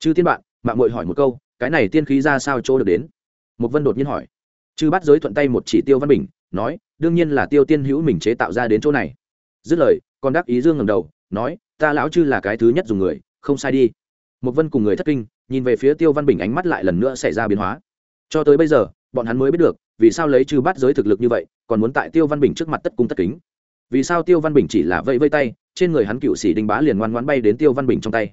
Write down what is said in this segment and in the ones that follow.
chư tiên bạn, mạng mội hỏi một câu, cái này tiên khí ra sao chỗ được đến? Một vân đột nhiên hỏi. Chư bắt giới thuận tay một chỉ tiêu văn bình, nói, đương nhiên là tiêu tiên hữu mình chế tạo ra đến chỗ này. Dứt lời, còn đắc ý dương ngầm đầu, nói, ta lão chư là cái thứ nhất dùng người, không sai đi. Một vân cùng người thất kinh, nhìn về phía tiêu văn bình ánh mắt lại lần nữa xảy ra biến hóa. Cho tới bây giờ, bọn hắn mới biết được, vì sao lấy chư bắt giới thực lực như vậy, còn muốn tại tiêu văn bình trước mặt tất cung tất kính. Vì sao tiêu văn bình chỉ là vẫy vây tay, trên người hắn cựu sĩ đinh bá liền ngoan ngoãn bay đến tiêu văn bình trong tay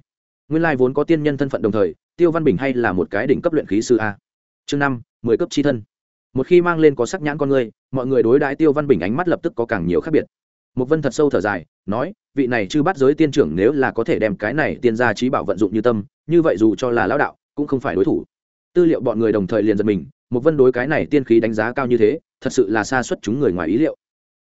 nguyên lai vốn có tiên nhân thân phận đồng thời, tiêu văn bình hay là một cái đỉnh cấp luyện khí sư a. Chương năm, mười cấp chi thân. Một khi mang lên có sắc nhãn con người, mọi người đối đãi tiêu văn bình ánh mắt lập tức có càng nhiều khác biệt. Một vân thật sâu thở dài, nói, vị này chư bắt giới tiên trưởng nếu là có thể đem cái này tiên gia trí bảo vận dụng như tâm, như vậy dù cho là lão đạo, cũng không phải đối thủ. Tư liệu bọn người đồng thời liền giật mình một vân đối cái này tiên khí đánh giá cao như thế, thật sự là xa suất chúng người ngoài ý liệu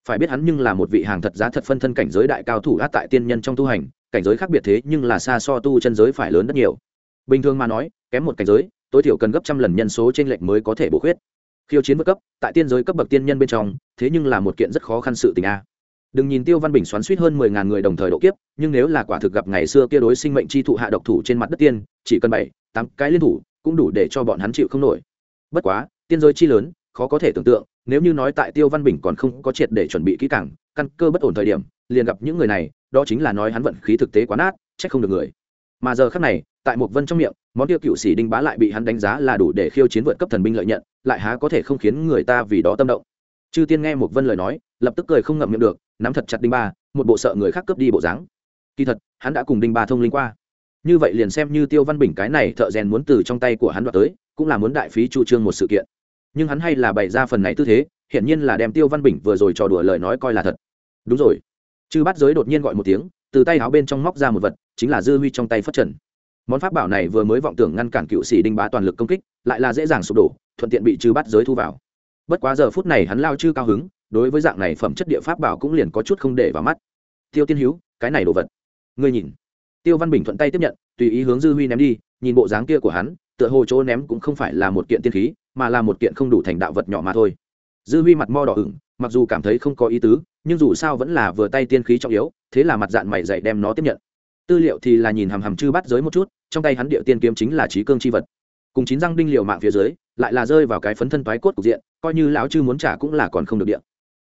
phải biết hắn nhưng là một vị hàng thật giá thật phân thân cảnh giới đại cao thủ át tại tiên nhân trong tu hành, cảnh giới khác biệt thế nhưng là xa so tu chân giới phải lớn rất nhiều. Bình thường mà nói, kém một cảnh giới, tối thiểu cần gấp trăm lần nhân số trên lệnh mới có thể bổ khuyết. Khiêu chiến vượt cấp, tại tiên giới cấp bậc tiên nhân bên trong, thế nhưng là một kiện rất khó khăn sự tình a. Đừng nhìn tiêu văn bình xoắn suýt hơn mười ngàn người đồng thời độ kiếp, nhưng nếu là quả thực gặp ngày xưa kia đối sinh mệnh chi thụ hạ độc thủ trên mặt đất tiên, chỉ cần bảy, tám cái liên thủ, cũng đủ để cho bọn hắn chịu không nổi. Bất quá, tiên giới chi lớn khó có thể tưởng tượng, nếu như nói tại tiêu văn bình còn không có triệt để chuẩn bị kỹ càng, căn cơ bất ổn thời điểm, liền gặp những người này, đó chính là nói hắn vận khí thực tế quá nát, trách không được người. Mà giờ khác này, tại một vân trong miệng, món tiêu cựu sĩ đinh bá lại bị hắn đánh giá là đủ để khiêu chiến vượt cấp thần binh lợi nhận, lại há có thể không khiến người ta vì đó tâm động. Chư tiên nghe một vân lời nói, lập tức cười không ngậm miệng được, nắm thật chặt đinh ba một bộ sợ người khác cướp đi bộ dáng. Kỳ thật, hắn đã cùng đinh ba thông linh qua. Như vậy liền xem như tiêu văn bình cái này thợ rèn muốn từ trong tay của hắn đoạt tới, cũng là muốn đại phí chu trương một sự kiện nhưng hắn hay là bày ra phần này tư thế, hiển nhiên là đem tiêu văn bình vừa rồi trò đùa lời nói coi là thật. Đúng rồi. Chư bắt giới đột nhiên gọi một tiếng, từ tay áo bên trong móc ra một vật, chính là dư huy trong tay phất trần. Món pháp bảo này vừa mới vọng tưởng ngăn cản cựu sĩ đinh bá toàn lực công kích, lại là dễ dàng sụp đổ, thuận tiện bị chư bắt giới thu vào. Bất quá giờ phút này hắn lao chư cao hứng, đối với dạng này phẩm chất địa pháp bảo cũng liền có chút không để vào mắt. Tiêu tiên hữu cái này đồ vật. Ngươi nhìn. Tiêu văn bình thuận tay tiếp nhận, tùy ý hướng dư huy ném đi nhìn bộ dáng kia của hắn, tựa hồ chỗ ném cũng không phải là một kiện tiên khí, mà là một kiện không đủ thành đạo vật nhỏ mà thôi. Dư huy mặt mo đỏ ửng, mặc dù cảm thấy không có ý tứ, nhưng dù sao vẫn là vừa tay tiên khí trọng yếu, thế là mặt dạng mày dạy đem nó tiếp nhận. Tư liệu thì là nhìn hằm hằm chư bắt giới một chút, trong tay hắn điệu tiên kiếm chính là trí cương chi vật. Cùng chín răng đinh liều mạng phía dưới, lại là rơi vào cái phấn thân toái cốt cục diện, coi như lão chư muốn trả cũng là còn không được điện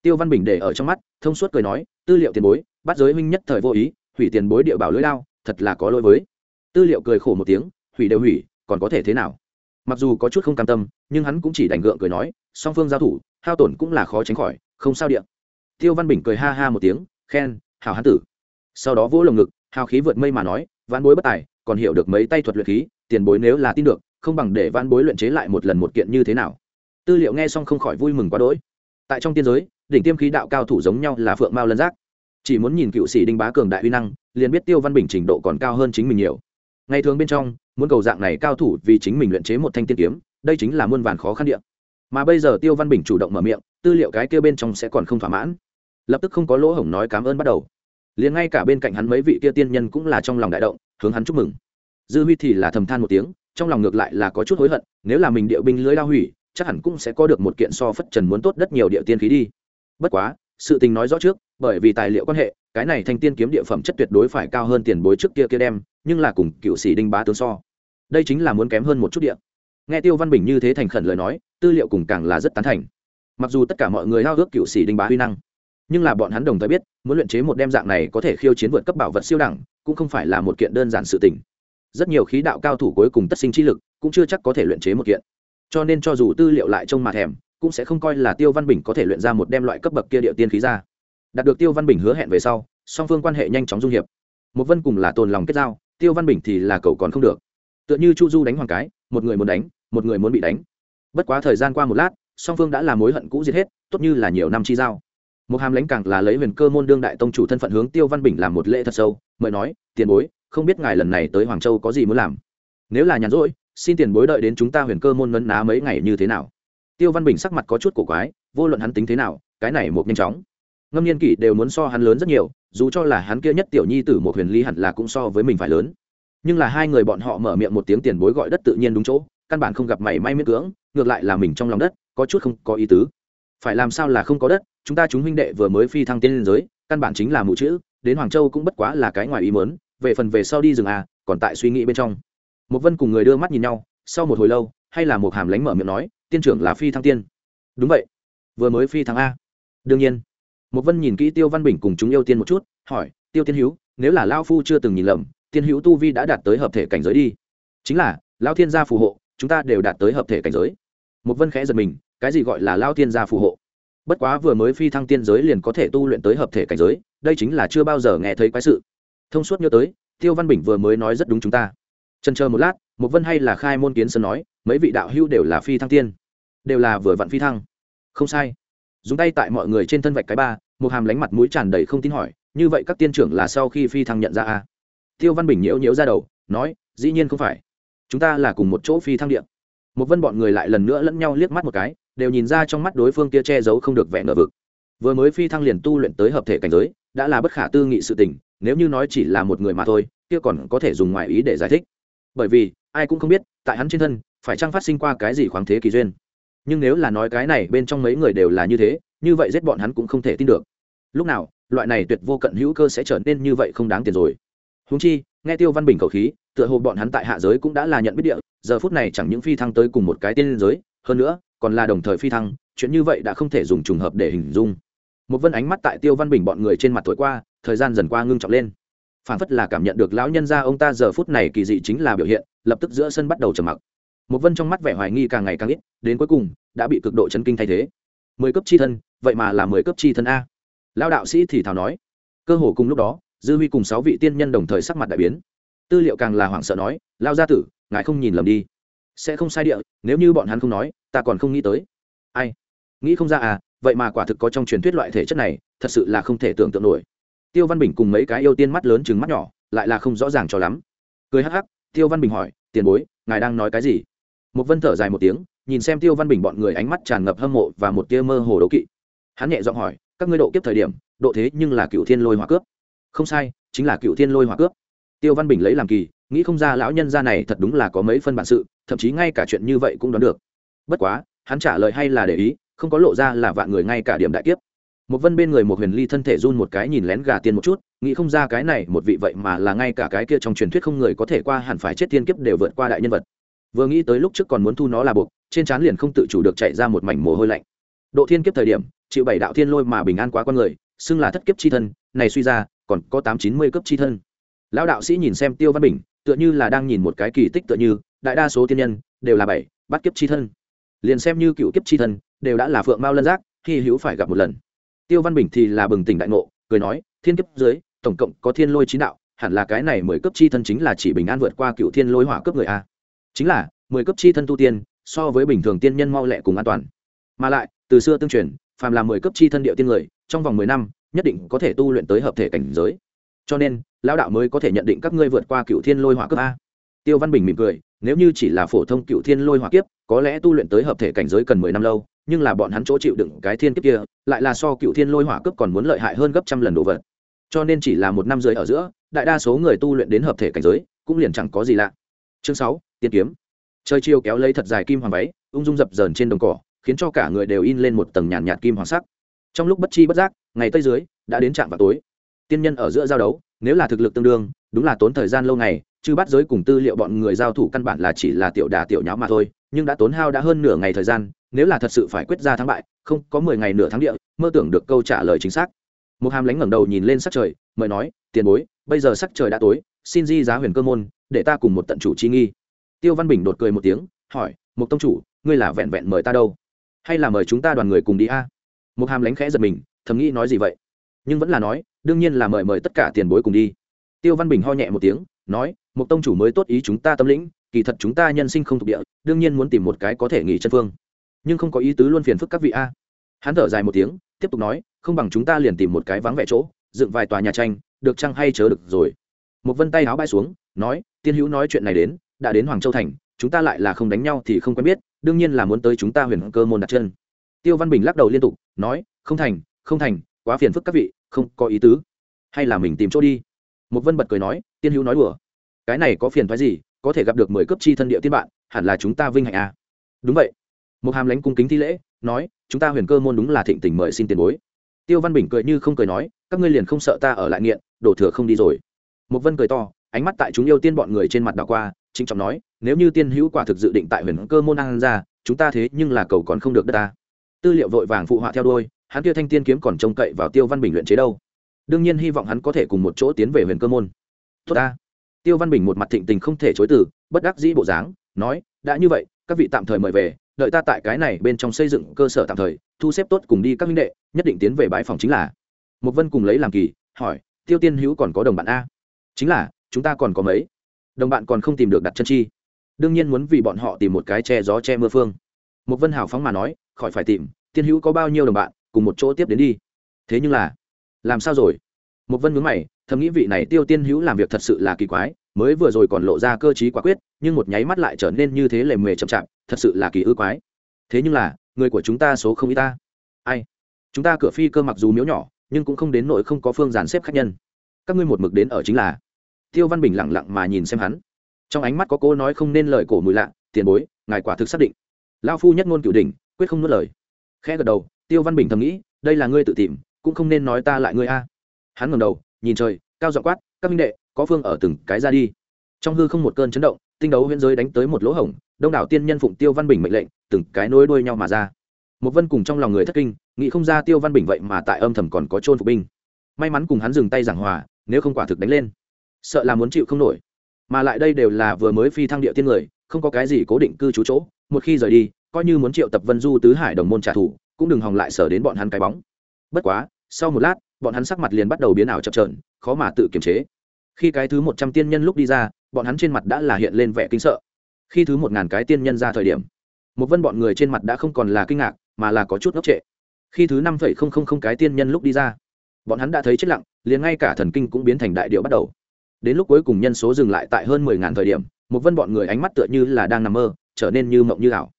tiêu văn bình để ở trong mắt, thông suốt cười nói, tư liệu tiền bối bắt giới minh nhất thời vô ý, hủy tiền bối địa bảo lưỡi lao thật là có lỗi với. Tư liệu cười khổ một tiếng hủy đều hủy, còn có thể thế nào? Mặc dù có chút không cam tâm, nhưng hắn cũng chỉ đành gượng cười nói, song phương giao thủ, hao tổn cũng là khó tránh khỏi, không sao điện tiêu văn bình cười ha ha một tiếng, khen hào hán tử. Sau đó vỗ lồng ngực, hào khí vượt mây mà nói văn bối bất tài, còn hiểu được mấy tay thuật luyện khí, tiền bối nếu là tin được, không bằng để văn bối luyện chế lại một lần một kiện như thế nào? Tư liệu nghe xong không khỏi vui mừng quá đỗi. Tại trong tiên giới, đỉnh tiêm khí đạo cao thủ giống nhau là phượng mao lân giác. Chỉ muốn nhìn cựu sĩ đinh bá cường đại uy năng, liền biết tiêu văn bình trình độ còn cao hơn chính mình nhiều. Ngày thường bên trong muốn cầu dạng này cao thủ vì chính mình luyện chế một thanh tiên kiếm, đây chính là muôn vàn khó khăn điện mà bây giờ tiêu văn bình chủ động mở miệng, tư liệu cái kia bên trong sẽ còn không thỏa mãn. Lập tức không có lỗ hổng nói cảm ơn bắt đầu. Liền ngay cả bên cạnh hắn mấy vị kia tiên nhân cũng là trong lòng đại động, hướng hắn chúc mừng. Dư huy thì là thầm than một tiếng, trong lòng ngược lại là có chút hối hận, nếu là mình điệu binh lưới lao hủy, chắc hẳn cũng sẽ có được một kiện so phất trần muốn tốt đất nhiều địa tiên khí đi. Bất quá, sự tình nói rõ trước, bởi vì tài liệu quan hệ, cái này thành tiên kiếm địa phẩm chất tuyệt đối phải cao hơn tiền bối trước kia kia đem, nhưng là cùng cựu sĩ đinh bá tướng so đây chính là muốn kém hơn một chút địa. Nghe tiêu văn bình như thế thành khẩn lời nói, tư liệu cùng càng là rất tán thành. Mặc dù tất cả mọi người hao ước cựu sĩ đinh bá huy năng, nhưng là bọn hắn đồng thời biết, muốn luyện chế một đem dạng này có thể khiêu chiến vượt cấp bảo vật siêu đẳng, cũng không phải là một kiện đơn giản sự tình. Rất nhiều khí đạo cao thủ cuối cùng tất sinh trí lực, cũng chưa chắc có thể luyện chế một kiện. Cho nên cho dù tư liệu lại trông mà thèm, cũng sẽ không coi là tiêu văn bình có thể luyện ra một đem loại cấp bậc kia địa tiên khí ra. Đạt được tiêu văn bình hứa hẹn về sau, song phương quan hệ nhanh chóng dung hiệp. Một vân cùng là tồn lòng kết giao, tiêu văn bình thì là cậu còn không được tựa như chu du đánh hoàng cái, một người muốn đánh, một người muốn bị đánh. Bất quá thời gian qua một lát, song phương đã làm mối hận cũ giết hết, tốt như là nhiều năm chi giao. Một hàm lãnh càng là lấy huyền cơ môn đương đại tông chủ thân phận hướng tiêu văn bình làm một lễ thật sâu, mời nói, tiền bối, không biết ngài lần này tới hoàng châu có gì muốn làm? Nếu là nhàn rỗi, xin tiền bối đợi đến chúng ta huyền cơ môn nấn ná mấy ngày như thế nào? Tiêu văn bình sắc mặt có chút cổ quái, vô luận hắn tính thế nào, cái này một nhanh chóng. Ngâm niên kỷ đều muốn so hắn lớn rất nhiều, dù cho là hắn kia nhất tiểu nhi tử một huyền ly hẳn là cũng so với mình phải lớn nhưng là hai người bọn họ mở miệng một tiếng tiền bối gọi đất tự nhiên đúng chỗ, căn bản không gặp mảy may miễn cưỡng, ngược lại là mình trong lòng đất, có chút không có ý tứ. Phải làm sao là không có đất, chúng ta chúng huynh đệ vừa mới phi thăng tiên liên giới, căn bản chính là mụ chữ, đến hoàng châu cũng bất quá là cái ngoài ý mớn về phần về sau đi rừng à còn tại suy nghĩ bên trong. Một vân cùng người đưa mắt nhìn nhau, sau một hồi lâu, hay là một hàm lánh mở miệng nói, tiên trưởng là phi thăng tiên. Đúng vậy. Vừa mới phi thăng a. Đương nhiên. Một vân nhìn kỹ tiêu văn bình cùng chúng yêu tiên một chút, hỏi, tiêu tiên hữu nếu là lao phu chưa từng nhìn lầm tiên hữu tu vi đã đạt tới hợp thể cảnh giới đi. Chính là, lao thiên gia phù hộ, chúng ta đều đạt tới hợp thể cảnh giới. Một vân khẽ giật mình, cái gì gọi là lao thiên gia phù hộ? Bất quá vừa mới phi thăng tiên giới liền có thể tu luyện tới hợp thể cảnh giới, đây chính là chưa bao giờ nghe thấy quái sự. Thông suốt nhớ tới, tiêu văn bình vừa mới nói rất đúng chúng ta. Trần chờ một lát, một vân hay là khai môn kiến sơn nói, mấy vị đạo hữu đều là phi thăng tiên. Đều là vừa vặn phi thăng. Không sai. Dùng tay tại mọi người trên thân vạch cái ba, một hàm lánh mặt mũi tràn đầy không tin hỏi, như vậy các tiên trưởng là sau khi phi thăng nhận ra a tiêu văn bình nhiễu nhiễu ra đầu, nói, dĩ nhiên không phải. Chúng ta là cùng một chỗ phi thăng điện một vân bọn người lại lần nữa lẫn nhau liếc mắt một cái, đều nhìn ra trong mắt đối phương kia che giấu không được vẻ ngờ vực. Vừa mới phi thăng liền tu luyện tới hợp thể cảnh giới, đã là bất khả tư nghị sự tình, nếu như nói chỉ là một người mà thôi, kia còn có thể dùng ngoài ý để giải thích. Bởi vì, ai cũng không biết, tại hắn trên thân, phải chăng phát sinh qua cái gì khoáng thế kỳ duyên. Nhưng nếu là nói cái này bên trong mấy người đều là như thế, như vậy giết bọn hắn cũng không thể tin được. Lúc nào, loại này tuyệt vô cận hữu cơ sẽ trở nên như vậy không đáng tiền rồi húng chi, nghe tiêu văn bình khẩu khí, tựa hồ bọn hắn tại hạ giới cũng đã là nhận biết địa, giờ phút này chẳng những phi thăng tới cùng một cái tiên giới, hơn nữa, còn là đồng thời phi thăng, chuyện như vậy đã không thể dùng trùng hợp để hình dung. Một vân ánh mắt tại tiêu văn bình bọn người trên mặt thổi qua, thời gian dần qua ngưng trọng lên. Phản phất là cảm nhận được lão nhân gia ông ta giờ phút này kỳ dị chính là biểu hiện, lập tức giữa sân bắt đầu trầm mặc. Một vân trong mắt vẻ hoài nghi càng ngày càng ít, đến cuối cùng, đã bị cực độ chấn kinh thay thế. Mười cấp chi thân, vậy mà là mười cấp chi thân a. Lão đạo sĩ thì thào nói. Cơ hồ cùng lúc đó dư huy cùng sáu vị tiên nhân đồng thời sắc mặt đại biến. Tư liệu càng là hoảng sợ nói lao gia tử, ngài không nhìn lầm đi. Sẽ không sai địa, nếu như bọn hắn không nói, ta còn không nghĩ tới. Ai? Nghĩ không ra à vậy mà quả thực có trong truyền thuyết loại thể chất này, thật sự là không thể tưởng tượng nổi. Tiêu văn bình cùng mấy cái yêu tiên mắt lớn chừng mắt nhỏ, lại là không rõ ràng cho lắm. Cười hắc hắc, tiêu văn bình hỏi, tiền bối, ngài đang nói cái gì? Một vân thở dài một tiếng, nhìn xem tiêu văn bình bọn người ánh mắt tràn ngập hâm mộ và một tia mơ hồ đấu kỵ. Hắn nhẹ giọng hỏi, các ngươi độ kiếp thời điểm, độ thế nhưng là cựu thiên lôi hỏa cướp? Không sai, chính là cựu thiên lôi hỏa cướp. Tiêu văn bình lấy làm kỳ, nghĩ không ra lão nhân gia này thật đúng là có mấy phân bản sự, thậm chí ngay cả chuyện như vậy cũng đoán được. Bất quá, hắn trả lời hay là để ý, không có lộ ra là vạn người ngay cả điểm đại kiếp. Một vân bên người một huyền ly thân thể run một cái nhìn lén gà tiên một chút, nghĩ không ra cái này một vị vậy mà là ngay cả cái kia trong truyền thuyết không người có thể qua hẳn phải chết tiên kiếp đều vượt qua đại nhân vật. Vừa nghĩ tới lúc trước còn muốn thu nó là buộc, trên trán liền không tự chủ được chạy ra một mảnh mồ hôi lạnh. Độ thiên kiếp thời điểm, chịu bảy đạo thiên lôi mà bình an quá con người, xưng là thất kiếp chi thân, này suy ra còn có tám chín mươi cấp chi thân. Lão đạo sĩ nhìn xem tiêu văn bình, tựa như là đang nhìn một cái kỳ tích tựa như, đại đa số tiên nhân đều là bảy, bắt kiếp chi thân. Liền xem như cựu kiếp chi thân, đều đã là phượng mao lân giác khi hữu phải gặp một lần. Tiêu văn bình thì là bừng tỉnh đại ngộ, cười nói, thiên kiếp dưới, tổng cộng có thiên lôi chín đạo, hẳn là cái này mười cấp chi thân chính là chỉ bình an vượt qua cựu thiên lôi hỏa cấp người a. Chính là, mười cấp chi thân tu tiên, so với bình thường tiên nhân mau lẹ cùng an toàn. Mà lại, từ xưa tương truyền, phàm là mười cấp chi thân địa tiên người, trong vòng mười năm nhất định có thể tu luyện tới hợp thể cảnh giới. Cho nên, lão đạo mới có thể nhận định các ngươi vượt qua cựu thiên lôi hỏa cấp a. Tiêu văn bình mỉm cười, nếu như chỉ là phổ thông cựu thiên lôi hỏa kiếp, có lẽ tu luyện tới hợp thể cảnh giới cần mười năm lâu, nhưng là bọn hắn chỗ chịu đựng cái thiên kiếp kia, lại là so cựu thiên lôi hỏa cấp còn muốn lợi hại hơn gấp trăm lần đồ vật. Cho nên chỉ là một năm rưỡi ở giữa, đại đa số người tu luyện đến hợp thể cảnh giới, cũng liền chẳng có gì lạ. Chương sáu, tiên kiếm. Trời chiều kéo lấy thật dài kim hoàng váy, ung dung dập dờn trên đồng cỏ, khiến cho cả người đều in lên một tầng nhàn nhạt kim hoàng sắc trong lúc bất chi bất giác, ngày tây dưới, đã đến trạm vào tối. Tiên nhân ở giữa giao đấu, nếu là thực lực tương đương, đúng là tốn thời gian lâu ngày, chứ bắt giới cùng tư liệu bọn người giao thủ căn bản là chỉ là tiểu đà tiểu nháo mà thôi, nhưng đã tốn hao đã hơn nửa ngày thời gian, nếu là thật sự phải quyết ra thắng bại, không có mười ngày nửa tháng địa, mơ tưởng được câu trả lời chính xác. Một hàm lánh ngẩng đầu nhìn lên sắc trời, mời nói, tiền bối, bây giờ sắc trời đã tối, xin di giá huyền cơ môn, để ta cùng một tận chủ chi nghi. Tiêu văn bình đột cười một tiếng, hỏi một tông chủ, ngươi là vẹn vẹn mời ta đâu? Hay là mời chúng ta đoàn người cùng đi a? Một hàm lánh khẽ giật mình, thầm nghĩ nói gì vậy? Nhưng vẫn là nói, đương nhiên là mời mời tất cả tiền bối cùng đi. Tiêu văn bình ho nhẹ một tiếng, nói một tông chủ mới tốt ý chúng ta tâm lĩnh, kỳ thật chúng ta nhân sinh không thuộc địa, đương nhiên muốn tìm một cái có thể nghỉ chân phương. Nhưng không có ý tứ luôn phiền phức các vị a. Hắn thở dài một tiếng, tiếp tục nói, không bằng chúng ta liền tìm một cái vắng vẻ chỗ, dựng vài tòa nhà tranh, được chăng hay chớ được rồi? Một vân tay áo bay xuống, nói, tiên hữu nói chuyện này đến, đã đến hoàng châu thành, chúng ta lại là không đánh nhau thì không quen biết, đương nhiên là muốn tới chúng ta huyền cơ môn đặt chân tiêu văn bình lắc đầu liên tục, nói, không thành không thành, quá phiền phức các vị, không có ý tứ. Hay là mình tìm chỗ đi. Một vân bật cười nói, tiên hữu nói đùa. Cái này có phiền thoái gì, có thể gặp được mười cấp chi thân địa tiên bạn, hẳn là chúng ta vinh hạnh à. đúng vậy. Một hàm lánh cung kính thi lễ, nói, chúng ta huyền cơ môn đúng là thịnh tình mời xin tiền bối. Tiêu văn bình cười như không cười nói, các ngươi liền không sợ ta ở lại nghiện, đổ thừa không đi rồi. Một vân cười to, ánh mắt tại chúng yêu tiên bọn người trên mặt đảo qua chính trọng nói, nếu như tiên hữu quả thực dự định tại huyền cơ môn ăn ra, chúng ta thế nhưng là cầu còn không được đất ta tư liệu vội vàng phụ họa theo đôi hắn kia thanh tiên kiếm còn trông cậy vào tiêu văn bình luyện chế đâu. Đương nhiên hy vọng hắn có thể cùng một chỗ tiến về huyền cơ môn. Tốt ta. Tiêu văn bình một mặt thịnh tình không thể chối từ, bất đắc dĩ bộ dáng, nói, đã như vậy, các vị tạm thời mời về, đợi ta tại cái này bên trong xây dựng cơ sở tạm thời, thu xếp tốt cùng đi các minh đệ, nhất định tiến về bãi phòng chính là. Một vân cùng lấy làm kỳ, hỏi, tiêu tiên hữu còn có đồng bạn a? Chính là, chúng ta còn có mấy. Đồng bạn còn không tìm được đặt chân chi. Đương nhiên muốn vì bọn họ tìm một cái che gió che mưa phương. Một vân hào phóng mà nói khỏi phải tìm, tiên hữu có bao nhiêu đồng bạn, cùng một chỗ tiếp đến đi. Thế nhưng là, làm sao rồi? Một vân mướn mày, thầm nghĩ vị này tiêu tiên hữu làm việc thật sự là kỳ quái, mới vừa rồi còn lộ ra cơ t quả quyết, nhưng một nháy mắt lại trở nên như thế lề mề chậm chạp, thật sự là kỳ ư quái. Thế nhưng là, người của chúng ta số không y ta. Ai? Chúng ta cửa phi cơ mặc dù miếu nhỏ, nhưng cũng không đến nội không có phương dàn xếp khách nhân. Các ngươi một mực đến ở chính là. Tiêu văn bình lẳng lặng mà nhìn xem hắn. Trong ánh mắt có cô nói không nên lời cổ mùi lạ, tiền bối, ngài quả thực xác định. Lao phu nhất ngôn cửu đình quyết không nuốt lời. Khẽ gật đầu, tiêu văn bình thầm nghĩ, đây là ngươi tự tìm, cũng không nên nói ta lại ngươi a. Hắn ngầm đầu, nhìn trời, cao dọ quát, các minh đệ, có phương ở từng cái ra đi. Trong hư không một cơn chấn động, tinh đấu huyễn giới đánh tới một lỗ hổng, đông đảo tiên nhân phụng tiêu văn bình mệnh lệnh, từng cái nối đuôi nhau mà ra. Một vân cùng trong lòng người thất kinh, nghĩ không ra tiêu văn bình vậy mà tại âm thầm còn có trôn phục binh. May mắn cùng hắn dừng tay giảng hòa, nếu không quả thực đánh lên. Sợ là muốn chịu không nổi. Mà lại đây đều là vừa mới phi thăng địa tiên người, không có cái gì cố định cư trú chỗ, một khi rời đi coi như muốn triệu tập vân du tứ hải đồng môn trả thù, cũng đừng hòng lại sở đến bọn hắn cái bóng. Bất quá, sau một lát, bọn hắn sắc mặt liền bắt đầu biến ảo chập trờn khó mà tự kiềm chế. Khi cái thứ một trăm tiên nhân lúc đi ra, bọn hắn trên mặt đã là hiện lên vẻ kinh sợ. Khi thứ một ngàn cái tiên nhân ra thời điểm, một vân bọn người trên mặt đã không còn là kinh ngạc, mà là có chút ngốc trệ. Khi thứ năm phẩy không không không cái tiên nhân lúc đi ra, bọn hắn đã thấy chết lặng, liền ngay cả thần kinh cũng biến thành đại điệu bắt đầu. Đến lúc cuối cùng nhân số dừng lại tại hơn mười ngàn thời điểm, một vân bọn người ánh mắt tựa như là đang nằm mơ, trở nên như mộng như ảo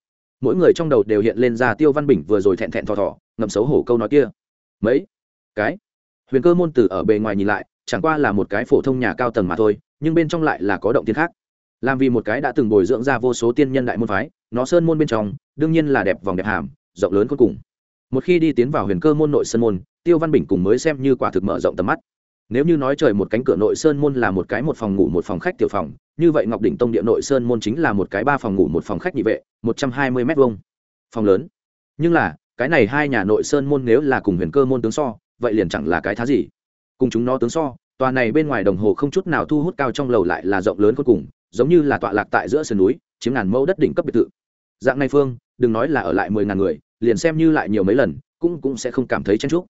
mỗi người trong đầu đều hiện lên ra tiêu văn bình vừa rồi thẹn thẹn thò thò, ngậm xấu hổ câu nói kia. Mấy? Cái? Huyền cơ môn tử ở bề ngoài nhìn lại, chẳng qua là một cái phổ thông nhà cao tầng mà thôi, nhưng bên trong lại là có động tiên khác. Làm vì một cái đã từng bồi dưỡng ra vô số tiên nhân đại môn phái, nó sơn môn bên trong, đương nhiên là đẹp vòng đẹp hàm, rộng lớn cuối cùng. Một khi đi tiến vào huyền cơ môn nội sơn môn, tiêu văn bình cùng mới xem như quả thực mở rộng tầm mắt nếu như nói trời một cánh cửa nội sơn môn là một cái một phòng ngủ một phòng khách tiểu phòng, như vậy ngọc đỉnh tông địa nội sơn môn chính là một cái ba phòng ngủ một phòng khách nhị vệ, một trăm hai mươi m hai phòng lớn. Nhưng là, cái này hai nhà nội sơn môn nếu là cùng huyền cơ môn tướng so, vậy liền chẳng là cái thá gì. Cùng chúng nó tướng so, tòa này bên ngoài đồng hồ không chút nào thu hút cao trong lầu lại là rộng lớn cuối cùng, giống như là tọa lạc tại giữa sườn núi, chiếm ngàn mẫu đất đỉnh cấp biệt thự. Dạng này phương, đừng nói là ở lại mười ngàn người, liền xem như lại nhiều mấy lần, cũng cũng sẽ không cảm thấy chen trúc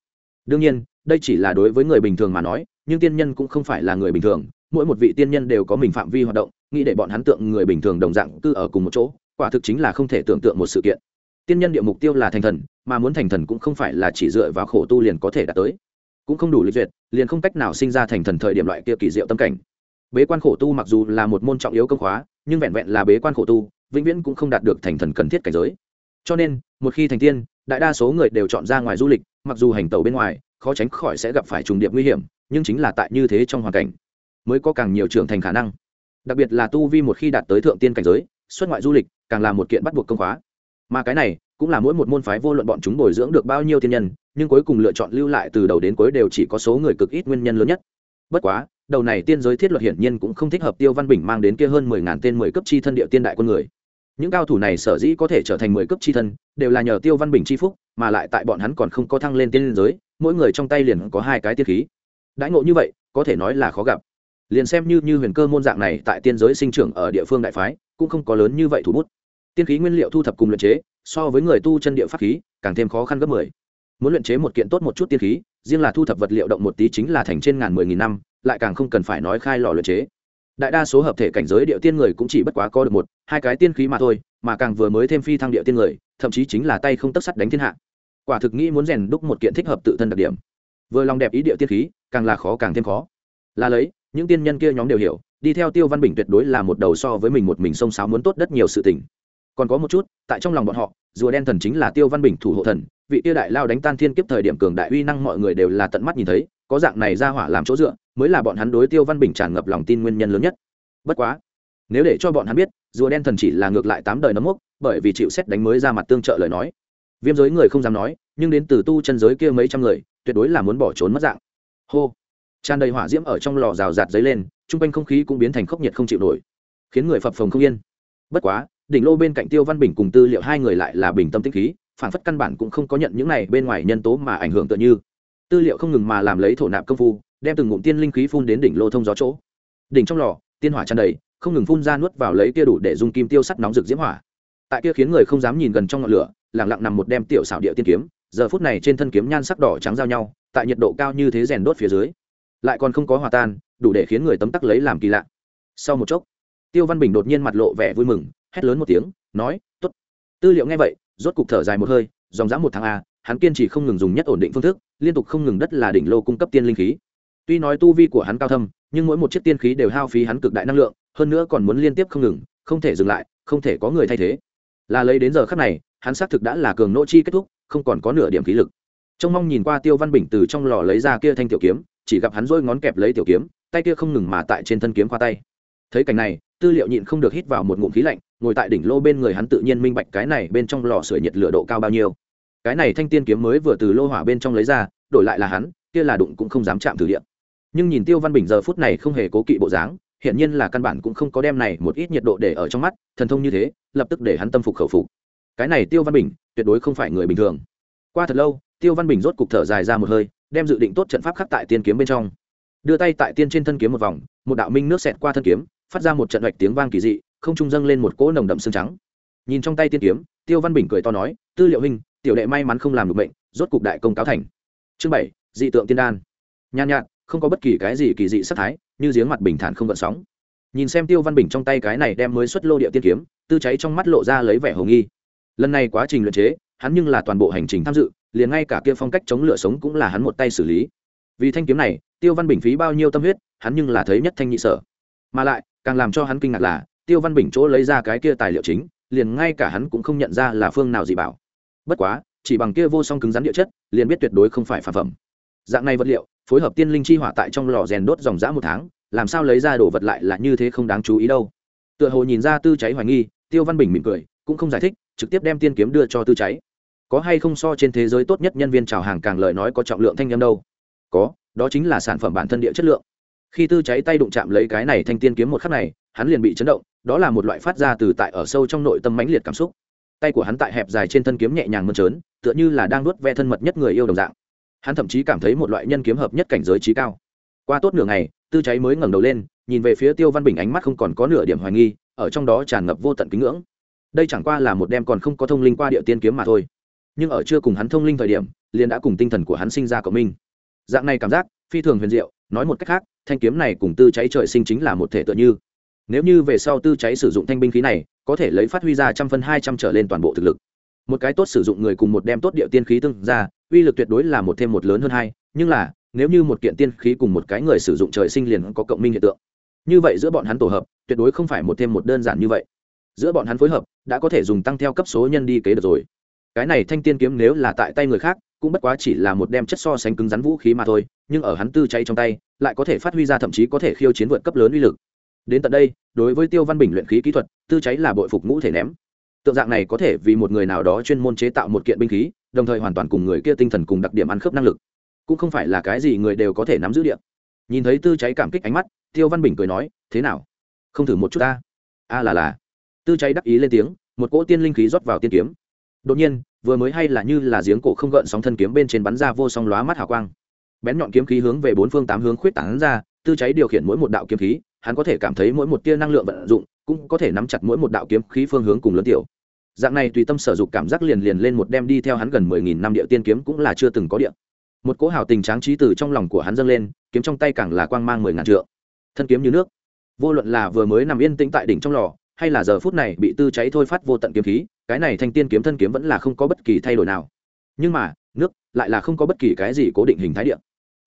đương nhiên, đây chỉ là đối với người bình thường mà nói, nhưng tiên nhân cũng không phải là người bình thường. Mỗi một vị tiên nhân đều có mình phạm vi hoạt động, nghĩ để bọn hắn tượng người bình thường đồng dạng cư ở cùng một chỗ, quả thực chính là không thể tưởng tượng một sự kiện. Tiên nhân địa mục tiêu là thành thần, mà muốn thành thần cũng không phải là chỉ dựa vào khổ tu liền có thể đạt tới. Cũng không đủ lịch duyệt, liền không cách nào sinh ra thành thần thời điểm loại kia kỳ diệu tâm cảnh. Bế quan khổ tu mặc dù là một môn trọng yếu công khóa, nhưng vẹn vẹn là bế quan khổ tu, vĩnh viễn cũng không đạt được thành thần cần thiết cảnh giới. Cho nên, một khi thành tiên, đại đa số người đều chọn ra ngoài du lịch mặc dù hành tẩu bên ngoài, khó tránh khỏi sẽ gặp phải trùng điệp nguy hiểm, nhưng chính là tại như thế trong hoàn cảnh, mới có càng nhiều trưởng thành khả năng. Đặc biệt là tu vi một khi đạt tới thượng tiên cảnh giới, xuất ngoại du lịch, càng là một kiện bắt buộc công khóa. Mà cái này, cũng là mỗi một môn phái vô luận bọn chúng bồi dưỡng được bao nhiêu thiên nhân, nhưng cuối cùng lựa chọn lưu lại từ đầu đến cuối đều chỉ có số người cực ít nguyên nhân lớn nhất. Bất quá, đầu này tiên giới thiết luật hiển nhiên cũng không thích hợp tiêu văn bình mang đến kia hơn mười ngàn tên mười cấp chi thân địa tiên đại quân người. Những cao thủ này sở dĩ có thể trở thành mười cấp chi thân, đều là nhờ tiêu văn bình chi phúc mà lại tại bọn hắn còn không có thăng lên tiên giới, mỗi người trong tay liền có hai cái tiên khí. Đãi ngộ như vậy, có thể nói là khó gặp. Liền xem như như huyền cơ môn dạng này tại tiên giới sinh trưởng ở địa phương đại phái, cũng không có lớn như vậy thủ bút. Tiên khí nguyên liệu thu thập cùng luyện chế, so với người tu chân địa pháp khí, càng thêm khó khăn gấp mười. Muốn luyện chế một kiện tốt một chút tiên khí, riêng là thu thập vật liệu động một tí chính là thành trên ngàn mười nghìn năm, lại càng không cần phải nói khai lò luyện chế. Đại đa số hợp thể cảnh giới địa tiên người cũng chỉ bất quá có được một, hai cái tiên khí mà thôi, mà càng vừa mới thêm phi thăng địa tiên người, thậm chí chính là tay không tất sắt đánh thiên hạ quả thực nghĩ muốn rèn đúc một kiện thích hợp tự thân đặc điểm. Vừa lòng đẹp ý địa tiên khí, càng là khó càng thêm khó. Là lấy, những tiên nhân kia nhóm đều hiểu, đi theo tiêu văn bình tuyệt đối là một đầu so với mình một mình sông sáo muốn tốt đất nhiều sự tình. Còn có một chút, tại trong lòng bọn họ, rùa đen thần chính là tiêu văn bình thủ hộ thần, vị tiêu đại lao đánh tan thiên kiếp thời điểm cường đại uy năng mọi người đều là tận mắt nhìn thấy, có dạng này ra hỏa làm chỗ dựa, mới là bọn hắn đối tiêu văn bình tràn ngập lòng tin nguyên nhân lớn nhất. Bất quá, nếu để cho bọn hắn biết, rùa đen thần chỉ là ngược lại tám đời nấm mốc, bởi vì chịu xét đánh mới ra mặt tương trợ lời nói viêm giới người không dám nói, nhưng đến từ tu chân giới kia mấy trăm người, tuyệt đối là muốn bỏ trốn mất dạng. Hô. Tràn đầy hỏa diễm ở trong lò rào rạt dấy lên t r u n g quanh không khí cũng biến thành khốc nhiệt không chịu nổi, khiến người phập phồng không yên. Bất quá, đỉnh lô bên cạnh tiêu văn bình cùng tư liệu hai người lại là bình tâm tĩnh khí, phản phất căn bản cũng không có nhận những này bên ngoài nhân tố mà ảnh hưởng tựa như. Tư liệu không ngừng mà làm lấy thổ nạp công phu, đem từng ngụm tiên linh khí phun đến đỉnh lô thông gió chỗ. Đỉnh trong lò, tiên hỏa tràn đầy, không ngừng phun ra nuốt vào lấy kia đủ để dùng kim tiêu sắt nóng rực diễm hỏa tại kia khiến người không dám nhìn gần trong ngọn lửa, lẳng lặng nằm một đem tiểu xảo địa tiên kiếm, giờ phút này trên thân kiếm nhan sắc đỏ trắng giao nhau, tại nhiệt độ cao như thế rèn đốt phía dưới, lại còn không có hòa tan, đủ để khiến người tấm tắc lấy làm kỳ lạ. Sau một chốc, tiêu văn bình đột nhiên mặt lộ vẻ vui mừng, hét lớn một tiếng, nói t ố t tư liệu nghe vậy, rốt cục thở dài một hơi, dòng dã một tháng a, hắn kiên trì không ngừng dùng nhất ổn định phương thức, liên tục không ngừng đất là đỉnh lô cung cấp tiên linh khí. Tuy nói tu vi của hắn cao thâm, nhưng mỗi một chiếc tiên khí đều hao phí hắn cực đại năng lượng, hơn nữa còn muốn liên tiếp không ngừng, không thể dừng lại, không thể có người thay thế là lấy đến giờ khắc này, hắn xác thực đã là cường nỗ chi kết thúc, không còn có nửa điểm khí lực. Trông mong nhìn qua tiêu văn bình từ trong lò lấy ra kia thanh tiểu kiếm, chỉ gặp hắn dôi ngón kẹp lấy tiểu kiếm, tay kia không ngừng mà tại trên thân kiếm khoa tay. Thấy cảnh này, tư liệu nhịn không được hít vào một ngụm khí lạnh, ngồi tại đỉnh lô bên người hắn tự nhiên minh bạch cái này bên trong lò sưởi nhiệt lửa độ cao bao nhiêu. Cái này thanh tiên kiếm mới vừa từ lô hỏa bên trong lấy ra, đổi lại là hắn, kia là đụng cũng không dám chạm thử điện nhưng nhìn tiêu văn bình giờ phút này không hề cố kỵ bộ dáng hiện nhiên là căn bản cũng không có đem này một ít nhiệt độ để ở trong mắt, thần thông như thế, lập tức để hắn tâm phục khẩu phục. Cái này tiêu văn bình, tuyệt đối không phải người bình thường. Qua thật lâu, tiêu văn bình rốt cục thở dài ra một hơi, đem dự định tốt trận pháp khắc tại tiên kiếm bên trong. Đưa tay tại tiên trên thân kiếm một vòng, một đạo minh nước xẹt qua thân kiếm, phát ra một trận hoạch tiếng vang kỳ dị, không trung dâng lên một cỗ nồng đậm xương trắng. Nhìn trong tay tiên kiếm, tiêu văn bình cười to nói, tư liệu hình, tiểu đệ may mắn không làm được bệnh, rốt cục đại công cáo thành. Chương bảy, dị tượng tiên đan. Nhàn nhạt không có bất kỳ cái gì kỳ dị sắc thái, như giếng mặt bình thản không gợn sóng. Nhìn xem tiêu văn bình trong tay cái này đem mới xuất lô địa tiên kiếm, tư cháy trong mắt lộ ra lấy vẻ hồ nghi. Lần này quá trình luyện chế, hắn nhưng là toàn bộ hành trình tham dự, liền ngay cả kia phong cách chống lửa sống cũng là hắn một tay xử lý. Vì thanh kiếm này, tiêu văn bình phí bao nhiêu tâm huyết, hắn nhưng là thấy nhất thanh nhị sở. Mà lại, càng làm cho hắn kinh ngạc là, tiêu văn bình chỗ lấy ra cái kia tài liệu chính, liền ngay cả hắn cũng không nhận ra là phương nào gì bảo. Bất quá, chỉ bằng kia vô song cứng rắn địa chất, liền biết tuyệt đối không phải phà phẩm. Dạng này vật liệu phối hợp tiên linh chi hỏa tại trong lò rèn đốt dòng dã một tháng, làm sao lấy ra đồ vật lại là như thế không đáng chú ý đâu. Tựa hồ nhìn ra tư cháy hoài nghi, tiêu văn bình mỉm cười, cũng không giải thích, trực tiếp đem tiên kiếm đưa cho tư cháy. Có hay không so trên thế giới tốt nhất nhân viên chào hàng càng lời nói có trọng lượng thanh âm đâu? Có, đó chính là sản phẩm bản thân địa chất lượng. Khi tư cháy tay đụng chạm lấy cái này thanh tiên kiếm một khắc này, hắn liền bị chấn động, đó là một loại phát ra từ tại ở sâu trong nội tâm mãnh liệt cảm xúc. Tay của hắn tại hẹp dài trên thân kiếm nhẹ nhàng mơn trớn, tựa như là đang nuốt ve thân mật nhất người yêu đồng dạng hắn thậm chí cảm thấy một loại nhân kiếm hợp nhất cảnh giới trí cao. Qua tốt nửa ngày, tư cháy mới ngẩng đầu lên, nhìn về phía tiêu văn bình ánh mắt không còn có nửa điểm hoài nghi, ở trong đó tràn ngập vô tận kính ngưỡng. Đây chẳng qua là một đem còn không có thông linh qua địa tiên kiếm mà thôi. Nhưng ở chưa cùng hắn thông linh thời điểm, liền đã cùng tinh thần của hắn sinh ra cộng minh. Dạng này cảm giác, phi thường huyền diệu, nói một cách khác, thanh kiếm này cùng tư cháy trời sinh chính là một thể tựa như. Nếu như về sau tư cháy sử dụng thanh binh khí này, có thể lấy phát huy ra trăm phân hai trăm trở lên toàn bộ thực lực. Một cái tốt sử dụng người cùng một đem tốt địa tiên khí tương ra uy lực tuyệt đối là một thêm một lớn hơn hai, nhưng là, nếu như một kiện tiên khí cùng một cái người sử dụng trời sinh liền có cộng minh hiện tượng, như vậy giữa bọn hắn tổ hợp, tuyệt đối không phải một thêm một đơn giản như vậy. Giữa bọn hắn phối hợp, đã có thể dùng tăng theo cấp số nhân đi kế được rồi. Cái này thanh tiên kiếm nếu là tại tay người khác, cũng bất quá chỉ là một đem chất so sánh cứng rắn vũ khí mà thôi, nhưng ở hắn tư cháy trong tay, lại có thể phát huy ra thậm chí có thể khiêu chiến vượt cấp lớn uy lực. Đến tận đây, đối với tiêu văn bình luyện khí kỹ thuật, tư cháy là bội phục ngũ thể ném. Tượng dạng này có thể vì một người nào đó chuyên môn chế tạo một kiện binh khí đồng thời hoàn toàn cùng người kia tinh thần cùng đặc điểm ăn khớp năng lực. Cũng không phải là cái gì người đều có thể nắm giữ điện nhìn thấy tư cháy cảm kích ánh mắt, tiêu văn bình cười nói, thế nào? Không thử một chút ta? A là là. Tư cháy đắc ý lên tiếng, một cỗ tiên linh khí rót vào tiên kiếm. Đột nhiên, vừa mới hay là như là giếng cổ không gợn sóng thân kiếm bên trên bắn ra vô song lóa mắt hào quang. Bén nhọn kiếm khí hướng về bốn phương tám hướng khuyết tảng ra, tư cháy điều khiển mỗi một đạo kiếm khí, hắn có thể cảm thấy mỗi một tia năng lượng vận dụng, cũng có thể nắm chặt mỗi một đạo kiếm khí phương hướng cùng lớn tiểu dạng này tùy tâm sở dục cảm giác liền liền lên một đem đi theo hắn gần mười nghìn năm địa tiên kiếm cũng là chưa từng có điện một cỗ hào tình tráng trí từ trong lòng của hắn dâng lên, kiếm trong tay càng là quang mang mười ngàn trượng. Thân kiếm như nước. Vô luận là vừa mới nằm yên tĩnh tại đỉnh trong lò, hay là giờ phút này bị tư cháy thôi phát vô tận kiếm khí, cái này thanh tiên kiếm thân kiếm vẫn là không có bất kỳ thay đổi nào. Nhưng mà, nước lại là không có bất kỳ cái gì cố định hình thái điện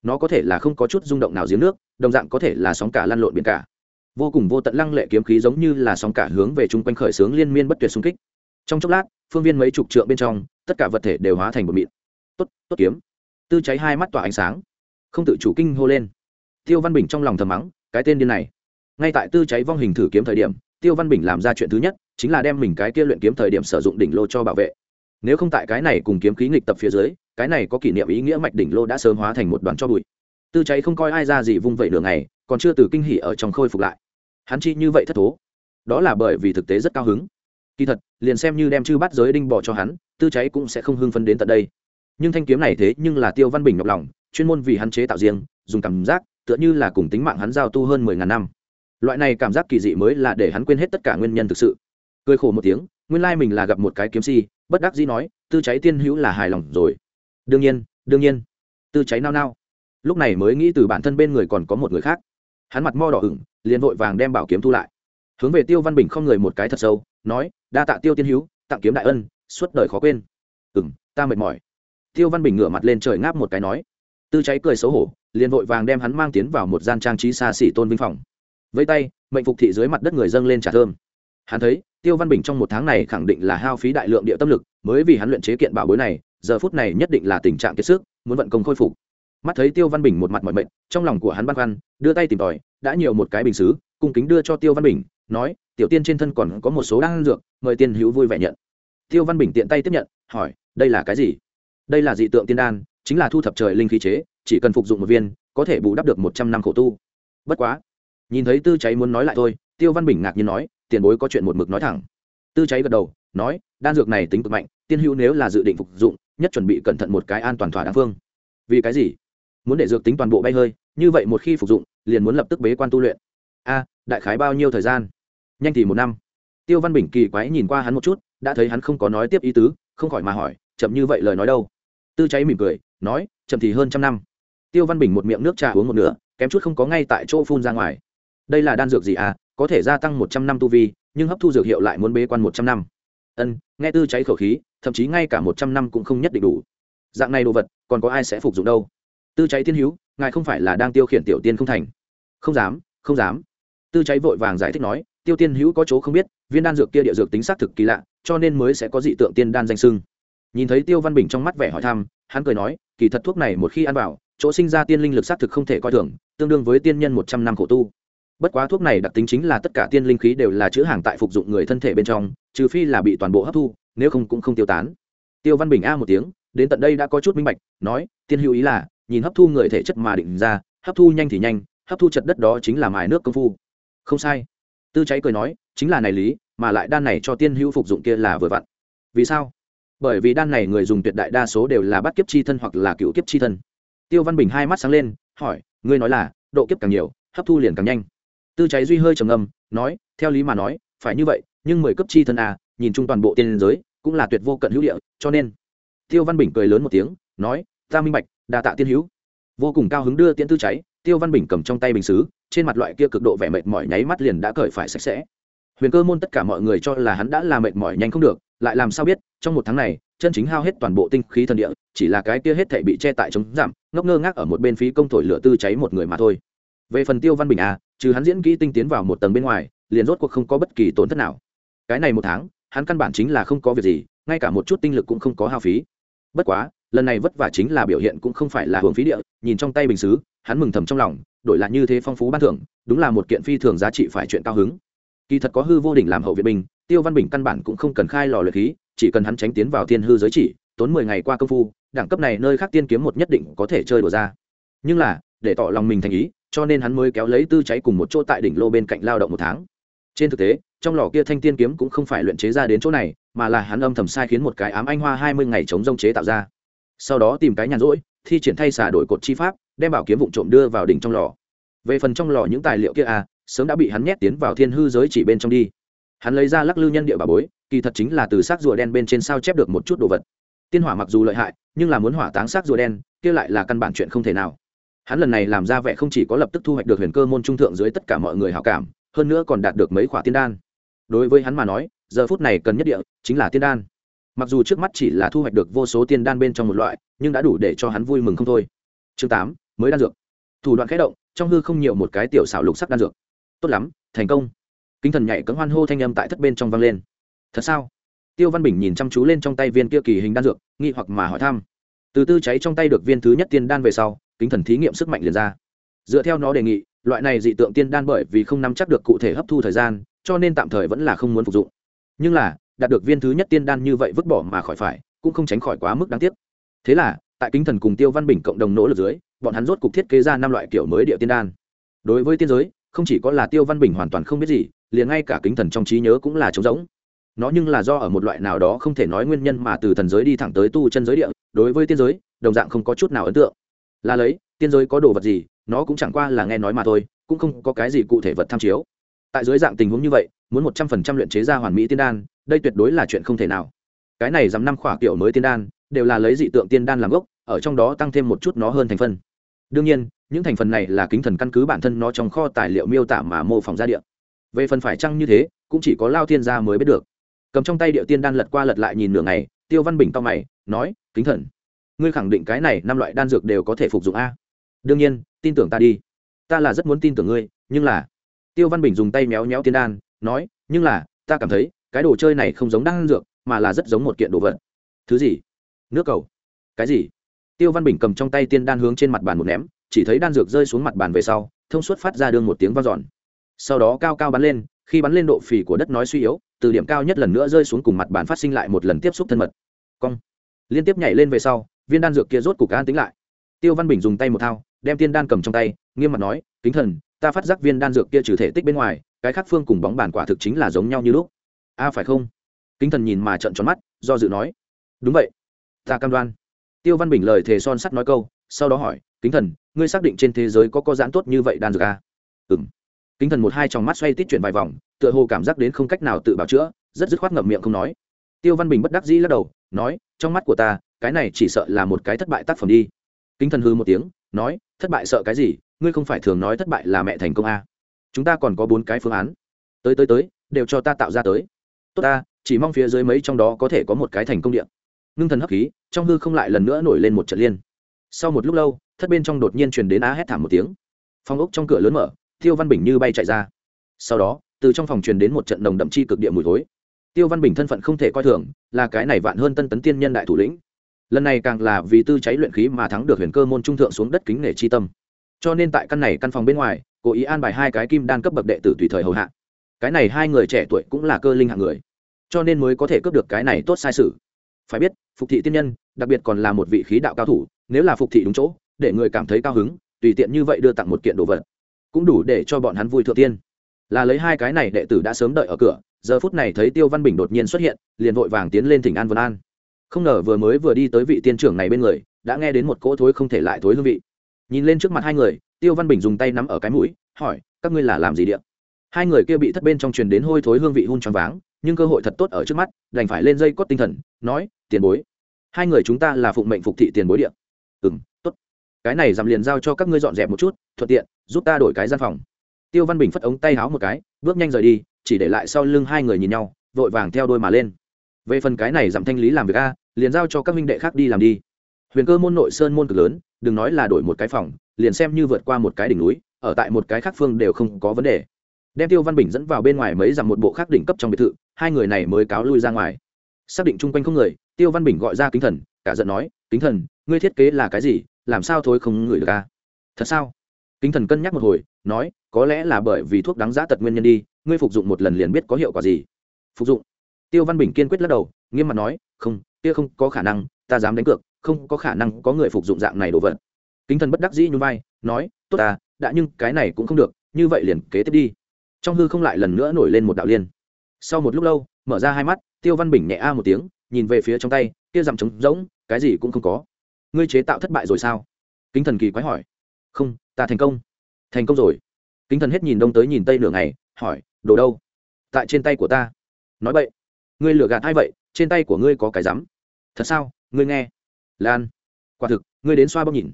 nó có thể là không có chút rung động nào giếng nước, đồng dạng có thể là sóng cả lăn lộn biển cả. Vô cùng vô tận lăng lệ kiếm khí giống như là sóng cả hướng về chung quanh khởi xướng liên miên bất tuyệt xung kích trong chốc lát, phương viên mấy chục trượng bên trong, tất cả vật thể đều hóa thành một mịn. Tốt tốt kiếm. Tư cháy hai mắt tỏa ánh sáng. Không tự chủ kinh hô lên. Tiêu văn bình trong lòng thầm mắng, cái tên điên này. Ngay tại tư cháy vong hình thử kiếm thời điểm, tiêu văn bình làm ra chuyện thứ nhất, chính là đem mình cái kia luyện kiếm thời điểm sử dụng đỉnh lô cho bảo vệ. Nếu không tại cái này cùng kiếm khí nghịch tập phía dưới, cái này có kỷ niệm ý nghĩa mạch đỉnh lô đã sớm hóa thành một đoàn cho bụi. Tư cháy không coi ai ra gì vung vẩy đường này, còn chưa từ kinh hỉ ở trong khôi phục lại. Hắn chi như vậy thất thố. Đó là bởi vì thực tế rất cao hứng kỳ thật, liền xem như đem chư bắt giới đinh bỏ cho hắn, tư cháy cũng sẽ không hưng phấn đến tận đây. Nhưng thanh kiếm này thế nhưng là tiêu văn bình nhọc lòng, chuyên môn vì hắn chế tạo riêng, dùng cảm giác, tựa như là cùng tính mạng hắn giao tu hơn mười ngàn năm. Loại này cảm giác kỳ dị mới là để hắn quên hết tất cả nguyên nhân thực sự. Cười khổ một tiếng, nguyên lai mình là gặp một cái kiếm si, bất đắc dĩ nói, tư cháy tiên hữu là hài lòng rồi. Đương nhiên đương nhiên. Tư cháy nao nao. Lúc này mới nghĩ từ bản thân bên người còn có một người khác. Hắn mặt mo đỏ ửng, liền vội vàng đem bảo kiếm thu lại. Hướng về tiêu văn bình không người một cái thật sâu, nói đa tạ tiêu tiên hữu, tặng kiếm đại ân, suốt đời khó quên. Ừ m ta mệt mỏi. Tiêu văn bình ngửa mặt lên trời ngáp một cái nói. Tư cháy cười xấu hổ, liền vội vàng đem hắn mang tiến vào một gian trang trí xa xỉ tôn vinh phòng. Vây tay, mệnh phục thị dưới mặt đất người dâng lên trả thơm. Hắn thấy, tiêu văn bình trong một tháng này khẳng định là hao phí đại lượng địa tâm lực, mới vì hắn luyện chế kiện bảo bối này, giờ phút này nhất định là tình trạng kiệt sức, muốn vận công khôi phục. Mắt thấy tiêu văn bình một mặt mọi mệnh trong lòng của hắn băn khoăn, đưa tay tìm tòi, đã nhiều một cái bình xứ, cung kính đưa cho tiêu văn bình, nói tiểu tiên trên thân còn có một số đan dược, mời tiên hữu vui vẻ nhận. Tiêu văn bình tiện tay tiếp nhận, hỏi, đây là cái gì? Đây là dị tượng tiên đan, chính là thu thập trời linh khí chế, chỉ cần phục dụng một viên, có thể bù đắp được một trăm năm khổ tu. Bất quá, nhìn thấy tư cháy muốn nói lại thôi, tiêu văn bình ngạc nhiên nói, tiền bối có chuyện một mực nói thẳng. Tư cháy gật đầu, nói, đan dược này tính cực mạnh, tiên hữu nếu là dự định phục dụng, nhất chuẩn bị cẩn thận một cái an toàn thỏa đáng phương. Vì cái gì? Muốn để dược tính toàn bộ bay hơi, như vậy một khi phục dụng, liền muốn lập tức bế quan tu luyện. A, đại khái bao nhiêu thời gian? Nhanh thì một năm. Tiêu văn bình kỳ quái nhìn qua hắn một chút, đã thấy hắn không có nói tiếp ý tứ, không khỏi mà hỏi, chậm như vậy lời nói đâu? Tư cháy mỉm cười, nói, chậm thì hơn trăm năm. Tiêu văn bình một miệng nước trà uống một nửa, kém chút không có ngay tại chỗ phun ra ngoài. Đây là đan dược gì à? Có thể gia tăng một trăm năm tu vi, nhưng hấp thu dược hiệu lại muốn bế quan một trăm năm. Ân, nghe tư cháy khẩu khí, thậm chí ngay cả một trăm năm cũng không nhất định đủ. Dạng này đồ vật, còn có ai sẽ phục dụng đâu? Tư cháy tiên hữu, ngài không phải là đang tiêu khiển tiểu tiên không thành. Không dám không dám. Tư cháy vội vàng giải thích nói tiêu tiên hữu có chỗ không biết, viên đan dược kia địa dược tính xác thực kỳ lạ, cho nên mới sẽ có dị tượng tiên đan danh sưng. Nhìn thấy tiêu văn bình trong mắt vẻ hỏi thăm, hắn cười nói, kỳ thật thuốc này một khi ăn vào, chỗ sinh ra tiên linh lực xác thực không thể coi thường, tương đương với tiên nhân một trăm năm khổ tu. Bất quá thuốc này đặc tính chính là tất cả tiên linh khí đều là chữ hàng tại phục dụng người thân thể bên trong, trừ phi là bị toàn bộ hấp thu, nếu không cũng không tiêu tán. Tiêu văn bình a một tiếng, đến tận đây đã có chút minh bạch, nói, tiên hữu ý là, nhìn hấp thu người thể chất mà định ra, hấp thu nhanh thì nhanh, hấp thu chật đất đó chính là mài nước công phu. Không sai tư cháy cười nói chính là này lý mà lại đan này cho tiên hữu phục dụng kia là vừa vặn. Vì sao? Bởi vì đan này người dùng tuyệt đại đa số đều là bắt kiếp chi thân hoặc là cựu kiếp chi thân. Tiêu văn bình hai mắt sáng lên hỏi ngươi nói là độ kiếp càng nhiều hấp thu liền càng nhanh. Tư cháy duy hơi trầm âm, nói theo lý mà nói phải như vậy nhưng mười cấp chi thân à nhìn chung toàn bộ tiên giới cũng là tuyệt vô cận hữu địa cho nên. Tiêu văn bình cười lớn một tiếng nói ta minh bạch đa tạ tiên hữu. Vô cùng cao hứng đưa tiễn tư cháy tiêu văn bình cầm trong tay bình xứ trên mặt loại kia cực độ vẻ mệt mỏi nháy mắt liền đã cởi phải sạch sẽ. Huyền cơ môn tất cả mọi người cho là hắn đã là mệt mỏi nhanh không được, lại làm sao biết, trong một tháng này, chân chính hao hết toàn bộ tinh khí thần địa, chỉ là cái kia hết thể bị che tại chống giảm, ngốc ngơ ngác ở một bên phí công thổi lửa tư cháy một người mà thôi. Về phần tiêu văn bình à trừ hắn diễn kỹ tinh tiến vào một tầng bên ngoài, liền rốt cuộc không có bất kỳ tổn thất nào. Cái này một tháng, hắn căn bản chính là không có việc gì, ngay cả một chút tinh lực cũng không có hao phí. Bất quá, lần này vất vả chính là biểu hiện cũng không phải là hưởng phí địa nhìn trong tay bình xứ, hắn mừng thầm trong lòng, đổi lại như thế phong phú ban thưởng, đúng là một kiện phi thường giá trị phải chuyện cao hứng. Kỳ thật có hư vô đỉnh làm hậu viện binh tiêu văn bình căn bản cũng không cần khai lò luyện khí, chỉ cần hắn tránh tiến vào thiên hư giới chỉ, tốn mười ngày qua công phu, đẳng cấp này nơi khác tiên kiếm một nhất định có thể chơi đổ ra. Nhưng là, để tỏ lòng mình thành ý, cho nên hắn mới kéo lấy tư cháy cùng một chỗ tại đỉnh lô bên cạnh lao động một tháng. Trên thực tế, trong lò kia thanh tiên kiếm cũng không phải luyện chế ra đến chỗ này, mà là hắn âm thầm sai khiến một cái ám anh hoa hai mươi ngày chống rông chế tạo ra. Sau đó tìm cái nhàn rỗi thi triển thay xả đổi cột chi pháp, đem bảo kiếm vụ trộm đưa vào đỉnh trong lò. Về phần trong lò những tài liệu kia à sớm đã bị hắn nhét tiến vào thiên hư giới chỉ bên trong đi. Hắn lấy ra lắc lư nhân địa bà bối, kỳ thật chính là từ xác rùa đen bên trên sao chép được một chút đồ vật. Tiên hỏa mặc dù lợi hại, nhưng là muốn hỏa táng xác rùa đen, kia lại là căn bản chuyện không thể nào. Hắn lần này làm ra vẻ không chỉ có lập tức thu hoạch được huyền cơ môn trung thượng dưới tất cả mọi người hảo cảm, hơn nữa còn đạt được mấy khỏa tiên đan. Đối với hắn mà nói, giờ phút này cần nhất địa chính là tiên đan mặc dù trước mắt chỉ là thu hoạch được vô số tiên đan bên trong một loại, nhưng đã đủ để cho hắn vui mừng không thôi. Chương tám, mới đan dược. Thủ đoạn khẽ động, trong hư không nhiều một cái tiểu xảo lục sắc đan dược. Tốt lắm, thành công. Kinh thần nhảy cấm hoan hô thanh âm tại thất bên trong vang lên. Thật sao? Tiêu văn bình nhìn chăm chú lên trong tay viên kia kỳ hình đan dược, nghi hoặc mà hỏi thăm. Từ tư cháy trong tay được viên thứ nhất tiên đan về sau, kính thần thí nghiệm sức mạnh liền ra. Dựa theo nó đề nghị, loại này dị tượng tiên đan bởi vì không nắm chắc được cụ thể hấp thu thời gian, cho nên tạm thời vẫn là không muốn phục dụng. Nhưng là đạt được viên thứ nhất tiên đan như vậy vứt bỏ mà khỏi phải, cũng không tránh khỏi quá mức đáng tiếc. Thế là, tại kính thần cùng tiêu văn bình cộng đồng nỗ lực dưới, bọn hắn rốt cục thiết kế ra năm loại kiểu mới địa tiên đan. Đối với tiên giới, không chỉ có là tiêu văn bình hoàn toàn không biết gì, liền ngay cả kính thần trong trí nhớ cũng là trống rỗng. Nó nhưng là do ở một loại nào đó không thể nói nguyên nhân mà từ thần giới đi thẳng tới tu chân giới địa, đối với tiên giới, đồng dạng không có chút nào ấn tượng. Là lấy, tiên giới có đồ vật gì, nó cũng chẳng qua là nghe nói mà thôi, cũng không có cái gì cụ thể vật tham chiếu. Tại dưới dạng tình huống như vậy, muốn một trăm phần trăm luyện chế ra hoàn mỹ tiên đan đây tuyệt đối là chuyện không thể nào. Cái này dằm năm khỏa kiểu mới tiên đan, đều là lấy dị tượng tiên đan làm gốc, ở trong đó tăng thêm một chút nó hơn thành phần đương nhiên, những thành phần này là kính thần căn cứ bản thân nó trong kho tài liệu miêu tả mà mô phỏng ra địa. Về phần phải chăng như thế, cũng chỉ có lao thiên gia mới biết được. Cầm trong tay điệu tiên đan lật qua lật lại nhìn nửa ngày, tiêu văn bình to mày, nói, kính thần, ngươi khẳng định cái này năm loại đan dược đều có thể phục dụng a? Đương nhiên, tin tưởng ta đi. Ta là rất muốn tin tưởng ngươi, nhưng là tiêu văn bình dùng tay méo méo tiên đan, nói, nhưng là, ta cảm thấy cái đồ chơi này không giống đan dược, mà là rất giống một kiện đồ vật. Thứ gì? Nước cầu. Cái gì? Tiêu văn bình cầm trong tay tiên đan hướng trên mặt bàn một ném, chỉ thấy đan dược rơi xuống mặt bàn về sau, thông suốt phát ra đương một tiếng vang dọn. Sau đó cao cao bắn lên, khi bắn lên độ phì của đất nói suy yếu, từ điểm cao nhất lần nữa rơi xuống cùng mặt bàn phát sinh lại một lần tiếp xúc thân mật. Cong. Liên tiếp nhảy lên về sau, viên đan dược kia rốt cục an tính lại. Tiêu văn bình dùng tay một thao, đem tiên đan cầm trong tay, nghiêm mặt nói, kính thần, ta phát giác viên đan dược kia trừ thể tích bên ngoài, cái khác phương cùng bóng bàn quả thực chính là giống nhau như lúc a phải không? Kính thần nhìn mà trận tròn mắt, do dự nói. Đúng vậy. Ta cam đoan. Tiêu văn bình lời thề son sắt nói câu, sau đó hỏi, kính thần, ngươi xác định trên thế giới có có giãn tốt như vậy đan dược à? ừng kính thần một hai trong mắt xoay tít chuyển vài vòng, tựa hồ cảm giác đến không cách nào tự bảo chữa, rất dứt khoát ngậm miệng không nói. Tiêu văn bình bất đắc dĩ lắc đầu, nói, trong mắt của ta, cái này chỉ sợ là một cái thất bại tác phẩm đi. Kính thần hư một tiếng, nói, thất bại sợ cái gì? Ngươi không phải thường nói thất bại là mẹ thành công à? chúng ta còn có bốn cái phương án. Tới tới tới, đều cho ta tạo ra tới tốt ta, chỉ mong phía dưới mấy trong đó có thể có một cái thành công điện. Ngưng thần hấp khí, trong hư không lại lần nữa nổi lên một trận liên. Sau một lúc lâu, thất bên trong đột nhiên truyền đến á hét thảm một tiếng. Phong ốc trong cửa lớn mở, tiêu văn bình như bay chạy ra. Sau đó, từ trong phòng truyền đến một trận nồng đậm chi cực địa mùi thối. Tiêu văn bình thân phận không thể coi thường, là cái này vạn hơn tân tấn tiên nhân đại thủ lĩnh. Lần này càng là vì tư cháy luyện khí mà thắng được huyền cơ môn trung thượng xuống đất kính nể chi tâm. Cho nên tại căn này căn phòng bên ngoài, cố ý an bài hai cái kim đan cấp bậc đệ tử tùy thời hầu hạ cái này hai người trẻ tuổi cũng là cơ linh hạng người, cho nên mới có thể cướp được cái này tốt sai sự. Phải biết, phục thị tiên nhân, đặc biệt còn là một vị khí đạo cao thủ, nếu là phục thị đúng chỗ, để người cảm thấy cao hứng, tùy tiện như vậy đưa tặng một kiện đồ vật, cũng đủ để cho bọn hắn vui thượng tiên. Là lấy hai cái này đệ tử đã sớm đợi ở cửa, giờ phút này thấy tiêu văn bình đột nhiên xuất hiện, liền vội vàng tiến lên thỉnh an vân an. Không ngờ vừa mới vừa đi tới vị tiên trưởng này bên người, đã nghe đến một cỗ thối không thể lại thối hương vị. Nhìn lên trước mặt hai người, tiêu văn bình dùng tay nắm ở cái mũi, hỏi, các ngươi là làm gì điện hai người kia bị thất bên trong truyền đến hôi thối hương vị hun choáng váng, nhưng cơ hội thật tốt ở trước mắt, đành phải lên dây cót tinh thần, nói, tiền bối, hai người chúng ta là phụng mệnh phục thị tiền bối điện ừ m t ố t cái này dằm liền giao cho các ngươi dọn dẹp một chút, thuận tiện, giúp ta đổi cái gian phòng. Tiêu văn bình phất ống tay háo một cái, bước nhanh rời đi, chỉ để lại sau lưng hai người nhìn nhau, vội vàng theo đôi mà lên. Về phần cái này giảm thanh lý làm việc a, liền giao cho các minh đệ khác đi làm đi. Huyền cơ môn nội sơn môn cực lớn, đừng nói là đổi một cái phòng, liền xem như vượt qua một cái đỉnh núi, ở tại một cái khác phương đều không có vấn đề đem tiêu văn bình dẫn vào bên ngoài mấy dặm một bộ khác đỉnh cấp trong biệt thự, hai người này mới cáo lui ra ngoài. Xác định chung quanh không người, tiêu văn bình gọi ra kính thần, cả giận nói, kính thần, ngươi thiết kế là cái gì? Làm sao thôi không ngửi được ca thật sao? Kính thần cân nhắc một hồi, nói, có lẽ là bởi vì thuốc đáng giá tật nguyên nhân đi, ngươi phục dụng một lần liền biết có hiệu quả gì. Phục dụng. Tiêu văn bình kiên quyết lắc đầu, nghiêm mặt nói, không, kia không có khả năng, ta dám đánh cược, không có khả năng có người phục dụng dạng này đồ vật. Kính thần bất đắc dĩ nhún vai, nói, tốt ta, đã nhưng cái này cũng không được, như vậy liền kế tiếp đi trong hư không lại lần nữa nổi lên một đạo liên. Sau một lúc lâu, mở ra hai mắt, tiêu văn bình nhẹ a một tiếng, nhìn về phía trong tay, kia dằm trống rỗng, cái gì cũng không có. Ngươi chế tạo thất bại rồi sao? Kính thần kỳ quái hỏi. Không, ta thành công. Thành công rồi. Kính thần hết nhìn đông tới nhìn tây nửa ngày, hỏi, đồ đâu? Tại trên tay của ta. Nói vậy ngươi lừa gạt ai vậy? Trên tay của ngươi có cái rắm. Thật sao? Ngươi nghe. Lan. Quả thực, ngươi đến xoa bóc nhìn.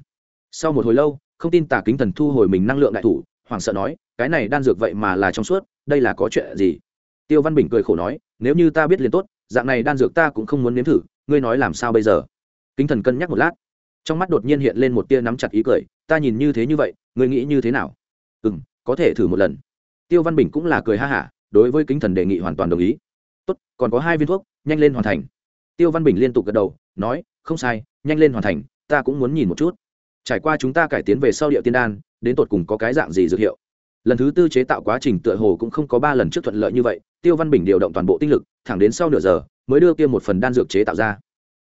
Sau một hồi lâu, không tin tả kính thần thu hồi mình năng lượng đại thủ hoảng sợ nói, cái này đan dược vậy mà là trong suốt, đây là có chuyện gì? Tiêu văn bình cười khổ nói, nếu như ta biết liền tốt, dạng này đan dược ta cũng không muốn nếm thử, ngươi nói làm sao bây giờ? Kính thần cân nhắc một lát, trong mắt đột nhiên hiện lên một tia nắm chặt ý cười, ta nhìn như thế như vậy, ngươi nghĩ như thế nào? Ừ m có thể thử một lần. Tiêu văn bình cũng là cười ha hả, đối với kính thần đề nghị hoàn toàn đồng ý. Tốt, còn có hai viên thuốc, nhanh lên hoàn thành. Tiêu văn bình liên tục gật đầu, nói, không sai, nhanh lên hoàn thành, ta cũng muốn nhìn một chút trải qua chúng ta cải tiến về sau địa tiên đan, đến tột cùng có cái dạng gì dược hiệu? Lần thứ tư chế tạo quá trình tựa hồ cũng không có ba lần trước thuận lợi như vậy, tiêu văn bình điều động toàn bộ tinh lực, thẳng đến sau nửa giờ, mới đưa kia một phần đan dược chế tạo ra.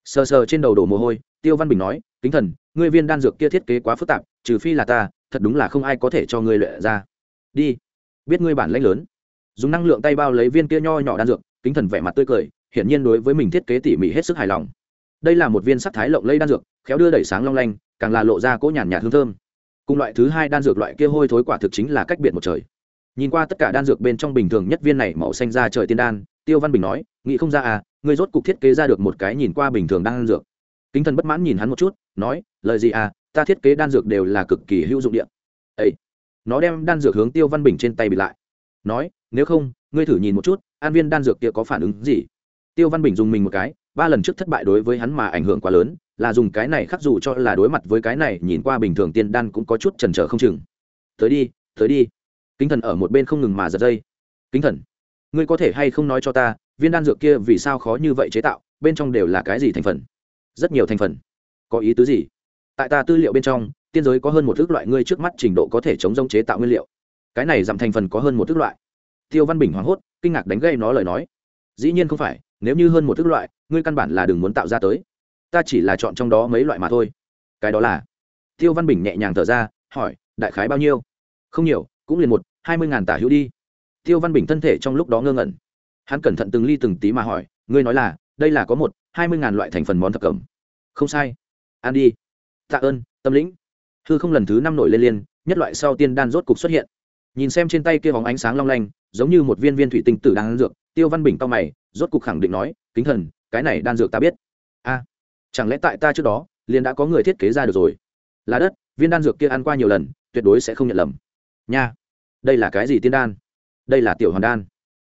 Sờ sờ trên đầu đổ mồ hôi, tiêu văn bình nói, kính thần, ngươi viên đan dược kia thiết kế quá phức tạp, trừ phi là ta, thật đúng là không ai có thể cho ngươi luyện ra. Đi, biết ngươi bản lãnh lớn. Dùng năng lượng tay bao lấy viên kia nho nhỏ đan dược, kính thần vẻ mặt tươi cười, hiển nhiên đối với mình thiết kế tỉ mỉ hết sức hài lòng. Đây là một viên sắc thái lộng lây đan dược, khéo đưa đẩy sáng long lanh càng là lộ ra cỗ nhàn nhạt hương thơm. Cùng loại thứ hai đan dược loại kia hôi thối quả thực chính là cách biệt một trời. Nhìn qua tất cả đan dược bên trong bình thường nhất viên này màu xanh ra trời tiên đan, tiêu văn bình nói, nghĩ không ra à ngươi rốt cục thiết kế ra được một cái nhìn qua bình thường đan dược. Kính thần bất mãn nhìn hắn một chút, nói, lời gì à ta thiết kế đan dược đều là cực kỳ hữu dụng điện ấy nó đem đan dược hướng tiêu văn bình trên tay bị lại. Nói, nếu không, ngươi thử nhìn một chút, an viên đan dược kia có phản ứng gì? Tiêu văn bình dùng mình một cái ba lần trước thất bại đối với hắn mà ảnh hưởng quá lớn, là dùng cái này khắc dù cho là đối mặt với cái này, nhìn qua bình thường tiên đan cũng có chút chần chờ không chừng. Tới đi tới đi. Kính thần ở một bên không ngừng mà giật dây. Kính thần, ngươi có thể hay không nói cho ta, viên đan dược kia vì sao khó như vậy chế tạo, bên trong đều là cái gì thành phần? Rất nhiều thành phần. Có ý tứ gì? Tại ta tư liệu bên trong, tiên giới có hơn một thước loại ngươi trước mắt trình độ có thể chống giống chế tạo nguyên liệu. Cái này giảm thành phần có hơn một thước loại. Tiêu văn bình hoảng hốt, kinh ngạc đánh gây nó lời nói dĩ nhiên không phải, nếu như hơn một thức loại, ngươi căn bản là đừng muốn tạo ra tới. Ta chỉ là chọn trong đó mấy loại mà thôi. Cái đó là? Tiêu văn bình nhẹ nhàng thở ra, hỏi, đại khái bao nhiêu? Không nhiều, cũng liền một, hai mươi ngàn tả hữu đi. Tiêu văn bình thân thể trong lúc đó ngơ ngẩn. Hắn cẩn thận từng ly từng tí mà hỏi, ngươi nói là, đây là có một, hai mươi ngàn loại thành phần món thập cẩm. Không sai. Ăn đi. Tạ ơn, tâm lĩnh. Thư không lần thứ năm nổi lên liên nhất loại sau tiên đan rốt cục xuất hiện. Nhìn xem trên tay kia vòng ánh sáng long lanh, giống như một viên viên thủy tinh tử đang ăn dược tiêu văn bình to mày, rốt cục khẳng định nói, kính thần, cái này đan dược ta biết. A, chẳng lẽ tại ta trước đó, liền đã có người thiết kế ra được rồi? Là đất, viên đan dược kia ăn qua nhiều lần, tuyệt đối sẽ không nhận lầm. Nha, đây là cái gì tiên đan? Đây là tiểu hoàn đan.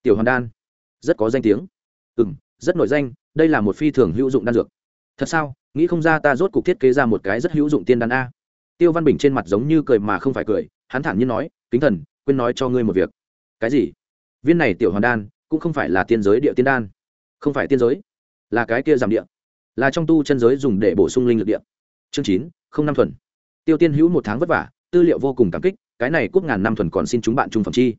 Tiểu hoàn đan? Rất có danh tiếng. Ừ m rất nổi danh, đây là một phi thường hữu dụng đan dược. Thật sao? Nghĩ không ra ta rốt cục thiết kế ra một cái rất hữu dụng tiên đan a. Tiêu văn bình trên mặt giống như cười mà không phải cười, hắn thẳng nhiên nói, kính thần, quên nói cho ngươi một việc. Cái gì? Viên này tiểu hoàn đan cũng không phải là tiên giới địa tiên đan. Không phải tiên giới, là cái kia giảm địa. Là trong tu chân giới dùng để bổ sung linh lực địa. Chương chín, không năm thuần. Tiêu tiên hữu một tháng vất vả, tư liệu vô cùng cảm kích, cái này cúp ngàn năm thuần còn xin chúng bạn trung phẩm chi.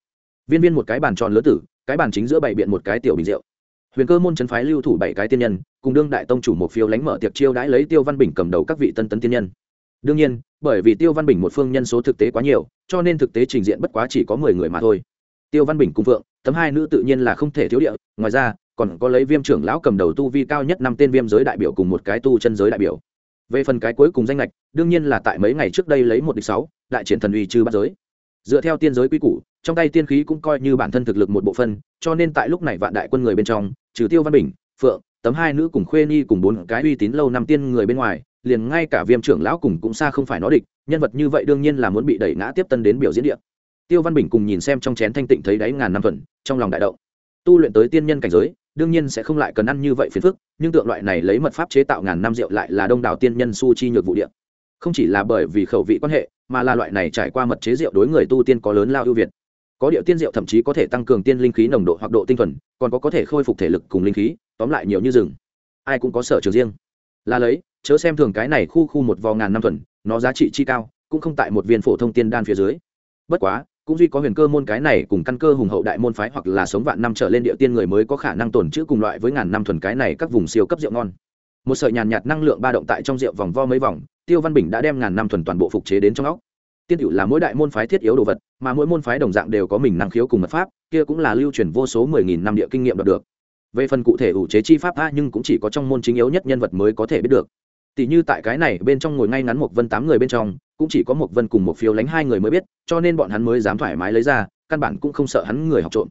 Viên viên một cái bàn tròn lứa tử, cái bàn chính giữa bảy biện một cái tiểu bình rượu. Huyền cơ môn trấn phái lưu thủ bảy cái tiên nhân, cùng đương đại tông chủ một phiếu lánh mở tiệc chiêu đãi lấy tiêu văn bình cầm đầu các vị tân tấn tiên nhân. Đương nhiên, bởi vì tiêu văn bình một phương nhân số thực tế quá nhiều, cho nên thực tế trình diện bất quá chỉ có mười người mà thôi. Tiêu văn bình cung phượng tấm hai nữ tự nhiên là không thể thiếu địa. Ngoài ra, còn có lấy viêm trưởng lão cầm đầu tu vi cao nhất năm tên viêm giới đại biểu cùng một cái tu chân giới đại biểu. Về phần cái cuối cùng danh lệch đương nhiên là tại mấy ngày trước đây lấy một địch sáu, đại triển thần uy trừ bắt giới. Dựa theo tiên giới quy củ, trong tay tiên khí cũng coi như bản thân thực lực một bộ phân cho nên tại lúc này vạn đại quân người bên trong, trừ tiêu văn bình, phượng, tấm hai nữ cùng khuê ni cùng bốn cái uy tín lâu năm tiên người bên ngoài, liền ngay cả viêm trưởng lão cùng cũng xa không phải nó địch, nhân vật như vậy đương nhiên là muốn bị đẩy ngã tiếp tân đến biểu diễn điện tiêu văn bình cùng nhìn xem trong chén thanh tịnh thấy đáy ngàn năm thuần, trong lòng đại động. Tu luyện tới tiên nhân cảnh giới, đương nhiên sẽ không lại cần ăn như vậy phiền phức, nhưng tượng loại này lấy mật pháp chế tạo ngàn năm rượu lại là đông đảo tiên nhân su chi nhược vụ điện không chỉ là bởi vì khẩu vị quan hệ, mà là loại này trải qua mật chế rượu đối người tu tiên có lớn lao ưu việt. Có điệu tiên rượu thậm chí có thể tăng cường tiên linh khí nồng độ hoặc độ tinh thuần, còn có có thể khôi phục thể lực cùng linh khí, tóm lại nhiều như rừng. Ai cũng có sở trường riêng. Là lấy, chớ xem thường cái này khu khu một vò ngàn năm thuần, nó giá trị chi cao, cũng không tại một viên phổ thông tiên đan phía dưới. Bất quá cũng duy có huyền cơ môn cái này cùng căn cơ hùng hậu đại môn phái hoặc là sống vạn năm trở lên địa tiên người mới có khả năng tồn chữ cùng loại với ngàn năm thuần cái này các vùng siêu cấp rượu ngon. Một sợi nhàn nhạt năng lượng ba động tại trong rượu vòng vo mấy vòng, tiêu văn bình đã đem ngàn năm thuần toàn bộ phục chế đến trong óc. Tiên cựu là mỗi đại môn phái thiết yếu đồ vật, mà mỗi môn phái đồng dạng đều có mình năng khiếu cùng mật pháp, kia cũng là lưu truyền vô số mười nghìn năm địa kinh nghiệm đạt được. Về phần cụ thể ủ chế chi pháp, a, nhưng cũng chỉ có trong môn chính yếu nhất nhân vật mới có thể biết được tỷ như tại cái này bên trong ngồi ngay ngắn một vân tám người bên trong, cũng chỉ có một vân cùng một phiếu lánh hai người mới biết, cho nên bọn hắn mới dám thoải mái lấy ra, căn bản cũng không sợ hắn người học trộm.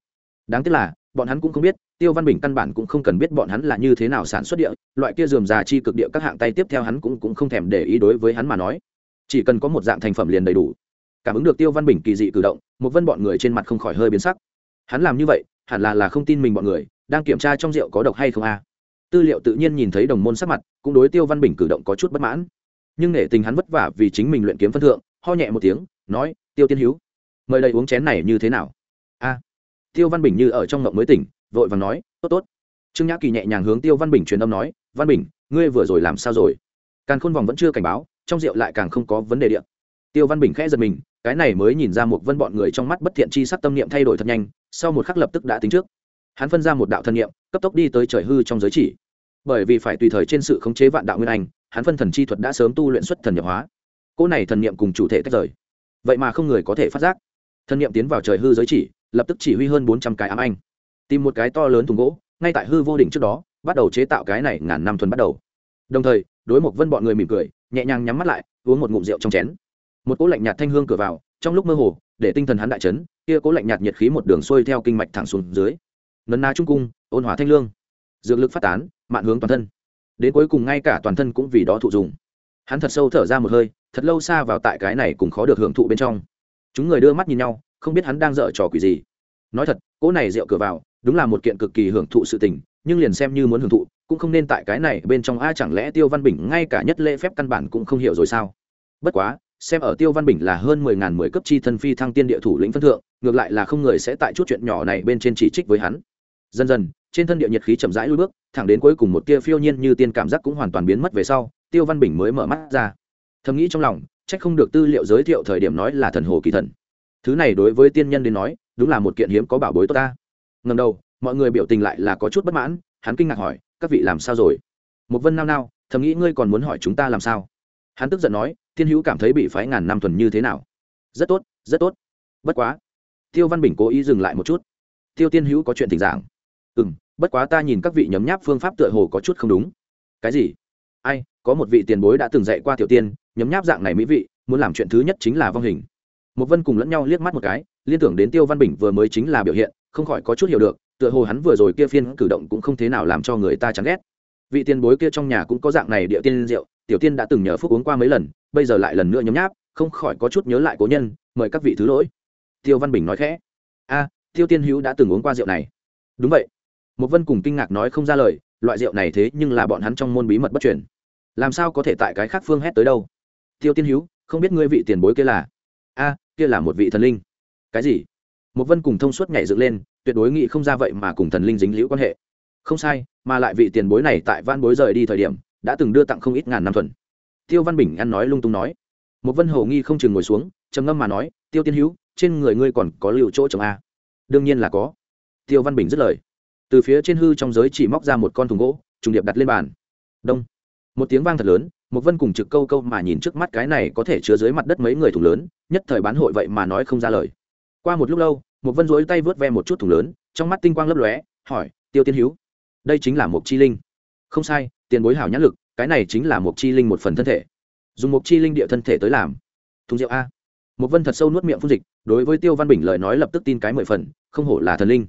Đáng tiếc là, bọn hắn cũng không biết, tiêu văn bình căn bản cũng không cần biết bọn hắn là như thế nào sản xuất địa, loại kia dườm già chi cực địa các hạng tay tiếp theo hắn cũng cũng không thèm để ý đối với hắn mà nói. Chỉ cần có một dạng thành phẩm liền đầy đủ. Cảm ứng được tiêu văn bình kỳ dị cử động một vân bọn người trên mặt không khỏi hơi biến sắc. Hắn làm như vậy, hẳn là là không tin mình bọn người, đang kiểm tra trong rượu có độc hay không a tư liệu tự nhiên nhìn thấy đồng môn sắc mặt, cũng đối tiêu văn bình cử động có chút bất mãn. Nhưng nể tình hắn vất vả vì chính mình luyện kiếm phân thượng, ho nhẹ một tiếng, nói, tiêu tiên hữu mời đây uống chén này như thế nào? A. Tiêu văn bình như ở trong ngộng mới tỉnh, vội và nói, tốt tốt. Trương nhã kỳ nhẹ nhàng hướng tiêu văn bình truyền âm nói, văn bình, ngươi vừa rồi làm sao rồi? Càn khôn vòng vẫn chưa cảnh báo, trong rượu lại càng không có vấn đề điện tiêu văn bình khẽ giật mình, cái này mới nhìn ra một vân bọn người trong mắt bất thiện chi sắc tâm niệm thay đổi thật nhanh, sau một khắc lập tức đã tính trước hắn phân ra một đạo thân niệm cấp tốc đi tới trời hư trong giới chỉ. Bởi vì phải tùy thời trên sự khống chế vạn đạo nguyên anh, hắn phân thần chi thuật đã sớm tu luyện xuất thần nhập hóa. Cỗ này thần niệm cùng chủ thể tách rời. Vậy mà không người có thể phát giác. Thần nhiệm tiến vào trời hư giới chỉ, lập tức chỉ huy hơn bốn trăm cái ám anh. Tìm một cái to lớn thùng gỗ, ngay tại hư vô đỉnh trước đó, bắt đầu chế tạo cái này ngàn năm thuần bắt đầu. Đồng thời, đối một vân bọn người mỉm cười, nhẹ nhàng nhắm mắt lại, uống một ngụm rượu trong chén. Một cỗ lạnh nhạt thanh hương cửa vào, trong lúc mơ hồ, để tinh thần hắn đại chấn, kia cỗ lạnh nhạt nhiệt khí một đường xuôi theo kinh mạch thẳng xuống dưới nấn na trung cung, ôn hòa thanh lương. Dược lực phát tán, mạn hướng toàn thân. Đến cuối cùng ngay cả toàn thân cũng vì đó thụ dùng hắn thật sâu thở ra một hơi, thật lâu xa vào tại cái này cũng khó được hưởng thụ bên trong. Chúng người đưa mắt nhìn nhau, không biết hắn đang dở trò quỷ gì. Nói thật, cỗ này rượu cửa vào, đúng là một kiện cực kỳ hưởng thụ sự tình, nhưng liền xem như muốn hưởng thụ, cũng không nên tại cái này bên trong a, chẳng lẽ tiêu văn bình ngay cả nhất lễ phép căn bản cũng không hiểu rồi sao? Bất quá xem ở tiêu văn bình là hơn mười ngàn mười cấp chi thân phi thăng tiên địa thủ lĩnh phân thượng, ngược lại là không người sẽ tại chút chuyện nhỏ này bên trên chỉ trích với hắn. Dần dần, trên thân địa nhiệt khí chậm rãi lui bước, thẳng đến cuối cùng một tia phiêu nhiên như tiên cảm giác cũng hoàn toàn biến mất về sau, tiêu văn bình mới mở mắt ra. Thầm nghĩ trong lòng trách không được tư liệu giới thiệu thời điểm nói là thần hồ kỳ thần. Thứ này đối với tiên nhân đến nói, đúng là một kiện hiếm có bảo bối tốt ta. Ngầm đầu, mọi người biểu tình lại là có chút bất mãn, hắn kinh ngạc hỏi, các vị làm sao rồi? Một vân nao nao, thầm nghĩ ngươi còn muốn hỏi chúng ta làm sao? Hắn tức giận nói thiên hữu cảm thấy bị phái ngàn năm thuần như thế nào? Rất tốt rất tốt. Bất quá, tiêu văn bình cố ý dừng lại một chút. Tiêu tiên hữu có chuyện tình giảng. Ừ m bất quá ta nhìn các vị nhấm nháp phương pháp tựa hồ có chút không đúng. Cái gì? Ai, có một vị tiền bối đã từng dạy qua tiểu tiên, nhấm nháp dạng này mỹ vị, muốn làm chuyện thứ nhất chính là vong hình. Một vân cùng lẫn nhau liếc mắt một cái, liên tưởng đến tiêu văn bình vừa mới chính là biểu hiện, không khỏi có chút hiểu được, tựa hồ hắn vừa rồi kia phiên cử động cũng không thế nào làm cho người ta chán ghét. Vị tiền bối kia trong nhà cũng có dạng này địa tiên rượu, tiểu tiên đã từng nhờ phúc uống qua mấy lần bây giờ lại lần nữa nhấm nháp, không khỏi có chút nhớ lại cố nhân, mời các vị thứ lỗi. Tiêu văn bình nói khẽ. A, tiêu tiên hữu đã từng uống qua rượu này. Đúng vậy. Một vân cùng kinh ngạc nói không ra lời, loại rượu này thế nhưng là bọn hắn trong môn bí mật bất truyền. Làm sao có thể tại cái khác phương hét tới đâu? Tiêu tiên hữu, không biết ngươi vị tiền bối kia là? A, kia là một vị thần linh. Cái gì? Một vân cùng thông suốt nhảy dựng lên, tuyệt đối nghĩ không ra vậy mà cùng thần linh dính liễu quan hệ. Không sai, mà lại vị tiền bối này tại van bối rời đi thời điểm, đã từng đưa tặng không ít ngàn năm thuần tiêu văn bình ăn nói lung tung nói. Một vân hầu nghi không chừng ngồi xuống, trầm ngâm mà nói, tiêu tiên hữu trên người ngươi còn có liệu chỗ chồng a? Đương nhiên là có. Tiêu văn bình dứt lời. Từ phía trên hư trong giới chỉ móc ra một con thùng gỗ, trùng điệp đặt lên bàn. Đông. Một tiếng vang thật lớn, một vân cùng trực câu câu mà nhìn trước mắt cái này có thể chứa dưới mặt đất mấy người thùng lớn, nhất thời bán hội vậy mà nói không ra lời. Qua một lúc lâu, một vân rối tay vớt ve một chút thùng lớn, trong mắt tinh quang lấp lóe, hỏi, tiêu tiên hữu đây chính là một chi linh. Không sai, tiền bối hảo nhãn lực cái này chính là một chi linh một phần thân thể. Dùng một chi linh địa thân thể tới làm. Thùng rượu a. Một vân thật sâu nuốt miệng phun dịch, đối với tiêu văn bình lời nói lập tức tin cái mười phần, không hổ là thần linh.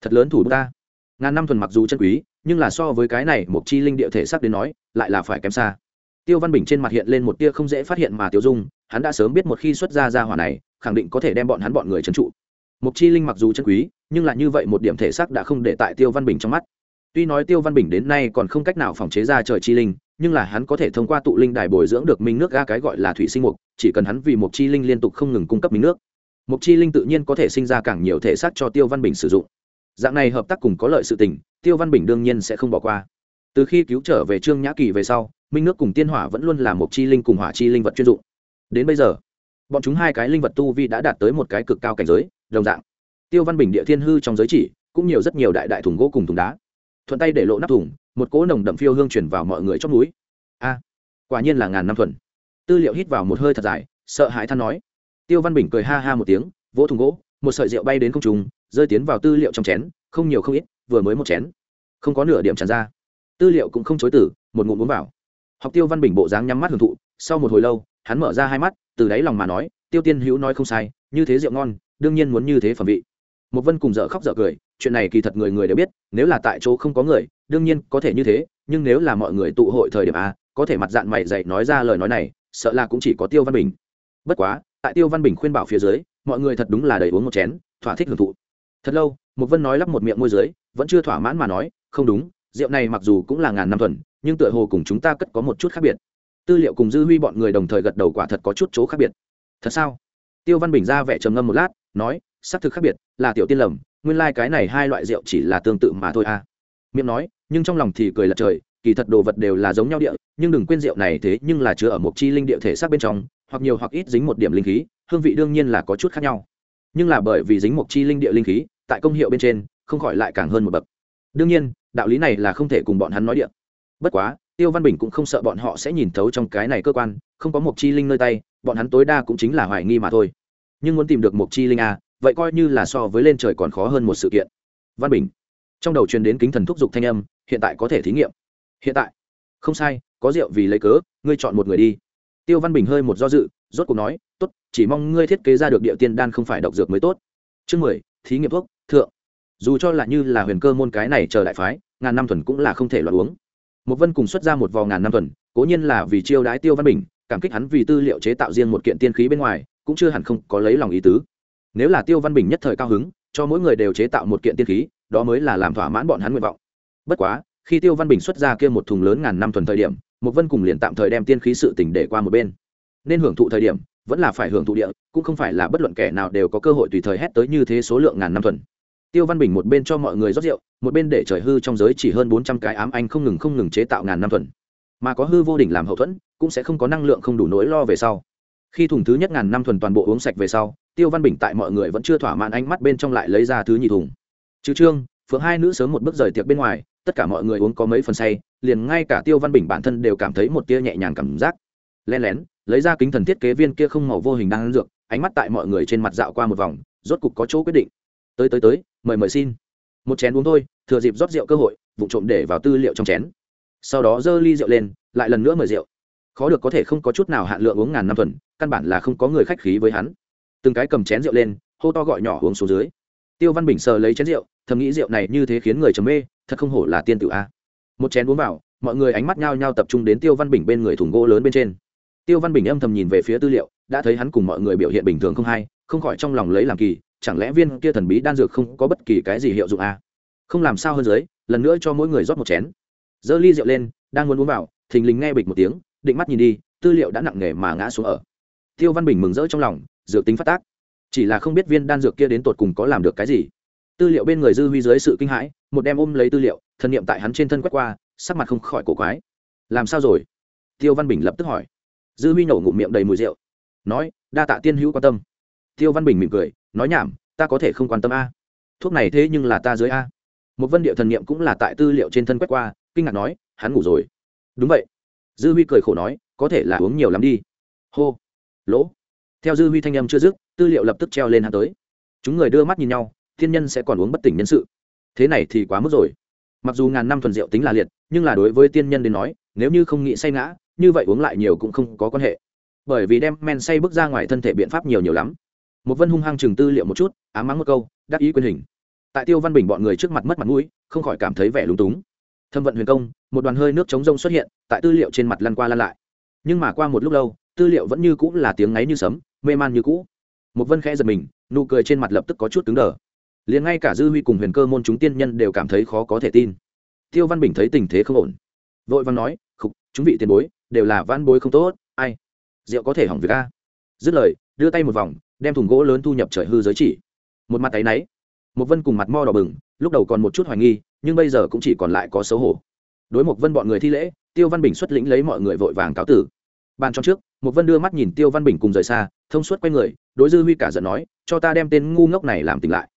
Thật lớn thủ ta ngàn năm thuần mặc dù chân quý, nhưng là so với cái này một chi linh địa thể xác đến nói, lại là phải kém xa. Tiêu văn bình trên mặt hiện lên một tia không dễ phát hiện mà tiêu dung, hắn đã sớm biết một khi xuất ra ra hỏa này, khẳng định có thể đem bọn hắn bọn người trấn trụ. Mục chi linh mặc dù chân quý, nhưng là như vậy một điểm thể xác đã không để tại tiêu văn bình trong mắt. Tuy nói tiêu văn bình đến nay còn không cách nào phòng chế ra trời chi linh nhưng là hắn có thể thông qua tụ linh đài bồi dưỡng được minh nước ga cái gọi là thủy sinh mục, chỉ cần hắn vì mục chi linh liên tục không ngừng cung cấp minh nước. Mục chi linh tự nhiên có thể sinh ra càng nhiều thể xác cho tiêu văn bình sử dụng. Dạng này hợp tác cùng có lợi sự tình, tiêu văn bình đương nhiên sẽ không bỏ qua. Từ khi cứu trở về trương nhã kỳ về sau, minh nước cùng tiên hỏa vẫn luôn là một chi linh cùng hỏa chi linh vật chuyên dụng. Đến bây giờ, bọn chúng hai cái linh vật tu vi đã đạt tới một cái cực cao cảnh giới, đồng dạng. Tiêu văn bình địa thiên hư trong giới chỉ, cũng nhiều rất nhiều đại đại thùng gỗ cùng thùng đá. Thuận tay để lộ nắp thùng một cỗ nồng đậm phiêu hương chuyển vào mọi người trong núi a, quả nhiên là ngàn năm thuần. Tư liệu hít vào một hơi thật dài, sợ hãi than nói. Tiêu văn bình cười ha ha một tiếng, vỗ thùng gỗ, một sợi rượu bay đến không trùng rơi tiến vào tư liệu trong chén, không nhiều không ít, vừa mới một chén. Không có nửa điểm tràn ra. Tư liệu cũng không chối tử một ngụm uống vào. Học tiêu văn bình bộ dáng nhắm mắt hưởng thụ, sau một hồi lâu, hắn mở ra hai mắt, từ đáy lòng mà nói, tiêu tiên hữu nói không sai, như thế rượu ngon, đương nhiên muốn như thế phẩm vị. Một vân cùng dở khóc dở cười, chuyện này kỳ thật người người đều biết, nếu là tại chỗ không có người đương nhiên có thể như thế, nhưng nếu là mọi người tụ hội thời điểm a, có thể mặt dạng mày dạy nói ra lời nói này, sợ là cũng chỉ có tiêu văn bình. Bất quá, tại tiêu văn bình khuyên bảo phía dưới, mọi người thật đúng là đầy uống một chén, thỏa thích hưởng thụ. Thật lâu một vân nói lắp một miệng môi dưới, vẫn chưa thỏa mãn mà nói, không đúng, rượu này mặc dù cũng là ngàn năm thuần, nhưng tựa hồ cùng chúng ta cất có một chút khác biệt. Tư liệu cùng dư huy bọn người đồng thời gật đầu quả thật có chút chỗ khác biệt. Thật sao? Tiêu văn bình ra vẻ trầm ngâm một lát, nói, xác thực khác biệt, là tiểu tiên lầm, nguyên lai、like、cái này hai loại rượu chỉ là tương tự mà thôi à miệng nói, nhưng trong lòng thì cười lật trời, kỳ thật đồ vật đều là giống nhau địa, nhưng đừng quên rượu này thế nhưng là chứa ở một chi linh địa thể xác bên trong, hoặc nhiều hoặc ít dính một điểm linh khí, hương vị đương nhiên là có chút khác nhau. Nhưng là bởi vì dính một chi linh địa linh khí, tại công hiệu bên trên, không khỏi lại càng hơn một bậc. Đương nhiên, đạo lý này là không thể cùng bọn hắn nói địa. Bất quá, tiêu văn bình cũng không sợ bọn họ sẽ nhìn thấu trong cái này cơ quan, không có một chi linh nơi tay, bọn hắn tối đa cũng chính là hoài nghi mà thôi. Nhưng muốn tìm được một chi linh a, vậy coi như là so với lên trời còn khó hơn một sự kiện. Văn bình trong đầu truyền đến kính thần thúc giục thanh âm, hiện tại có thể thí nghiệm. Hiện tại. Không sai, có rượu vì lấy cớ, ngươi chọn một người đi. Tiêu văn bình hơi một do dự, rốt cuộc nói, tốt, chỉ mong ngươi thiết kế ra được địa tiên đan không phải độc dược mới tốt. Chương mười, thí nghiệm thuốc, thượng. Dù cho là như là huyền cơ môn cái này chờ đại phái, ngàn năm thuần cũng là không thể loạt uống. Một vân cùng xuất ra một vò ngàn năm thuần, cố nhiên là vì chiêu đái tiêu văn bình, cảm kích hắn vì tư liệu chế tạo riêng một kiện tiên khí bên ngoài, cũng chưa hẳn không có lấy lòng ý tứ. Nếu là tiêu văn bình nhất thời cao hứng, cho mỗi người đều chế tạo một kiện tiên khí đó mới là làm thỏa mãn bọn hắn nguyện vọng. Bất quá, khi tiêu văn bình xuất ra kia một thùng lớn ngàn năm thuần thời điểm một vân cùng liền tạm thời đem tiên khí sự tỉnh để qua một bên. Nên hưởng thụ thời điểm, vẫn là phải hưởng thụ địa, cũng không phải là bất luận kẻ nào đều có cơ hội tùy thời hét tới như thế số lượng ngàn năm thuần. Tiêu văn bình một bên cho mọi người rót rượu, một bên để trời hư trong giới chỉ hơn bốn trăm cái ám anh không ngừng không ngừng chế tạo ngàn năm thuần. Mà có hư vô đỉnh làm hậu thuẫn, cũng sẽ không có năng lượng không đủ nỗi lo về sau. Khi thùng thứ nhất ngàn năm thuần toàn bộ uống sạch về sau, tiêu văn bình tại mọi người vẫn chưa thỏa mãn ánh mắt bên trong lại lấy ra thứ nhì thùng trừ trương, phượng hai nữ sớm một bước rời tiệc bên ngoài, tất cả mọi người uống có mấy phần say, liền ngay cả tiêu văn bình bản thân đều cảm thấy một tia nhẹ nhàng cảm giác. Len lén, lấy ra kính thần thiết kế viên kia không màu vô hình đang ăn dược, ánh mắt tại mọi người trên mặt dạo qua một vòng, rốt cục có chỗ quyết định. Tới tới tới, mời mời xin. Một chén uống thôi, thừa dịp rót rượu cơ hội vụ trộm để vào tư liệu trong chén. Sau đó giơ ly rượu lên, lại lần nữa mời rượu. Khó được có thể không có chút nào hạn lượng uống ngàn năm tuần căn bản là không có người khách khí với hắn. Từng cái cầm chén rượu lên, hô to gọi nhỏ uống xuống dưới. Tiêu văn bình sờ lấy chén rượu thầm nghĩ rượu này như thế khiến người trầm mê, thật không hổ là tiên tử a. Một chén uống vào, mọi người ánh mắt nhao nhao tập trung đến tiêu văn bình bên người thùng gỗ lớn bên trên. Tiêu văn bình âm thầm nhìn về phía tư liệu, đã thấy hắn cùng mọi người biểu hiện bình thường không hay, không khỏi trong lòng lấy làm kỳ, chẳng lẽ viên kia thần bí đan dược không có bất kỳ cái gì hiệu dụng a? Không làm sao hơn dưới, lần nữa cho mỗi người rót một chén. Giơ ly rượu lên, đang muốn uống vào, thình lình nghe bịch một tiếng, định mắt nhìn đi, tư liệu đã nặng nề mà ngã xuống ở. Tiêu văn bình mừng rỡ trong lòng, dược tính phát tác. Chỉ là không biết viên đan dược kia đến tột cùng có làm được cái gì tư liệu bên người dư huy dưới sự kinh hãi, một đem ôm lấy tư liệu thân nhiệm tại hắn trên thân quét qua, sắc mặt không khỏi cổ quái. Làm sao rồi? Tiêu văn bình lập tức hỏi. Dư huy nổ ngụm miệng đầy mùi rượu. Nói, đa tạ tiên hữu quan tâm. Tiêu văn bình mỉm cười, nói nhảm, ta có thể không quan tâm a. Thuốc này thế nhưng là ta dưới a. Một vân điệu thần niệm cũng là tại tư liệu trên thân quét qua, kinh ngạc nói, hắn ngủ rồi. Đúng vậy. Dư huy cười khổ nói, có thể là uống nhiều lắm đi. Hô. Lỗ. Theo dư huy thanh âm chưa dứt, tư liệu lập tức treo lên hắn tới. Chúng người đưa mắt nhìn nhau thiên nhân sẽ còn uống bất tỉnh nhân sự. Thế này thì quá mức rồi. Mặc dù ngàn năm thuần rượu tính là liệt, nhưng là đối với tiên nhân đến nói, nếu như không nghĩ say ngã, như vậy uống lại nhiều cũng không có quan hệ. Bởi vì đem men say bước ra ngoài thân thể biện pháp nhiều nhiều lắm. Một vân hung hăng chừng tư liệu một chút, ám mắng một câu, đắc ý quyền hình. Tại tiêu văn bình bọn người trước mặt mất mặt mũi, không khỏi cảm thấy vẻ lúng túng. Thâm vận huyền công, một đoàn hơi nước chống rông xuất hiện, tại tư liệu trên mặt lăn qua lăn lại. Nhưng mà qua một lúc lâu, tư liệu vẫn như cũ là tiếng ngáy như sấm, mê man như cũ. Một vân khẽ giật mình, nụ cười trên mặt lập tức có chút cứng đờ liền ngay cả dư huy cùng huyền cơ môn chúng tiên nhân đều cảm thấy khó có thể tin. Tiêu văn bình thấy tình thế không ổn. Vội văn nói, khục, chúng vị tiền bối, đều là văn bối không tốt, ai? Rượu có thể hỏng việc a. Dứt lời, đưa tay một vòng, đem thùng gỗ lớn thu nhập trời hư giới chỉ. Một mặt tay náy một vân cùng mặt mo đỏ bừng, lúc đầu còn một chút hoài nghi, nhưng bây giờ cũng chỉ còn lại có xấu hổ. Đối một vân bọn người thi lễ, tiêu văn bình xuất lĩnh lấy mọi người vội vàng cáo tử. Bàn trong trước một vân đưa mắt nhìn tiêu văn bình cùng rời xa, thông suốt quay người, đối dư huy cả giận nói, cho ta đem tên ngu ngốc này làm tỉnh lại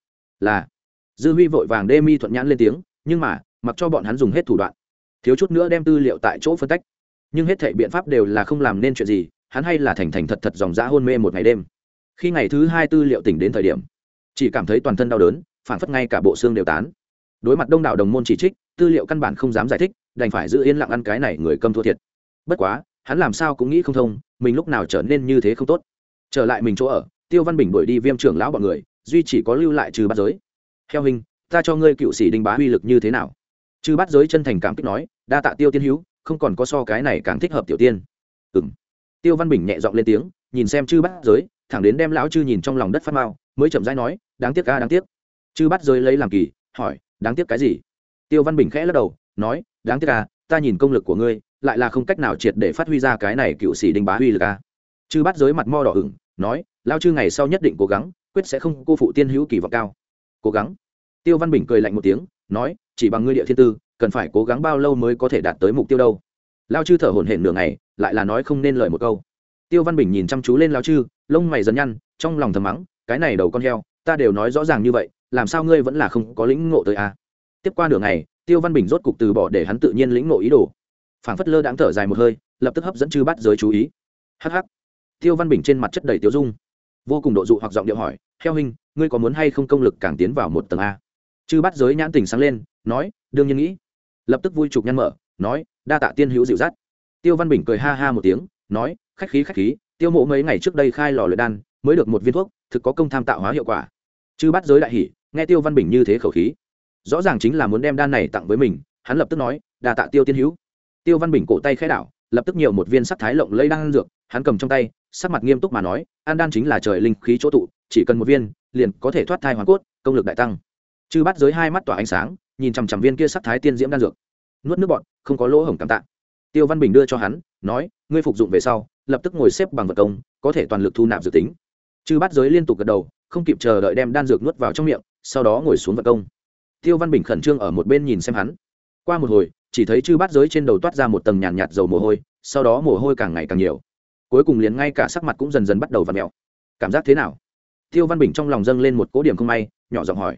là, dư huy vội vàng đê mi thuận nhãn lên tiếng, nhưng mà, mặc cho bọn hắn dùng hết thủ đoạn, thiếu chút nữa đem tư liệu tại chỗ phân tách. Nhưng hết thảy biện pháp đều là không làm nên chuyện gì, hắn hay là thành thành thật thật dòng dã hôn mê một ngày đêm. Khi ngày thứ hai tư liệu tỉnh đến thời điểm, chỉ cảm thấy toàn thân đau đớn phản phất ngay cả bộ xương đều tán. Đối mặt đông đảo đồng môn chỉ trích, tư liệu căn bản không dám giải thích, đành phải giữ yên lặng ăn cái này người câm thua thiệt. Bất quá, hắn làm sao cũng nghĩ không thông, mình lúc nào trở nên như thế không tốt. Trở lại mình chỗ ở, tiêu văn bình đuổi đi viêm trưởng lão bọn người duy chỉ có lưu lại trừ bát giới. Heo hình, ta cho ngươi cựu sĩ đinh bá uy lực như thế nào? Trừ bát giới chân thành cảm kích nói, đa tạ tiêu tiên hữu không còn có so cái này càng thích hợp tiểu tiên. Ừng tiêu văn bình nhẹ giọng lên tiếng, nhìn xem chư bát giới, thẳng đến đem lão chư nhìn trong lòng đất phát mao mới chậm rãi nói, đáng tiếc ca đáng tiếc. Chư bát giới lấy làm kỳ, hỏi, đáng tiếc cái gì? Tiêu văn bình khẽ lắc đầu, nói, đáng tiếc ca ta nhìn công lực của ngươi, lại là không cách nào triệt để phát huy ra cái này cựu sĩ đinh bá huy lực ca chư bát giới mặt mo đỏ ửng, nói lao chư ngày sau nhất định cố gắng quyết sẽ không cô phụ tiên hữu kỳ vọng cao. Cố gắng. Tiêu văn bình cười lạnh một tiếng, nói, chỉ bằng ngươi địa thiên tư, cần phải cố gắng bao lâu mới có thể đạt tới mục tiêu đâu. Lao chư thở hổn hển nửa ngày, lại là nói không nên lời một câu. Tiêu văn bình nhìn chăm chú lên lao chư, lông mày dần nhăn, trong lòng thầm mắng, cái này đầu con heo, ta đều nói rõ ràng như vậy, làm sao ngươi vẫn là không có lĩnh ngộ tới a? À? tiếp qua nửa ngày, tiêu văn bình rốt cục từ bỏ để hắn tự nhiên lĩnh ngộ ý đồ. Phảng phất lơ đãng thở dài một hơi, lập tức hấp dẫn chư bắt giới chú ý. Hắc hắc. Tiêu văn bình trên mặt chất đầy tiêu dung vô cùng độ dụ hoặc giọng điệu hỏi heo hình, ngươi có muốn hay không công lực càng tiến vào một tầng a? Chư bắt giới nhãn tình sáng lên nói đương nhiên nghĩ. Lập tức vui trục nhăn mở nói đa tạ tiên hữu dịu dắt. Tiêu văn bình cười ha ha một tiếng nói khách khí khách khí tiêu mộ mấy ngày trước đây khai lò luyện đan mới được một viên thuốc thực có công tham tạo hóa hiệu quả. Chư bắt giới đại hỉ nghe tiêu văn bình như thế khẩu khí. Rõ ràng chính là muốn đem đan này tặng với mình hắn lập tức nói đa tạ tiêu tiên hữu. Tiêu văn bình cổ tay khai đảo lập tức nhiều một viên sắc thái lộng lấy đan dược hắn cầm trong tay sắc mặt nghiêm túc mà nói an đan chính là trời linh khí chỗ tụ chỉ cần một viên liền có thể thoát thai hoàn cốt công lực đại tăng. Chư bắt giới hai mắt tỏa ánh sáng nhìn chằm chằm viên kia sắc thái tiên diễm đan dược. Nuốt nước bọn không có lỗ hổng cảm tạ. Tiêu văn bình đưa cho hắn nói ngươi phục dụng về sau lập tức ngồi xếp bằng vật công có thể toàn lực thu nạp dự tính. Chư bắt giới liên tục gật đầu không kịp chờ đợi đem đan dược nuốt vào trong miệng sau đó ngồi xuống vật công. Tiêu văn bình khẩn trương ở một bên nhìn xem hắn. Qua một hồi chỉ thấy chư bát giới trên đầu toát ra một tầng nhàn nhạt, nhạt dầu mồ hôi sau đó mồ hôi càng ngày càng nhiều cuối cùng liền ngay cả sắc mặt cũng dần dần bắt đầu v ặ mẹo. Cảm giác thế nào? Tiêu văn bình trong lòng dâng lên một cố điểm không may, nhỏ giọng hỏi.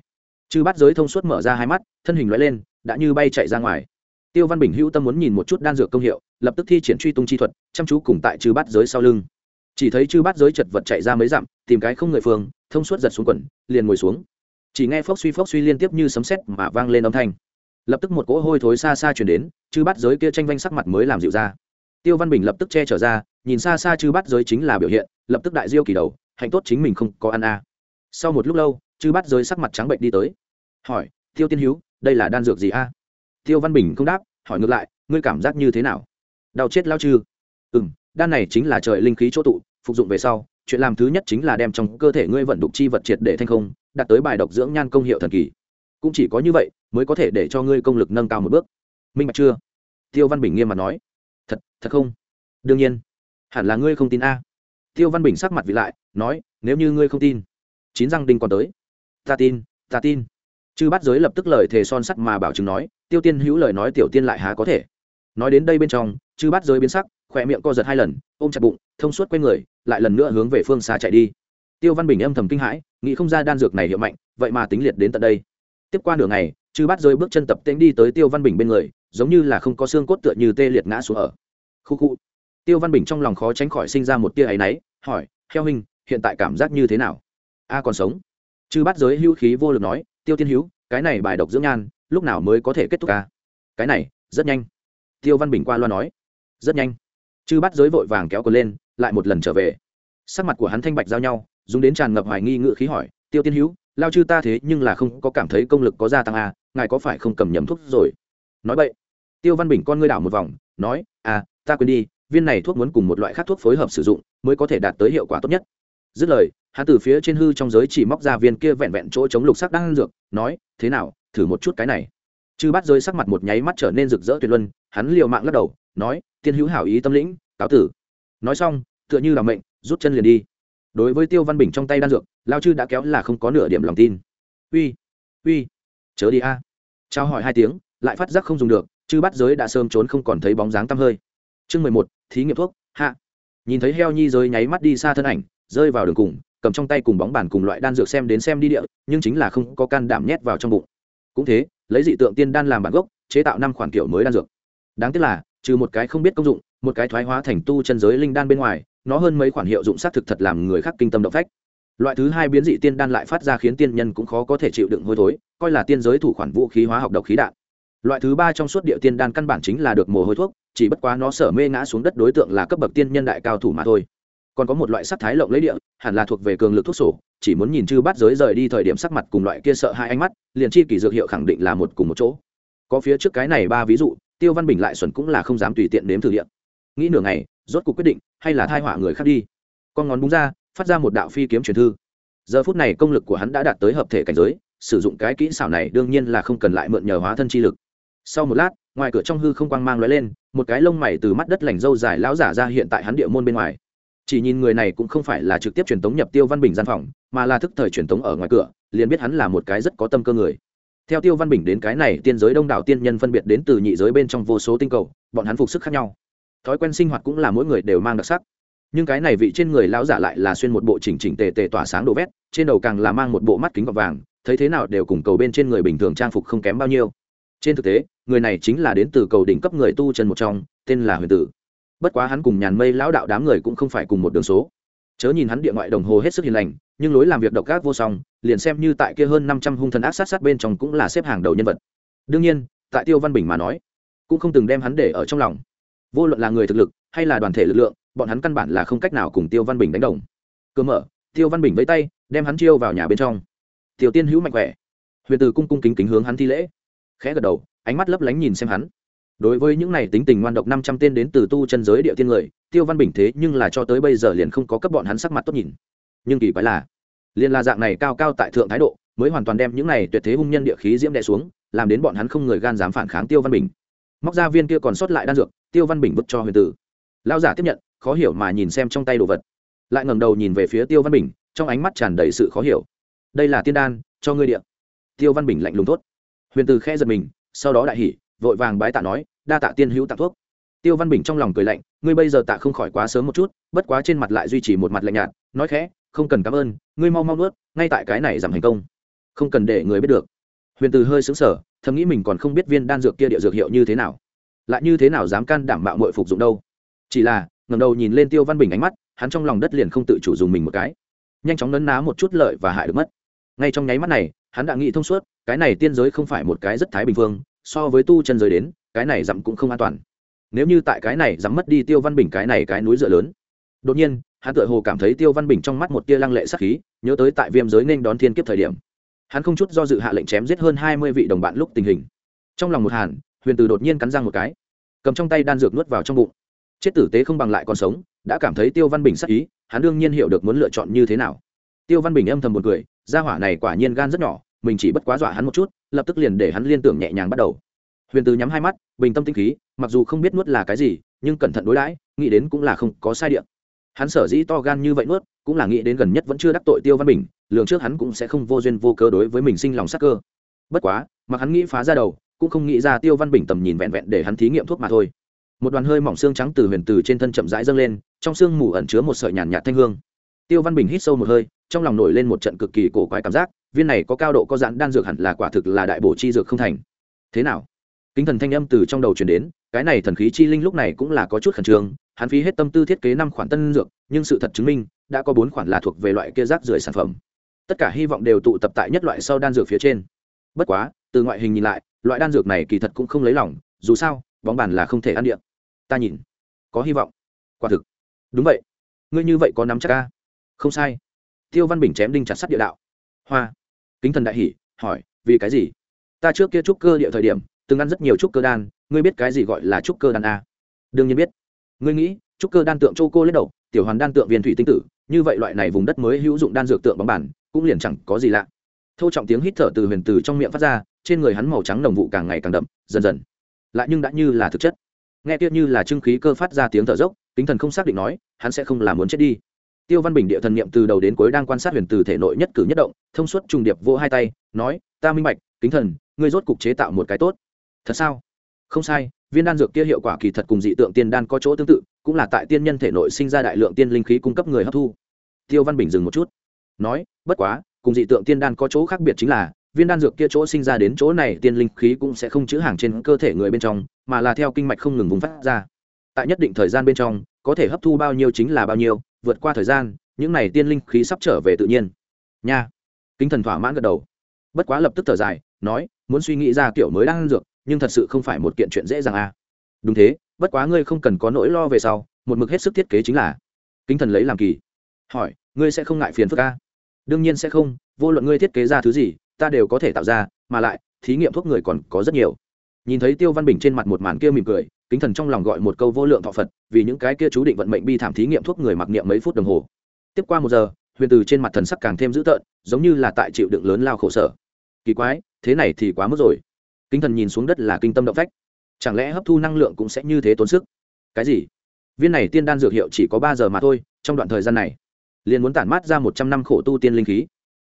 Chư bát giới thông suốt mở ra hai mắt, thân hình loại lên, đã như bay chạy ra ngoài. Tiêu văn bình hữu tâm muốn nhìn một chút đan dược công hiệu, lập tức thi triển truy tung chi thuật, chăm chú cùng tại chư bát giới sau lưng. Chỉ thấy chư bát giới chật vật chạy ra mấy dặm, tìm cái không người phương thông suốt giật xuống quần, liền ngồi xuống. Chỉ nghe phốc suy phốc suy liên tiếp như sấm sét mà vang lên âm thanh. Lập tức một cỗ hôi thối xa xa chuyển đến, chư bát giới kia tranh vanh sắc mặt mới làm dịu ra tiêu văn bình lập tức che trở ra, nhìn xa xa chư bát giới chính là biểu hiện, lập tức đại diêu kỳ đầu, hạnh tốt chính mình không có ăn a. À. sau một lúc lâu, chư bát giới sắc mặt trắng bệnh đi tới. Hỏi, tiêu tiên hữu đây là đan dược gì a? Tiêu văn bình không đáp, hỏi ngược lại, ngươi cảm giác như thế nào? Đau chết lao chư? Ừ m đan này chính là trời linh khí chỗ tụ, phục dụng về sau, chuyện làm thứ nhất chính là đem trong cơ thể ngươi vận đục chi vật triệt để thanh không, đạt tới bài độc dưỡng nhan công hiệu thần kỳ. Cũng chỉ có như vậy, mới có thể để cho ngươi công lực nâng cao một bước. Minh bạch chưa? Tiêu văn bình nghiêm mặt nói thật thật không? Đương nhiên. Hẳn là ngươi không tin a. Tiêu văn bình sắc mặt vị lại, nói, nếu như ngươi không tin, chín răng đinh còn tới. Ta tin ta tin. Chư bắt giới lập tức lời thề son sắt mà bảo chứng nói, tiêu tiên hữu lời nói tiểu tiên lại há có thể. Nói đến đây bên trong, chư bắt giới biến sắc, khỏe miệng co giật hai lần, ôm chặt bụng, thông suốt q u a y người, lại lần nữa hướng về phương xa chạy đi. Tiêu văn bình âm thầm kinh hãi, nghĩ không ra đan dược này hiệu mạnh, vậy mà tính liệt đến tận đây. Tiếp qua nửa ngày, chư bắt Giới bước chân tập tễnh đi tới tiêu văn bình bên người giống như là không có xương cốt tựa như tê liệt ngã xuống ở. Khu khu. Tiêu văn bình trong lòng khó tránh khỏi sinh ra một tia áy náy hỏi heo hình hiện tại cảm giác như thế nào? A còn sống. Chư bắt giới hữu khí vô lực nói tiêu tiên hữu cái này bài độc dưỡng nhan lúc nào mới có thể kết thúc ca cái này rất nhanh. Tiêu văn bình qua loa nói rất nhanh. Chư bắt giới vội vàng kéo cờ lên lại một lần trở về. Sắc mặt của hắn thanh bạch giao nhau dùng đến tràn ngập hoài nghi ngự khí hỏi tiêu tiên hữu lao chư ta thế nhưng là không có cảm thấy công lực có gia tăng à, ngài có phải không cầm nhầm thuốc rồi? Nói vậy tiêu văn bình con ngươi đảo một vòng, nói à ta quên đi, viên này thuốc muốn cùng một loại khác thuốc phối hợp sử dụng, mới có thể đạt tới hiệu quả tốt nhất. Dứt lời, hắn từ phía trên hư trong giới chỉ móc ra viên kia vẹn vẹn chỗ chống lục sắc đang ăn dược, nói, thế nào, thử một chút cái này. Chư bắt rơi sắc mặt một nháy mắt trở nên rực rỡ tuyệt luân, hắn liều mạng lắc đầu, nói, tiên hữu hảo ý tâm lĩnh, cáo tử. Nói xong, tựa như là mệnh, rút chân liền đi. Đối với tiêu văn bình trong tay đan dược, lao chư đã kéo là không có nửa điểm lòng tin. Uy uy, chớ đi a. À. trao hỏi hai tiếng lại phát giác không dùng được, chư bắt giới đã sớm trốn không còn thấy bóng dáng tăm hơi. Chương mười một, thí nghiệm thuốc, hạ. Nhìn thấy heo nhi giới nháy mắt đi xa thân ảnh, rơi vào đường cùng, cầm trong tay cùng bóng bàn cùng loại đan dược xem đến xem đi địa, nhưng chính là không có can đảm nhét vào trong bụng. Cũng thế, lấy dị tượng tiên đan làm bản gốc, chế tạo năm khoản kiểu mới đan dược. Đáng tiếc là, trừ một cái không biết công dụng, một cái thoái hóa thành tu chân giới linh đan bên ngoài, nó hơn mấy khoản hiệu dụng xác thực thật làm người khác kinh tâm động phách. Loại thứ hai biến dị tiên đan lại phát ra khiến tiên nhân cũng khó có thể chịu đựng hôi thối, coi là tiên giới thủ khoản vũ khí hóa học độc khí đạn loại thứ ba trong suốt địa tiên đan căn bản chính là được mồ hôi thuốc, chỉ bất quá nó sở mê ngã xuống đất đối tượng là cấp bậc tiên nhân đại cao thủ mà thôi. Còn có một loại sắc thái lộng lấy địa, hẳn là thuộc về cường lực thuốc sổ, chỉ muốn nhìn chư bắt giới rời đi thời điểm sắc mặt cùng loại kia sợ hai ánh mắt, liền chi kỳ dược hiệu khẳng định là một cùng một chỗ. Có phía trước cái này ba ví dụ, tiêu văn bình lại xuẩn cũng là không dám tùy tiện nếm thử địa. Nghĩ nửa ngày, rốt cuộc quyết định, hay là thai họa người khác đi. Con ngón búng ra, phát ra một đạo phi kiếm truyền thư. Giờ phút này công lực của hắn đã đạt tới hợp thể cảnh giới, sử dụng cái kỹ xảo này đương nhiên là không cần lại mượn nhờ hóa thân chi lực sau một lát, ngoài cửa trong hư không quang mang lóe lên, một cái lông mày từ mắt đất lành dâu dài lão giả ra hiện tại hắn địa môn bên ngoài. Chỉ nhìn người này cũng không phải là trực tiếp truyền tống nhập tiêu văn bình gian phòng, mà là thức thời truyền tống ở ngoài cửa, liền biết hắn là một cái rất có tâm cơ người. Theo tiêu văn bình đến cái này, tiên giới đông đảo tiên nhân phân biệt đến từ nhị giới bên trong vô số tinh cầu, bọn hắn phục sức khác nhau. Thói quen sinh hoạt cũng là mỗi người đều mang đặc sắc. Nhưng cái này vị trên người lão giả lại là xuyên một bộ chỉnh chỉnh tề tề tỏa sáng đồ vét, trên đầu càng là mang một bộ mắt kính gọt vàng, thấy thế nào đều cùng cầu bên trên người bình thường trang phục không kém bao nhiêu. Trên thực tế người này chính là đến từ cầu đỉnh cấp người tu chân một trong, tên là huyền tử. Bất quá hắn cùng nhàn mây lão đạo đám người cũng không phải cùng một đường số. Chớ nhìn hắn địa ngoại đồng hồ hết sức hiền lành, nhưng lối làm việc độc ác vô song, liền xem như tại kia hơn năm trăm hung thần ác sát sát bên trong cũng là xếp hàng đầu nhân vật. Đương nhiên, tại tiêu văn bình mà nói, cũng không từng đem hắn để ở trong lòng. Vô luận là người thực lực, hay là đoàn thể lực lượng, bọn hắn căn bản là không cách nào cùng tiêu văn bình đánh đồng. Cơ mở, tiêu văn bình vẫy tay, đem hắn chiêu vào nhà bên trong. Tiểu tiên hữu mạnh khỏe. Huyền từ cung cung kính kính hướng hắn thi lễ. Khẽ gật đầu ánh mắt lấp lánh nhìn xem hắn. Đối với những này tính tình ngoan độc năm trăm tên đến từ tu chân giới địa tiên người, tiêu văn bình thế nhưng là cho tới bây giờ liền không có cấp bọn hắn sắc mặt tốt nhìn. Nhưng kỳ quái là, liền là dạng này cao cao tại thượng thái độ, mới hoàn toàn đem những này tuyệt thế hung nhân địa khí diễm đè xuống, làm đến bọn hắn không người gan dám phản kháng tiêu văn bình. Móc ra viên kia còn sót lại đan dược, tiêu văn bình vứt cho huyền tử. Lao giả tiếp nhận, khó hiểu mà nhìn xem trong tay đồ vật. Lại ngẩng đầu nhìn về phía tiêu văn bình, trong ánh mắt tràn đầy sự khó hiểu. Đây là tiên đan, cho ngươi địa. tiêu văn bình lạnh lùng tốt huyền Tử khẽ giật mình sau đó đại hỉ, vội vàng bái tạ nói, đa tạ tiên hữu tặng thuốc. Tiêu văn bình trong lòng cười lạnh, ngươi bây giờ tạ không khỏi quá sớm một chút, bất quá trên mặt lại duy trì một mặt lạnh nhạt, nói khẽ, không cần cảm ơn, ngươi mau mau nuốt, ngay tại cái này giảm thành công. Không cần để người biết được. Huyền từ hơi xứng sở thầm nghĩ mình còn không biết viên đan dược kia địa dược hiệu như thế nào. Lại như thế nào dám can đảm mạo mội phục dụng đâu? Chỉ là ngầm đầu nhìn lên tiêu văn bình ánh mắt, hắn trong lòng đất liền không tự chủ dùng mình một cái. Nhanh chóng nấn ná một chút lợi và hại được mất ngay trong nháy mắt này, hắn đã nghĩ thông suốt, cái này tiên giới không phải một cái rất thái bình phương, so với tu chân giới đến, cái này dặm cũng không an toàn. Nếu như tại cái này dám mất đi tiêu văn bình cái này cái núi dựa lớn. Đột nhiên, hắn tự hồ cảm thấy tiêu văn bình trong mắt một tia lăng lệ sắc khí, nhớ tới tại viêm giới nên đón thiên kiếp thời điểm. Hắn không chút do dự hạ lệnh chém giết hơn hai mươi vị đồng bạn lúc tình hình. Trong lòng một hàn, huyền từ đột nhiên cắn răng một cái. Cầm trong tay đan dược nuốt vào trong bụng. Chết tử tế không bằng lại còn sống, đã cảm thấy tiêu văn bình sắc ý, hắn đương nhiên hiểu được muốn lựa chọn như thế nào. Tiêu văn bình âm thầm một cười gia hỏa này quả nhiên gan rất nhỏ, mình chỉ bất quá dọa hắn một chút, lập tức liền để hắn liên tưởng nhẹ nhàng bắt đầu. Huyền từ nhắm hai mắt, bình tâm tinh khí, mặc dù không biết nuốt là cái gì, nhưng cẩn thận đối đãi, nghĩ đến cũng là không có sai điện hắn sở dĩ to gan như vậy nuốt, cũng là nghĩ đến gần nhất vẫn chưa đắc tội tiêu văn bình, lường trước hắn cũng sẽ không vô duyên vô cơ đối với mình sinh lòng sắc cơ. Bất quá mà hắn nghĩ phá ra đầu, cũng không nghĩ ra tiêu văn bình tầm nhìn vẹn vẹn để hắn thí nghiệm thuốc mà thôi. Một đoàn hơi mỏng xương trắng từ huyền từ trên thân chậm rãi dâng lên, trong xương mù ẩn chứa một sợi nhàn nhạt thanh hương. Tiêu văn bình hít sâu một hơi trong lòng nổi lên một trận cực kỳ cổ quái cảm giác, viên này có cao độ có giãn đan dược hẳn là quả thực là đại bổ chi dược không thành. Thế nào? Kính thần thanh âm từ trong đầu chuyển đến, cái này thần khí chi linh lúc này cũng là có chút khẩn trương, hắn phí hết tâm tư thiết kế năm khoản tân dược, nhưng sự thật chứng minh, đã có bốn khoản là thuộc về loại kia rác rưởi sản phẩm. Tất cả hy vọng đều tụ tập tại nhất loại sau đan dược phía trên. Bất quá, từ ngoại hình nhìn lại, loại đan dược này kỳ thật cũng không lấy lỏng dù sao, bóng bàn là không thể ăn điện ta nhìn, có hy vọng. Quả thực. Đúng vậy. Ngươi như vậy có nắm chắc ca không sai tiêu văn bình chém đinh chặt sắt địa đạo. Hoa. Kính thần đại hỷ hỏi, vì cái gì? Ta trước kia trúc cơ địa thời điểm, từng ăn rất nhiều trúc cơ đan, ngươi biết cái gì gọi là trúc cơ đan a? Đương nhiên biết. Ngươi nghĩ, trúc cơ đan tượng châu cô lên đầu, tiểu hoàn đan tượng viên thủy tinh tử, như vậy loại này vùng đất mới hữu dụng đan dược tượng bóng bản, cũng liền chẳng có gì lạ. Thô trọng tiếng hít thở từ huyền từ trong miệng phát ra, trên người hắn màu trắng đồng vụ càng ngày càng đậm, dần dần. Lại nhưng đã như là thực chất. Nghe tiếc như là trưng khí cơ phát ra tiếng thở dốc, kính thần không xác định nói, hắn sẽ không làm muốn chết đi tiêu văn bình địa thần niệm từ đầu đến cuối đang quan sát huyền từ thể nội nhất cử nhất động, thông suốt trùng điệp vô hai tay, nói, ta minh bạch, kính thần, ngươi rốt cục chế tạo một cái tốt. Thật sao? Không sai, viên đan dược kia hiệu quả kỳ thật cùng dị tượng tiên đan có chỗ tương tự, cũng là tại tiên nhân thể nội sinh ra đại lượng tiên linh khí cung cấp người hấp thu. Tiêu văn bình dừng một chút, nói, bất quá, cùng dị tượng tiên đan có chỗ khác biệt chính là, viên đan dược kia chỗ sinh ra đến chỗ này tiên linh khí cũng sẽ không chữ hàng trên cơ thể người bên trong, mà là theo kinh mạch không ngừng vùng phát ra. Tại nhất định thời gian bên trong, có thể hấp thu bao nhiêu chính là bao nhiêu vượt qua thời gian, những này tiên linh khí sắp trở về tự nhiên. Nha. Kính thần thỏa mãn gật đầu. Bất quá lập tức thở dài, nói, muốn suy nghĩ ra kiểu mới đang dược, nhưng thật sự không phải một kiện chuyện dễ dàng à. Đúng thế, bất quá ngươi không cần có nỗi lo về sau, một mực hết sức thiết kế chính là. Kính thần lấy làm kỳ. Hỏi, ngươi sẽ không ngại phiền phức à? đương nhiên sẽ không, vô luận ngươi thiết kế ra thứ gì, ta đều có thể tạo ra, mà lại, thí nghiệm thuốc người còn có rất nhiều nhìn thấy tiêu văn bình trên mặt một màn kia mỉm cười, kính thần trong lòng gọi một câu vô lượng thọ phật, vì những cái kia chú định vận mệnh bi thảm thí nghiệm thuốc người mặc niệm mấy phút đồng hồ. Tiếp qua một giờ, huyền từ trên mặt thần sắc càng thêm dữ tợn, giống như là tại chịu đựng lớn lao khổ sở. Kỳ quái, thế này thì quá mức rồi. Kính thần nhìn xuống đất là kinh tâm động phách. Chẳng lẽ hấp thu năng lượng cũng sẽ như thế tốn sức? Cái gì? Viên này tiên đan dược hiệu chỉ có ba giờ mà thôi, trong đoạn thời gian này, liền muốn tản mát ra một trăm năm khổ tu tiên linh khí.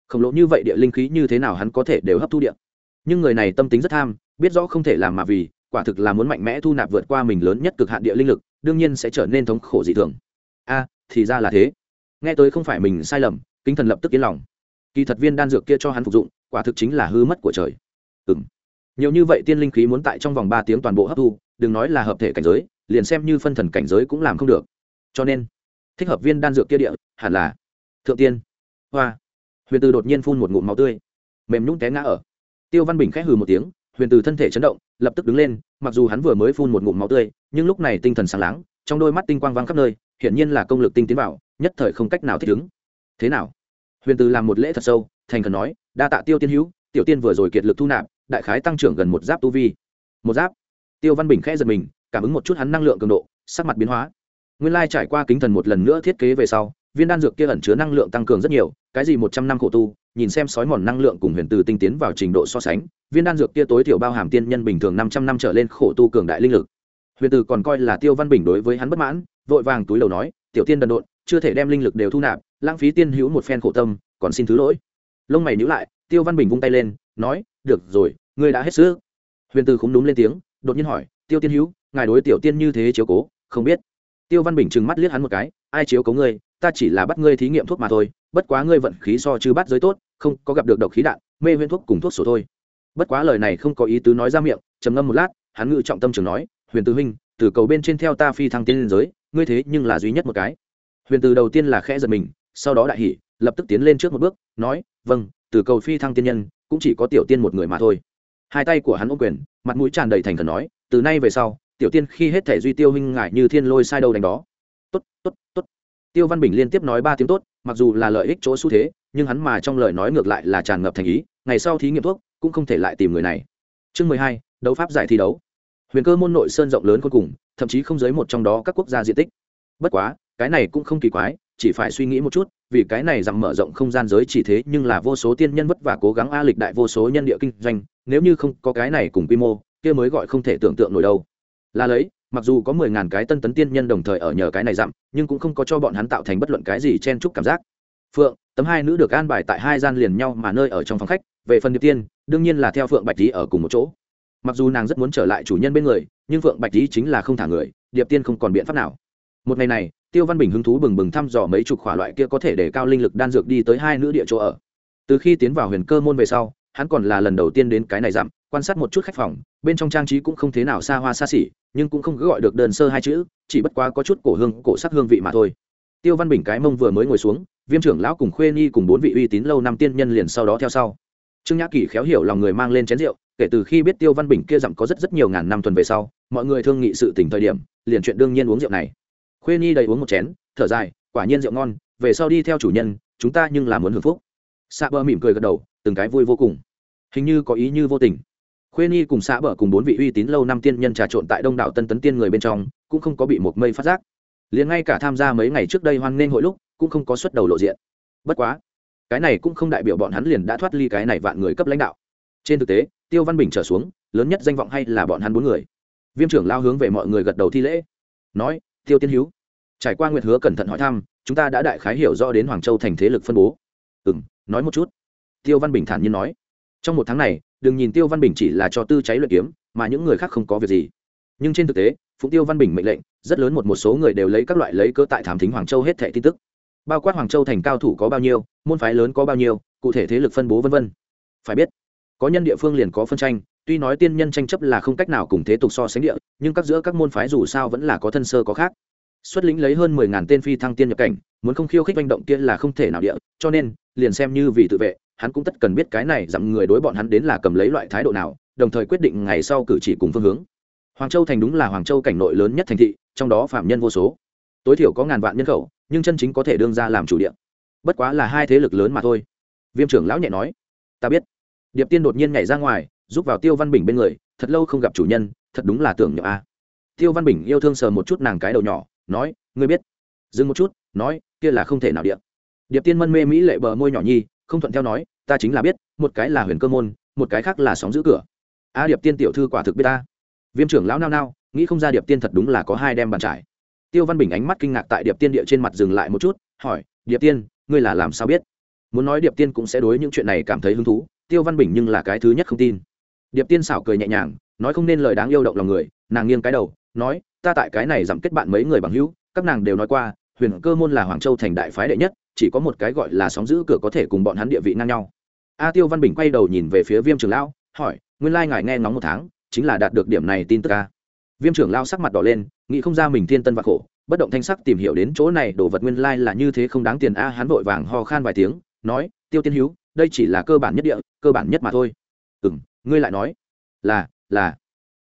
Khổng lồ như vậy địa linh khí như thế nào hắn có thể đều hấp thu điện nhưng người này tâm tính rất tham, biết rõ không thể làm mà vì, quả thực là muốn mạnh mẽ thu nạp vượt qua mình lớn nhất cực hạn địa linh lực, đương nhiên sẽ trở nên thống khổ dị thường. A, thì ra là thế. Nghe tới không phải mình sai lầm, kính thần lập tức yên lòng. Kỳ thật viên đan dược kia cho hắn phục dụng, quả thực chính là hư mất của trời. Ừ m nhiều như vậy tiên linh khí muốn tại trong vòng ba tiếng toàn bộ hấp thu, đừng nói là hợp thể cảnh giới, liền xem như phân thần cảnh giới cũng làm không được. Cho nên, thích hợp viên đan dược kia địa, hẳn là thượng tiên. Hoa. Huyền từ đột nhiên phun một ngụm máu tươi. Mềm nhũng té ngã ở tiêu văn bình khẽ hừ một tiếng, huyền từ thân thể chấn động, lập tức đứng lên, mặc dù hắn vừa mới phun một ngụm máu tươi, nhưng lúc này tinh thần sáng láng, trong đôi mắt tinh quang vang khắp nơi, hiển nhiên là công lực tinh tiến vào, nhất thời không cách nào thích ứng. Thế nào? Huyền từ làm một lễ thật sâu, thành cần nói, đa tạ tiêu tiên hữu, tiểu tiên vừa rồi kiệt lực thu nạp, đại khái tăng trưởng gần một giáp tu vi. Một giáp? Tiêu văn bình khẽ giật mình, cảm ứng một chút hắn năng lượng cường độ, sắc mặt biến hóa. Nguyên lai trải qua kính thần một lần nữa thiết kế về sau, viên đan dược kia ẩn chứa năng lượng tăng cường rất nhiều, cái gì một trăm năm khổ tu nhìn xem sói mòn năng lượng cùng huyền từ tinh tiến vào trình độ so sánh, viên đan dược kia tối thiểu bao hàm tiên nhân bình thường năm trăm năm trở lên khổ tu cường đại linh lực. Huyền từ còn coi là tiêu văn bình đối với hắn bất mãn, vội vàng túi đầu nói, tiểu tiên đần độn, chưa thể đem linh lực đều thu nạp, lãng phí tiên hữu một phen khổ tâm, còn xin thứ lỗi. Lông mày nhữ lại, tiêu văn bình vung tay lên, nói, được rồi, ngươi đã hết sức. Huyền từ không đúng lên tiếng, đột nhiên hỏi, tiêu tiên hữu, ngài đối tiểu tiên như thế chiếu cố, không biết? Tiêu văn bình trừng mắt liếc hắn một cái, ai chiếu cố ngươi? Ta chỉ là bắt ngươi thí nghiệm thuốc mà thôi bất quá ngươi vận khí so chư bắt giới tốt, không có gặp được độc khí đạn, mê huyễn thuốc cùng thuốc sổ thôi. Bất quá lời này không có ý tứ nói ra miệng, trầm ngâm một lát, hắn ngự trọng tâm trường nói, huyền từ huynh, từ cầu bên trên theo ta phi thăng tiên liên giới, ngươi thế nhưng là duy nhất một cái. Huyền từ đầu tiên là khẽ giật mình, sau đó đại hỉ, lập tức tiến lên trước một bước, nói vâng từ cầu phi thăng tiên nhân, cũng chỉ có tiểu tiên một người mà thôi. Hai tay của hắn ô quyền, mặt mũi tràn đầy thành thần nói, từ nay về sau, tiểu tiên khi hết thể duy tiêu huynh ngại như thiên lôi sai đâu đánh đó. Tốt tốt tốt. Tiêu văn bình liên tiếp nói ba tiếng tốt mặc dù là lợi ích chỗ xu thế, nhưng hắn mà trong lời nói ngược lại là tràn ngập thành ý, ngày sau thí nghiệm thuốc cũng không thể lại tìm người này. Chương mười hai, đấu pháp giải thi đấu. Huyền cơ môn nội sơn rộng lớn cuối cùng, thậm chí không dưới một trong đó các quốc gia diện tích. Bất quá, cái này cũng không kỳ quái, chỉ phải suy nghĩ một chút, vì cái này rằng mở rộng không gian giới chỉ thế nhưng là vô số tiên nhân vất vả cố gắng a lịch đại vô số nhân địa kinh doanh, nếu như không có cái này cùng quy mô, kia mới gọi không thể tưởng tượng nổi đâu. Là lấy mặc dù có mười ngàn cái tân tấn tiên nhân đồng thời ở nhờ cái này dặm, nhưng cũng không có cho bọn hắn tạo thành bất luận cái gì chen chúc cảm giác. Phượng, tấm hai nữ được an bài tại hai gian liền nhau mà nơi ở trong phòng khách, về phần điệp tiên, đương nhiên là theo phượng bạch tý ở cùng một chỗ. Mặc dù nàng rất muốn trở lại chủ nhân bên người, nhưng phượng bạch tý chính là không thả người, điệp tiên không còn biện pháp nào. Một ngày này, tiêu văn bình hứng thú bừng bừng thăm dò mấy chục khỏa loại kia có thể để cao linh lực đan dược đi tới hai nữ địa chỗ ở. Từ khi tiến vào huyền cơ môn về sau hắn còn là lần đầu tiên đến cái này dặm quan sát một chút khách phòng, bên trong trang trí cũng không thế nào xa hoa xa xỉ, nhưng cũng không cứ gọi được đơn sơ hai chữ, chỉ bất quá có chút cổ hương, cổ sắc hương vị mà thôi. Tiêu văn bình cái mông vừa mới ngồi xuống, viêm trưởng lão cùng khuê nhi cùng bốn vị uy tín lâu năm tiên nhân liền sau đó theo sau. Trương nhã kỳ khéo hiểu lòng người mang lên chén rượu, kể từ khi biết tiêu văn bình kia dặm có rất rất nhiều ngàn năm tuần về sau, mọi người thương nghị sự tỉnh thời điểm, liền chuyện đương nhiên uống rượu này. Khuê nhi đầy uống một chén, thở dài, quả nhiên rượu ngon, về sau đi theo chủ nhân, chúng ta nhưng là muốn hưởng phúc. Xạ bơ mỉm cười gật đầu, từng cái vui vô cùng hình như có ý như vô tình. Khuê nhi cùng xã bờ cùng bốn vị uy tín lâu năm tiên nhân trà trộn tại đông đảo tân tấn tiên người bên trong, cũng không có bị một mây phát giác. Liền ngay cả tham gia mấy ngày trước đây hoan nghênh hội lúc, cũng không có xuất đầu lộ diện. Bất quá, cái này cũng không đại biểu bọn hắn liền đã thoát ly cái này vạn người cấp lãnh đạo. Trên thực tế, tiêu văn bình trở xuống, lớn nhất danh vọng hay là bọn hắn bốn người. Viêm trưởng lao hướng về mọi người gật đầu thi lễ. Nói, tiêu tiên hữu trải qua nguyệt hứa cẩn thận hỏi thăm, chúng ta đã đại khái hiểu rõ đến hoàng châu thành thế lực phân bố. Ừ m nói một chút. Tiêu văn bình thản nhiên nói trong một tháng này, đừng nhìn tiêu văn bình chỉ là cho tư cháy luyện kiếm, mà những người khác không có việc gì. Nhưng trên thực tế, phụng tiêu văn bình mệnh lệnh, rất lớn một một số người đều lấy các loại lấy cơ tại thám thính hoàng châu hết thẻ tin tức. Bao quát hoàng châu thành cao thủ có bao nhiêu, môn phái lớn có bao nhiêu, cụ thể thế lực phân bố v v phải biết, có nhân địa phương liền có phân tranh, tuy nói tiên nhân tranh chấp là không cách nào cùng thế tục so sánh địa, nhưng các giữa các môn phái dù sao vẫn là có thân sơ có khác. Xuất lĩnh lấy hơn mười ngàn tên phi thăng tiên nhập cảnh, muốn không khiêu khích manh động kia là không thể nào địa, cho nên, liền xem như vì tự vệ hắn cũng tất cần biết cái này dặm người đối bọn hắn đến là cầm lấy loại thái độ nào, đồng thời quyết định ngày sau cử chỉ cùng phương hướng. Hoàng châu thành đúng là hoàng châu cảnh nội lớn nhất thành thị, trong đó phạm nhân vô số. Tối thiểu có ngàn vạn nhân khẩu, nhưng chân chính có thể đương ra làm chủ điện bất quá là hai thế lực lớn mà thôi. Viêm trưởng lão nhẹ nói, ta biết. Điệp tiên đột nhiên nhảy ra ngoài, giúp vào tiêu văn bình bên người, thật lâu không gặp chủ nhân, thật đúng là tưởng nhậm a. Tiêu văn bình yêu thương sờ một chút nàng cái đầu nhỏ, nói, ngươi biết. Dừng một chút, nói, kia là không thể nào điện điệp tiên mân mê mỹ lệ bờ môi nhỏ nhi không thuận theo nói, ta chính là biết, một cái là huyền cơ môn, một cái khác là sóng giữ cửa. A điệp tiên tiểu thư quả thực biết ta. Viêm trưởng lão nao nao, nghĩ không ra điệp tiên thật đúng là có hai đem bàn trải. Tiêu văn bình ánh mắt kinh ngạc tại điệp tiên địa trên mặt dừng lại một chút, hỏi, điệp tiên, ngươi là làm sao biết? Muốn nói điệp tiên cũng sẽ đối những chuyện này cảm thấy hứng thú, tiêu văn bình nhưng là cái thứ nhất không tin. Điệp tiên xảo cười nhẹ nhàng, nói không nên lời đáng yêu động lòng người, nàng nghiêng cái đầu, nói, ta tại cái này giảm kết bạn mấy người bằng hữu, các nàng đều nói qua, huyền cơ môn là hoàng châu thành đại phái đệ nhất chỉ có một cái gọi là sóng giữ cửa có thể cùng bọn hắn địa vị ngang nhau. A tiêu văn bình quay đầu nhìn về phía viêm trưởng lão, hỏi, nguyên lai ngài nghe ngóng một tháng, chính là đạt được điểm này tin tức a? Viêm trưởng lao sắc mặt đỏ lên, nghĩ không ra mình thiên tân và khổ, bất động thanh sắc tìm hiểu đến chỗ này, đồ vật nguyên lai là như thế không đáng tiền a, hắn vội vàng ho khan vài tiếng, nói, tiêu tiên hữu đây chỉ là cơ bản nhất địa, cơ bản nhất mà thôi. Ừ m ngươi lại nói. Là là.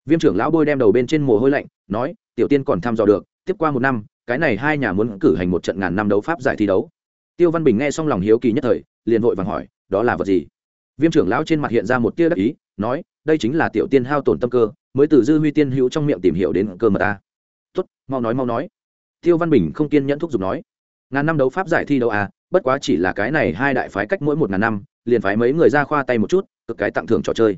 Viêm trưởng lão bôi đem đầu bên trên mồ hôi lạnh, nói, tiểu tiên còn thăm dò được, tiếp qua một năm, cái này hai nhà muốn cử hành một trận ngàn năm đấu pháp giải thi đấu tiêu văn bình nghe xong lòng hiếu kỳ nhất thời, liền vội vàng hỏi, đó là vật gì? Viêm trưởng lão trên mặt hiện ra một tia đắc ý, nói, đây chính là tiểu tiên hao tổn tâm cơ, mới từ dư huy tiên hữu trong miệng tìm hiểu đến cơ mật ta. Tuất mau nói mau nói. Tiêu văn bình không kiên nhẫn thúc giục nói, ngàn năm đấu pháp giải thi đấu à bất quá chỉ là cái này hai đại phái cách mỗi một ngàn năm, liền phái mấy người ra khoa tay một chút, cực cái tặng thưởng trò chơi.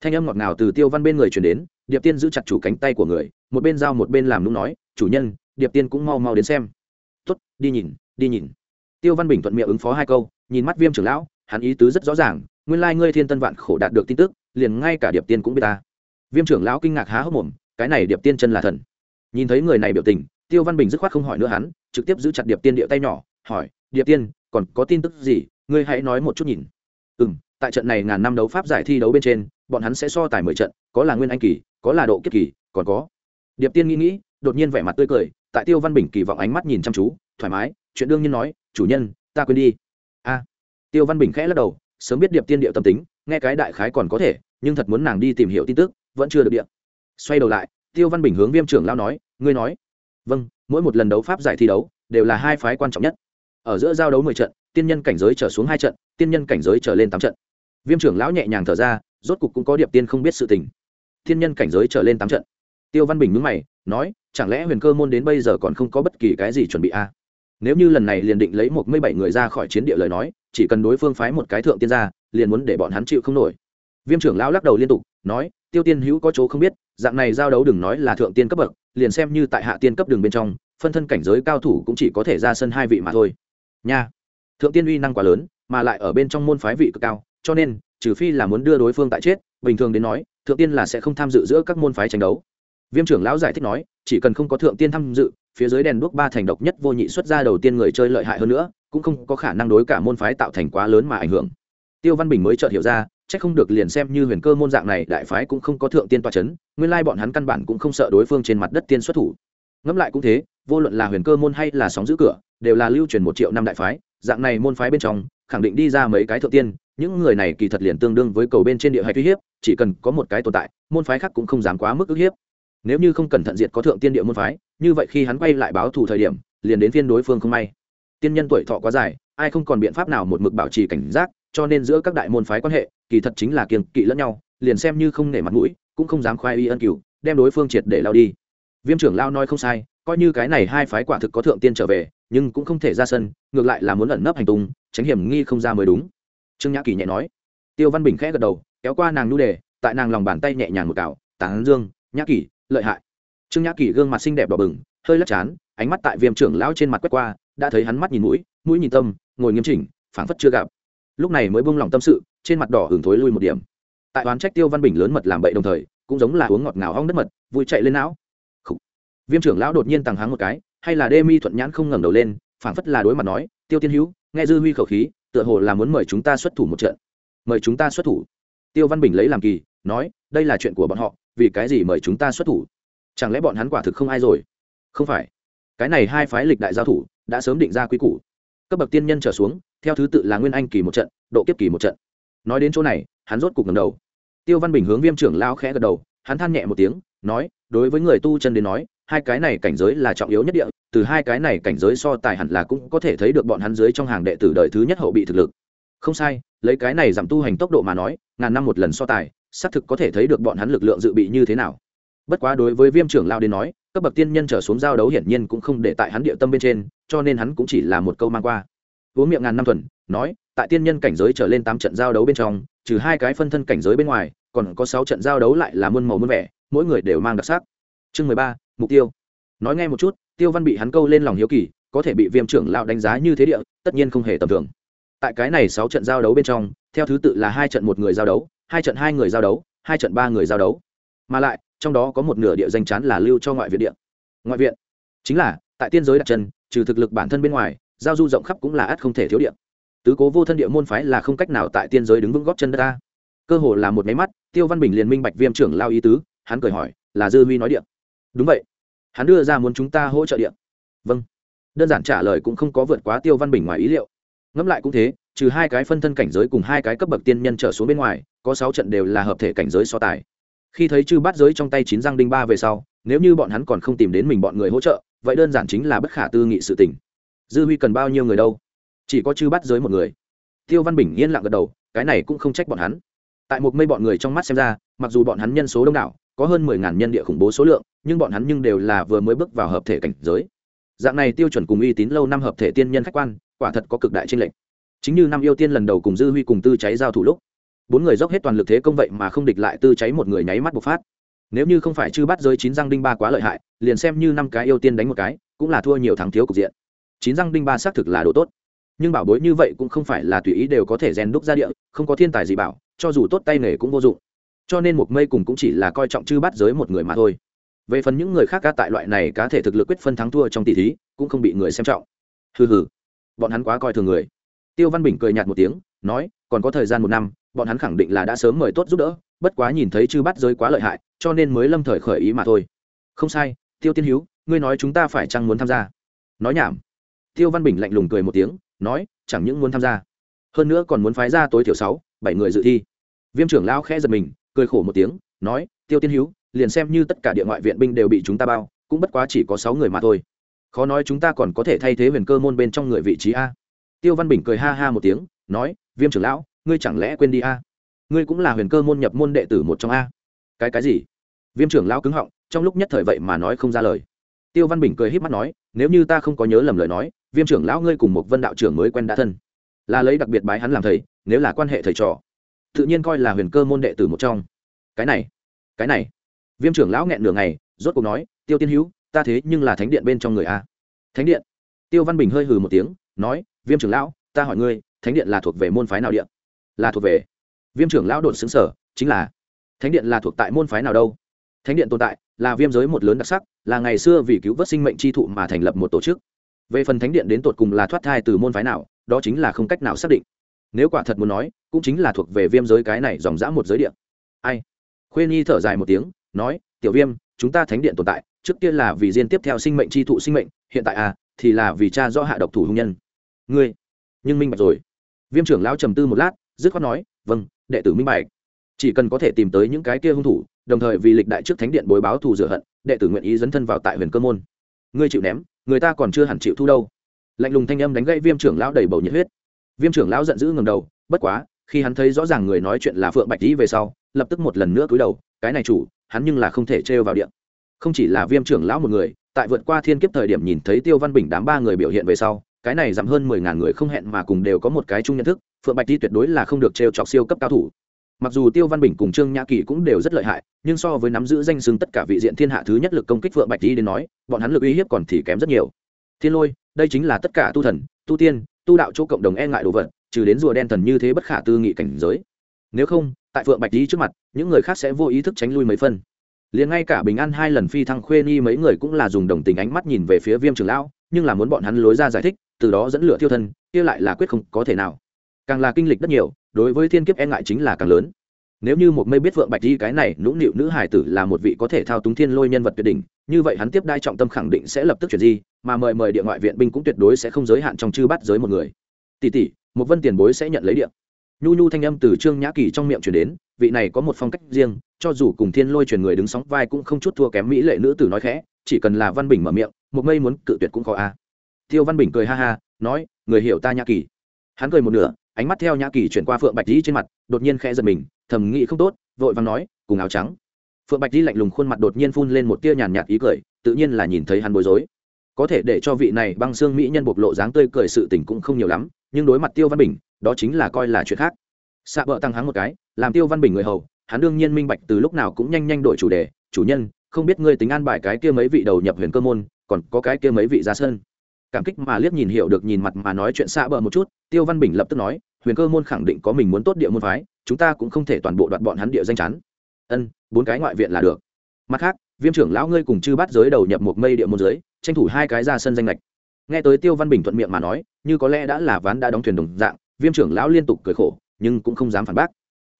Thanh âm ngọt ngào từ tiêu văn bên người chuyển đến, điệp tiên giữ chặt chủ cánh tay của người, một bên giao một bên làm nung nói, chủ nhân, điệp tiên cũng mau mau đến xem. Tuất đi nhìn đi nhìn tiêu văn bình thuận miệng ứng phó hai câu, nhìn mắt viêm trưởng lão, hắn ý tứ rất rõ ràng, nguyên lai ngươi thiên tân vạn khổ đạt được tin tức, liền ngay cả điệp tiên cũng biết ta. Viêm trưởng lão kinh ngạc há hốc mồm, cái này điệp tiên chân là thần. Nhìn thấy người này biểu tình, tiêu văn bình dứt khoát không hỏi nữa hắn, trực tiếp giữ chặt điệp tiên điệu tay nhỏ, hỏi, điệp tiên, còn có tin tức gì? Ngươi hãy nói một chút nhìn. Ừ m tại trận này ngàn năm đấu pháp giải thi đấu bên trên, bọn hắn sẽ so tài mười trận, có là nguyên anh kỳ, có là độ kiếp kỳ, còn có. Điệp tiên nghĩ nghĩ, đột nhiên vẻ mặt tươi cười, tại tiêu văn bình kỳ vọng ánh mắt nhìn chăm chú, thoải mái, chuyện đương nhiên nói chủ nhân, ta quên đi. A. Tiêu văn bình khẽ lắc đầu, sớm biết điệp tiên điệu tâm tính, nghe cái đại khái còn có thể, nhưng thật muốn nàng đi tìm hiểu tin tức, vẫn chưa được điệp xoay đầu lại, tiêu văn bình hướng viêm trưởng lao nói, ngươi nói. Vâng mỗi một lần đấu pháp giải thi đấu, đều là hai phái quan trọng nhất. Ở giữa giao đấu mười trận, tiên nhân cảnh giới trở xuống hai trận, tiên nhân cảnh giới trở lên tám trận. Viêm trưởng lão nhẹ nhàng thở ra, rốt cục cũng có điệp tiên không biết sự tình. Tiên nhân cảnh giới trở lên tám trận. Tiêu văn bình mướn mày, nói, chẳng lẽ huyền cơ môn đến bây giờ còn không có bất kỳ cái gì chuẩn bị a à? Nếu như lần này liền định lấy một mươi bảy người ra khỏi chiến địa lời nói, chỉ cần đối phương phái một cái thượng tiên ra, liền muốn để bọn hắn chịu không nổi. Viêm trưởng lão lắc đầu liên tục, nói, tiêu tiên hữu có chỗ không biết, dạng này giao đấu đừng nói là thượng tiên cấp bậc, liền xem như tại hạ tiên cấp đường bên trong, phân thân cảnh giới cao thủ cũng chỉ có thể ra sân hai vị mà thôi. Nha. Thượng tiên uy năng quá lớn, mà lại ở bên trong môn phái vị cực cao, cho nên, trừ phi là muốn đưa đối phương tại chết, bình thường đến nói, thượng tiên là sẽ không tham dự giữa các môn phái tranh đấu. Viêm trưởng lão giải thích nói, chỉ cần không có thượng tiên tham dự phía dưới đèn đuốc ba thành độc nhất vô nhị xuất ra đầu tiên người chơi lợi hại hơn nữa, cũng không có khả năng đối cả môn phái tạo thành quá lớn mà ảnh hưởng. Tiêu văn bình mới chợt hiểu ra, chắc không được liền xem như huyền cơ môn dạng này đại phái cũng không có thượng tiên toa chấn, nguyên lai bọn hắn căn bản cũng không sợ đối phương trên mặt đất tiên xuất thủ. Ngẫm lại cũng thế, vô luận là huyền cơ môn hay là sóng giữ cửa, đều là lưu truyền một triệu năm đại phái, dạng này môn phái bên trong, khẳng định đi ra mấy cái thượng tiên, những người này kỳ thật liền tương đương với cầu bên trên địa hạch uy hiếp, chỉ cần có một cái tồn tại, môn phái khác cũng không dám quá mức ức hiếp nếu như không cẩn thận diệt có thượng tiên địa môn phái, như vậy khi hắn quay lại báo thù thời điểm, liền đến phiên đối phương không may. Tiên nhân tuổi thọ quá dài, ai không còn biện pháp nào một mực bảo trì cảnh giác, cho nên giữa các đại môn phái quan hệ, kỳ thật chính là kiêng kỵ lẫn nhau, liền xem như không nể mặt mũi, cũng không dám khoai y ân cửu, đem đối phương triệt để lao đi. Viêm trưởng lao nói không sai, coi như cái này hai phái quả thực có thượng tiên trở về, nhưng cũng không thể ra sân, ngược lại là muốn ẩn nấp hành tung, tránh hiểm nghi không ra mới đúng. Trương nhã kỳ nhẹ nói. Tiêu văn bình khẽ gật đầu, kéo qua nàng nhu đề, tại nàng lòng bàn tay nhẹ nhàng một cào, tán dương, nhã kỳ lợi hại. Trương nhã kỳ gương mặt xinh đẹp đỏ bừng, hơi lắc chán, ánh mắt tại viêm trưởng lão trên mặt quét qua, đã thấy hắn mắt nhìn mũi mũi nhìn tâm, ngồi nghiêm chỉnh, phảng phất chưa gặp. Lúc này mới buông lòng tâm sự, trên mặt đỏ hưởng thối lui một điểm. Tại oán trách tiêu văn bình lớn mật làm bậy đồng thời, cũng giống là uống ngọt ngào hong đất mật, vui chạy lên não. Khủ. viêm trưởng lão đột nhiên tăng háng một cái, hay là đê mi thuận nhãn không ngẩng đầu lên, phảng phất là đối mặt nói, tiêu tiên hữu, nghe dư huy khẩu khí, tựa hồ là muốn mời chúng ta xuất thủ một trận. Mời chúng ta xuất thủ? Tiêu văn bình lấy làm kỳ, nói đây là chuyện của bọn họ, vì cái gì mời chúng ta xuất thủ? Chẳng lẽ bọn hắn quả thực không ai rồi? Không phải. Cái này hai phái lịch đại giao thủ đã sớm định ra quy củ. Cấp bậc tiên nhân trở xuống, theo thứ tự là nguyên anh kỳ một trận, độ kiếp kỳ một trận. Nói đến chỗ này, hắn rốt cục ngầm đầu. Tiêu văn bình hướng viêm trưởng lao khẽ gật đầu, hắn than nhẹ một tiếng, nói, đối với người tu chân đến nói, hai cái này cảnh giới là trọng yếu nhất địa, từ hai cái này cảnh giới so tài hẳn là cũng có thể thấy được bọn hắn dưới trong hàng đệ tử đời thứ nhất hậu bị thực lực. Không sai, lấy cái này giảm tu hành tốc độ mà nói, ngàn năm một lần so tài xác thực có thể thấy được bọn hắn lực lượng dự bị như thế nào. Bất quá đối với viêm trưởng lao đến nói, cấp bậc tiên nhân trở xuống giao đấu hiển nhiên cũng không để tại hắn địa tâm bên trên, cho nên hắn cũng chỉ là một câu mang qua. Uống miệng ngàn năm thuần, nói, tại tiên nhân cảnh giới trở lên tám trận giao đấu bên trong, trừ hai cái phân thân cảnh giới bên ngoài, còn có sáu trận giao đấu lại là muôn màu muôn vẻ, mỗi người đều mang đặc sắc. Chương mười ba, mục tiêu. Nói nghe một chút, tiêu văn bị hắn câu lên lòng hiếu kỳ, có thể bị viêm trưởng lão đánh giá như thế địa, tất nhiên không hề tầm thường. Tại cái này sáu trận giao đấu bên trong, theo thứ tự là hai trận một người giao đấu hai trận hai người giao đấu, hai trận ba người giao đấu. Mà lại, trong đó có một nửa địa danh chán là lưu cho ngoại viện địa. Ngoại viện? Chính là, tại tiên giới đặt chân, trừ thực lực bản thân bên ngoài, giao du rộng khắp cũng là ắt không thể thiếu địa. Tứ cố vô thân địa môn phái là không cách nào tại tiên giới đứng vững góp chân đất ta. Cơ hồ là một máy mắt, tiêu văn bình liền minh bạch viêm trưởng lao ý tứ, hắn cười hỏi, là dư huy nói điện đúng vậy. Hắn đưa ra muốn chúng ta hỗ trợ điện vâng. Đơn giản trả lời cũng không có vượt quá tiêu văn bình ngoài ý liệu. Ngẫm lại cũng thế, trừ hai cái phân thân cảnh giới cùng hai cái cấp bậc tiên nhân trở xuống bên ngoài có sáu trận đều là hợp thể cảnh giới so tài. Khi thấy chư bát giới trong tay chín răng đinh ba về sau, nếu như bọn hắn còn không tìm đến mình bọn người hỗ trợ, vậy đơn giản chính là bất khả tư nghị sự tình. Dư huy cần bao nhiêu người đâu? Chỉ có chư bát giới một người. Tiêu văn bình yên lặng gật đầu, cái này cũng không trách bọn hắn. Tại một mây bọn người trong mắt xem ra, mặc dù bọn hắn nhân số đông đảo, có hơn mười ngàn nhân địa khủng bố số lượng, nhưng bọn hắn nhưng đều là vừa mới bước vào hợp thể cảnh giới. Dạng này tiêu chuẩn cùng uy tín lâu năm hợp thể tiên nhân khách quan, quả thật có cực đại tranh lệch. Chính như năm yêu tiên lần đầu cùng dư huy cùng tư cháy giao thủ lúc bốn người dốc hết toàn lực thế công vậy mà không địch lại tư cháy một người nháy mắt bộc phát. Nếu như không phải chư bắt giới chín răng đinh ba quá lợi hại, liền xem như năm cái yêu tiên đánh một cái, cũng là thua nhiều thắng thiếu cục diện. Chín răng đinh ba xác thực là đồ tốt. Nhưng bảo bối như vậy cũng không phải là tùy ý đều có thể rèn đúc ra địa, không có thiên tài gì bảo, cho dù tốt tay nghề cũng vô dụng. Cho nên một mây cùng cũng chỉ là coi trọng chư bắt giới một người mà thôi. Về phần những người khác cá tại loại này cá thể thực lực quyết phân thắng thua trong tỷ thí, cũng không bị người xem trọng. Hừ hừ, bọn hắn quá coi thường người. Tiêu văn bình cười nhạt một tiếng, nói, còn có thời gian một năm bọn hắn khẳng định là đã sớm mời tốt giúp đỡ, bất quá nhìn thấy chư bắt giới quá lợi hại, cho nên mới lâm thời khởi ý mà thôi. Không sai, tiêu tiên hữu ngươi nói chúng ta phải chăng muốn tham gia? Nói nhảm. Tiêu văn bình lạnh lùng cười một tiếng, nói, chẳng những muốn tham gia. Hơn nữa còn muốn phái ra tối thiểu sáu, bảy người dự thi. Viêm trưởng lao khẽ giật mình, cười khổ một tiếng, nói, tiêu tiên hữu liền xem như tất cả địa ngoại viện binh đều bị chúng ta bao, cũng bất quá chỉ có sáu người mà thôi. Khó nói chúng ta còn có thể thay thế huyền cơ môn bên trong người vị trí a. Tiêu văn bình cười ha ha một tiếng, nói, viêm trưởng lão ngươi chẳng lẽ quên đi a? Ngươi cũng là huyền cơ môn nhập môn đệ tử một trong a. Cái cái gì? Viêm trưởng lão cứng họng, trong lúc nhất thời vậy mà nói không ra lời. Tiêu văn bình cười h í p mắt nói, nếu như ta không có nhớ lầm lời nói, viêm trưởng lão ngươi cùng một vân đạo trưởng mới quen đã thân. Là lấy đặc biệt bái hắn làm thầy, nếu là quan hệ thầy trò, tự nhiên coi là huyền cơ môn đệ tử một trong. Cái này cái này. Viêm trưởng lão nghẹn nửa ngày, rốt cuộc nói, tiêu tiên hữu, ta thế nhưng là thánh điện bên trong người a. Thánh điện? Tiêu văn bình hơi hừ một tiếng, nói, viêm trưởng lão, ta hỏi ngươi, thánh điện là thuộc về môn phái nào điện là thuộc về. Viêm trưởng lão đột xứng sở, chính là thánh điện là thuộc tại môn phái nào đâu? Thánh điện tồn tại là viêm giới một lớn đặc sắc, là ngày xưa vì cứu vớt sinh mệnh tri thụ mà thành lập một tổ chức. Về phần thánh điện đến tột cùng là thoát thai từ môn phái nào, đó chính là không cách nào xác định. Nếu quả thật muốn nói, cũng chính là thuộc về viêm giới cái này dòng dã một giới điện ai? Khuê nhi thở dài một tiếng, nói, tiểu viêm, chúng ta thánh điện tồn tại, trước kia là vì diên tiếp theo sinh mệnh tri thụ sinh mệnh, hiện tại à thì là vì cha do hạ độc thủ hung nhân. Ngươi, nhưng minh bạch rồi. Viêm trưởng lão trầm tư một lát dứt khoát nói vâng đệ tử minh bạch. Chỉ cần có thể tìm tới những cái kia hung thủ, đồng thời vì lịch đại trước thánh điện bối báo thù rửa hận, đệ tử nguyện ý dấn thân vào tại huyền cơ môn. Ngươi chịu ném, người ta còn chưa hẳn chịu thu đâu. Lạnh lùng thanh âm đánh gãy viêm trưởng lão đầy bầu nhiệt huyết. Viêm trưởng lão giận dữ ngầm đầu, bất quá, khi hắn thấy rõ ràng người nói chuyện là phượng bạch dĩ về sau, lập tức một lần nữa cúi đầu, cái này chủ, hắn nhưng là không thể trêu vào điện. Không chỉ là viêm trưởng lão một người, tại vượt qua thiên kiếp thời điểm nhìn thấy tiêu văn bình đám ba người biểu hiện về sau, cái này giảm hơn mười ngàn người không hẹn mà cùng đều có một cái chung nhận thức phượng bạch thi tuyệt đối là không được trêu chọc siêu cấp cao thủ. Mặc dù tiêu văn bình cùng trương nhã kỳ cũng đều rất lợi hại, nhưng so với nắm giữ danh xưng tất cả vị diện thiên hạ thứ nhất lực công kích phượng bạch thi đến nói, bọn hắn lực uy hiếp còn thì kém rất nhiều. Thiên lôi, đây chính là tất cả tu thần, tu tiên, tu đạo chỗ cộng đồng e ngại đồ vật, trừ đến rùa đen thần như thế bất khả tư nghị cảnh giới. Nếu không, tại phượng bạch lý trước mặt, những người khác sẽ vô ý thức tránh lui mấy phân. Liền ngay cả bình an hai lần phi thăng khuê ni mấy người cũng là dùng đồng tình ánh mắt nhìn về phía viêm trường lão, nhưng là muốn bọn hắn lối ra giải thích, từ đó dẫn lửa thiêu thân, kia lại là quyết không có thể nào càng là kinh lịch rất nhiều, đối với thiên kiếp e ngại chính là càng lớn. Nếu như một mây biết vượng bạch di cái này nũng nịu nữ hải tử là một vị có thể thao túng thiên lôi nhân vật tuyệt đỉnh, như vậy hắn tiếp đai trọng tâm khẳng định sẽ lập tức chuyển di, mà mời mời địa ngoại viện binh cũng tuyệt đối sẽ không giới hạn trong chư bắt giới một người. Tỷ tỷ, một vân tiền bối sẽ nhận lấy điện nhu nhu thanh âm từ trương nhã kỳ trong miệng chuyển đến, vị này có một phong cách riêng, cho dù cùng thiên lôi truyền người đứng sóng vai cũng không chút thua kém mỹ lệ nữ tử nói khẽ, chỉ cần là văn bình mở miệng, một mây muốn cự tuyệt cũng khó a. Tiêu văn bình cười ha ha, nói, người hiểu ta nhã kỳ. Hắn cười một nửa ánh mắt theo nhã kỳ chuyển qua phượng bạch dĩ trên mặt, đột nhiên khẽ giật mình, thầm nghĩ không tốt, vội vàng nói, cùng áo trắng. Phượng bạch dĩ lạnh lùng khuôn mặt đột nhiên phun lên một tia nhàn nhạt ý cười, tự nhiên là nhìn thấy hắn bối rối. Có thể để cho vị này băng xương mỹ nhân bộc lộ dáng tươi cười sự tình cũng không nhiều lắm, nhưng đối mặt tiêu văn bình, đó chính là coi là chuyện khác. Xạ vợ tăng hắn một cái, làm tiêu văn bình người hầu, hắn đương nhiên minh bạch từ lúc nào cũng nhanh nhanh đổi chủ đề, chủ nhân, không biết ngươi tính an bài cái kia mấy vị đầu nhập huyền cơ môn, còn có cái kia mấy vị ra sơn? Cảm kích mà liếc nhìn hiểu được nhìn mặt mà nói chuyện xa bờ một chút, tiêu văn bình lập tức nói, huyền cơ môn khẳng định có mình muốn tốt địa môn phái, chúng ta cũng không thể toàn bộ đoạt bọn hắn địa danh chắn. Ân, bốn cái ngoại viện là được. Mặt khác, viêm trưởng lão ngươi cùng chư bắt giới đầu nhập một mây địa môn giới, tranh thủ hai cái ra sân danh lệch nghe tới tiêu văn bình thuận miệng mà nói, như có lẽ đã là ván đã đóng thuyền đồng dạng, viêm trưởng lão liên tục cười khổ, nhưng cũng không dám phản bác.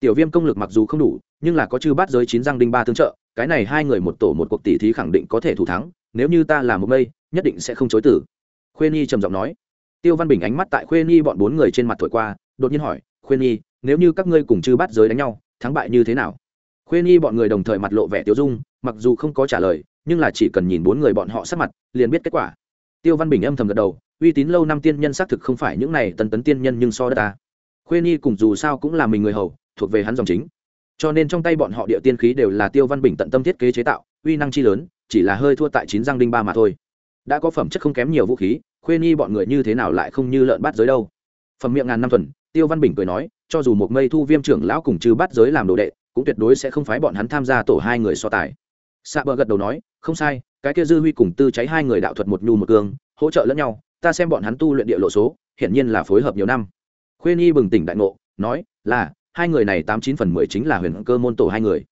Tiểu viêm công lực mặc dù không đủ, nhưng là có chư bát giới chín răng đinh ba tương trợ, cái này hai người một tổ một cuộc tỷ thí khẳng định có thể thủ thắng, nếu như ta là một mây, nhất định sẽ không chối tử khuê nhi trầm giọng nói. Tiêu văn bình ánh mắt tại khuê nhi bọn bốn người trên mặt thổi qua, đột nhiên hỏi, khuê nhi, nếu như các ngươi cùng chư bắt giới đánh nhau, thắng bại như thế nào? Khuê nhi bọn người đồng thời mặt lộ vẻ tiêu dung, mặc dù không có trả lời, nhưng là chỉ cần nhìn bốn người bọn họ sát mặt, liền biết kết quả. Tiêu văn bình âm thầm gật đầu, uy tín lâu năm tiên nhân xác thực không phải những này tần tấn tiên nhân nhưng so đất ta. Khuê nhi cùng dù sao cũng là mình người hầu, thuộc về hắn dòng chính. Cho nên trong tay bọn họ địa tiên khí đều là tiêu văn bình tận tâm thiết kế chế tạo, uy năng chi lớn, chỉ là hơi thua tại chín giang đinh ba mà thôi. Đã có phẩm chất không kém nhiều vũ khí khuê nhi bọn người như thế nào lại không như lợn bắt giới đâu? Phẩm miệng ngàn năm thuần, tiêu văn bình cười nói, cho dù một mây thu viêm trưởng lão cùng trừ bắt giới làm đồ đệ, cũng tuyệt đối sẽ không phái bọn hắn tham gia tổ hai người so tài. Xạ bờ gật đầu nói, không sai, cái kia dư huy cùng tư cháy hai người đạo thuật một nhu một cương hỗ trợ lẫn nhau, ta xem bọn hắn tu luyện địa lộ số, hiển nhiên là phối hợp nhiều năm. Khuê nhi bừng tỉnh đại ngộ, nói, là, hai người này tám chín phần mười chính là huyền cơ môn tổ hai người.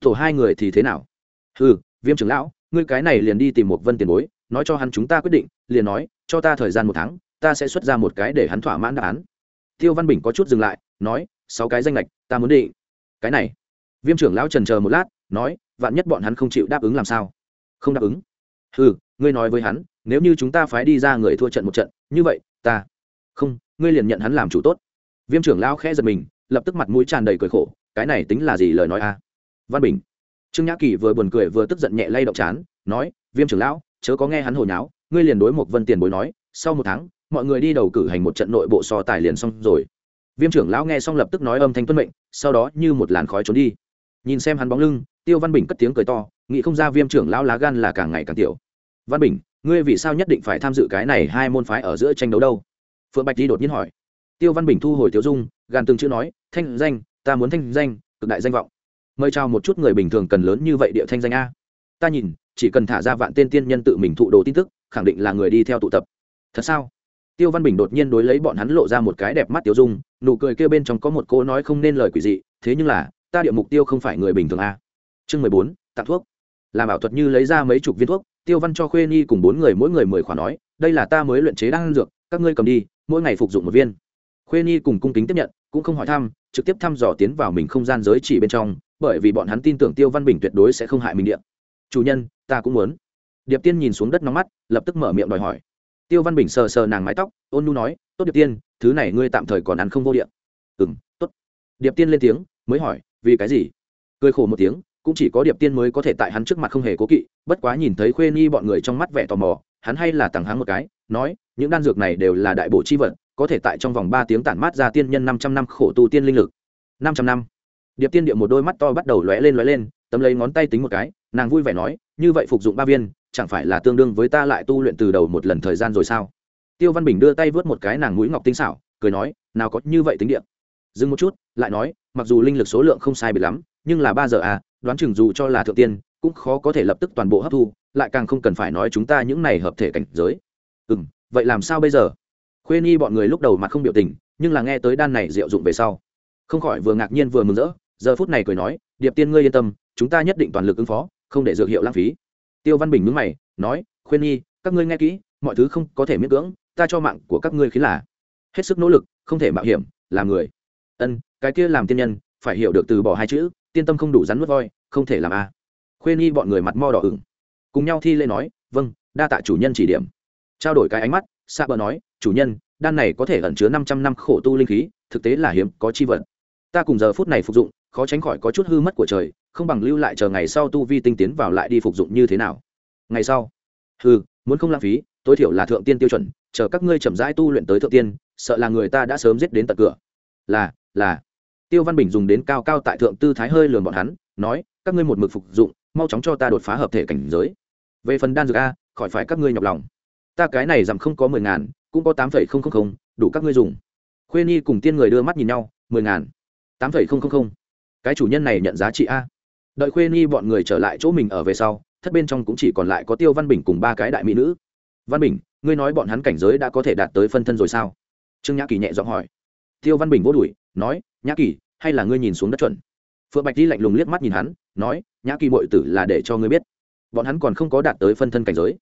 Tổ hai người thì thế nào? Ừ viêm trưởng lão, ngươi cái này liền đi tìm một vân tiền bối, nói cho hắn chúng ta quyết định, liền nói cho ta thời gian một tháng, ta sẽ xuất ra một cái để hắn thỏa mãn đáp án. Tiêu văn bình có chút dừng lại, nói, sáu cái danh lệch, ta muốn định. Cái này. Viêm trưởng lão trần chờ một lát, nói, vạn nhất bọn hắn không chịu đáp ứng làm sao? Không đáp ứng. Ừ ngươi nói với hắn, nếu như chúng ta phái đi ra người thua trận một trận, như vậy, ta. Không, ngươi liền nhận hắn làm chủ tốt. Viêm trưởng lão khẽ giật mình, lập tức mặt mũi tràn đầy cười khổ, cái này tính là gì lời nói a? Văn bình. Trương nhã kỳ vừa buồn cười vừa tức giận nhẹ lay động chán, nói, viêm trưởng lão, chớ có nghe hắn hồi nháo ngươi liền đối một vân tiền bối nói, sau một tháng, mọi người đi đầu cử hành một trận nội bộ so tài liền xong rồi. Viêm trưởng lão nghe xong lập tức nói âm thanh tuân mệnh, sau đó như một làn khói trốn đi. Nhìn xem hắn bóng lưng, tiêu văn bình cất tiếng cười to, nghĩ không ra viêm trưởng lão lá gan là càng ngày càng tiểu. Văn bình, ngươi vì sao nhất định phải tham dự cái này hai môn phái ở giữa tranh đấu đâu? Phượng bạch đi đột nhiên hỏi. Tiêu văn bình thu hồi tiêu dung gan từng chữ nói, thanh danh, ta muốn thanh danh, cực đại danh vọng. Mời chào một chút người bình thường cần lớn như vậy địa thanh danh a. Ta nhìn, chỉ cần thả ra vạn tên tiên nhân tự mình thụ đồ tin tức khẳng định là người đi theo tụ tập. Thật sao? Tiêu văn bình đột nhiên đối lấy bọn hắn lộ ra một cái đẹp mắt tiêu dung, nụ cười kêu bên trong có một cô nói không nên lời quỷ dị, thế nhưng là, ta địa mục tiêu không phải người bình thường a chương mười bốn, tặng thuốc. Làm ảo thuật như lấy ra mấy chục viên thuốc, tiêu văn cho khuê nhi cùng bốn người mỗi người mười khoản nói, đây là ta mới luyện chế đan dược, các ngươi cầm đi, mỗi ngày phục dụng một viên. Khuê nhi cùng cung kính tiếp nhận, cũng không hỏi thăm, trực tiếp thăm dò tiến vào mình không gian giới chỉ bên trong, bởi vì bọn hắn tin tưởng tiêu văn bình tuyệt đối sẽ không hại mình điện chủ nhân, ta cũng muốn điệp tiên nhìn xuống đất nóng mắt, lập tức mở miệng đòi hỏi. Tiêu văn bình sờ sờ nàng mái tóc, ôn nu nói, tốt điệp tiên, thứ này ngươi tạm thời còn ăn không vô điện ừ m tốt. Điệp tiên lên tiếng, mới hỏi, vì cái gì? Cười khổ một tiếng, cũng chỉ có điệp tiên mới có thể tại hắn trước mặt không hề cố kỵ, bất quá nhìn thấy khuê nhi bọn người trong mắt vẻ tò mò, hắn hay là tặng hắn một cái, nói, những đan dược này đều là đại bộ chi vật, có thể tại trong vòng ba tiếng tản mát ra tiên nhân năm trăm năm khổ tu tiên linh lực. năm trăm năm. Điệp tiên điệu một đôi mắt to bắt đầu lóe lên lóe lên, tấm lấy ngón tay tính một cái nàng vui vẻ nói, như vậy phục dụng ba viên, chẳng phải là tương đương với ta lại tu luyện từ đầu một lần thời gian rồi sao? Tiêu văn bình đưa tay vớt một cái nàng mũi ngọc tinh xảo, cười nói, nào có như vậy tính điện dừng một chút, lại nói, mặc dù linh lực số lượng không sai biệt lắm, nhưng là ba giờ à đoán chừng dù cho là thượng tiên, cũng khó có thể lập tức toàn bộ hấp thu, lại càng không cần phải nói chúng ta những này hợp thể cảnh giới. Ừ m vậy làm sao bây giờ? Khuê nhi bọn người lúc đầu mặt không biểu tình, nhưng là nghe tới đan này diệu dụng về sau, không khỏi vừa ngạc nhiên vừa mừng rỡ, giờ phút này cười nói, điệp tiên ngươi yên tâm chúng ta nhất định toàn lực ứng phó, không để dược hiệu lãng phí. Tiêu văn bình mướn mày, nói, khuyên nhi, các ngươi nghe kỹ, mọi thứ không có thể miễn cưỡng, ta cho mạng của các ngươi khiến là hết sức nỗ lực, không thể mạo hiểm, làm người. Ân, cái kia làm tiên nhân, phải hiểu được từ bỏ hai chữ, tiên tâm không đủ rắn nuốt voi, không thể làm a. À. khuyên nhi bọn người mặt mo đỏ ửng, cùng nhau thi lễ nói vâng đa tạ chủ nhân chỉ điểm. Trao đổi cái ánh mắt, sa bờ nói, chủ nhân, đan này có thể ẩn chứa năm trăm năm khổ tu linh khí, thực tế là hiếm có chi vật. Ta cùng giờ phút này phục dụng, khó tránh khỏi có chút hư mất của trời không bằng lưu lại chờ ngày sau tu vi tinh tiến vào lại đi phục dụng như thế nào. Ngày sau. Ừ muốn không lãng phí, tối thiểu là thượng tiên tiêu chuẩn, chờ các ngươi chậm rãi tu luyện tới thượng tiên, sợ là người ta đã sớm giết đến tận cửa. Là là. Tiêu văn bình dùng đến cao cao tại thượng tư thái hơi lườn bọn hắn, nói, các ngươi một mực phục dụng, mau chóng cho ta đột phá hợp thể cảnh giới. Về phần đan dược a, khỏi phải các ngươi nhọc lòng. Ta cái này giảm không có mười ngàn, cũng có tám phẩy không không không, đủ các ngươi dùng. Khuê nhi cùng tiên người đưa mắt nhìn nhau, mười ngàn, tám phẩy không không không. Cái chủ nhân này nhận giá trị a đợi khuê nhi bọn người trở lại chỗ mình ở về sau, thất bên trong cũng chỉ còn lại có tiêu văn bình cùng ba cái đại mỹ nữ. Văn bình, ngươi nói bọn hắn cảnh giới đã có thể đạt tới phân thân rồi sao? Trương nhã kỳ nhẹ giọng hỏi. Tiêu văn bình vô đùi nói, nhã kỳ, hay là ngươi nhìn xuống đất chuẩn? Phượng bạch đi lạnh lùng liếc mắt nhìn hắn, nói, nhã kỳ bội tử là để cho ngươi biết, bọn hắn còn không có đạt tới phân thân cảnh giới.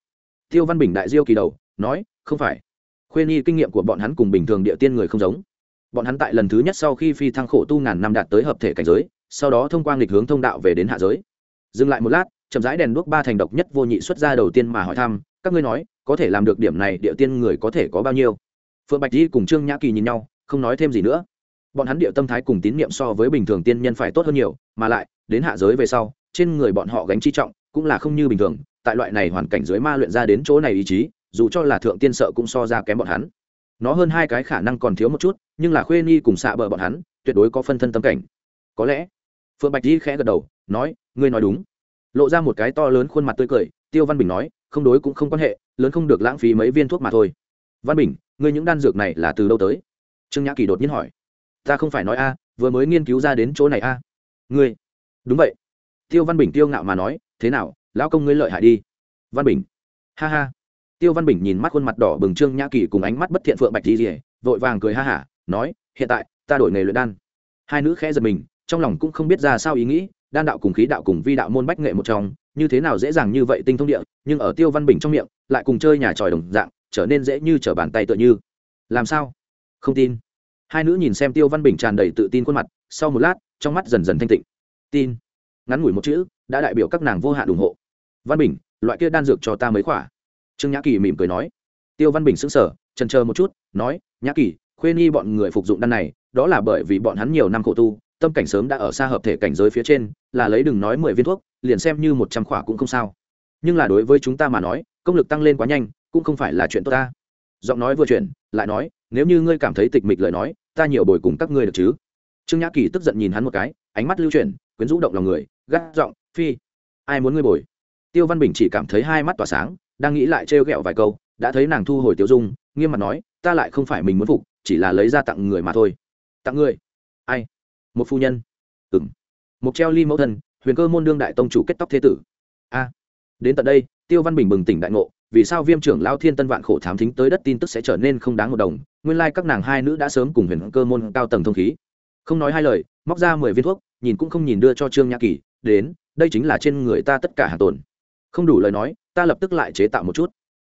Tiêu văn bình đại diêu kỳ đầu, nói, không phải. Khuê nhi kinh nghiệm của bọn hắn cùng bình thường địa tiên người không giống. Bọn hắn tại lần thứ nhất sau khi phi thăng khổ tu ngàn năm đạt tới hợp thể cảnh giới sau đó thông qua nghịch hướng thông đạo về đến hạ giới. Dừng lại một lát, chậm rãi đèn đuốc ba thành độc nhất vô nhị xuất ra đầu tiên mà hỏi thăm, các ngươi nói, có thể làm được điểm này địa tiên người có thể có bao nhiêu? Phượng bạch di cùng trương nhã kỳ nhìn nhau, không nói thêm gì nữa. Bọn hắn địa tâm thái cùng tín niệm so với bình thường tiên nhân phải tốt hơn nhiều, mà lại, đến hạ giới về sau, trên người bọn họ gánh chi trọng, cũng là không như bình thường, tại loại này hoàn cảnh dưới ma luyện ra đến chỗ này ý chí, dù cho là thượng tiên sợ cũng so ra kém bọn hắn. Nó hơn hai cái khả năng còn thiếu một chút, nhưng là khuê nhi cùng xạ bờ bọn hắn, tuyệt đối có phân thân tâm cảnh. Có lẽ phượng bạch di khẽ gật đầu, nói, ngươi nói đúng. Lộ ra một cái to lớn khuôn mặt tươi cười, tiêu văn bình nói, không đối cũng không quan hệ, lớn không được lãng phí mấy viên thuốc mà thôi. Văn bình, ngươi những đan dược này là từ đâu tới? Trương nhã kỳ đột nhiên hỏi. Ta không phải nói a, vừa mới nghiên cứu ra đến chỗ này a. Ngươi? Đúng vậy. Tiêu văn bình tiêu ngạo mà nói, thế nào, lão công ngươi lợi hại đi. Văn bình. Ha ha. Tiêu văn bình nhìn mắt khuôn mặt đỏ bừng trương nhã kỳ cùng ánh mắt bất thiện phượng bạch di rỉa vội vàng cười ha hả, nói, hiện tại, ta đổi nghề luyện đan. Hai nữ khẽ giật mình trong lòng cũng không biết ra sao ý nghĩ, đan đạo cùng khí đạo cùng vi đạo môn bách nghệ một trong, như thế nào dễ dàng như vậy tinh thông địa, nhưng ở tiêu văn bình trong miệng, lại cùng chơi nhà tròi đồng dạng, trở nên dễ như trở bàn tay tựa như. Làm sao? Không tin. Hai nữ nhìn xem tiêu văn bình tràn đầy tự tin khuôn mặt, sau một lát, trong mắt dần dần thanh tịnh. Tin. Ngắn ngủi một chữ, đã đại biểu các nàng vô hạn ủng hộ. Văn bình, loại kia đan dược cho ta mới khỏa. Trương nhã kỳ mỉm cười nói. Tiêu văn bình sững sờ trần chờ một chút, nói, nhã kỳ, khuê nghi bọn người phục dụng đan này, đó là bởi vì bọn hắn nhiều năm khổ tu tâm cảnh sớm đã ở xa hợp thể cảnh giới phía trên, là lấy đừng nói mười viên thuốc, liền xem như một trăm khỏa cũng không sao. Nhưng là đối với chúng ta mà nói, công lực tăng lên quá nhanh, cũng không phải là chuyện tốt ta. Giọng nói vừa chuyển, lại nói, nếu như ngươi cảm thấy tịch mịch lời nói, ta nhiều bồi cùng các ngươi được chứ? Trương nhã kỳ tức giận nhìn hắn một cái, ánh mắt lưu chuyển, quyến rũ động lòng người, gắt giọng, phi, ai muốn ngươi bồi? Tiêu văn bình chỉ cảm thấy hai mắt tỏa sáng, đang nghĩ lại trêu ghẹo vài câu, đã thấy nàng thu hồi tiêu dung, nghiêm mặt nói, ta lại không phải mình muốn phục, chỉ là lấy ra tặng người mà thôi. Tặng người? Ai? Một phu nhân. Ừng một treo ly mẫu thân, huyền cơ môn đương đại tông chủ kết tóc thế tử. A. Đến tận đây, tiêu văn bình bừng tỉnh đại ngộ, vì sao viêm trưởng lao thiên tân vạn khổ thám thính tới đất tin tức sẽ trở nên không đáng một đồng, nguyên lai các nàng hai nữ đã sớm cùng huyền cơ môn cao tầng thông khí. Không nói hai lời, móc ra mười viên thuốc, nhìn cũng không nhìn đưa cho trương nhã kỳ, đến, đây chính là trên người ta tất cả hạ tồn. Không đủ lời nói, ta lập tức lại chế tạo một chút.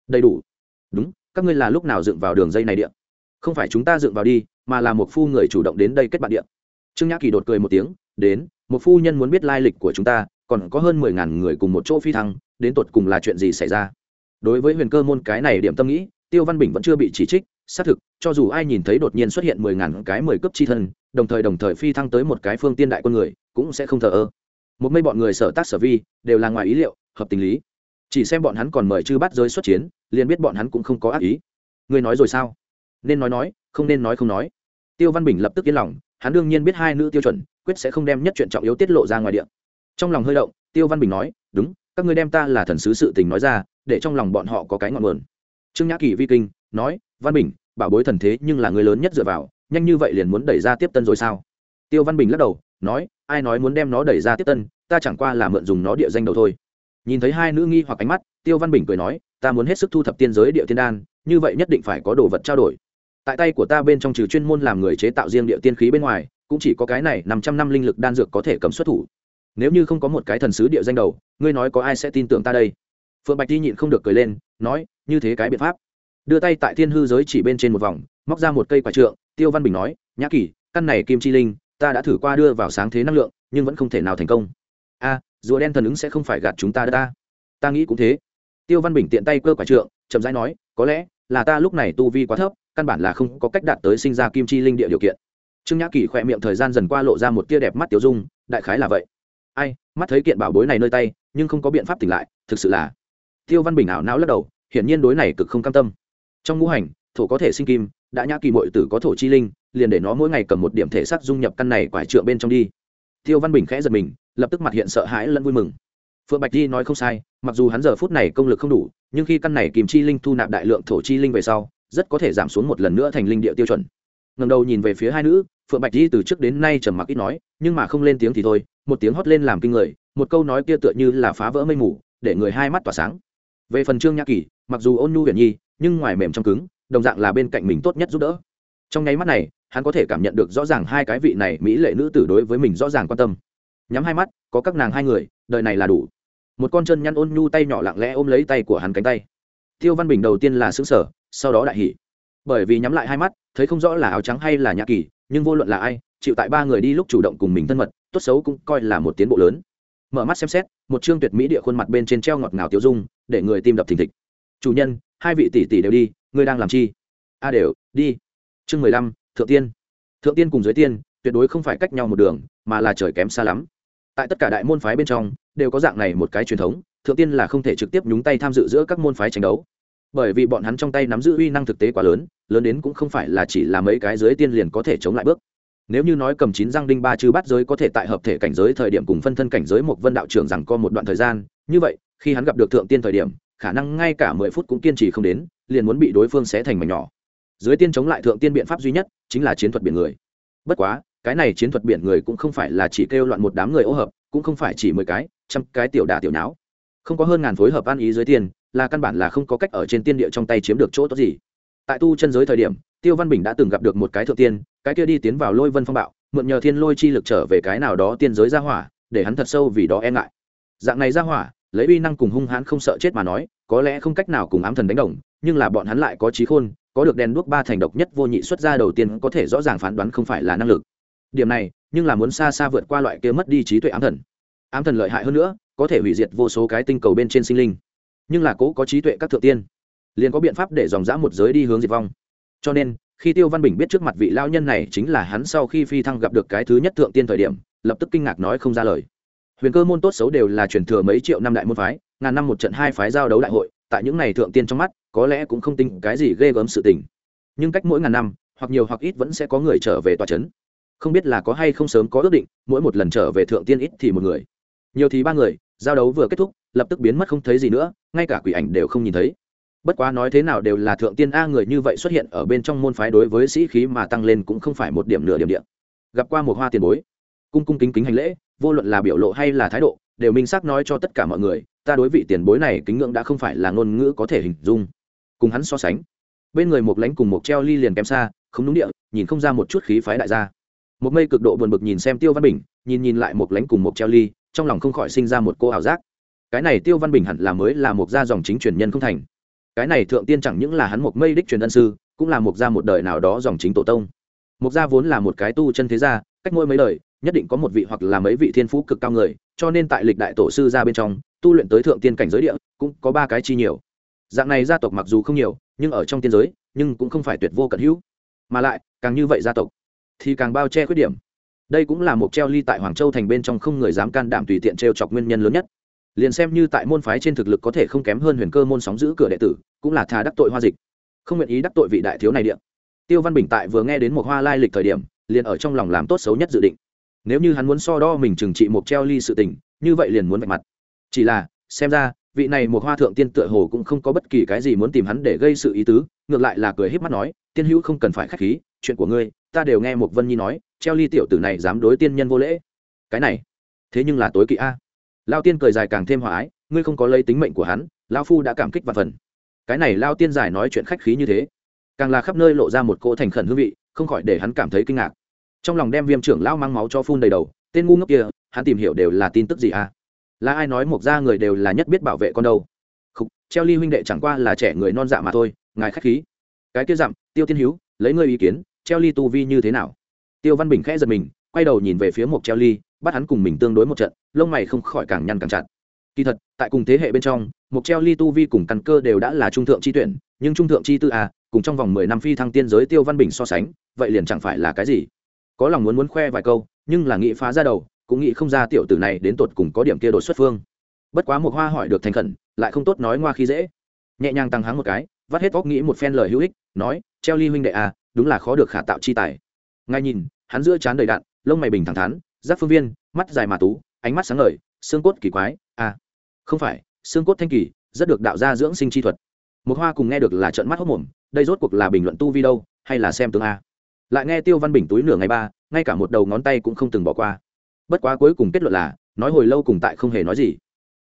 Đầy đủ. Đúng, các ngươi là lúc nào dựng vào đường dây này điện không phải chúng ta dựng vào đi, mà là một phu người chủ động đến đây kết bạn điện trương nhã kỳ đột cười một tiếng, đến, một phu nhân muốn biết lai lịch của chúng ta, còn có hơn mười ngàn người cùng một chỗ phi thăng, đến tột cùng là chuyện gì xảy ra? Đối với huyền cơ môn cái này điểm tâm nghĩ, tiêu văn bình vẫn chưa bị chỉ trích, xác thực, cho dù ai nhìn thấy đột nhiên xuất hiện mười ngàn cái mười cấp chi thân, đồng thời đồng thời phi thăng tới một cái phương tiên đại quân người, cũng sẽ không thờ ơ. Một mây bọn người sở tác sở vi, đều là ngoài ý liệu, hợp tình lý. Chỉ xem bọn hắn còn mời chư bắt giới xuất chiến, liền biết bọn hắn cũng không có ác ý. Ngươi nói rồi sao? Nên nói nói, không nên nói không nói tiêu văn bình lập tức yên lòng, hắn đương nhiên biết hai nữ tiêu chuẩn, quyết sẽ không đem nhất chuyện trọng yếu tiết lộ ra ngoài điện trong lòng hơi động, tiêu văn bình nói, đúng, các ngươi đem ta là thần sứ sự tình nói ra, để trong lòng bọn họ có cái ngọn nguồn. Trương nhã kỳ vi kinh, nói, văn bình, bảo bối thần thế nhưng là người lớn nhất dựa vào, nhanh như vậy liền muốn đẩy ra tiếp tân rồi sao? Tiêu văn bình lắc đầu, nói, ai nói muốn đem nó đẩy ra tiếp tân, ta chẳng qua là mượn dùng nó địa danh đầu thôi. Nhìn thấy hai nữ nghi hoặc ánh mắt, tiêu văn bình cười nói, ta muốn hết sức thu thập tiên giới địa tiên đan, như vậy nhất định phải có đồ vật trao đổi tại tay của ta bên trong trừ chuyên môn làm người chế tạo riêng địa tiên khí bên ngoài, cũng chỉ có cái này năm trăm năm linh lực đan dược có thể cầm xuất thủ. Nếu như không có một cái thần sứ địa danh đầu, ngươi nói có ai sẽ tin tưởng ta đây? Phượng bạch ti nhịn không được cười lên, nói, như thế cái biện pháp. Đưa tay tại thiên hư giới chỉ bên trên một vòng, móc ra một cây quả trượng, tiêu văn bình nói, nhã kỷ, căn này kim chi linh, ta đã thử qua đưa vào sáng thế năng lượng, nhưng vẫn không thể nào thành công. A, rùa đen thần ứng sẽ không phải gạt chúng ta đã ta. Ta nghĩ cũng thế. Tiêu văn bình tiện tay cơ quả trượng, chậm rãi nói, có lẽ là ta lúc này tu vi quá thấp căn bản là không có cách đạt tới sinh ra kim chi linh địa điều kiện. Trương nhã kỳ khỏe miệng thời gian dần qua lộ ra một tia đẹp mắt tiêu dung, đại khái là vậy. Ai, mắt thấy kiện bảo bối này nơi tay, nhưng không có biện pháp tỉnh lại, thực sự là. Tiêu văn bình ảo não lắc đầu, hiển nhiên đối này cực không cam tâm. Trong ngũ hành, thổ có thể sinh kim, đã nhã kỳ mội tử có thổ chi linh, liền để nó mỗi ngày cầm một điểm thể xác dung nhập căn này quải trượng bên trong đi. Tiêu văn bình khẽ giật mình, lập tức mặt hiện sợ hãi lẫn vui mừng. Phượng bạch di nói không sai, mặc dù hắn giờ phút này công lực không đủ, nhưng khi căn này kìm chi linh thu nạp đại lượng thổ chi linh về sau rất có thể giảm xuống một lần nữa thành linh địa tiêu chuẩn. Ngầm đầu nhìn về phía hai nữ, phượng bạch di từ trước đến nay trầm mặc ít nói, nhưng mà không lên tiếng thì thôi, một tiếng hót lên làm kinh người, một câu nói kia tựa như là phá vỡ mây mù, để người hai mắt tỏa sáng. Về phần trương nhã kỳ, mặc dù ôn nhu huyền nhi, nhưng ngoài mềm trong cứng, đồng dạng là bên cạnh mình tốt nhất giúp đỡ. Trong nháy mắt này, hắn có thể cảm nhận được rõ ràng hai cái vị này mỹ lệ nữ tử đối với mình rõ ràng quan tâm. Nhắm hai mắt, có các nàng hai người, đời này là đủ. Một con chân nhăn ôn nhu tay nhỏ lặng lẽ ôm lấy tay của hắn cánh tay. Tiêu văn bình đầu tiên là xứng sở sau đó đại hỉ. Bởi vì nhắm lại hai mắt, thấy không rõ là áo trắng hay là nhã kỳ, nhưng vô luận là ai, chịu tại ba người đi lúc chủ động cùng mình thân mật, tốt xấu cũng coi là một tiến bộ lớn. Mở mắt xem xét, một chương tuyệt mỹ địa khuôn mặt bên trên treo ngọt ngào tiêu dung, để người tim đập thình thịch. Chủ nhân, hai vị tỷ tỷ đều đi, ngươi đang làm chi? A đều, đi. Chương mười lăm, thượng tiên. Thượng tiên cùng dưới tiên, tuyệt đối không phải cách nhau một đường, mà là trời kém xa lắm. Tại tất cả đại môn phái bên trong, đều có dạng này một cái truyền thống, thượng tiên là không thể trực tiếp nhúng tay tham dự giữa các môn phái tranh đấu bởi vì bọn hắn trong tay nắm giữ uy năng thực tế quá lớn lớn đến cũng không phải là chỉ là mấy cái dưới tiên liền có thể chống lại bước. Nếu như nói cầm chín răng đinh ba chư bắt giới có thể tại hợp thể cảnh giới thời điểm cùng phân thân cảnh giới một vân đạo trưởng rằng co một đoạn thời gian, như vậy, khi hắn gặp được thượng tiên thời điểm, khả năng ngay cả mười phút cũng kiên trì không đến, liền muốn bị đối phương xé thành mảnh nhỏ. Dưới tiên chống lại thượng tiên biện pháp duy nhất chính là chiến thuật biển người. Bất quá, cái này chiến thuật biển người cũng không phải là chỉ kêu loạn một đám người ô hợp, cũng không phải chỉ mười cái, trăm cái tiểu đà tiểu não không có hơn ngàn phối hợp ăn ý dưới tiên là căn bản là không có cách ở trên tiên địa trong tay chiếm được chỗ tốt gì. Tại tu chân giới thời điểm, tiêu văn bình đã từng gặp được một cái thượng tiên, cái kia đi tiến vào lôi vân phong bạo, mượn nhờ thiên lôi chi lực trở về cái nào đó tiên giới ra hỏa, để hắn thật sâu vì đó e ngại. Dạng này ra hỏa, lấy uy năng cùng hung hãn không sợ chết mà nói, có lẽ không cách nào cùng ám thần đánh đồng, nhưng là bọn hắn lại có trí khôn, có được đèn đuốc ba thành độc nhất vô nhị xuất ra đầu tiên có thể rõ ràng phán đoán không phải là năng lực. Điểm này, nhưng là muốn xa xa vượt qua loại kia mất đi trí tuệ ám thần. Ám thần lợi hại hơn nữa, có thể hủy diệt vô số cái tinh cầu bên trên sinh linh nhưng là cố có trí tuệ các thượng tiên, liền có biện pháp để dòng dã một giới đi hướng diệt vong. Cho nên, khi tiêu văn bình biết trước mặt vị lao nhân này chính là hắn sau khi phi thăng gặp được cái thứ nhất thượng tiên thời điểm, lập tức kinh ngạc nói không ra lời. Huyền cơ môn tốt xấu đều là truyền thừa mấy triệu năm đại môn phái, ngàn năm một trận hai phái giao đấu đại hội, tại những ngày thượng tiên trong mắt, có lẽ cũng không tin cái gì ghê gớm sự tình. Nhưng cách mỗi ngàn năm, hoặc nhiều hoặc ít vẫn sẽ có người trở về tòa trấn không biết là có hay không sớm có ước định, mỗi một lần trở về thượng tiên ít thì một người. Nhiều thì ba người giao đấu vừa kết thúc, lập tức biến mất không thấy gì nữa, ngay cả quỷ ảnh đều không nhìn thấy. Bất quá nói thế nào đều là thượng tiên a người như vậy xuất hiện ở bên trong môn phái đối với sĩ khí mà tăng lên cũng không phải một điểm nửa điểm điện gặp qua một hoa tiền bối, cung cung kính kính hành lễ, vô luận là biểu lộ hay là thái độ, đều minh xác nói cho tất cả mọi người, ta đối vị tiền bối này kính ngưỡng đã không phải là ngôn ngữ có thể hình dung. Cùng hắn so sánh, bên người một lánh cùng một treo ly liền kém xa, không đúng địa, nhìn không ra một chút khí phái đại gia. Một mây cực độ buồn bực nhìn xem tiêu văn bình, nhìn nhìn lại một lánh cùng một treo ly trong lòng không khỏi sinh ra một cô ảo giác. Cái này tiêu văn bình hẳn là mới là một gia dòng chính truyền nhân không thành. Cái này thượng tiên chẳng những là hắn một mây đích truyền ân sư, cũng là một gia một đời nào đó dòng chính tổ tông. Một gia vốn là một cái tu chân thế gia, cách mỗi mấy đời, nhất định có một vị hoặc là mấy vị thiên phú cực cao người, cho nên tại lịch đại tổ sư ra bên trong, tu luyện tới thượng tiên cảnh giới địa, cũng có ba cái chi nhiều. Dạng này gia tộc mặc dù không nhiều, nhưng ở trong tiên giới, nhưng cũng không phải tuyệt vô cận hữu. Mà lại, càng như vậy gia tộc, thì càng bao che khuyết điểm đây cũng là một treo ly tại hoàng châu thành bên trong không người dám can đảm tùy tiện treo chọc nguyên nhân lớn nhất. Liền xem như tại môn phái trên thực lực có thể không kém hơn huyền cơ môn sóng giữ cửa đệ tử, cũng là thà đắc tội hoa dịch. Không nguyện ý đắc tội vị đại thiếu này điện tiêu văn bình tại vừa nghe đến một hoa lai lịch thời điểm, liền ở trong lòng làm tốt xấu nhất dự định. Nếu như hắn muốn so đo mình trừng trị một treo ly sự tình, như vậy liền muốn vạch mặt. Chỉ là, xem ra, vị này một hoa thượng tiên tựa hồ cũng không có bất kỳ cái gì muốn tìm hắn để gây sự ý tứ, ngược lại là cười híp mắt nói, tiên hữu không cần phải khách khí, chuyện của ngươi, ta đều nghe một vân nhi nói treo ly tiểu tử này dám đối tiên nhân vô lễ. Cái này thế nhưng là tối kỵ a. Lao tiên cười dài càng thêm hòa ái ngươi không có lấy tính mệnh của hắn lao phu đã cảm kích và phần. Cái này lao tiên dài nói chuyện khách khí như thế càng là khắp nơi lộ ra một cỗ thành khẩn hương vị không khỏi để hắn cảm thấy kinh ngạc. Trong lòng đem viêm trưởng lao mang máu cho phun đầy đầu tên ngu ngốc kia hắn tìm hiểu đều là tin tức gì à là ai nói một gia người đều là nhất biết bảo vệ con đâu? Khúc, treo ly huynh đệ chẳng qua là trẻ người non dạ mà thôi ngài khách khí. Cái kia dặm tiêu tiên hiếu lấy ngươi ý kiến treo ly tu vi như thế nào? Tiêu văn bình khẽ giật mình, quay đầu nhìn về phía một treo ly, bắt hắn cùng mình tương đối một trận, lông mày không khỏi càng nhăn càng chặt. Kỳ thật, tại cùng thế hệ bên trong một treo ly tu vi cùng căn cơ đều đã là trung thượng chi tuyển, nhưng trung thượng chi tư à cùng trong vòng mười năm phi thăng tiên giới tiêu văn bình so sánh, vậy liền chẳng phải là cái gì. Có lòng muốn muốn khoe vài câu, nhưng là nghĩ phá ra đầu, cũng nghĩ không ra tiểu tử này đến tột cùng có điểm kia đột xuất phương. Bất quá một hoa hỏi được thành khẩn, lại không tốt nói ngoa khi dễ. Nhẹ nhàng tăng háng một cái, vắt hết óc nghĩ một phen lời hữu ích, nói, treo ly huynh đệ à đúng là khó được khả tạo chi tài ngay nhìn, hắn giữa chán đầy đạn, lông mày bình thẳng thắn, giáp phương viên, mắt dài mà tú, ánh mắt sáng ngời, xương cốt kỳ quái. À không phải, xương cốt thanh kỳ, rất được đạo gia dưỡng sinh chi thuật. Một hoa cùng nghe được là trợn mắt hốc mồm, đây rốt cuộc là bình luận tu vi đâu, hay là xem tướng a? Lại nghe tiêu văn bình túi nửa ngày ba, ngay cả một đầu ngón tay cũng không từng bỏ qua. Bất quá cuối cùng kết luận là, nói hồi lâu cùng tại không hề nói gì.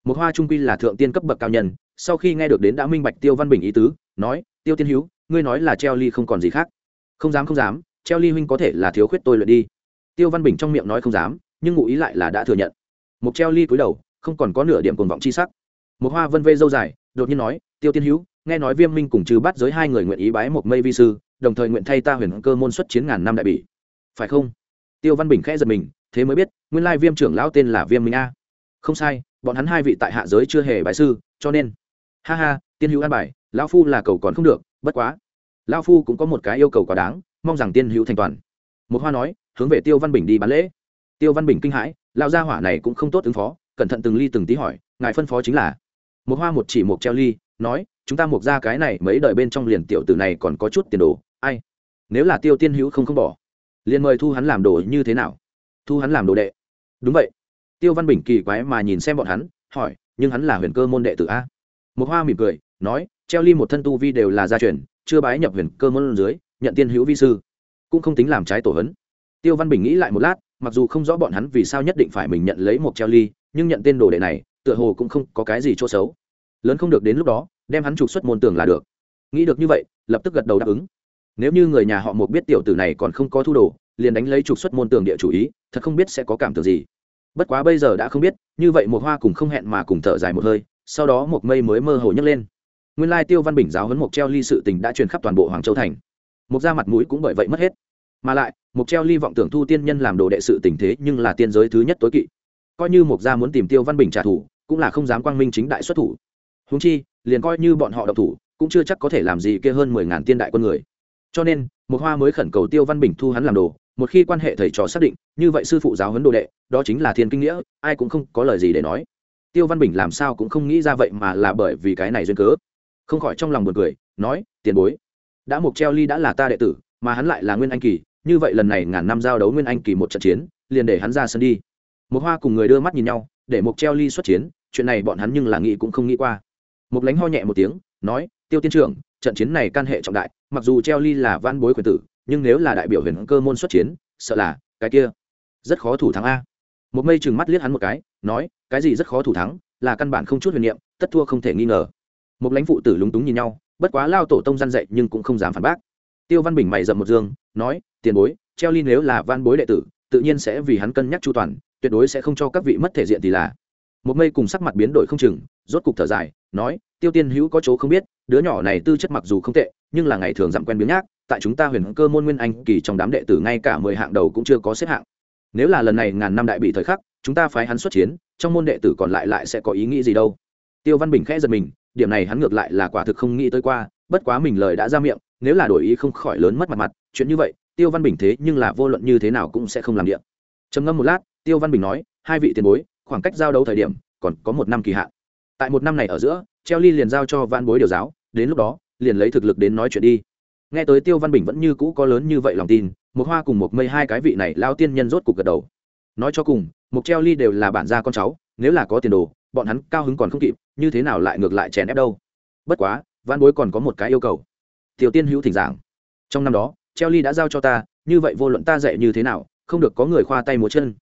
Một hoa trung quy là thượng tiên cấp bậc cao nhân, sau khi nghe được đến đã minh bạch tiêu văn bình ý tứ, nói, tiêu tiên hữu ngươi nói là treo ly không còn gì khác. Không dám không dám treo ly huynh có thể là thiếu khuyết tôi luyện đi. Tiêu văn bình trong miệng nói không dám, nhưng ngụ ý lại là đã thừa nhận. Một treo ly cúi đầu, không còn có nửa điểm cuồng vọng chi sắc. Một hoa vân vê dâu dài, đột nhiên nói, tiêu tiên hữu, nghe nói viêm minh cùng trừ bắt giới hai người nguyện ý bái một mây vi sư, đồng thời nguyện thay ta huyền cơ môn xuất chiến ngàn năm đại bỉ. Phải không? Tiêu văn bình khẽ giật mình, thế mới biết, nguyên lai viêm trưởng lão tên là viêm minh a. Không sai, bọn hắn hai vị tại hạ giới chưa hề bái sư, cho nên ha ha, tiên hữu an bài, lão phu là cầu còn không được, bất quá. Lão phu cũng có một cái yêu cầu quá đáng mong rằng tiên hữu thành toàn. Một hoa nói, hướng về tiêu văn bình đi bán lễ. Tiêu văn bình kinh hãi, lão gia hỏa này cũng không tốt ứng phó, cẩn thận từng ly từng tí hỏi, ngài phân phó chính là? Một hoa một chỉ một treo ly, nói, chúng ta mục ra cái này mấy đời bên trong liền tiểu tử này còn có chút tiền đồ, ai? Nếu là tiêu tiên hữu không không bỏ, liền mời thu hắn làm đồ như thế nào? Thu hắn làm đồ đệ. Đúng vậy. Tiêu văn bình kỳ quái mà nhìn xem bọn hắn, hỏi, nhưng hắn là huyền cơ môn đệ tử a? Một hoa mỉm cười, nói, treo ly một thân tu vi đều là gia truyền, chưa bái nhập huyền cơ môn dưới nhận tiên hữu vi sư, cũng không tính làm trái tổ hấn. Tiêu văn bình nghĩ lại một lát, mặc dù không rõ bọn hắn vì sao nhất định phải mình nhận lấy một treo ly, nhưng nhận tên đồ đệ này, tựa hồ cũng không có cái gì chỗ xấu. Lớn không được đến lúc đó, đem hắn trục xuất môn tường là được. Nghĩ được như vậy, lập tức gật đầu đáp ứng. Nếu như người nhà họ một biết tiểu tử này còn không có thu đồ, liền đánh lấy trục xuất môn tường địa chủ ý, thật không biết sẽ có cảm tưởng gì. Bất quá bây giờ đã không biết, như vậy một hoa cùng không hẹn mà cùng thở dài một hơi, sau đó một mây mới mơ hồ nhấc lên. Nguyên lai tiêu văn bình giáo huấn mộc treo ly sự tình đã truyền khắp toàn bộ hoàng châu thành mục ra mặt mũi cũng bởi vậy mất hết. Mà lại, mục treo ly vọng tưởng thu tiên nhân làm đồ đệ sự tình thế nhưng là tiên giới thứ nhất tối kỵ. Coi như mục gia muốn tìm tiêu văn bình trả thù, cũng là không dám quang minh chính đại xuất thủ. Húng chi, liền coi như bọn họ độc thủ, cũng chưa chắc có thể làm gì kia hơn mười ngàn tiên đại quân người. Cho nên một hoa mới khẩn cầu tiêu văn bình thu hắn làm đồ, một khi quan hệ thầy trò xác định, như vậy sư phụ giáo huấn đồ đệ, đó chính là thiên kinh nghĩa, ai cũng không có lời gì để nói. Tiêu văn bình làm sao cũng không nghĩ ra vậy mà là bởi vì cái này duyên cớ. Không khỏi trong lòng buồn cười, nói, tiền bối đã mục treo ly đã là ta đệ tử, mà hắn lại là nguyên anh kỳ, như vậy lần này ngàn năm giao đấu nguyên anh kỳ một trận chiến, liền để hắn ra sân đi. Một hoa cùng người đưa mắt nhìn nhau, để mục treo ly xuất chiến, chuyện này bọn hắn nhưng là nghĩ cũng không nghĩ qua. Mục lánh ho nhẹ một tiếng, nói, tiêu tiên trưởng, trận chiến này can hệ trọng đại, mặc dù treo ly là van bối quyền tử, nhưng nếu là đại biểu huyền cơ môn xuất chiến, sợ là cái kia rất khó thủ thắng a. Một mây chừng mắt liếc hắn một cái, nói, cái gì rất khó thủ thắng, là căn bản không chút huyền niệm, tất thua không thể nghi ngờ. Một lãnh phụ tử lúng túng nhìn nhau bất quá lao tổ tông gian dạy nhưng cũng không dám phản bác. Tiêu văn bình mày dậm một dương, nói, tiền bối, treo ly nếu là van bối đệ tử, tự nhiên sẽ vì hắn cân nhắc chu toàn, tuyệt đối sẽ không cho các vị mất thể diện thì là. Một mây cùng sắc mặt biến đổi không chừng, rốt cục thở dài, nói, tiêu tiên hữu có chỗ không biết, đứa nhỏ này tư chất mặc dù không tệ, nhưng là ngày thường dặm quen biếng nhác, tại chúng ta huyền cơ môn nguyên anh kỳ trong đám đệ tử ngay cả mười hạng đầu cũng chưa có xếp hạng. Nếu là lần này ngàn năm đại bị thời khắc, chúng ta phái hắn xuất chiến, trong môn đệ tử còn lại lại sẽ có ý nghĩ gì đâu? Tiêu văn bình khẽ giật mình điểm này hắn ngược lại là quả thực không nghĩ tới qua, bất quá mình lời đã ra miệng, nếu là đổi ý không khỏi lớn mất mặt mặt, chuyện như vậy, tiêu văn bình thế nhưng là vô luận như thế nào cũng sẽ không làm điện trầm ngâm một lát, tiêu văn bình nói, hai vị tiền bối, khoảng cách giao đấu thời điểm, còn có một năm kỳ hạn. Tại một năm này ở giữa, treo ly liền giao cho Văn bối điều giáo, đến lúc đó, liền lấy thực lực đến nói chuyện đi. Nghe tới tiêu văn bình vẫn như cũ có lớn như vậy lòng tin một hoa cùng một mây hai cái vị này lao tiên nhân rốt cục gật đầu. Nói cho cùng một treo ly đều là bản gia con cháu nếu là có tiền đồ, bọn hắn cao hứng còn không kịp, như thế nào lại ngược lại chèn ép đâu? Bất quá văn bối còn có một cái yêu cầu. Tiểu tiên hữu thỉnh giảng. Trong năm đó, treo ly đã giao cho ta, như vậy vô luận ta dạy như thế nào, không được có người khoa tay múa chân.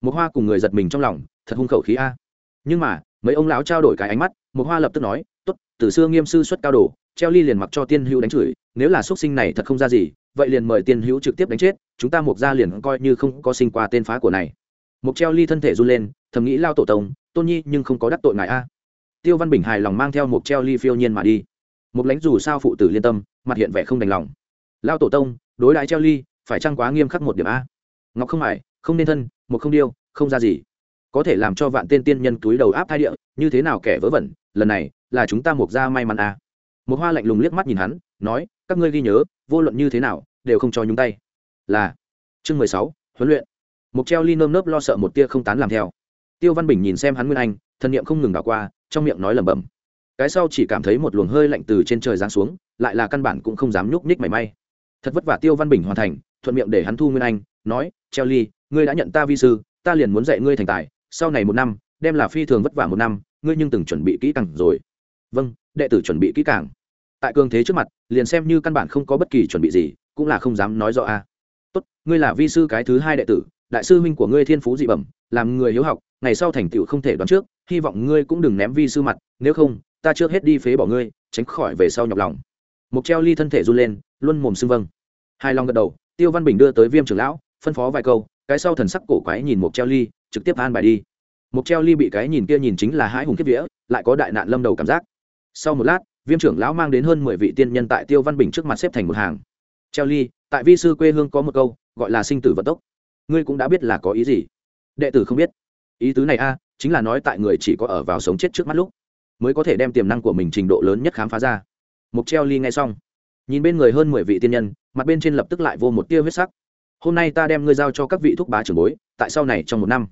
Một hoa cùng người giật mình trong lòng, thật hung khẩu khí a. Nhưng mà, mấy ông lão trao đổi cái ánh mắt một hoa lập tức nói, tốt, từ xưa nghiêm sư xuất cao đồ, treo ly liền mặc cho tiên hữu đánh chửi, nếu là x sinh này thật không ra gì, vậy liền mời tiên hữu trực tiếp đánh chết, chúng ta mục ra liền coi như không có sinh qua tên phá của này mục treo ly thân thể run lên, thầm nghĩ lao tổ tông, tôn nhi nhưng không có đắc tội ngại a. Tiêu văn bình hài lòng mang theo mục treo ly phiêu nhiên mà đi. Mục lãnh dù sao phụ tử liên tâm, mặt hiện vẻ không đành lòng. Lao tổ tông, đối đãi treo ly, phải trăng quá nghiêm khắc một điểm a? Ngọc không phải, không nên thân một không điêu, không ra gì. Có thể làm cho vạn tên tiên nhân túi đầu áp thai địa, như thế nào kẻ vớ vẩn, lần này là chúng ta mục ra may mắn a. Một hoa lạnh lùng liếc mắt nhìn hắn, nói, các ngươi ghi nhớ, vô luận như thế nào, đều không cho nhúng tay. Là, chương mười sáu, huấn luyện mục treo ly nơm nớp lo sợ một tia không tán làm theo. Tiêu văn bình nhìn xem hắn nguyên anh, thân nhiệm không ngừng đảo qua, trong miệng nói lẩm bẩm. Cái sau chỉ cảm thấy một luồng hơi lạnh từ trên trời giáng xuống, lại là căn bản cũng không dám nhúc nhích mảy may. Thật vất vả tiêu văn bình hoàn thành, thuận miệng để hắn thu nguyên anh, nói, treo ly, ngươi đã nhận ta vi sư, ta liền muốn dạy ngươi thành tài, sau này một năm, đem là phi thường vất vả một năm, ngươi nhưng từng chuẩn bị kỹ càng rồi. Vâng đệ tử chuẩn bị kỹ càng. Tại cường thế trước mặt, liền xem như căn bản không có bất kỳ chuẩn bị gì, cũng là không dám nói rõ a. Tốt, ngươi là vi sư cái thứ hai đệ tử đại sư huynh của ngươi thiên phú dị bẩm, làm người hiếu học, ngày sau thành tựu không thể đoán trước, hy vọng ngươi cũng đừng ném vi sư mặt, nếu không, ta trước hết đi phế bỏ ngươi, tránh khỏi về sau nhọc lòng. Mục treo ly thân thể run lên, luôn mồm xưng vâng. Hai lòng gật đầu, tiêu văn bình đưa tới viêm trưởng lão, phân phó vài câu, cái sau thần sắc cổ quái nhìn mục treo ly, trực tiếp an bài đi. Mục treo ly bị cái nhìn kia nhìn chính là hãi hùng kiếp vía, lại có đại nạn lâm đầu cảm giác. Sau một lát, viêm trưởng lão mang đến hơn mười vị tiên nhân tại tiêu văn bình trước mặt xếp thành một hàng. Treo ly, tại vi sư quê hương có một câu, gọi là sinh tử vận tốc ngươi cũng đã biết là có ý gì. Đệ tử không biết. Ý tứ này a, chính là nói tại người chỉ có ở vào sống chết trước mắt lúc, mới có thể đem tiềm năng của mình trình độ lớn nhất khám phá ra. Mục treo ly nghe xong, nhìn bên người hơn mười vị tiên nhân, mặt bên trên lập tức lại vô một tia huyết sắc. Hôm nay ta đem ngươi giao cho các vị thúc bá trưởng bối, tại sau này trong một năm,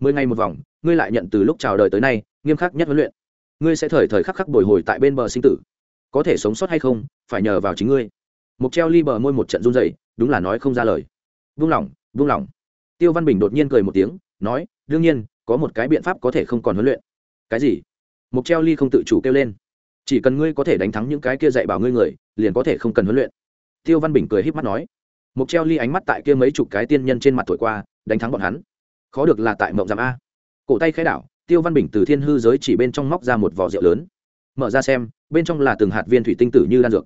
mười ngày một vòng, ngươi lại nhận từ lúc chào đời tới nay, nghiêm khắc nhất huấn luyện. Ngươi sẽ thời thời khắc khắc bồi hồi tại bên bờ sinh tử. Có thể sống sót hay không, phải nhờ vào chính ngươi. Mục treo ly bờ môi một trận run dày đúng là nói không ra lời. Vung lòng vung lòng. Tiêu văn bình đột nhiên cười một tiếng, nói, đương nhiên, có một cái biện pháp có thể không còn huấn luyện. Cái gì? Mục treo ly không tự chủ kêu lên. Chỉ cần ngươi có thể đánh thắng những cái kia dạy bảo ngươi người, liền có thể không cần huấn luyện. Tiêu văn bình cười h í p mắt nói. Mục treo ly ánh mắt tại kia mấy chục cái tiên nhân trên mặt thổi qua, đánh thắng bọn hắn. Khó được là tại mộng giảm a. Cổ tay khai đảo, tiêu văn bình từ thiên hư giới chỉ bên trong móc ra một vỏ rượu lớn. Mở ra xem, bên trong là từng hạt viên thủy tinh tử như đan dược.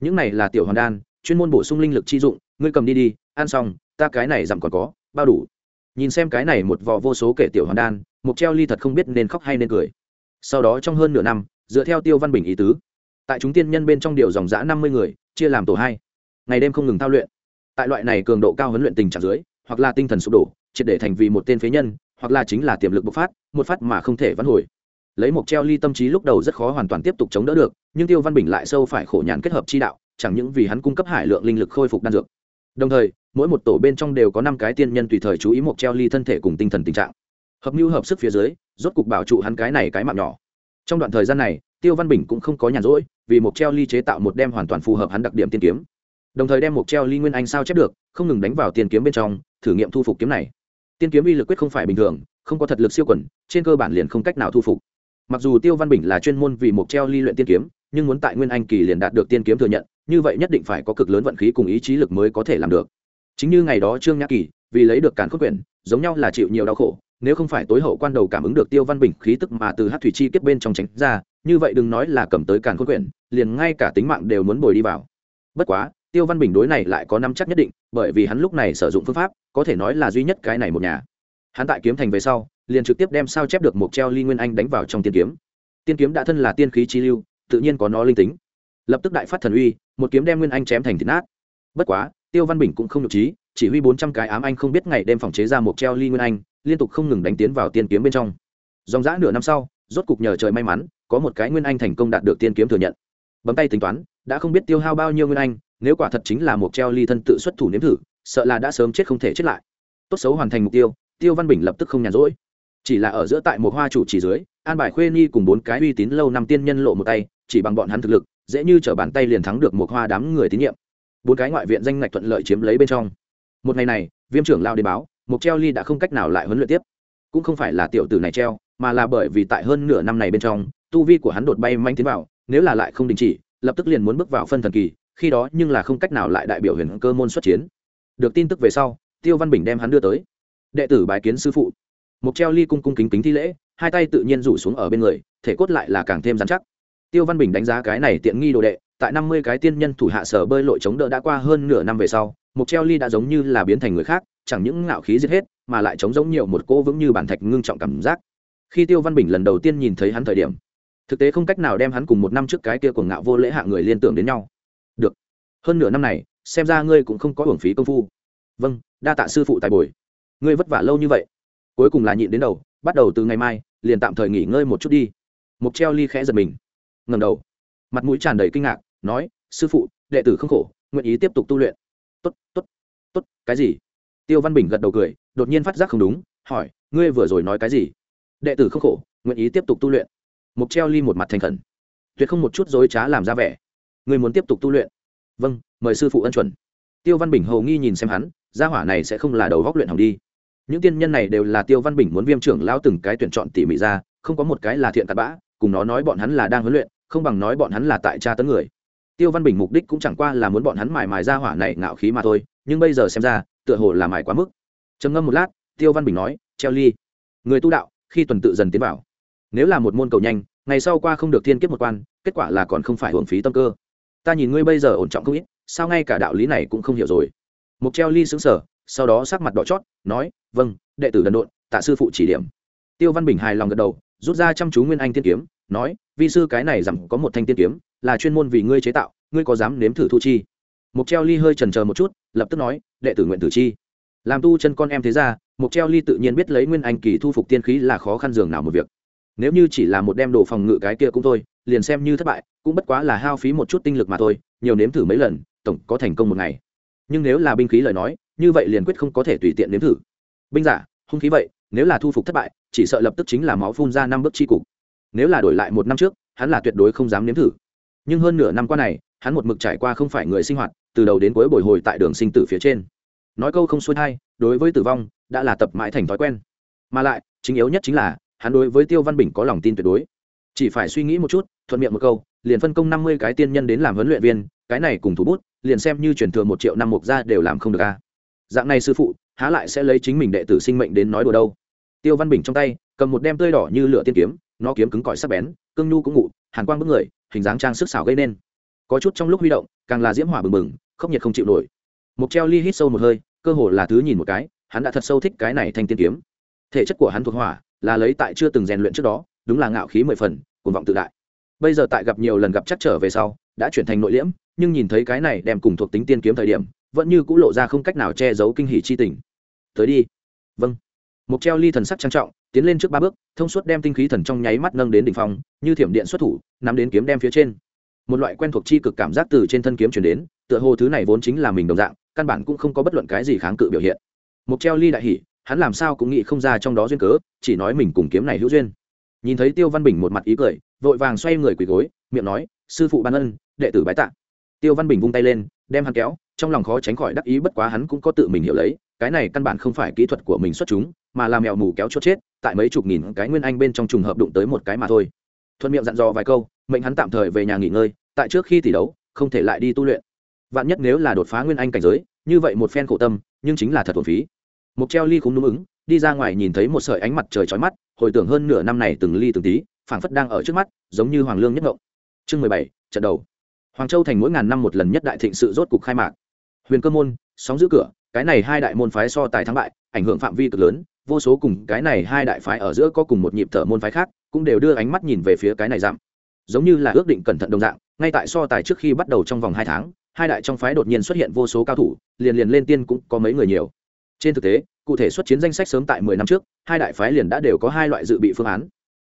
Những này là tiểu hoàn đan, chuyên môn bổ sung linh lực chi dụng, ngươi cầm đi đi ăn xong, ta cái này dặm còn có, bao đủ. Nhìn xem cái này một vò vô số kể tiểu hoàn đan mục treo ly thật không biết nên khóc hay nên cười. Sau đó trong hơn nửa năm, dựa theo tiêu văn bình ý tứ, tại chúng tiên nhân bên trong điều dòng giã năm mươi người, chia làm tổ hai. Ngày đêm không ngừng thao luyện. Tại loại này cường độ cao huấn luyện tình trạng dưới, hoặc là tinh thần sụp đổ, triệt để thành vì một tên phế nhân, hoặc là chính là tiềm lực bộc phát, một phát mà không thể vãn hồi. Lấy mục treo ly tâm trí lúc đầu rất khó hoàn toàn tiếp tục chống đỡ được, nhưng tiêu văn bình lại sâu phải khổ nhàn kết hợp chi đạo, chẳng những vì hắn cung cấp hải lượng linh lực khôi phục đan dược. Đồng thời mỗi một tổ bên trong đều có năm cái tiên nhân tùy thời chú ý một treo ly thân thể cùng tinh thần tình trạng. Hợp mưu hợp sức phía dưới, rốt cục bảo trụ hắn cái này cái mạng nhỏ. Trong đoạn thời gian này, tiêu văn bình cũng không có nhàn rỗi, vì một treo ly chế tạo một đem hoàn toàn phù hợp hắn đặc điểm tiên kiếm. Đồng thời đem một treo ly nguyên anh sao chép được, không ngừng đánh vào tiên kiếm bên trong, thử nghiệm thu phục kiếm này. Tiên kiếm uy lực quyết không phải bình thường, không có thật lực siêu quẩn, trên cơ bản liền không cách nào thu phục. Mặc dù tiêu văn bình là chuyên môn vì một treo ly luyện tiên kiếm, nhưng muốn tại nguyên anh kỳ liền đạt được tiên kiếm thừa nhận, như vậy nhất định phải có cực lớn vận khí cùng ý chí lực mới có thể làm được chính như ngày đó trương nhã kỳ, vì lấy được càn khốc quyển giống nhau là chịu nhiều đau khổ, nếu không phải tối hậu quan đầu cảm ứng được tiêu văn bình khí tức mà từ hát thủy chi kiếp bên trong tránh ra, như vậy đừng nói là cầm tới càn khôn quyển liền ngay cả tính mạng đều muốn bồi đi vào. Bất quá, tiêu văn bình đối này lại có năm chắc nhất định, bởi vì hắn lúc này sử dụng phương pháp, có thể nói là duy nhất cái này một nhà. Hắn tại kiếm thành về sau, liền trực tiếp đem sao chép được một treo ly nguyên anh đánh vào trong tiên kiếm. Tiên kiếm đã thân là tiên khí chi lưu, tự nhiên có nó linh tính. Lập tức đại phát thần uy, một kiếm đem nguyên anh chém thành thịt nát. Bất quá tiêu văn bình cũng không nhục trí, chỉ huy bốn trăm cái ám anh không biết ngày đêm phòng chế ra một treo ly nguyên anh, liên tục không ngừng đánh tiến vào tiên kiếm bên trong. Dòng dã nửa năm sau, rốt cục nhờ trời may mắn, có một cái nguyên anh thành công đạt được tiên kiếm thừa nhận. Bấm tay tính toán, đã không biết tiêu hao bao nhiêu nguyên anh, nếu quả thật chính là một treo ly thân tự xuất thủ nếm thử, sợ là đã sớm chết không thể chết lại. Tốt xấu hoàn thành mục tiêu tiêu văn bình lập tức không nhàn rỗi. Chỉ là ở giữa tại một hoa chủ chỉ dưới, an bài khuê ni cùng bốn cái uy tín lâu năm tiên nhân lộ một tay, chỉ bằng bọn hắn thực lực, dễ như t bàn tay liền thắng được một hoa đám người tín nhiệm bốn cái ngoại viện danh ngạch thuận lợi chiếm lấy bên trong. Một ngày này, viêm trưởng lao đến báo mục treo ly đã không cách nào lại huấn luyện tiếp. Cũng không phải là tiểu tử này treo, mà là bởi vì tại hơn nửa năm này bên trong, tu vi của hắn đột bay manh tiến vào, nếu là lại không đình chỉ, lập tức liền muốn bước vào phân thần kỳ, khi đó nhưng là không cách nào lại đại biểu huyền cơ môn xuất chiến. Được tin tức về sau, tiêu văn bình đem hắn đưa tới. Đệ tử bái kiến sư phụ. Mục treo ly cung cung kính kính thi lễ, hai tay tự nhiên rủ xuống ở bên người, thể cốt lại là càng thêm dán chắc. Tiêu văn bình đánh giá cái này tiện nghi đồ đệ tại năm mươi cái tiên nhân thủ hạ sở bơi lội chống đỡ đã qua hơn nửa năm về sau mục treo ly đã giống như là biến thành người khác, chẳng những ngạo khí giết hết, mà lại chống giống nhiều một cô vững như bản thạch ngưng trọng cảm giác. Khi tiêu văn bình lần đầu tiên nhìn thấy hắn thời điểm, thực tế không cách nào đem hắn cùng một năm trước cái kia cuồng ngạo vô lễ hạ người liên tưởng đến nhau. Được, hơn nửa năm này, xem ra ngươi cũng không có hưởng phí công phu. Vâng đa tạ sư phụ tài bồi. Ngươi vất vả lâu như vậy. Cuối cùng là nhịn đến đầu, bắt đầu từ ngày mai, liền tạm thời nghỉ ngơi một chút đi. Mục treo ly khẽ giật mình ngầm đầu. Mặt mũi tràn đầy kinh ngạc nói, sư phụ, đệ tử không khổ, nguyện ý tiếp tục tu luyện. Tốt tốt tốt, cái gì? Tiêu văn bình gật đầu cười, đột nhiên phát giác không đúng, hỏi, ngươi vừa rồi nói cái gì? Đệ tử không khổ, nguyện ý tiếp tục tu luyện. Mục treo ly một mặt thành khẩn, tuyệt không một chút dối trá làm ra vẻ. Ngươi muốn tiếp tục tu luyện? Vâng mời sư phụ ân chuẩn. Tiêu văn bình hầu nghi nhìn xem hắn, gia hỏa này sẽ không là đầu góc luyện hỏng đi. Những tiên nhân này đều là tiêu văn bình muốn viêm trưởng lao từng cái tuyển chọn tỉ mỉ ra, không có một cái là thiện tạt bã, cùng nó nói bọn hắn là đang huấn luyện, không bằng nói bọn hắn là tại tra tấn người tiêu văn bình mục đích cũng chẳng qua là muốn bọn hắn mài mài ra hỏa này ngạo khí mà thôi, nhưng bây giờ xem ra, tựa hồ là mài quá mức. Trầm ngâm một lát, tiêu văn bình nói, treo ly, người tu đạo, khi tuần tự dần tiến vào, nếu là một môn cầu nhanh, ngày sau qua không được thiên kiếp một quan, kết quả là còn không phải hưởng phí tâm cơ. Ta nhìn ngươi bây giờ ổn trọng không ít, sao ngay cả đạo lý này cũng không hiểu rồi? Mục treo ly xứng sở sau đó sắc mặt đỏ chót, nói vâng đệ tử đần độn, tạ sư phụ chỉ điểm. Tiêu văn bình hài lòng gật đầu, rút ra chăm chú nguyên anh tiên kiếm, nói, vi sư cái này rằng có một thanh tiên kiếm là chuyên môn vì ngươi chế tạo, ngươi có dám nếm thử thu chi? Mục treo ly hơi trần chờ một chút, lập tức nói, đệ tử nguyện thử chi. Làm tu chân con em thế ra mục treo ly tự nhiên biết lấy nguyên anh kỳ thu phục tiên khí là khó khăn dường nào một việc. Nếu như chỉ là một đem đồ phòng ngự cái kia cũng thôi, liền xem như thất bại, cũng bất quá là hao phí một chút tinh lực mà thôi, nhiều nếm thử mấy lần, tổng có thành công một ngày. Nhưng nếu là binh khí lời nói, như vậy liền quyết không có thể tùy tiện nếm thử. Binh giả, hung khí vậy, nếu là thu phục thất bại, chỉ sợ lập tức chính là máu phun ra năm bước chi cục. Nếu là đổi lại một năm trước, hắn là tuyệt đối không dám nếm thử nhưng hơn nửa năm qua này, hắn một mực trải qua không phải người sinh hoạt, từ đầu đến cuối bồi hồi tại đường sinh tử phía trên. Nói câu không xuôi hay đối với tử vong, đã là tập mãi thành thói quen. Mà lại, chính yếu nhất chính là, hắn đối với tiêu văn bình có lòng tin tuyệt đối. Chỉ phải suy nghĩ một chút, thuận miệng một câu, liền phân công năm mươi cái tiên nhân đến làm huấn luyện viên, cái này cùng thủ bút, liền xem như chuyển thừa một triệu năm mục ra đều làm không được a. Dạng này sư phụ, há lại sẽ lấy chính mình đệ tử sinh mệnh đến nói đùa đâu. Tiêu văn bình trong tay, cầm một đem tươi đỏ như lửa tiên kiếm, nó kiếm cứng cỏi sắc bén, cương nhu cũng ngụ, hàn quang bức người hình dáng trang sức xảo gây nên. Có chút trong lúc huy động, càng là diễm hỏa bừng bừng, khốc nhiệt không chịu nổi. Mục treo ly hít sâu một hơi, cơ hồ là thứ nhìn một cái, hắn đã thật sâu thích cái này thanh tiên kiếm. Thể chất của hắn thuộc hỏa, là lấy tại chưa từng rèn luyện trước đó, đúng là ngạo khí mười phần, cuồng vọng tự đại. Bây giờ tại gặp nhiều lần gặp chắc trở về sau, đã chuyển thành nội liễm, nhưng nhìn thấy cái này đem cùng thuộc tính tiên kiếm thời điểm, vẫn như cũng lộ ra không cách nào che giấu kinh hỉ chi tình. Tới đi. Vâng. Mục treo ly thần sắc trang trọng tiến lên trước ba bước, thông suốt đem tinh khí thần trong nháy mắt nâng đến đỉnh phong, như thiểm điện xuất thủ, nắm đến kiếm đem phía trên. Một loại quen thuộc chi cực cảm giác từ trên thân kiếm chuyển đến, tựa hồ thứ này vốn chính là mình đồng dạng, căn bản cũng không có bất luận cái gì kháng cự biểu hiện. Mục treo ly đại hỉ, hắn làm sao cũng nghĩ không ra trong đó duyên cớ, chỉ nói mình cùng kiếm này hữu duyên. Nhìn thấy tiêu văn bình một mặt ý cười, vội vàng xoay người quỳ gối, miệng nói, sư phụ ban ân, đệ tử bái tạ. Tiêu văn bình vung tay lên, đem hắn kéo, trong lòng khó tránh khỏi đắc ý bất quá hắn cũng có tự mình hiểu lấy, cái này căn bản không phải kỹ thuật của mình xuất chúng mà là mèo mù kéo chốt chết, tại mấy chục nghìn cái nguyên anh bên trong trùng hợp đụng tới một cái mà thôi. Thuận miệng dặn dò vài câu, mệnh hắn tạm thời về nhà nghỉ ngơi, tại trước khi tỷ đấu, không thể lại đi tu luyện. Vạn nhất nếu là đột phá nguyên anh cảnh giới, như vậy một phen khổ tâm, nhưng chính là thật thuần phí. Mục treo ly cũng đúng ứng, đi ra ngoài nhìn thấy một sợi ánh mặt trời chói mắt, hồi tưởng hơn nửa năm này từng ly từng tí, phảng phất đang ở trước mắt, giống như hoàng lương nhất ngộng. Chương mười bảy, trận đầu. Hoàng châu thành mỗi ngàn năm một lần nhất đại thịnh sự rốt cục khai mạc. Huyền cơ môn, sóng giữ cửa, cái này hai đại môn phái so tài thắng bại, ảnh hưởng phạm vi cực lớn vô số cùng cái này hai đại phái ở giữa có cùng một nhịp thở môn phái khác, cũng đều đưa ánh mắt nhìn về phía cái này giảm giống như là ước định cẩn thận đồng dạng, ngay tại so tài trước khi bắt đầu trong vòng hai tháng, hai đại trong phái đột nhiên xuất hiện vô số cao thủ, liền liền lên tiên cũng có mấy người nhiều. Trên thực tế, cụ thể xuất chiến danh sách sớm tại mười năm trước, hai đại phái liền đã đều có hai loại dự bị phương án.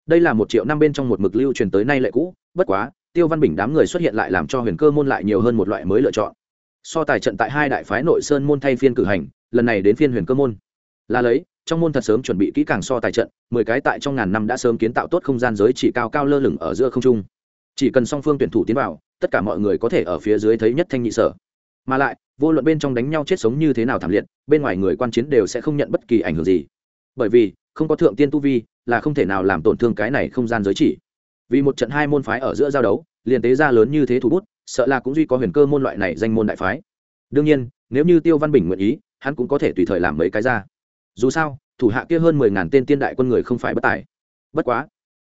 Đây là một triệu năm bên trong một mực lưu truyền tới nay lệ cũ, bất quá, tiêu văn bình đám người xuất hiện lại làm cho huyền cơ môn lại nhiều hơn một loại mới lựa chọn. So tài trận tại hai đại phái nội sơn môn thay phiên cử hành, lần này đến phiên huyền cơ môn. Là lấy trong môn thật sớm chuẩn bị kỹ càng so tài trận, mười cái tại trong ngàn năm đã sớm kiến tạo tốt không gian giới chỉ cao cao lơ lửng ở giữa không trung. Chỉ cần song phương tuyển thủ tiến vào, tất cả mọi người có thể ở phía dưới thấy nhất thanh nhị sở. Mà lại, vô luận bên trong đánh nhau chết sống như thế nào thảm liệt, bên ngoài người quan chiến đều sẽ không nhận bất kỳ ảnh hưởng gì. Bởi vì, không có thượng tiên tu vi, là không thể nào làm tổn thương cái này không gian giới chỉ. Vì một trận hai môn phái ở giữa giao đấu, liền tế ra lớn như thế thủ bút, sợ là cũng duy có huyền cơ môn loại này danh môn đại phái. Đương nhiên, nếu như tiêu văn bình nguyện ý, hắn cũng có thể tùy thời làm mấy cái ra dù sao, thủ hạ kia hơn mười ngàn tên tiên đại quân người không phải bất tài. Bất quá,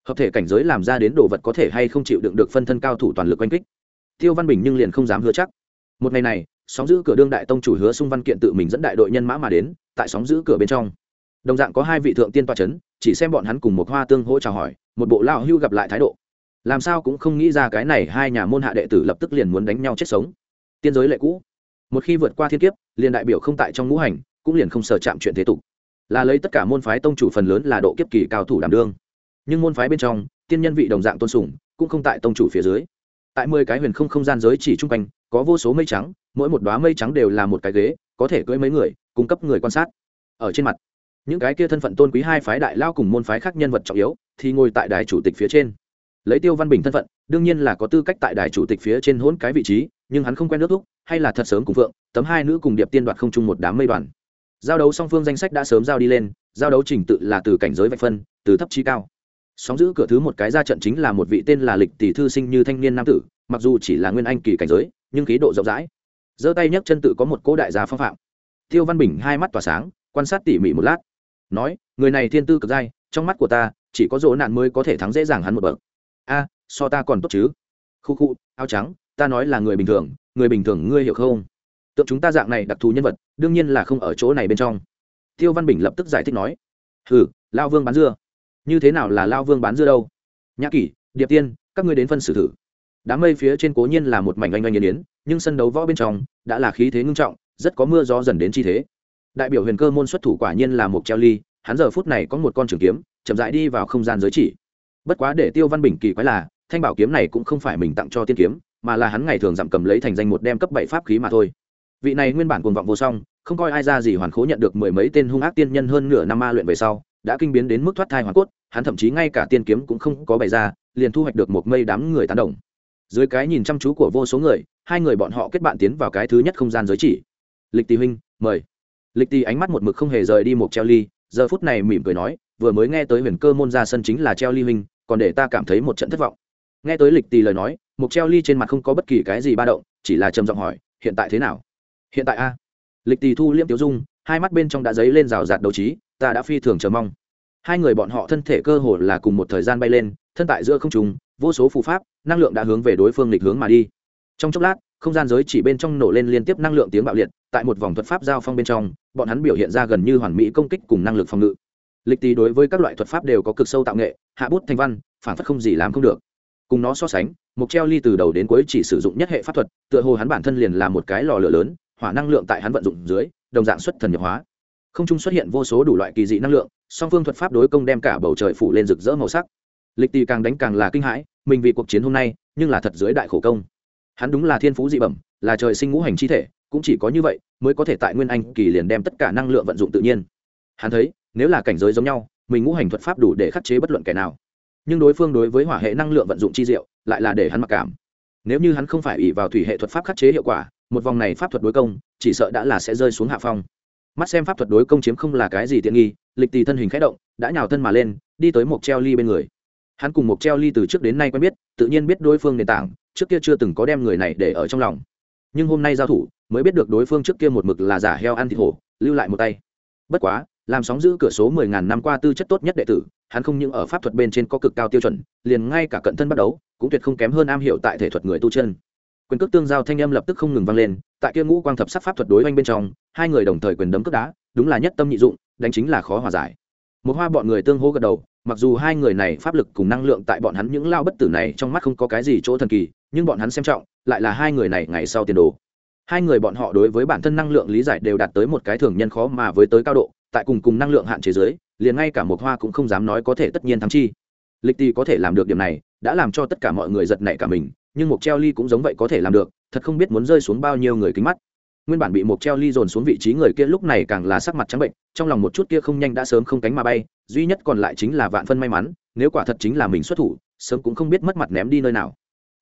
hợp thể cảnh giới làm ra đến đồ vật có thể hay không chịu đựng được phân thân cao thủ toàn lực oanh kích. Tiêu văn bình nhưng liền không dám hứa chắc. Một ngày này, sóng giữ cửa đương đại tông chủ hứa sung văn kiện tự mình dẫn đại đội nhân mã mà đến, tại sóng giữ cửa bên trong. Đồng dạng có hai vị thượng tiên toa c h ấ n chỉ xem bọn hắn cùng một hoa tương hỗ chào hỏi, một bộ lao hưu gặp lại thái độ. Làm sao cũng không nghĩ ra cái này hai nhà môn hạ đệ tử lập tức liền muốn đánh nhau chết sống. Tiên giới lệ cũ. Một khi vượt qua thiên kiếp, liền đại biểu không tại trong ngũ hành, cũng liền không sờ chạm chuyện thế tục là lấy tất cả môn phái tông chủ phần lớn là độ kiếp kỳ cao thủ đảm đương. Nhưng môn phái bên trong, tiên nhân vị đồng dạng tôn sùng, cũng không tại tông chủ phía dưới. Tại mười cái huyền không không gian giới chỉ chung quanh, có vô số mây trắng, mỗi một đoá mây trắng đều là một cái ghế, có thể cưỡi mấy người, cung cấp người quan sát. Ở trên mặt, những cái kia thân phận tôn quý hai phái đại lao cùng môn phái khác nhân vật trọng yếu, thì ngồi tại đài chủ tịch phía trên. Lấy tiêu văn bình thân phận, đương nhiên là có tư cách tại đài chủ tịch phía trên hôn cái vị trí, nhưng hắn không quen nước thúc, hay là thật sớm cùng phượng, tấm hai nữ cùng điệp tiên đoạt không chung một đám mây đoàn giao đấu song phương danh sách đã sớm giao đi lên, giao đấu trình tự là từ cảnh giới vạch phân, từ thấp trí cao. Sóng giữ cửa thứ một cái ra trận chính là một vị tên là lịch tỷ thư sinh như thanh niên nam tử, mặc dù chỉ là nguyên anh kỳ cảnh giới, nhưng khí độ rộng rãi. Giơ tay nhấc chân tự có một cỗ đại gia phong phạm. Tiêu văn bình hai mắt tỏa sáng, quan sát tỉ mỉ một lát. Nói, người này thiên tư cực dai, trong mắt của ta, chỉ có dỗ nạn mới có thể thắng dễ dàng hắn một bậc. A, so ta còn tốt chứ. Khu khu, áo trắng, ta nói là người bình thường, người bình thường ngươi hiểu không? Tượng chúng ta dạng này đặc thù nhân vật, đương nhiên là không ở chỗ này bên trong. Tiêu văn bình lập tức giải thích nói, hừ, lao vương bán dưa. Như thế nào là lao vương bán dưa đâu? Nhã kỷ, điệp tiên, các ngươi đến phân xử thử. Đám mây phía trên cố nhiên là một mảnh oanh oanh yên yến nhưng sân đấu võ bên trong đã là khí thế ngưng trọng, rất có mưa gió dần đến chi thế. Đại biểu huyền cơ môn xuất thủ quả nhiên là một treo ly, hắn giờ phút này có một con trường kiếm, chậm rãi đi vào không gian giới chỉ. Bất quá để tiêu văn bình kỳ quái là, thanh bảo kiếm này cũng không phải mình tặng cho tiên kiếm, mà là hắn ngày thường giảm cầm lấy thành danh một đem cấp bảy pháp khí mà thôi vị này nguyên bản cuồng vọng vô song, không coi ai ra gì hoàn khố nhận được mười mấy tên hung ác tiên nhân hơn nửa năm ma luyện về sau, đã kinh biến đến mức thoát thai hoàn cốt, hắn thậm chí ngay cả tiên kiếm cũng không có bày ra, liền thu hoạch được một mây đám người tán đồng. Dưới cái nhìn chăm chú của vô số người, hai người bọn họ kết bạn tiến vào cái thứ nhất không gian giới chỉ. Lịch tỳ huynh, mời. Lịch tỳ ánh mắt một mực không hề rời đi một treo ly, giờ phút này mỉm cười nói, vừa mới nghe tới huyền cơ môn ra sân chính là treo ly huynh, còn để ta cảm thấy một trận thất vọng. Nghe tới lịch tỳ lời nói, một treo ly trên mặt không có bất kỳ cái gì ba động, chỉ là trầm giọng hỏi, hiện tại thế nào? Hiện tại a, lịch tỳ thu, liễm tiêu dung, hai mắt bên trong đã dấy lên rào rạt đấu trí, ta đã phi thường chờ mong. Hai người bọn họ thân thể cơ hồ là cùng một thời gian bay lên, thân tại giữa không trùng vô số phù pháp, năng lượng đã hướng về đối phương lịch hướng mà đi. Trong chốc lát, không gian giới chỉ bên trong nổ lên liên tiếp năng lượng tiếng bạo liệt, tại một vòng thuật pháp giao phong bên trong, bọn hắn biểu hiện ra gần như hoàn mỹ công kích cùng năng lực phòng ngự. Lịch Tỳ đối với các loại thuật pháp đều có cực sâu tạo nghệ, hạ bút thành văn, phản phất không gì làm không được. Cùng nó so sánh mục treo ly từ đầu đến cuối chỉ sử dụng nhất hệ pháp thuật, tựa hồ hắn bản thân liền là một cái lò lửa lớn hỏa năng lượng tại hắn vận dụng dưới, đồng dạng xuất thần nhập hóa. Không trung xuất hiện vô số đủ loại kỳ dị năng lượng, song phương thuật pháp đối công đem cả bầu trời phủ lên rực rỡ màu sắc. Lịch tì càng đánh càng là kinh hãi, mình vì cuộc chiến hôm nay, nhưng là thật dưới đại khổ công. Hắn đúng là thiên phú dị bẩm, là trời sinh ngũ hành chi thể, cũng chỉ có như vậy mới có thể tại nguyên anh kỳ liền đem tất cả năng lượng vận dụng tự nhiên. Hắn thấy, nếu là cảnh giới giống nhau, mình ngũ hành thuật pháp đủ để khắc chế bất luận kẻ nào. Nhưng đối phương đối với hỏa hệ năng lượng vận dụng chi diệu, lại là để hắn mặc cảm. Nếu như hắn không phải ỉ vào thủy hệ thuật pháp khắc chế hiệu quả một vòng này pháp thuật đối công, chỉ sợ đã là sẽ rơi xuống hạ phong. Mắt xem pháp thuật đối công chiếm không là cái gì tiện nghi, lịch tỳ thân hình khẽ động, đã nhào thân mà lên, đi tới một treo ly bên người. Hắn cùng một treo ly từ trước đến nay quen biết, tự nhiên biết đối phương nền tảng, trước kia chưa từng có đem người này để ở trong lòng. Nhưng hôm nay giao thủ, mới biết được đối phương trước kia một mực là giả heo ăn thịt hổ, lưu lại một tay. Bất quá, làm sóng giữ cửa số mười ngàn năm qua tư chất tốt nhất đệ tử, hắn không những ở pháp thuật bên trên có cực cao tiêu chuẩn, liền ngay cả cận thân bắt đấu, cũng tuyệt không kém hơn am hiểu tại thể thuật người tu chân quyền cước tương giao thanh âm lập tức không ngừng vang lên, tại kia ngũ quang thập sắc pháp thuật đối oanh bên trong, hai người đồng thời quyền đấm cước đá, đúng là nhất tâm nhị dụng, đánh chính là khó hòa giải. Một hoa bọn người tương hô gật đầu, mặc dù hai người này pháp lực cùng năng lượng tại bọn hắn những lao bất tử này trong mắt không có cái gì chỗ thần kỳ, nhưng bọn hắn xem trọng, lại là hai người này ngày sau tiền đồ. Hai người bọn họ đối với bản thân năng lượng lý giải đều đạt tới một cái thường nhân khó mà với tới cao độ, tại cùng cùng năng lượng hạn chế giới liền ngay cả một hoa cũng không dám nói có thể tất nhiên thắng chi. Lịch tì có thể làm được điểm này, đã làm cho tất cả mọi người giật nảy cả mình nhưng một treo ly cũng giống vậy có thể làm được, thật không biết muốn rơi xuống bao nhiêu người kính mắt. Nguyên bản bị một treo ly dồn xuống vị trí người kia lúc này càng là sắc mặt trắng bệnh, trong lòng một chút kia không nhanh đã sớm không cánh mà bay, duy nhất còn lại chính là vạn phân may mắn, nếu quả thật chính là mình xuất thủ, sớm cũng không biết mất mặt ném đi nơi nào.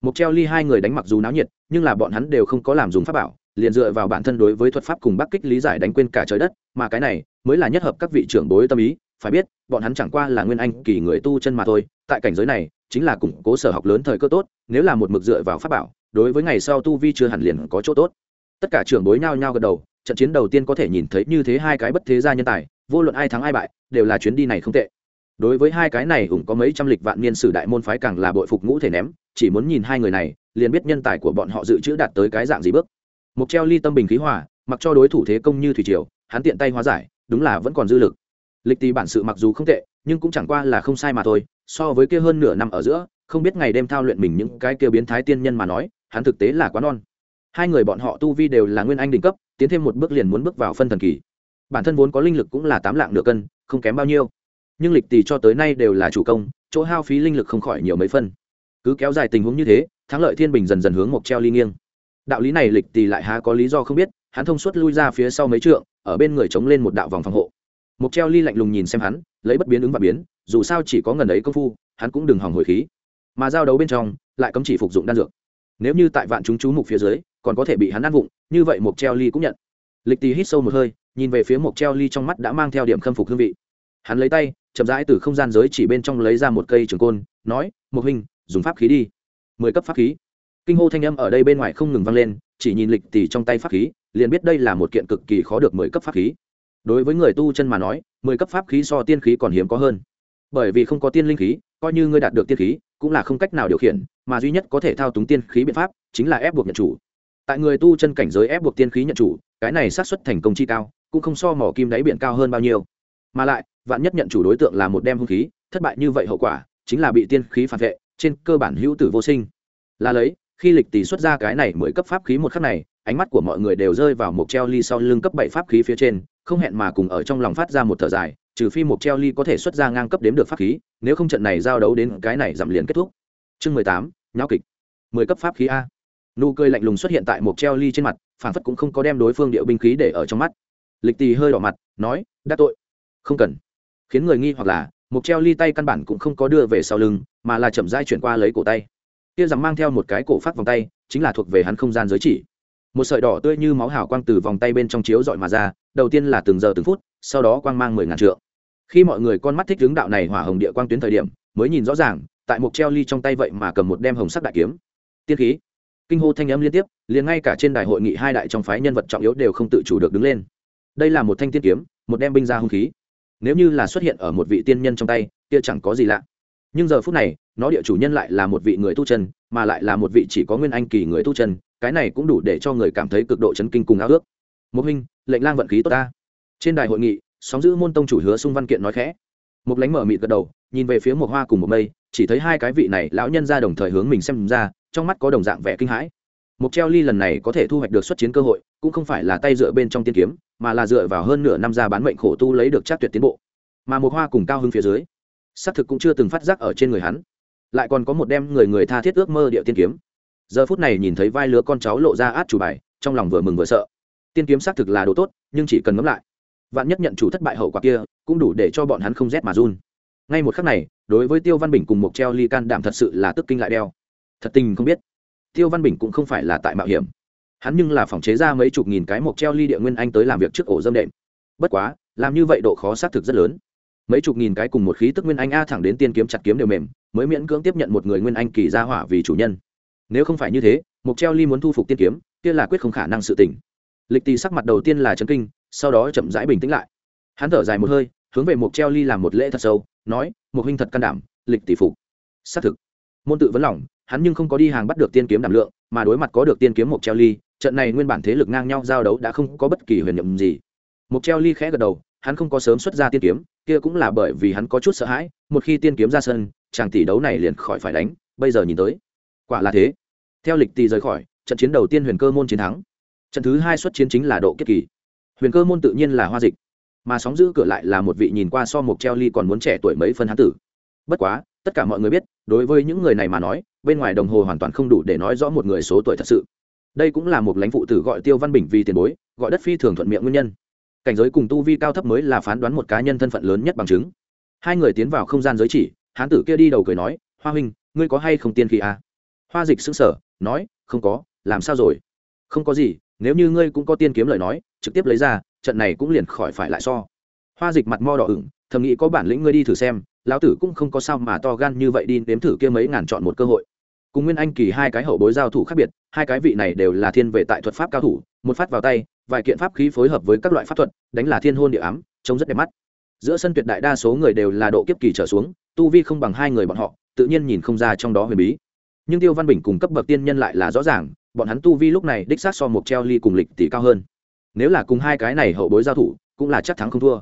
Một treo ly hai người đánh mặc dù náo nhiệt, nhưng là bọn hắn đều không có làm dùng pháp bảo, liền dựa vào bản thân đối với thuật pháp cùng bắc kích lý giải đánh quên cả trời đất, mà cái này mới là nhất hợp các vị trưởng bối tâm ý, phải biết, bọn hắn chẳng qua là nguyên anh kỳ người tu chân mà thôi tại cảnh giới này, chính là củng cố sở học lớn thời cơ tốt, nếu là một mực dựa vào pháp bảo, đối với ngày sau tu vi chưa hẳn liền có chỗ tốt. Tất cả trưởng bối nhao nhao gật đầu, trận chiến đầu tiên có thể nhìn thấy như thế hai cái bất thế gia nhân tài, vô luận ai thắng ai bại, đều là chuyến đi này không tệ. Đối với hai cái này ủng có mấy trăm lịch vạn niên sử đại môn phái càng là bội phục ngũ thể ném, chỉ muốn nhìn hai người này, liền biết nhân tài của bọn họ dự trữ đạt tới cái dạng gì bước. Mục treo ly tâm bình khí hòa, mặc cho đối thủ thế công như thủy triều, hắn tiện tay hóa giải, đúng là vẫn còn dư lực. Lịch tì bản sự mặc dù không tệ, nhưng cũng chẳng qua là không sai mà thôi so với kia hơn nửa năm ở giữa, không biết ngày đêm thao luyện mình những cái kia biến thái tiên nhân mà nói, hắn thực tế là quá non. Hai người bọn họ tu vi đều là nguyên anh đỉnh cấp, tiến thêm một bước liền muốn bước vào phân thần kỳ. Bản thân vốn có linh lực cũng là tám lạng nửa cân, không kém bao nhiêu. Nhưng lịch tỳ cho tới nay đều là chủ công, chỗ hao phí linh lực không khỏi nhiều mấy phân. Cứ kéo dài tình huống như thế, thắng lợi thiên bình dần dần hướng mộc treo ly nghiêng. Đạo lý này lịch tỳ lại há có lý do không biết, hắn thông suốt lui ra phía sau mấy trượng, ở bên người chống lên một đạo vòng phòng hộ. Mộc treo ly lạnh lùng nhìn xem hắn lấy bất biến ứng và biến, dù sao chỉ có ngần ấy công phu, hắn cũng đừng hỏng hồi khí. Mà giao đấu bên trong, lại cấm chỉ phục dụng đan dược. Nếu như tại vạn chúng chú mục phía dưới, còn có thể bị hắn ăn vụng, như vậy mộc treo ly cũng nhận. Lịch tì hít sâu một hơi, nhìn về phía mộc treo ly trong mắt đã mang theo điểm khâm phục hương vị. Hắn lấy tay, chậm rãi từ không gian giới chỉ bên trong lấy ra một cây trường côn, nói mục hình dùng pháp khí đi. Mười cấp pháp khí. Kinh hô thanh âm ở đây bên ngoài không ngừng vang lên, chỉ nhìn lịch tì trong tay pháp khí, liền biết đây là một kiện cực kỳ khó được mười cấp pháp khí. Đối với người tu chân mà nói mười cấp pháp khí so tiên khí còn hiếm có hơn. Bởi vì không có tiên linh khí, coi như ngươi đạt được tiên khí, cũng là không cách nào điều khiển, mà duy nhất có thể thao túng tiên khí biện pháp chính là ép buộc nhận chủ. Tại người tu chân cảnh giới ép buộc tiên khí nhận chủ, cái này xác suất thành công chi cao, cũng không so mỏ kim đáy biển cao hơn bao nhiêu. Mà lại, vạn nhất nhận chủ đối tượng là một đem hung khí, thất bại như vậy hậu quả, chính là bị tiên khí phản vệ, trên cơ bản hữu tử vô sinh. Là lấy, khi lịch tỷ xuất ra cái này mới cấp pháp khí một khắc này, ánh mắt của mọi người đều rơi vào một treo ly sau lưng cấp bảy pháp khí phía trên không hẹn mà cùng ở trong lòng phát ra một thở dài, trừ phi một treo ly có thể xuất ra ngang cấp đếm được pháp khí, nếu không trận này giao đấu đến cái này giảm liền kết thúc. Chương mười tám, nháo kịch. Mười cấp pháp khí a. Nụ cười lạnh lùng xuất hiện tại một treo ly trên mặt phản phất cũng không có đem đối phương điệu binh khí để ở trong mắt. Lịch tì hơi đỏ mặt, nói, đã tội. Không cần. Khiến người nghi hoặc là, một treo ly tay căn bản cũng không có đưa về sau lưng, mà là chậm rãi chuyển qua lấy cổ tay. Kia rằng mang theo một cái cổ phát vòng tay, chính là thuộc về hắn không gian giới chỉ một sợi đỏ tươi như máu hào quang từ vòng tay bên trong chiếu dọi mà ra, đầu tiên là từng giờ từng phút, sau đó quang mang mười ngàn trượng. Khi mọi người con mắt thích hướng đạo này hỏa hồng địa quang tuyến thời điểm, mới nhìn rõ ràng, tại một treo ly trong tay vậy mà cầm một đem hồng sắc đại kiếm. Tiên khí. Kinh hô thanh âm liên tiếp, liền ngay cả trên đài hội nghị hai đại trong phái nhân vật trọng yếu đều không tự chủ được đứng lên. Đây là một thanh tiên kiếm, một đem binh ra hung khí. Nếu như là xuất hiện ở một vị tiên nhân trong tay, kia chẳng có gì lạ. Nhưng giờ phút này, nó địa chủ nhân lại là một vị người tu chân, mà lại là một vị chỉ có nguyên anh kỳ người tu chân cái này cũng đủ để cho người cảm thấy cực độ chấn kinh cùng ao ước. Một huynh, lệnh lang vận khí tốt ta. Trên đài hội nghị, sóng giữ môn tông chủ hứa xung văn kiện nói khẽ. Một lánh mở mịt gật đầu, nhìn về phía một hoa cùng một mây, chỉ thấy hai cái vị này lão nhân ra đồng thời hướng mình xem ra, trong mắt có đồng dạng vẻ kinh hãi. Mục treo ly lần này có thể thu hoạch được xuất chiến cơ hội, cũng không phải là tay dựa bên trong tiên kiếm, mà là dựa vào hơn nửa năm ra bán mệnh khổ tu lấy được chắc tuyệt tiến bộ. Mà một hoa cùng cao hưng phía dưới, xác thực cũng chưa từng phát giác ở trên người hắn. Lại còn có một đem người người tha thiết ước mơ địa tiên kiếm giờ phút này nhìn thấy vai lứa con cháu lộ ra át chủ bài, trong lòng vừa mừng vừa sợ. Tiên kiếm xác thực là đồ tốt, nhưng chỉ cần ngẫm lại, vạn nhất nhận chủ thất bại hậu quả kia, cũng đủ để cho bọn hắn không rét mà run. Ngay một khắc này, đối với tiêu văn bình cùng một treo ly can đảm thật sự là tức kinh lại đeo. Thật tình không biết, tiêu văn bình cũng không phải là tại mạo hiểm. Hắn nhưng là phòng chế ra mấy chục nghìn cái mộc treo ly địa nguyên anh tới làm việc trước ổ dâm đệm. Bất quá, làm như vậy độ khó xác thực rất lớn. Mấy chục nghìn cái cùng một khí tức nguyên anh a thẳng đến tiên kiếm chặt kiếm đều mềm, mới miễn cưỡng tiếp nhận một người nguyên anh kỳ gia hỏa vì chủ nhân nếu không phải như thế mục treo ly muốn thu phục tiên kiếm, kia là quyết không khả năng sự tỉnh lịch tì sắc mặt đầu tiên là chấn kinh, sau đó chậm rãi bình tĩnh lại. Hắn thở dài một hơi, hướng về mục treo ly làm một lễ thật sâu, nói một huynh thật can đảm, lịch tỷ phục. Xác thực, môn tự vấn lòng, hắn nhưng không có đi hàng bắt được tiên kiếm đảm lượng, mà đối mặt có được tiên kiếm mục treo ly, trận này nguyên bản thế lực ngang nhau giao đấu đã không có bất kỳ huyền nhiệm gì. Mục treo ly khẽ gật đầu, hắn không có sớm xuất ra tiên kiếm, kia cũng là bởi vì hắn có chút sợ hãi, một khi tiên kiếm ra sân, chàng tỷ đấu này liền khỏi phải đánh, bây giờ nhìn tới quả là thế. Theo lịch tỳ rời khỏi, trận chiến đầu tiên huyền cơ môn chiến thắng. Trận thứ hai xuất chiến chính là độ kiết kỳ. Huyền cơ môn tự nhiên là hoa dịch, mà sóng giữ cửa lại là một vị nhìn qua so mục treo ly còn muốn trẻ tuổi mấy phân hán tử. Bất quá, tất cả mọi người biết, đối với những người này mà nói, bên ngoài đồng hồ hoàn toàn không đủ để nói rõ một người số tuổi thật sự. Đây cũng là một lãnh phụ tử gọi tiêu văn bình vì tiền bối, gọi đất phi thường thuận miệng nguyên nhân. Cảnh giới cùng tu vi cao thấp mới là phán đoán một cá nhân thân phận lớn nhất bằng chứng. Hai người tiến vào không gian giới chỉ, hán tử kia đi đầu cười nói, hoa huynh, ngươi có hay không tiên khí à? Hoa dịch xứng sở nói, không có, làm sao rồi? Không có gì, nếu như ngươi cũng có tiên kiếm lời nói, trực tiếp lấy ra, trận này cũng liền khỏi phải lại so. Hoa dịch mặt mo đỏ ửng, thầm nghĩ có bản lĩnh ngươi đi thử xem, lão tử cũng không có sao mà to gan như vậy đi nếm thử kia mấy ngàn chọn một cơ hội. Cùng nguyên anh kỳ hai cái hậu bối giao thủ khác biệt, hai cái vị này đều là thiên về tại thuật pháp cao thủ, một phát vào tay, vài kiện pháp khí phối hợp với các loại pháp thuật, đánh là thiên hôn địa ám, trông rất đẹp mắt. Giữa sân tuyệt đại đa số người đều là độ kiếp kỳ trở xuống, tu vi không bằng hai người bọn họ, tự nhiên nhìn không ra trong đó huyền bí nhưng tiêu văn bình cùng cấp bậc tiên nhân lại là rõ ràng, bọn hắn tu vi lúc này đích xác so một treo ly cùng lịch tỷ cao hơn. Nếu là cùng hai cái này hậu bối giao thủ, cũng là chắc thắng không thua.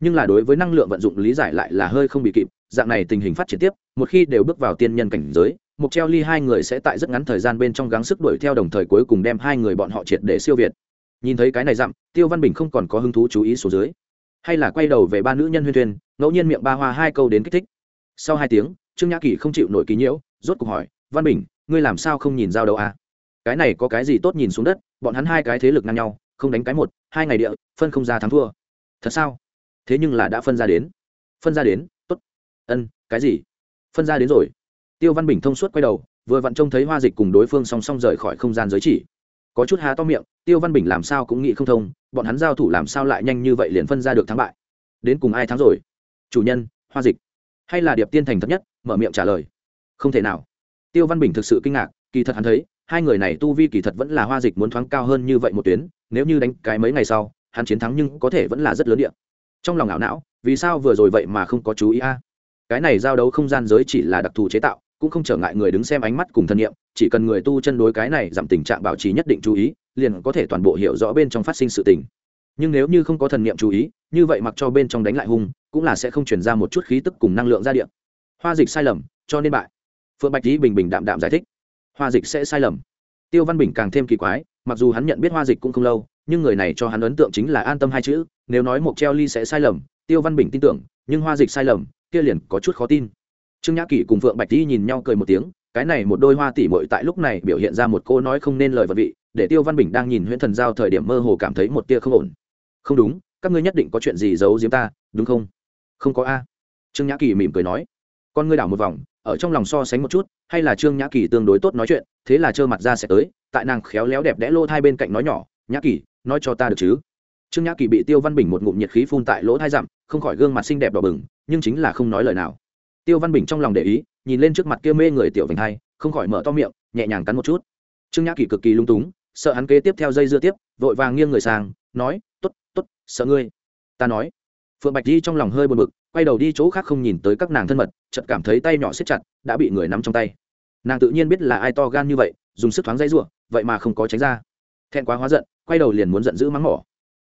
Nhưng là đối với năng lượng vận dụng lý giải lại là hơi không bị kịp, dạng này tình hình phát triển tiếp, một khi đều bước vào tiên nhân cảnh giới mục treo ly hai người sẽ tại rất ngắn thời gian bên trong gắng sức đuổi theo đồng thời cuối cùng đem hai người bọn họ triệt để siêu việt. Nhìn thấy cái này dặm, tiêu văn bình không còn có hứng thú chú ý số dưới. Hay là quay đầu về ba nữ nhân huyên thuyên, ngẫu nhiên miệng ba hoa hai câu đến kích thích. Sau hai tiếng, trương nhã kỳ không chịu nổi ký nhiễu, rốt cuộc hỏi văn bình, ngươi làm sao không nhìn giao đầu à? Cái này có cái gì tốt nhìn xuống đất? Bọn hắn hai cái thế lực ngang nhau, không đánh cái một, hai ngày địa, phân không ra thắng thua. Thật sao? Thế nhưng là đã phân ra đến. Phân ra đến t ố t ân, cái gì? Phân ra đến rồi. Tiêu văn bình thông suốt quay đầu, vừa vặn trông thấy hoa dịch cùng đối phương song song rời khỏi không gian giới chỉ. Có chút há to miệng, tiêu văn bình làm sao cũng nghĩ không thông, bọn hắn giao thủ làm sao lại nhanh như vậy liền phân ra được thắng bại? Đến cùng ai thắng rồi? Chủ nhân, hoa dịch. Hay là điệp tiên thành thấp nhất, mở miệng trả lời. Không thể nào tiêu văn bình thực sự kinh ngạc, kỳ thật hắn thấy, hai người này tu vi kỳ thật vẫn là hoa dịch muốn thoáng cao hơn như vậy một tuyến, nếu như đánh cái mấy ngày sau, hắn chiến thắng nhưng có thể vẫn là rất lớn điện trong lòng ảo não, vì sao vừa rồi vậy mà không có chú ý a? Cái này giao đấu không gian giới chỉ là đặc thù chế tạo, cũng không trở ngại người đứng xem ánh mắt cùng thân nhiệm, chỉ cần người tu chân đối cái này giảm tình trạng bảo trì nhất định chú ý, liền có thể toàn bộ hiểu rõ bên trong phát sinh sự tình. Nhưng nếu như không có thần niệm chú ý, như vậy mặc cho bên trong đánh lại hung, cũng là sẽ không chuyển ra một chút khí tức cùng năng lượng ra điện hoa dịch sai lầm, cho nên bại phượng bạch lý bình bình đạm đạm giải thích, hoa dịch sẽ sai lầm. Tiêu văn bình càng thêm kỳ quái, mặc dù hắn nhận biết hoa dịch cũng không lâu, nhưng người này cho hắn ấn tượng chính là an tâm hai chữ, nếu nói một treo ly sẽ sai lầm, tiêu văn bình tin tưởng, nhưng hoa dịch sai lầm, kia liền có chút khó tin. Trương nhã kỷ cùng phượng bạch lý nhìn nhau cười một tiếng, cái này một đôi hoa tỉ mội tại lúc này biểu hiện ra một cô nói không nên lời vật vị, để tiêu văn bình đang nhìn huyễn thần giao thời điểm mơ hồ cảm thấy một tia không ổn. Không đúng, các ngươi nhất định có chuyện gì giấu giếm ta, đúng không? Không có a. Trương nhã kỳ mỉm cười nói. Con ngươi đảo một vòng ở trong lòng so sánh một chút, hay là trương nhã kỳ tương đối tốt nói chuyện, thế là trơ mặt ra sẽ tới, tại nàng khéo léo đẹp đẽ lô thai bên cạnh nói nhỏ, nhã kỳ, nói cho ta được chứ? Trương nhã kỳ bị tiêu văn bình một ngụm nhiệt khí phun tại lỗ thai dặm không khỏi gương mặt xinh đẹp đỏ bừng, nhưng chính là không nói lời nào. Tiêu văn bình trong lòng để ý, nhìn lên trước mặt kia mê người tiểu vành hai, không khỏi mở to miệng, nhẹ nhàng cắn một chút. Trương nhã kỳ cực kỳ lung túng, sợ hắn kế tiếp theo dây dưa tiếp, vội vàng nghiêng người sang, nói t ố t t ố t sợ ngươi. Ta nói. Phượng bạch di trong lòng hơi buồn bực quay đầu đi chỗ khác không nhìn tới các nàng thân mật, chợt cảm thấy tay nhỏ siết chặt, đã bị người nắm trong tay. Nàng tự nhiên biết là ai to gan như vậy, dùng sức thoáng dây ruộng vậy mà không có tránh ra. Thẹn quá hóa giận, quay đầu liền muốn giận dữ mắng mỏ.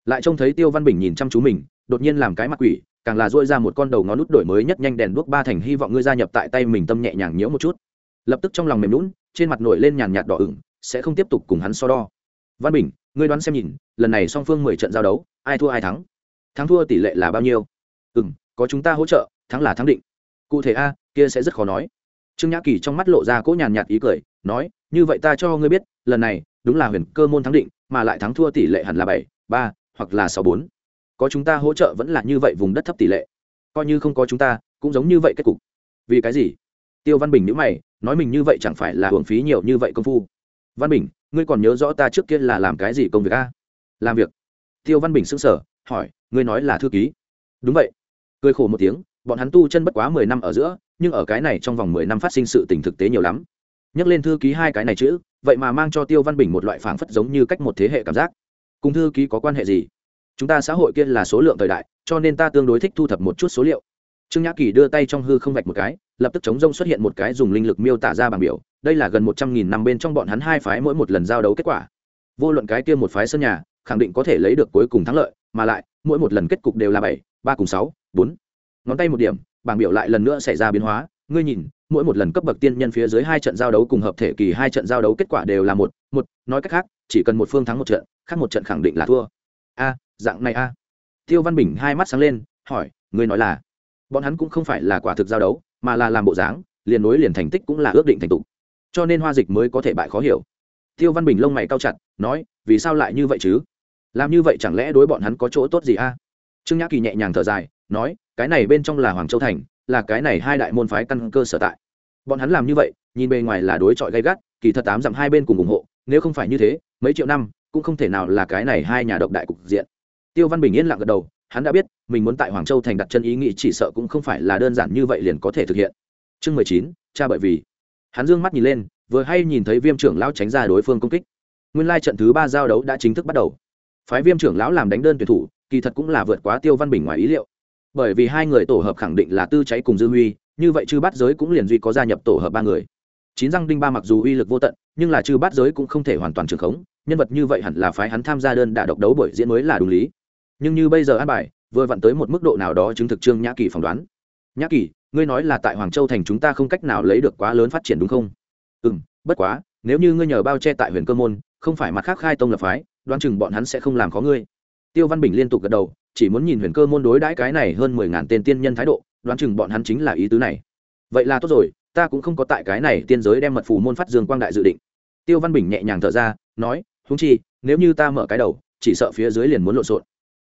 Lại trông thấy tiêu văn bình nhìn chăm chú mình, đột nhiên làm cái mặt quỷ, càng là dôi ra một con đầu ngón nút đổi mới nhất nhanh đèn đuốc ba thành, hy vọng ngươi gia nhập tại tay mình tâm nhẹ nhàng nhiễu một chút. Lập tức trong lòng mềm lún trên mặt nổi lên nhàn nhạt đỏ ửng, sẽ không tiếp tục cùng hắn so đo. Văn bình, ngươi đoán xem nhìn, lần này song phương mười trận giao đấu, ai thua ai thắng? Thắng thua tỷ lệ là bao nhiêu? Ừ m có chúng ta hỗ trợ, thắng là thắng định. Cụ thể a, kia sẽ rất khó nói. Trương nhã kỳ trong mắt lộ ra cỗ nhàn nhạt ý cười, nói, như vậy ta cho ngươi biết, lần này, đúng là huyền cơ môn thắng định, mà lại thắng thua tỷ lệ hẳn là bảy, ba, hoặc là sáu bốn. Có chúng ta hỗ trợ vẫn là như vậy vùng đất thấp tỷ lệ. Coi như không có chúng ta, cũng giống như vậy kết cục. Vì cái gì? Tiêu văn bình nhữ mày, nói mình như vậy chẳng phải là hưởng phí nhiều như vậy công phu. Văn bình, ngươi còn nhớ rõ ta trước kia là làm cái gì công việc a? Làm việc. Tiêu văn bình s ư n g sở hỏi, ngươi nói là thư ký? Đúng vậy cười khổ một tiếng, bọn hắn tu chân bất quá mười năm ở giữa, nhưng ở cái này trong vòng mười năm phát sinh sự tình thực tế nhiều lắm. Nhắc lên thư ký hai cái này chữ, vậy mà mang cho tiêu văn bình một loại phảng phất giống như cách một thế hệ cảm giác. Cùng thư ký có quan hệ gì? Chúng ta xã hội kia là số lượng thời đại, cho nên ta tương đối thích thu thập một chút số liệu. Trương nhã kỳ đưa tay trong hư không vạch một cái, lập tức chống rông xuất hiện một cái dùng linh lực miêu tả ra bảng biểu, đây là gần một trăm nghìn năm bên trong bọn hắn hai phái mỗi một lần giao đấu kết quả. Vô luận cái kia một phái sân nhà, khẳng định có thể lấy được cuối cùng thắng lợi, mà lại, mỗi một lần kết cục đều là bảy, ba cùng sáu bốn. Ngón tay một điểm, bảng biểu lại lần nữa xảy ra biến hóa. Ngươi nhìn, mỗi một lần cấp bậc tiên nhân phía dưới hai trận giao đấu cùng hợp thể kỳ hai trận giao đấu kết quả đều là một một, nói cách khác, chỉ cần một phương thắng một trận, khác một trận khẳng định là thua. A, dạng này a. Tiêu văn bình hai mắt sáng lên, hỏi, ngươi nói là? Bọn hắn cũng không phải là quả thực giao đấu, mà là làm bộ dáng, liền nối liền thành tích cũng là ước định thành tục cho nên hoa dịch mới có thể bại khó hiểu. Tiêu văn bình lông mày cao chặt, nói, vì sao lại như vậy chứ? Làm như vậy chẳng lẽ đối bọn hắn có chỗ tốt gì a? Trương nhã kỳ nhẹ nhàng thở dài nói, cái này bên trong là hoàng châu thành, là cái này hai đại môn phái căn cơ sở tại. Bọn hắn làm như vậy, nhìn bề ngoài là đối chọi gay gắt, kỳ thật tám dặm hai bên cùng ủng hộ, nếu không phải như thế, mấy triệu năm, cũng không thể nào là cái này hai nhà độc đại cục diện. Tiêu văn bình yên lặng gật đầu, hắn đã biết, mình muốn tại hoàng châu thành đặt chân ý nghĩ chỉ sợ cũng không phải là đơn giản như vậy liền có thể thực hiện. Chương mười chín, cha bởi vì. Hắn dương mắt nhìn lên, vừa hay nhìn thấy viêm trưởng lão tránh ra đối phương công kích. Nguyên lai trận thứ ba giao đấu đã chính thức bắt đầu. Phái viêm trưởng lão làm đánh đơn tuyển thủ, kỳ thật cũng là vượt quá tiêu văn bình ngoài ý liệu bởi vì hai người tổ hợp khẳng định là tư cháy cùng dư huy, như vậy chư bát giới cũng liền duy có gia nhập tổ hợp ba người. Chín răng đinh ba mặc dù uy lực vô tận, nhưng là chư bát giới cũng không thể hoàn toàn trường khống, nhân vật như vậy hẳn là phái hắn tham gia đơn đà độc đấu bởi diễn mới là đúng lý. Nhưng như bây giờ an bài, vừa vặn tới một mức độ nào đó chứng thực trương nhã kỳ phỏng đoán. Nhã kỳ, ngươi nói là tại hoàng châu thành chúng ta không cách nào lấy được quá lớn phát triển đúng không? Ừ m bất quá, nếu như ngươi nhờ bao che tại huyền cơ môn, không phải mặt khác khai tông lập phái, đoán chừng bọn hắn sẽ không làm khó ngươi. Tiêu văn bình liên tục gật đầu chỉ muốn nhìn huyền cơ môn đối đãi cái này hơn mười ngàn tên tiên nhân thái độ, đoán chừng bọn hắn chính là ý tứ này. Vậy là tốt rồi, ta cũng không có tại cái này tiên giới đem mật phù môn phát dương quang đại dự định. Tiêu văn bình nhẹ nhàng thở ra, nói húng chi, nếu như ta mở cái đầu, chỉ sợ phía dưới liền muốn lộn xộn.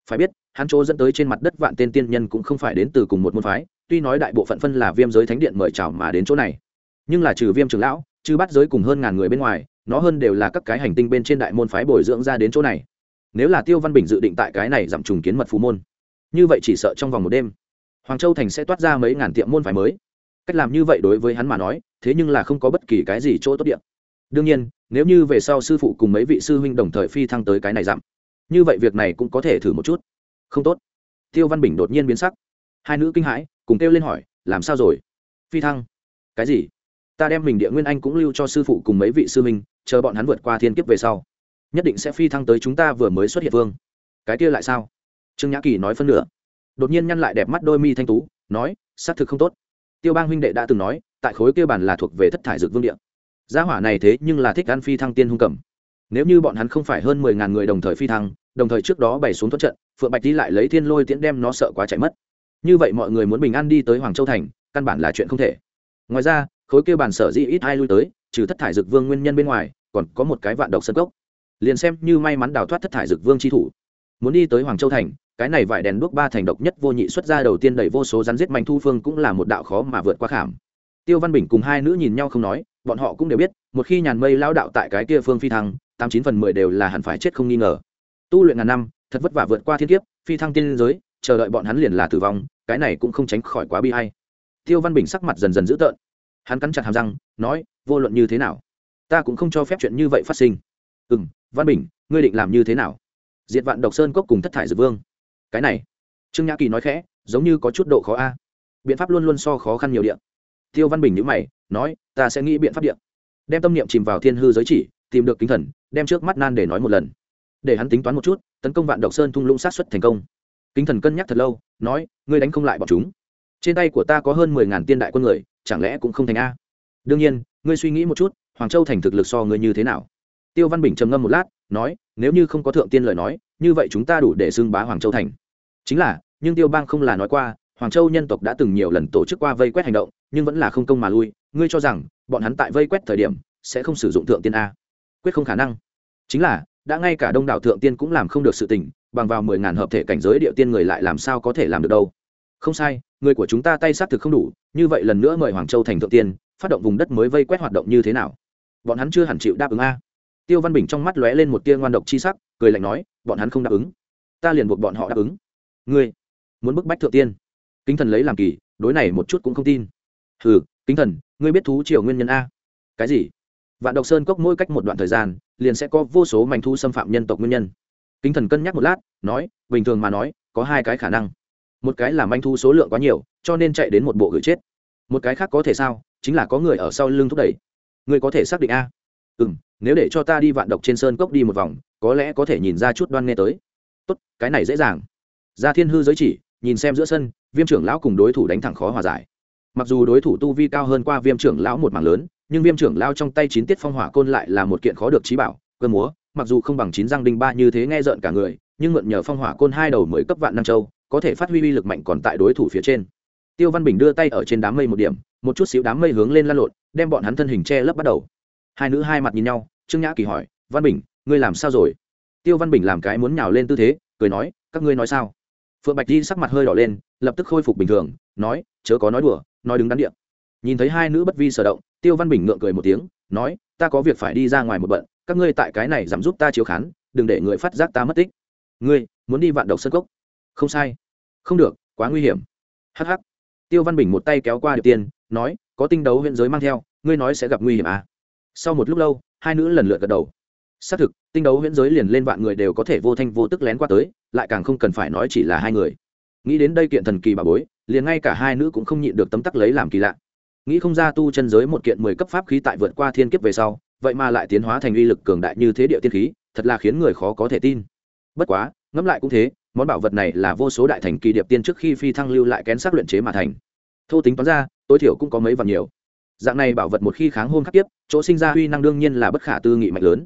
Phải biết, hắn chỗ dẫn tới trên mặt đất vạn tên tiên nhân cũng không phải đến từ cùng một môn phái, tuy nói đại bộ phận phân là viêm giới thánh điện mời chào mà đến chỗ này. Nhưng là trừ viêm trường lão chứ bắt giới cùng hơn ngàn người bên ngoài, nó hơn đều là các cái hành tinh bên trên đại môn phái bồi dưỡng ra đến chỗ này nếu là tiêu văn bình dự định tại cái này giảm trùng kiến mật phú môn, như vậy chỉ sợ trong vòng một đêm, hoàng châu thành sẽ toát ra mấy ngàn tiệm môn phải mới. Cách làm như vậy đối với hắn mà nói, thế nhưng là không có bất kỳ cái gì chỗ tốt điện đương nhiên, nếu như về sau sư phụ cùng mấy vị sư huynh đồng thời phi thăng tới cái này giảm, như vậy việc này cũng có thể thử một chút. Không tốt. Tiêu văn bình đột nhiên biến sắc. Hai nữ kinh hãi, cùng kêu lên hỏi, làm sao rồi? Phi thăng? Cái gì? Ta đem mình địa nguyên anh cũng lưu cho sư phụ cùng mấy vị sư huynh, chờ bọn hắn vượt qua thiên kiếp về sau nhất định sẽ phi thăng tới chúng ta vừa mới xuất hiện vương. Cái kia lại sao? Trương nhã kỳ nói phân nửa. Đột nhiên nhăn lại đẹp mắt đôi mi thanh tú, nói, xác thực không tốt. Tiêu bang huynh đệ đã từng nói, tại khối kia bản là thuộc về thất thải dược vương địa. Gia hỏa này thế nhưng là thích ăn phi thăng tiên hung cầm. Nếu như bọn hắn không phải hơn mười ngàn người đồng thời phi thăng, đồng thời trước đó bày xuống thuận trận, phượng bạch đi lại lấy thiên lôi tiễn đem nó sợ quá chạy mất. Như vậy mọi người muốn bình an đi tới hoàng châu thành, căn bản là chuyện không thể. Ngoài ra, khối kia bản sở dĩ ít ai lui tới, trừ thất thải dược vương nguyên nhân bên ngoài, còn có một cái vạn độc sân cốc liền xem như may mắn đào thoát thất thải dực vương chi thủ. Muốn đi tới hoàng châu thành, cái này vải đèn đuốc ba thành độc nhất vô nhị xuất ra đầu tiên đẩy vô số rắn giết mạnh thu phương cũng là một đạo khó mà vượt qua khảm. Tiêu văn bình cùng hai nữ nhìn nhau không nói, bọn họ cũng đều biết, một khi nhàn mây lao đạo tại cái kia phương phi thăng, tám chín phần mười đều là hẳn phải chết không nghi ngờ. Tu luyện ngàn năm, thật vất vả vượt qua thiên kiếp, phi thăng tiên giới, chờ đợi bọn hắn liền là tử vong, cái này cũng không tránh khỏi quá bi hay tiêu văn bình sắc mặt dần dần dữ tợn. Hắn cắn chặt hàm răng, nói, vô luận như thế nào, ta cũng không cho phép chuyện như vậy phát sinh. Ừ m văn bình, ngươi định làm như thế nào? Diệt vạn độc sơn cốc cùng thất thải dược vương. Cái này, trương nhã kỳ nói khẽ, giống như có chút độ khó a. Biện pháp luôn luôn so khó khăn nhiều điện tiêu văn bình nhữ mày, nói, ta sẽ nghĩ biện pháp điện đem tâm niệm chìm vào thiên hư giới chỉ, tìm được kính thần, đem trước mắt nan để nói một lần. Để hắn tính toán một chút, tấn công vạn độc sơn thung lũng sát xuất thành công. Kính thần cân nhắc thật lâu, nói, ngươi đánh không lại bọn chúng. Trên tay của ta có hơn mười ngàn tiên đại quân người, chẳng lẽ cũng không thành a? Đương nhiên, ngươi suy nghĩ một chút, hoàng châu thành thực lực so ngươi như thế nào? Tiêu văn bình trầm ngâm một lát, nói, nếu như không có thượng tiên lời nói, như vậy chúng ta đủ để xưng bá hoàng châu thành. Chính là, nhưng tiêu bang không là nói qua, hoàng châu nhân tộc đã từng nhiều lần tổ chức qua vây quét hành động, nhưng vẫn là không công mà lui. Ngươi cho rằng, bọn hắn tại vây quét thời điểm, sẽ không sử dụng thượng tiên a? Quyết không khả năng. Chính là, đã ngay cả đông đảo thượng tiên cũng làm không được sự tình, bằng vào mười ngàn hợp thể cảnh giới địa tiên người lại làm sao có thể làm được đâu? Không sai, người của chúng ta tay sát thực không đủ, như vậy lần nữa mời hoàng châu thành thượng tiên, phát động vùng đất mới vây quét hoạt động như thế nào? Bọn hắn chưa hẳn chịu đáp ứng a tiêu văn bình trong mắt lóe lên một tia ngoan độc chi sắc, cười lạnh nói, bọn hắn không đáp ứng. Ta liền buộc bọn họ đáp ứng. Ngươi muốn bức bách thượng tiên? Kính thần lấy làm kỳ, đối này một chút cũng không tin. Hừ, kính thần, ngươi biết thú triều nguyên nhân a? Cái gì? Vạn độc sơn cốc mỗi cách một đoạn thời gian, liền sẽ có vô số mảnh thu xâm phạm nhân tộc nguyên nhân. Kính thần cân nhắc một lát, nói, bình thường mà nói, có hai cái khả năng. Một cái là manh thu số lượng quá nhiều, cho nên chạy đến một bộ gửi chết. Một cái khác có thể sao, chính là có người ở sau lưng thúc đẩy. Người có thể xác định a? Ừ m nếu để cho ta đi vạn độc trên sơn cốc đi một vòng, có lẽ có thể nhìn ra chút đoan nghe tới. Tốt, cái này dễ dàng. Ra thiên hư giới chỉ, nhìn xem giữa sân, viêm trưởng lão cùng đối thủ đánh thẳng khó hòa giải. Mặc dù đối thủ tu vi cao hơn qua viêm trưởng lão một mảng lớn, nhưng viêm trưởng lao trong tay chín tiết phong hỏa côn lại là một kiện khó được trí bảo, cơ múa, mặc dù không bằng chín răng đinh ba như thế nghe rợn cả người, nhưng mượn nhờ phong hỏa côn hai đầu mới cấp vạn năm châu, có thể phát huy uy lực mạnh còn tại đối thủ phía trên. Tiêu văn bình đưa tay ở trên đám mây một điểm, một chút xíu đám mây hướng lên lan lộn, đem bọn hắn thân hình che lấp bắt đầu hai nữ hai mặt nhìn nhau, trương nhã kỳ hỏi, văn bình, ngươi làm sao rồi? Tiêu văn bình làm cái muốn nhào lên tư thế, cười nói, các ngươi nói sao? Phượng bạch di sắc mặt hơi đỏ lên, lập tức khôi phục bình thường, nói, chớ có nói đùa, nói đứng đắn điện nhìn thấy hai nữ bất vi sở động, tiêu văn bình ngượng cười một tiếng, nói, ta có việc phải đi ra ngoài một bận, các ngươi tại cái này giảm giúp ta chiếu khán, đừng để người phát giác ta mất tích. Ngươi, muốn đi vạn độc sân cốc? Không sai. Không được, quá nguy hiểm. Hh tiêu văn bình một tay kéo qua điệp tiên, nói, có tinh đấu huyện giới mang theo, ngươi nói sẽ gặp nguy hiểm à? Sau một lúc lâu, hai nữ lần lượt gật đầu. Xác thực, tinh đấu huyễn giới liền lên vạn người đều có thể vô thanh vô tức lén qua tới, lại càng không cần phải nói chỉ là hai người. Nghĩ đến đây kiện thần kỳ bà bối, liền ngay cả hai nữ cũng không nhịn được tấm tắc lấy làm kỳ lạ. Nghĩ không ra tu chân giới một kiện mười cấp pháp khí tại vượt qua thiên kiếp về sau, vậy mà lại tiến hóa thành uy lực cường đại như thế địa tiên khí, thật là khiến người khó có thể tin. Bất quá, ngẫm lại cũng thế, món bảo vật này là vô số đại thành kỳ điệp tiên trước khi phi thăng lưu lại kén xác luyện chế mà thành. Thô tính toán ra, tối thiểu cũng có mấy vạn nhiều dạng này bảo vật một khi kháng hôn khắc tiếp chỗ sinh ra huy năng đương nhiên là bất khả tư nghị mạnh lớn.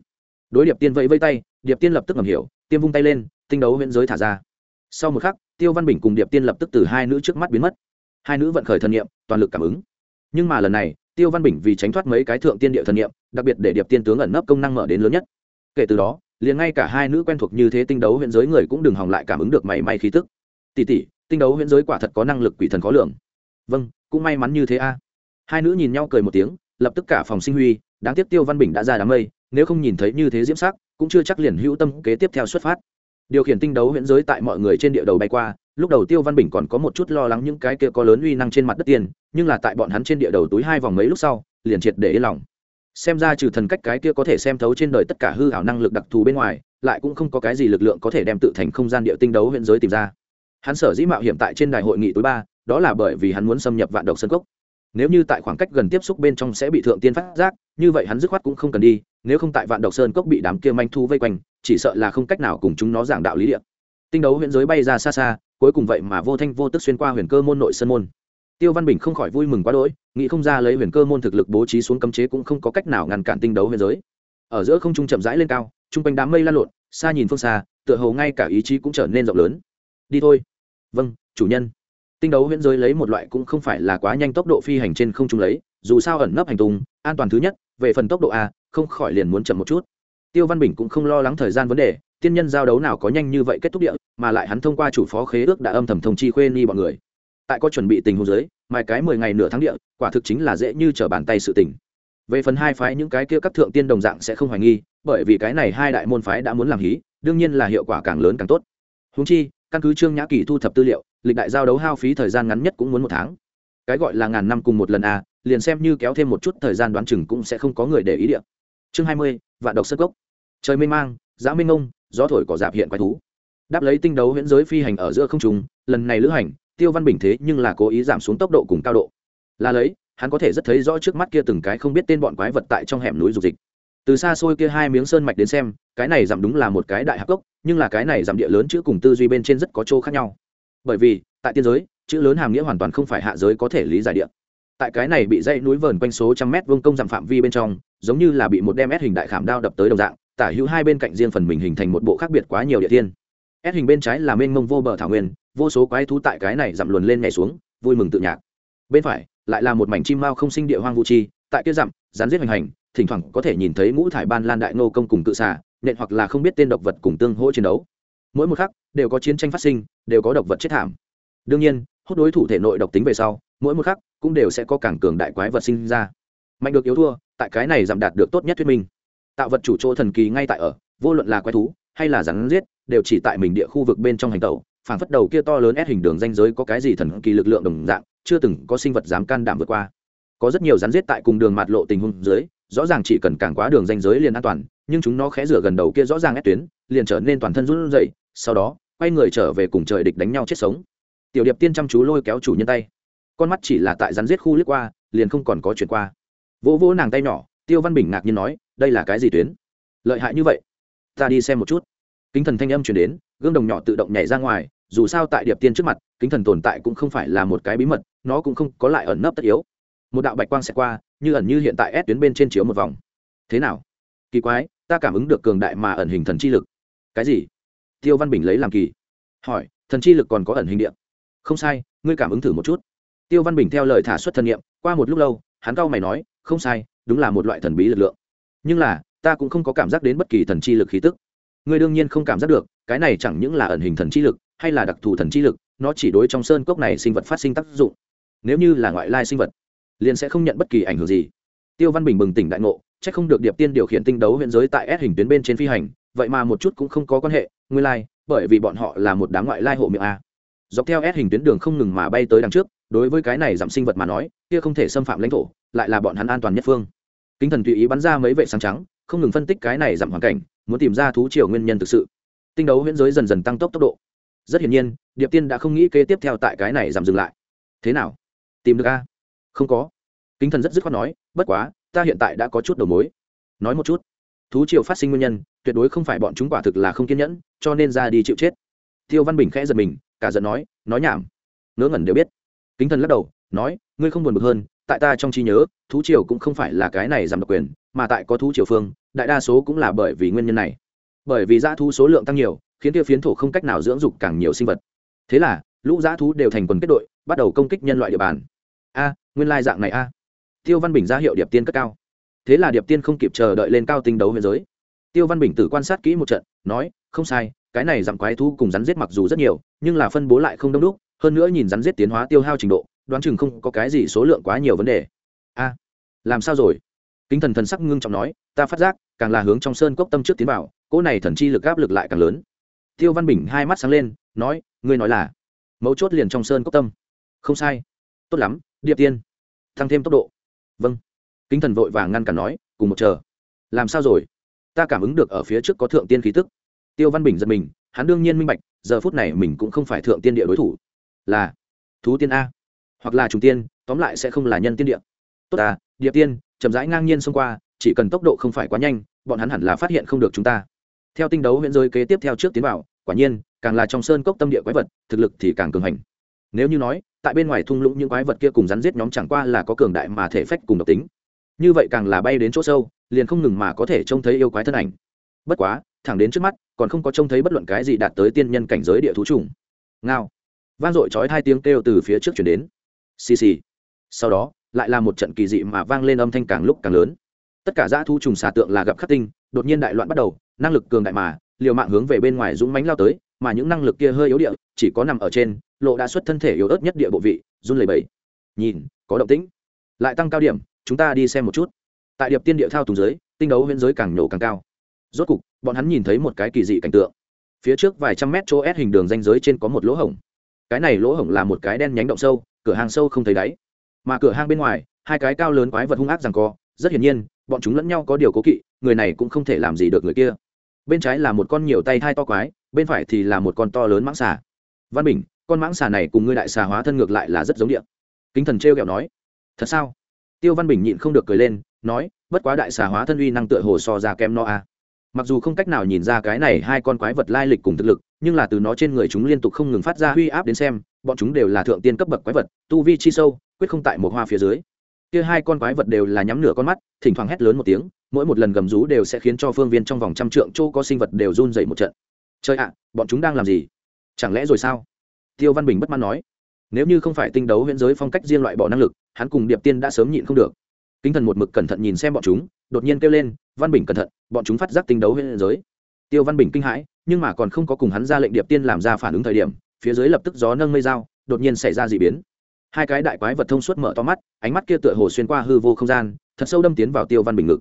Đối điệp tiên vẫy vây tay, điệp tiên lập tức ngầm hiểu, tiêm vung tay lên, tinh đấu huyện giới thả ra. Sau một khắc, tiêu văn bình cùng điệp tiên lập tức từ hai nữ trước mắt biến mất. Hai nữ vận khởi thân nhiệm toàn lực cảm ứng. Nhưng mà lần này, tiêu văn bình vì tránh thoát mấy cái thượng tiên địa thần niệm, đặc biệt để điệp tiên tướng ẩn nấp công năng mở đến lớn nhất. Kể từ đó, liền ngay cả hai nữ quen thuộc như thế tinh đấu huyện giới người cũng đừng hòng lại cảm ứng được mảy may khí tức. Tỷ tỷ, tinh đấu huyện giới quả thật có năng lực quỷ thần khó lường. Vâng cũng may mắn như thế a hai nữ nhìn nhau cười một tiếng, lập tức cả phòng sinh huy, đáng tiếc tiêu văn bình đã ra đám mây, nếu không nhìn thấy như thế diễm sắc, cũng chưa chắc liền hữu tâm kế tiếp theo xuất phát. Điều khiển tinh đấu huyễn giới tại mọi người trên địa đầu bay qua, lúc đầu tiêu văn bình còn có một chút lo lắng những cái kia có lớn uy năng trên mặt đất tiền, nhưng là tại bọn hắn trên địa đầu túi hai vòng mấy lúc sau, liền triệt để yên lòng. Xem ra trừ thần cách cái kia có thể xem thấu trên đời tất cả hư hảo năng lực đặc thù bên ngoài, lại cũng không có cái gì lực lượng có thể đem tự thành không gian địa tinh đấu huyện giới tìm ra. Hắn sở dĩ mạo hiểm tại trên đài hội nghị tối ba, đó là bởi vì hắn muốn xâm nhập vạn độc sân cốc nếu như tại khoảng cách gần tiếp xúc bên trong sẽ bị thượng tiên phát giác, như vậy hắn dứt khoát cũng không cần đi, nếu không tại vạn độc sơn cốc bị đám kia manh thu vây quanh, chỉ sợ là không cách nào cùng chúng nó giảng đạo lý địa. Tinh đấu huyện giới bay ra xa xa, cuối cùng vậy mà vô thanh vô tức xuyên qua huyền cơ môn nội sân môn. Tiêu văn bình không khỏi vui mừng quá đỗi, nghĩ không ra lấy huyền cơ môn thực lực bố trí xuống cấm chế cũng không có cách nào ngăn cản tinh đấu huyền giới. Ở giữa không trung chậm rãi lên cao chung quanh đám mây lan lộn, xa nhìn phương xa, tựa hồ ngay cả ý chí cũng trở nên rộng lớn. Đi thôi. Vâng chủ nhân tinh đấu huyễn giới lấy một loại cũng không phải là quá nhanh tốc độ phi hành trên không trung lấy, dù sao ẩn nấp hành tung, an toàn thứ nhất, về phần tốc độ a, không khỏi liền muốn chậm một chút. Tiêu văn bình cũng không lo lắng thời gian vấn đề, tiên nhân giao đấu nào có nhanh như vậy kết thúc địa, mà lại hắn thông qua chủ phó khế ước đã âm thầm thông chi khuê ni bọn người. Tại có chuẩn bị tình huống giới mài cái mười ngày nửa tháng địa, quả thực chính là dễ như trở bàn tay sự tình. Về phần hai phái những cái kia các thượng tiên đồng dạng sẽ không hoài nghi, bởi vì cái này hai đại môn phái đã muốn làm hí, đương nhiên là hiệu quả càng lớn càng tốt. Húng chi, căn cứ trương nhã kỳ thu thập tư liệu lịch đại giao đấu hao phí thời gian ngắn nhất cũng muốn một tháng. Cái gọi là ngàn năm cùng một lần à? liền xem như kéo thêm một chút thời gian đoán chừng cũng sẽ không có người để ý địa. Chương hai mươi, vạn độc sất gốc trời mênh mang giã minh ông gió thổi cỏ dạp hiện quái thú. Đáp lấy tinh đấu huyễn giới phi hành ở giữa không trùng lần này lữ hành, tiêu văn bình thế nhưng là cố ý giảm xuống tốc độ cùng cao độ. Là lấy, hắn có thể rất thấy rõ trước mắt kia từng cái không biết tên bọn quái vật tại trong hẻm núi dục dịch. Từ xa xôi kia hai miếng sơn mạch đến xem, cái này giảm đúng là một cái đại hạc gốc nhưng là cái này giảm địa lớn chữ cùng tư duy bên trên rất có chỗ khác nhau bởi vì, tại tiên giới, chữ lớn hàm nghĩa hoàn toàn không phải hạ giới có thể lý giải điện. Tại cái này bị dãy núi vờn quanh số trăm mét vuông công giảm phạm vi bên trong, giống như là bị một đem ép hình đại khảm đao đập tới đồng dạng, tả hữu hai bên cạnh riêng phần mình hình thành một bộ khác biệt quá nhiều địa thiên ép hình bên trái là mênh mông vô bờ thảo nguyên, vô số quái thú tại cái này dặm luồn lên nhảy xuống, vui mừng tự nhạc. Bên phải, lại là một mảnh chim mao không sinh địa hoang vũ chi, tại kia dặm rán giết hoành hành, thỉnh thoảng có thể nhìn thấy ngũ thải ban lan đại nô công cùng cự xà, nện hoặc là không biết tên độc vật cùng tương hỗ chiến đấu mỗi một khắc đều có chiến tranh phát sinh, đều có độc vật chết thảm. Đương nhiên, hút đối thủ thể nội độc tính về sau, mỗi một khắc cũng đều sẽ có cảng cường đại quái vật sinh ra. Mạnh được yếu thua, tại cái này giảm đạt được tốt nhất thuyết minh. Tạo vật chủ chỗ thần kỳ ngay tại ở, vô luận là quái thú hay là rắn giết, đều chỉ tại mình địa khu vực bên trong hành tẩu, phảng phất đầu kia to lớn ép hình đường danh giới có cái gì thần kỳ lực lượng đồng dạng, chưa từng có sinh vật dám can đảm vượt qua. Có rất nhiều rắn giết tại cùng đường mạt lộ tình huống dưới, rõ ràng chỉ cần càng quá đường danh giới liền an toàn, nhưng chúng nó khẽ rửa gần đầu kia rõ ràng ép tuyến, liền trở nên toàn thân run rẩy sau đó, quay người trở về cùng trời địch đánh nhau chết sống. Tiểu điệp tiên chăm chú lôi kéo chủ nhân tay. Con mắt chỉ là tại rắn giết khu lướt qua, liền không còn có chuyện qua. Vỗ vỗ nàng tay nhỏ, tiêu văn bình ngạc nhiên nói, đây là cái gì tuyến? Lợi hại như vậy? Ta đi xem một chút. Kính thần thanh âm chuyển đến, gương đồng nhỏ tự động nhảy ra ngoài, dù sao tại điệp tiên trước mặt, kính thần tồn tại cũng không phải là một cái bí mật, nó cũng không có lại ẩn nấp tất yếu. Một đạo bạch quang sẽ qua, như ẩn như hiện tại ép tuyến bên trên chiếu một vòng. Thế nào? Kỳ quái, ta cảm ứng được cường đại mà ẩn hình thần chi lực. Cái gì? Tiêu văn bình lấy làm kỳ. Hỏi, thần chi lực còn có ẩn hình điện không sai, ngươi cảm ứng thử một chút. Tiêu văn bình theo lời thả xuất thần nghiệm qua một lúc lâu, hắn cau mày nói, không sai, đúng là một loại thần bí lực lượng. Nhưng là, ta cũng không có cảm giác đến bất kỳ thần chi lực khí tức. Ngươi đương nhiên không cảm giác được, cái này chẳng những là ẩn hình thần chi lực, hay là đặc thù thần chi lực, nó chỉ đối trong sơn cốc này sinh vật phát sinh tác dụng. Nếu như là ngoại lai sinh vật, liền sẽ không nhận bất kỳ ảnh hưởng gì. Tiêu văn bình bừng tỉnh đại ngộ c h ắ c không được điệp tiên điều khiển tinh đấu huyện giới tại S hình tuyến bên trên phi hành vậy mà một chút cũng không có quan hệ nguyên lai、like, bởi vì bọn họ là một đám ngoại lai hộ miệng a. Dọc theo S hình tuyến đường không ngừng mà bay tới đằng trước đối với cái này giảm sinh vật mà nói kia không thể xâm phạm lãnh thổ lại là bọn hắn an toàn nhất phương. Kính thần tùy ý bắn ra mấy vệ sáng trắng không ngừng phân tích cái này giảm hoàn cảnh muốn tìm ra thú triều nguyên nhân thực sự. Tinh đấu huyễn giới dần dần tăng tốc tốc độ. Rất hiển nhiên điệp tiên đã không nghĩ kế tiếp theo tại cái này giảm dừng lại. Thế nào? Tìm được a? Không có. Kính thần rất dứt khoát nói bất quá ta hiện tại đã có chút đầu mối. Nói một chút thú triều phát sinh nguyên nhân, tuyệt đối không phải bọn chúng quả thực là không kiên nhẫn, cho nên ra đi chịu chết. Tiêu văn bình khẽ giật mình, cả giận nói nói nhảm. Ngớ ngẩn đều biết. Kính thần lắc đầu, nói, ngươi không buồn bực hơn, tại ta trong trí nhớ, thú triều cũng không phải là cái này giảm độc quyền, mà tại có thú triều phương, đại đa số cũng là bởi vì nguyên nhân này. Bởi vì dã thú số lượng tăng nhiều, khiến tiêu phiến thổ không cách nào dưỡng dục càng nhiều sinh vật. Thế là, lũ dã thú đều thành quần kết đội, bắt đầu công kích nhân loại địa bàn. A, nguyên lai dạng này a. Tiêu văn bình ra hiệu điệp tiên cất cao thế là điệp tiên không kịp chờ đợi lên cao tinh đấu huyền giới. Tiêu văn bình tử quan sát kỹ một trận, nói, không sai, cái này giảm quái thú cùng rắn giết mặc dù rất nhiều, nhưng là phân bố lại không đông đúc, hơn nữa nhìn rắn giết tiến hóa tiêu hao trình độ, đoán chừng không có cái gì số lượng quá nhiều vấn đề. A, làm sao rồi? Kính thần thần sắc ngưng trọng nói, ta phát giác, càng là hướng trong sơn cốc tâm trước tiến vào, cỗ này thần chi lực áp lực lại càng lớn. Tiêu văn bình hai mắt sáng lên, nói, ngươi nói là, mấu chốt liền trong sơn cốc tâm. Không sai. Tốt lắm, điệp tiên. Tăng thêm tốc độ. Vâng kính thần vội vàng ngăn cản nói, cùng một chờ. Làm sao rồi? Ta cảm ứng được ở phía trước có thượng tiên khí tức. Tiêu văn bình giật mình, hắn đương nhiên minh bạch, giờ phút này mình cũng không phải thượng tiên địa đối thủ. Là thú tiên a, hoặc là trùng tiên, tóm lại sẽ không là nhân tiên địa. Tốt à điệp tiên, chậm rãi ngang nhiên xông qua, chỉ cần tốc độ không phải quá nhanh, bọn hắn hẳn là phát hiện không được chúng ta. Theo tinh đấu huyện rơi kế tiếp theo trước tiến vào, quả nhiên, càng là trong sơn cốc tâm địa quái vật, thực lực thì càng cường hành. Nếu như nói, tại bên ngoài thung lũng những quái vật kia cùng rắn giết nhóm chẳng qua là có cường đại mà thể phách cùng độc tính như vậy càng là bay đến chỗ sâu, liền không ngừng mà có thể trông thấy yêu quái thân ảnh. Bất quá, thẳng đến trước mắt, còn không có trông thấy bất luận cái gì đạt tới tiên nhân cảnh giới địa thú trùng ngao. Vang dội chói hai tiếng kêu từ phía trước chuyển đến. Xì xì. Sau đó, lại là một trận kỳ dị mà vang lên âm thanh càng lúc càng lớn. Tất cả dã thu trùng xà tượng là gặp khắc tinh, đột nhiên đại loạn bắt đầu, năng lực cường đại mà, liều mạng hướng về bên ngoài dũng mánh lao tới, mà những năng lực kia hơi yếu địa, chỉ có nằm ở trên, lộ đã xuất thân thể yếu ớt nhất địa bộ vị, run lẩy bẩy. Nhìn, có động tĩnh. Lại tăng cao điểm chúng ta đi xem một chút. Tại điệp tiên địa thao tùng giới tinh đấu huyễn giới càng nhổ càng cao. Rốt cục, bọn hắn nhìn thấy một cái kỳ dị cảnh tượng. Phía trước vài trăm mét chỗ ép hình đường danh giới trên có một lỗ hổng. Cái này lỗ hổng là một cái đen nhánh động sâu, cửa hàng sâu không thấy đáy. Mà cửa hang bên ngoài, hai cái cao lớn quái vật hung ác rằng co. Rất hiển nhiên, bọn chúng lẫn nhau có điều cố kỵ, người này cũng không thể làm gì được người kia. Bên trái là một con nhiều tay hai to quái, bên phải thì là một con to lớn mãng xà. Văn bình, con mãng xà này cùng ngươi đại xà hóa thân ngược lại là rất giống điện kính thần trêu ghẹo nói, thật sao? Tiêu văn bình nhịn không được cười lên, nói, bất quá đại xà hóa thân uy năng tựa hồ so ra kém no a. Mặc dù không cách nào nhìn ra cái này hai con quái vật lai lịch cùng thực lực, nhưng là từ nó trên người chúng liên tục không ngừng phát ra uy áp đến xem, bọn chúng đều là thượng tiên cấp bậc quái vật, tu vi chi sâu, quyết không tại một hoa phía dưới. Kia hai con quái vật đều là nhắm nửa con mắt, thỉnh thoảng hét lớn một tiếng, mỗi một lần gầm rú đều sẽ khiến cho phương viên trong vòng trăm trượng châu có sinh vật đều run dậy một trận. Chơi ạ, bọn chúng đang làm gì? Chẳng lẽ rồi sao? Tiêu văn bình bất mãn nói nếu như không phải tinh đấu huyễn giới phong cách riêng loại bỏ năng lực, hắn cùng điệp tiên đã sớm nhịn không được. Kinh thần một mực cẩn thận nhìn xem bọn chúng, đột nhiên kêu lên, văn bình cẩn thận, bọn chúng phát giác tinh đấu huyễn giới. Tiêu văn bình kinh hãi, nhưng mà còn không có cùng hắn ra lệnh điệp tiên làm ra phản ứng thời điểm, phía dưới lập tức gió nâng mây dao, đột nhiên xảy ra d ị biến. Hai cái đại quái vật thông suốt mở to mắt, ánh mắt kia tựa hồ xuyên qua hư vô không gian, thật sâu đâm tiến vào tiêu văn bình ngực.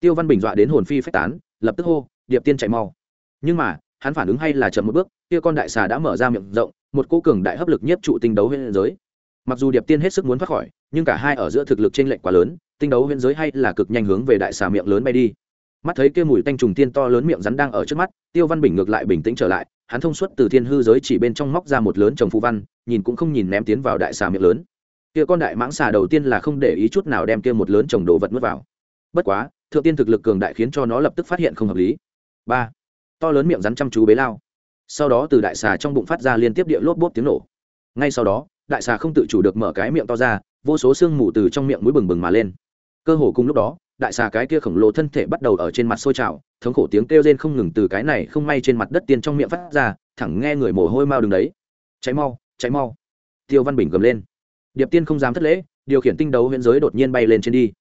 Tiêu văn bình dọa đến hồn phi phách tán, lập tức hô, điệp tiên chạy mau. Nhưng mà hắn phản ứng hay là chậm một bước, kia con đại xà đã mở ra miệng rộng, một cô cường đại hấp lực nhiếp trụ tinh đấu huyễn giới. Mặc dù điệp tiên hết sức muốn thoát khỏi, nhưng cả hai ở giữa thực lực t r ê n lệch quá lớn, tinh đấu huyễn giới hay là cực nhanh hướng về đại xà miệng lớn bay đi. Mắt thấy kia mùi tanh trùng tiên to lớn miệng rắn đang ở trước mắt, tiêu văn bình ngược lại bình tĩnh trở lại, hắn thông suốt từ thiên hư giới chỉ bên trong móc ra một lớn trồng phù văn, nhìn cũng không nhìn ném tiến vào đại xà miệng lớn. Kia con đại mãng xà đầu tiên là không để ý chút nào đem kia một lớn trồng đồ vật n vào. Bất quá, thượng tiên thực lực cường đại khiến cho nó lập tức phát hiện không hợp lý. Ba to lớn miệng rắn chăm chú bế lao. Sau đó từ đại xà trong bụng phát ra liên tiếp địa lốp bốp tiếng nổ. Ngay sau đó, đại xà không tự chủ được mở cái miệng to ra, vô số xương mù từ trong miệng mũi bừng bừng mà lên. Cơ hồ cùng lúc đó, đại xà cái kia khổng lồ thân thể bắt đầu ở trên mặt sôi trào, thống khổ tiếng kêu rên không ngừng từ cái này không may trên mặt đất tiên trong miệng phát ra, thẳng nghe người mồ hôi mau đứng đấy. Cháy mau cháy mau. Tiêu văn bình gầm lên. Điệp tiên không dám thất lễ, điều khiển tinh đấu huyễn giới đột nhiên bay lên trên đi.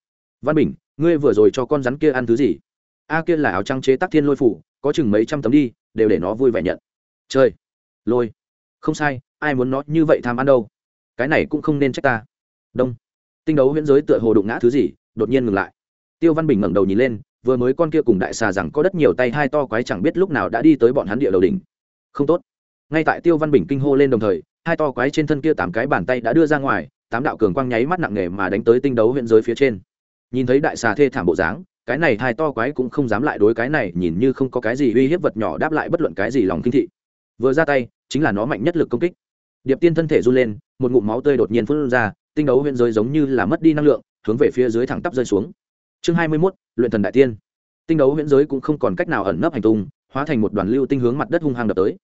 Văn bình, ngươi vừa rồi cho con rắn kia ăn thứ gì? A, kia là áo trắng chế tác thiên lôi phủ có chừng mấy trăm tấm đi, đều để nó vui vẻ nhận. Chơi. Lôi. Không sai, ai muốn nó như vậy tham ăn đâu. Cái này cũng không nên trách ta. Đông. Tinh đấu huyễn giới tựa hồ đụng ngã thứ gì, đột nhiên ngừng lại. Tiêu văn bình ngẩng đầu nhìn lên, vừa mới con kia cùng đại xà rằng có đất nhiều tay hai to quái chẳng biết lúc nào đã đi tới bọn hắn địa đầu đỉnh. Không tốt. Ngay tại tiêu văn bình kinh hô lên đồng thời, hai to quái trên thân kia tám cái bàn tay đã đưa ra ngoài, tám đạo cường quang nháy mắt nặng nề mà đánh tới tinh đấu huyễn giới phía trên. Nhìn thấy đại xà thê thảm bộ dáng cái này thai to quái cũng không dám lại đối cái này nhìn như không có cái gì uy hiếp vật nhỏ đáp lại bất luận cái gì lòng kinh thị. Vừa ra tay, chính là nó mạnh nhất lực công kích. Điệp tiên thân thể run lên, một ngụm máu tươi đột nhiên phun ra, tinh đấu huyện giới giống như là mất đi năng lượng, hướng về phía dưới thẳng tắp rơi xuống. Chương hai mươi mốt, luyện thần đại tiên. Tinh đấu huyện giới cũng không còn cách nào ẩn nấp hành tung, hóa thành một đoàn lưu tinh hướng mặt đất hung hăng đập tới.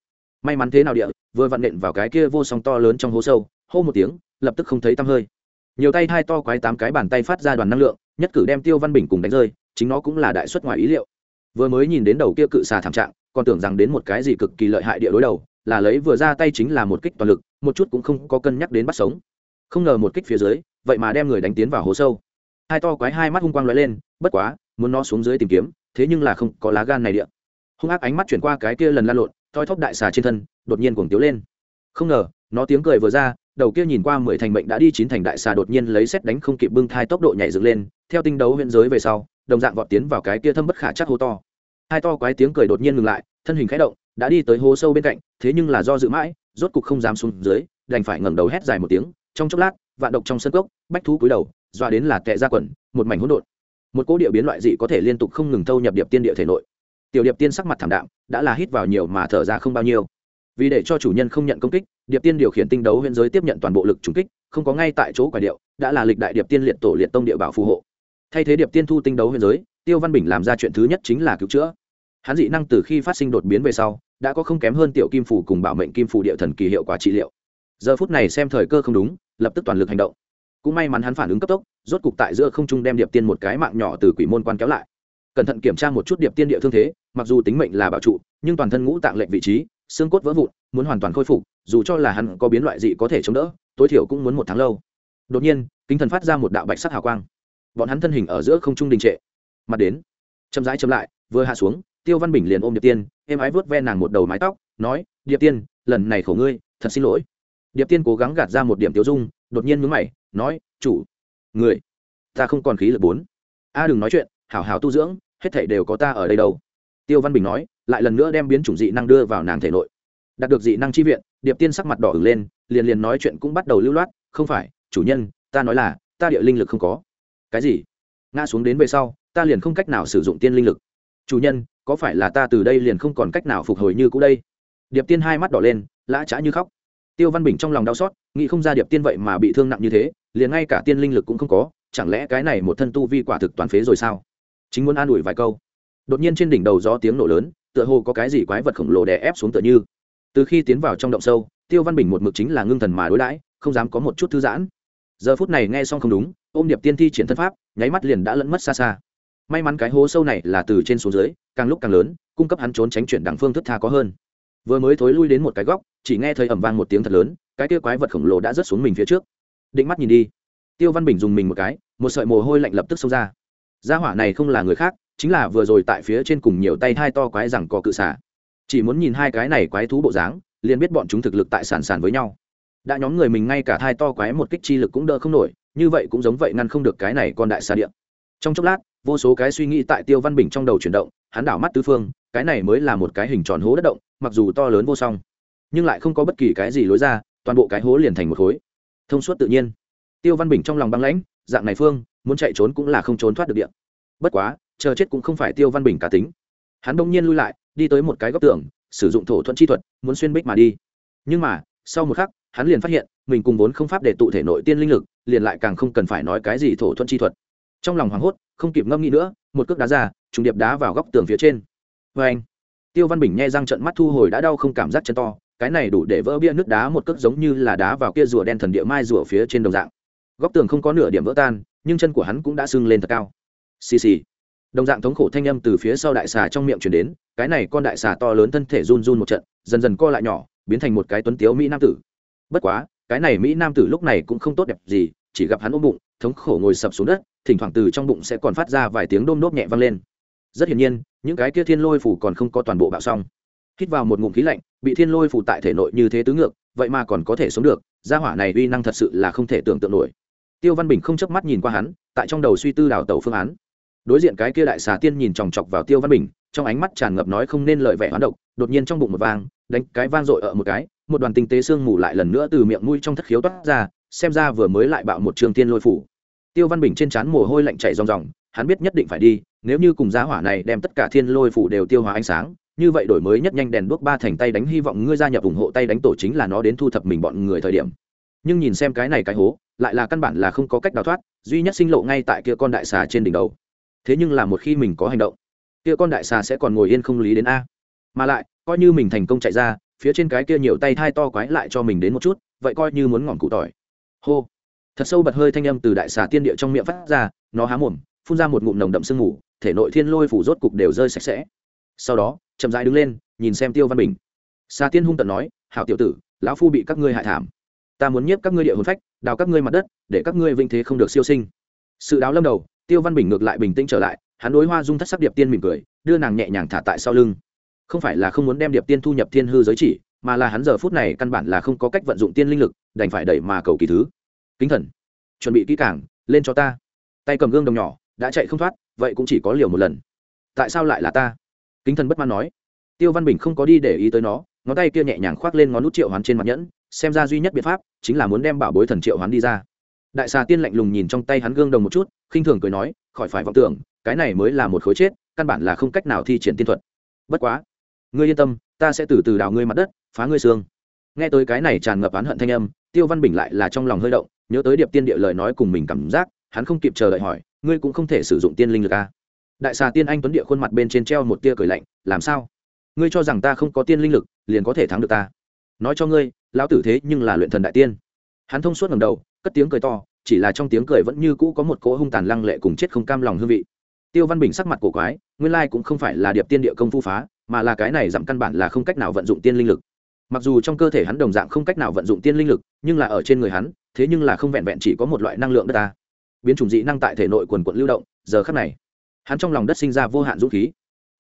May mắn thế nào địa, vừa vặn nện vào cái kia vô song to lớn trong hố sâu, hô một tiếng, lập tức không thấy tăm hơi. Nhiều tay hai to quái tám cái bàn tay phát ra đoàn năng lượng, nhất cử đem tiêu văn bình cùng đánh rơi chính nó cũng là đại xuất ngoài ý liệu. Vừa mới nhìn đến đầu kia cự xà thảm trạng, còn tưởng rằng đến một cái gì cực kỳ lợi hại địa đối đầu, là lấy vừa ra tay chính là một kích toàn lực, một chút cũng không có cân nhắc đến bắt sống. Không ngờ một kích phía dưới, vậy mà đem người đánh tiến vào hố sâu. Hai to quái hai mắt hung quang lóe lên, bất quá, muốn nó xuống dưới tìm kiếm, thế nhưng là không có lá gan này địa. Hung ác ánh mắt chuyển qua cái kia lần lan lộn, thoi thóp đại xà trên thân, đột nhiên cuồng tiếu lên. Không ngờ, nó tiếng cười vừa ra, đầu kia nhìn qua mười thành mệnh đã đi chín thành đại xà đột nhiên lấy xét đánh không kịp bưng thai tốc độ nhảy dựng lên, theo tinh đấu huyện giới về sau đồng dạng vọt tiến vào cái kia thâm bất khả chắc hố to. Hai to quái tiếng cười đột nhiên ngừng lại, thân hình khẽ động, đã đi tới hố sâu bên cạnh, thế nhưng là do dự mãi, rốt cục không dám xuống dưới, đành phải ngẩng đầu hét dài một tiếng, trong chốc lát, vạn độc trong sân cốc, bách thú cúi đầu, dọa đến là tệ ra quần, một mảnh hỗn độn. Một cỗ địa biến loại dị có thể liên tục không ngừng thâu nhập điệp tiên địa thể nội. Tiểu điệp tiên sắc mặt thảm đạm, đã là hít vào nhiều mà thở ra không bao nhiêu. Vì để cho chủ nhân không nhận công kích, điệp tiên điều khiển tinh đấu huyện giới tiếp nhận toàn bộ lực trúng kích, không có ngay tại chỗ quả điệu, đã là lịch đại điệp tiên liệt tổ liệt tông địa bảo phù hộ thay thế điệp tiên thu tinh đấu huyền giới, tiêu văn bình làm ra chuyện thứ nhất chính là cứu chữa. Hắn dị năng từ khi phát sinh đột biến về sau, đã có không kém hơn tiểu kim phủ cùng bảo mệnh kim phủ địa thần kỳ hiệu quả trị liệu. Giờ phút này xem thời cơ không đúng, lập tức toàn lực hành động. Cũng may mắn hắn phản ứng cấp tốc, rốt cục tại giữa không trung đem điệp tiên một cái mạng nhỏ từ quỷ môn quan kéo lại. Cẩn thận kiểm tra một chút điệp tiên địa thương thế, mặc dù tính mệnh là bảo trụ, nhưng toàn thân ngũ tạng lệnh vị trí, xương cốt vỡ vụn, muốn hoàn toàn khôi phục, dù cho là hắn có biến loại gì có thể chống đỡ, tối thiểu cũng muốn một tháng lâu. Đột nhiên, kính thần phát ra một đạo bạch sắc hào quang bọn hắn thân hình ở giữa không trung đình trệ. Mặt đến, chậm rãi chậm lại, vừa hạ xuống, tiêu văn bình liền ôm điệp tiên em ái vớt ve nàng một đầu mái tóc, nói, điệp tiên, lần này khổ ngươi, thật xin lỗi. Điệp tiên cố gắng gạt ra một điểm tiêu dung, đột nhiên mướn mày, nói, chủ, người, ta không còn khí lực bốn. A đừng nói chuyện, hảo hảo tu dưỡng, hết thảy đều có ta ở đây đâu. Tiêu văn bình nói, lại lần nữa đem biến chủng dị năng đưa vào nàng thể nội. Đạt được dị năng chi viện, điệp tiên sắc mặt đỏ ửng lên, liền liền nói chuyện cũng bắt đầu lưu loát, không phải, chủ nhân, ta nói là, ta địa linh lực không có cái gì? Ngã xuống đến về sau, ta liền không cách nào sử dụng tiên linh lực. Chủ nhân, có phải là ta từ đây liền không còn cách nào phục hồi như cũ đây? Điệp tiên hai mắt đỏ lên, lã trá như khóc. Tiêu văn bình trong lòng đau xót, nghĩ không ra điệp tiên vậy mà bị thương nặng như thế, liền ngay cả tiên linh lực cũng không có, chẳng lẽ cái này một thân tu vi quả thực toàn phế rồi sao? Chính muốn an ủi vài câu. Đột nhiên trên đỉnh đầu gió tiếng nổ lớn, tựa hồ có cái gì quái vật khổng lồ đè ép xuống tựa như. Từ khi tiến vào trong động sâu, tiêu văn bình một mực chính là ngưng thần mà đối đãi, không dám có một chút thư giãn. Giờ phút này nghe xong không đúng ôm điệp tiên thi triển thân pháp, nháy mắt liền đã lẫn mất xa xa. May mắn cái hố sâu này là từ trên xuống dưới, càng lúc càng lớn, cung cấp hắn trốn tránh chuyển đẳng phương thức tha có hơn. Vừa mới thối lui đến một cái góc, chỉ nghe thấy ẩm vang một tiếng thật lớn, cái kia quái vật khổng lồ đã rớt xuống mình phía trước. Định mắt nhìn đi. Tiêu văn bình dùng mình một cái, một sợi mồ hôi lạnh lập tức xông ra. Gia hỏa này không là người khác, chính là vừa rồi tại phía trên cùng nhiều tay hai to quái rằng có cự xả chỉ muốn nhìn hai cái này quái thú bộ dáng, liền biết bọn chúng thực lực tại sản sản với nhau. Đã nhóm người mình ngay cả thai to quái một kích chi lực cũng đỡ không nổi như vậy cũng giống vậy ngăn không được cái này con đại xa điện trong chốc lát, vô số cái suy nghĩ tại tiêu văn bình trong đầu chuyển động, hắn đảo mắt tứ phương, cái này mới là một cái hình tròn hố đất động, mặc dù to lớn vô song, nhưng lại không có bất kỳ cái gì lối ra, toàn bộ cái hố liền thành một khối. Thông suốt tự nhiên. Tiêu văn bình trong lòng băng lãnh, dạng này phương, muốn chạy trốn cũng là không trốn thoát được điện bất quá, chờ chết cũng không phải tiêu văn bình cá tính. Hắn đông nhiên lui lại, đi tới một cái góc tường, sử dụng thổ thuận chi thuật, muốn xuyên bích mà đi. Nhưng mà, sau một khắc, hắn liền phát hiện, mình cùng vốn không pháp để tụ thể nội tiên linh lực liền lại càng không cần phải nói cái gì thổ thuận chi thuật. Trong lòng hoảng hốt, không kịp ngâm nghĩ nữa, một cước đá ra, trùng điệp đá vào góc tường phía trên. Vê anh, tiêu văn bình nghe răng trận mắt thu hồi đã đau không cảm giác chân to, cái này đủ để vỡ bia nước đá một cước giống như là đá vào kia rùa đen thần địa mai rùa phía trên đồng dạng. Góc tường không có nửa điểm vỡ tan, nhưng chân của hắn cũng đã sưng lên thật cao. Xì xì. Đồng dạng thống khổ thanh âm từ phía sau đại xà trong miệng chuyển đến, cái này con đại xà to lớn thân thể run run một trận, dần dần co lại nhỏ, biến thành một cái tuấn tiếu mỹ nam tử. Bất quá cái này mỹ nam tử lúc này cũng không tốt đẹp gì, chỉ gặp hắn ôm bụng, thống khổ ngồi sập xuống đất, thỉnh thoảng từ trong bụng sẽ còn phát ra vài tiếng đôm đốp nhẹ vang lên. Rất hiển nhiên, những cái kia thiên lôi phủ còn không có toàn bộ bạo xong. Hít vào một ngụm khí lạnh, bị thiên lôi phủ tại thể nội như thế tứ ngược, vậy mà còn có thể sống được, gia hỏa này uy năng thật sự là không thể tưởng tượng nổi. Tiêu văn bình không chớp mắt nhìn qua hắn, tại trong đầu suy tư đào tẩu phương án. Đối diện cái kia đại xà tiên nhìn chòng chọc vào tiêu văn bình, trong ánh mắt tràn ngập nói không nên lời vẻ hoán độc, đột nhiên trong bụng một vang đánh cái vang dội ở một cái, một đoàn tinh tế xương mù lại lần nữa từ miệng mũi trong thất khiếu toát ra, xem ra vừa mới lại bạo một trường tiên lôi phủ. Tiêu văn bình trên trán mồ hôi lạnh chảy ròng ròng, hắn biết nhất định phải đi, nếu như cùng giá hỏa này đem tất cả thiên lôi phủ đều tiêu hóa ánh sáng, như vậy đổi mới nhất nhanh đèn đuốc ba thành tay đánh hy vọng ngươi gia nhập ủng hộ tay đánh tổ chính là nó đến thu thập mình bọn người thời điểm. Nhưng nhìn xem cái này cái hố, lại là căn bản là không có cách đào thoát, duy nhất sinh lộ ngay tại kia con đại xà trên đỉnh đầu. Thế nhưng là một khi mình có hành động, kia con đại xà sẽ còn ngồi yên không lý đến a mà lại, coi như mình thành công chạy ra, phía trên cái kia nhiều tay thai to quái lại cho mình đến một chút, vậy coi như muốn ngỏm cụ tỏi. Hô. Thật sâu bật hơi thanh âm từ đại xà tiên địa trong miệng phát ra, nó há mồm, phun ra một ngụm nồng đậm sương mù, thể nội thiên lôi phủ rốt cục đều rơi sạch sẽ. Sau đó, chậm rãi đứng lên, nhìn xem tiêu văn bình. Xà tiên hung tận nói, hảo tiểu tử, lão phu bị các ngươi hại thảm. Ta muốn nhiếp các ngươi địa hồn phách, đào các ngươi mặt đất, để các ngươi vinh thế không được siêu sinh. Sự đáo lâm đầu, tiêu văn bình ngược lại bình tĩnh trở lại, hắn đối hoa dung thất sắc điệp tiên mỉm cười, đưa nàng nhẹ nhàng thả tại sau lưng không phải là không muốn đem điệp tiên thu nhập thiên hư giới chỉ mà là hắn giờ phút này căn bản là không có cách vận dụng tiên linh lực đành phải đẩy mà cầu kỳ thứ. Kính thần chuẩn bị kỹ càng, lên cho ta. Tay cầm gương đồng nhỏ đã chạy không thoát vậy cũng chỉ có liều một lần. Tại sao lại là ta? Kính thần bất mãn nói. Tiêu văn bình không có đi để ý tới nó ngón tay kia nhẹ nhàng khoác lên ngón nút triệu hoán trên mặt nhẫn xem ra duy nhất biện pháp chính là muốn đem bảo bối thần triệu hoán đi ra. Đại xà tiên lạnh lùng nhìn trong tay hắn gương đồng một chút khinh thường cười nói khỏi phải vọng tưởng cái này mới là một khối chết căn bản là không cách nào thi triển tiên thuật. Bất quá ngươi yên tâm, ta sẽ từ từ đào ngươi mặt đất, phá ngươi xương. Nghe tới cái này tràn ngập oán hận thanh âm, tiêu văn bình lại là trong lòng hơi động, nhớ tới điệp tiên địa lời nói cùng mình cảm giác, hắn không kịp chờ đợi hỏi, ngươi cũng không thể sử dụng tiên linh lực a? đại xà tiên anh tuấn địa khuôn mặt bên trên treo một tia cười lạnh, làm sao? Ngươi cho rằng ta không có tiên linh lực, liền có thể thắng được ta? Nói cho ngươi, lão tử thế nhưng là luyện thần đại tiên. Hắn thông suốt ngầm đầu, cất tiếng cười to, chỉ là trong tiếng cười vẫn như cũ có một cỗ hung tàn lăng lệ cùng chết không cam lòng hương vị. Tiêu văn bình sắc mặt cổ quái, nguyên lai cũng không phải là điệp tiên địa công phu phá mà là cái này giảm căn bản là không cách nào vận dụng tiên linh lực. Mặc dù trong cơ thể hắn đồng dạng không cách nào vận dụng tiên linh lực, nhưng là ở trên người hắn, thế nhưng là không vẹn vẹn chỉ có một loại năng lượng đất ta. Biến chủng dị năng tại thể nội quần quận lưu động, giờ khắc này, hắn trong lòng đất sinh ra vô hạn dũng khí.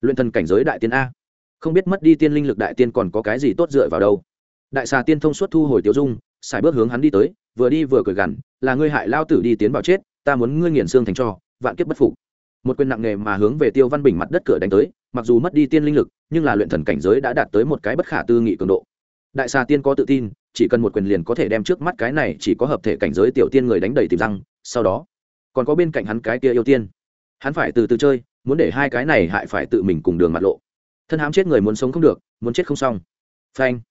Luyện thần cảnh giới đại tiên a. Không biết mất đi tiên linh lực đại tiên còn có cái gì tốt dựa vào đâu. Đại xà tiên thông suốt thu hồi tiêu dung, xài bước hướng hắn đi tới, vừa đi vừa cười gằn, là ngươi hại lao tử đi tiến vào chết, ta muốn ngươi nghiền xương thành cho, vạn kiếp bất phục. Một quyền nặng nghề mà hướng về tiêu văn bình mặt đất cửa đánh tới mặc dù mất đi tiên linh lực, nhưng là luyện thần cảnh giới đã đạt tới một cái bất khả tư nghị cường độ. Đại xà tiên có tự tin, chỉ cần một quyền liền có thể đem trước mắt cái này chỉ có hợp thể cảnh giới tiểu tiên người đánh đầy tìm răng, sau đó, còn có bên cạnh hắn cái kia yêu tiên. Hắn phải từ từ chơi, muốn để hai cái này hại phải tự mình cùng đường mặt lộ. Thân hám chết người muốn sống không được, muốn chết không xong. Phanh.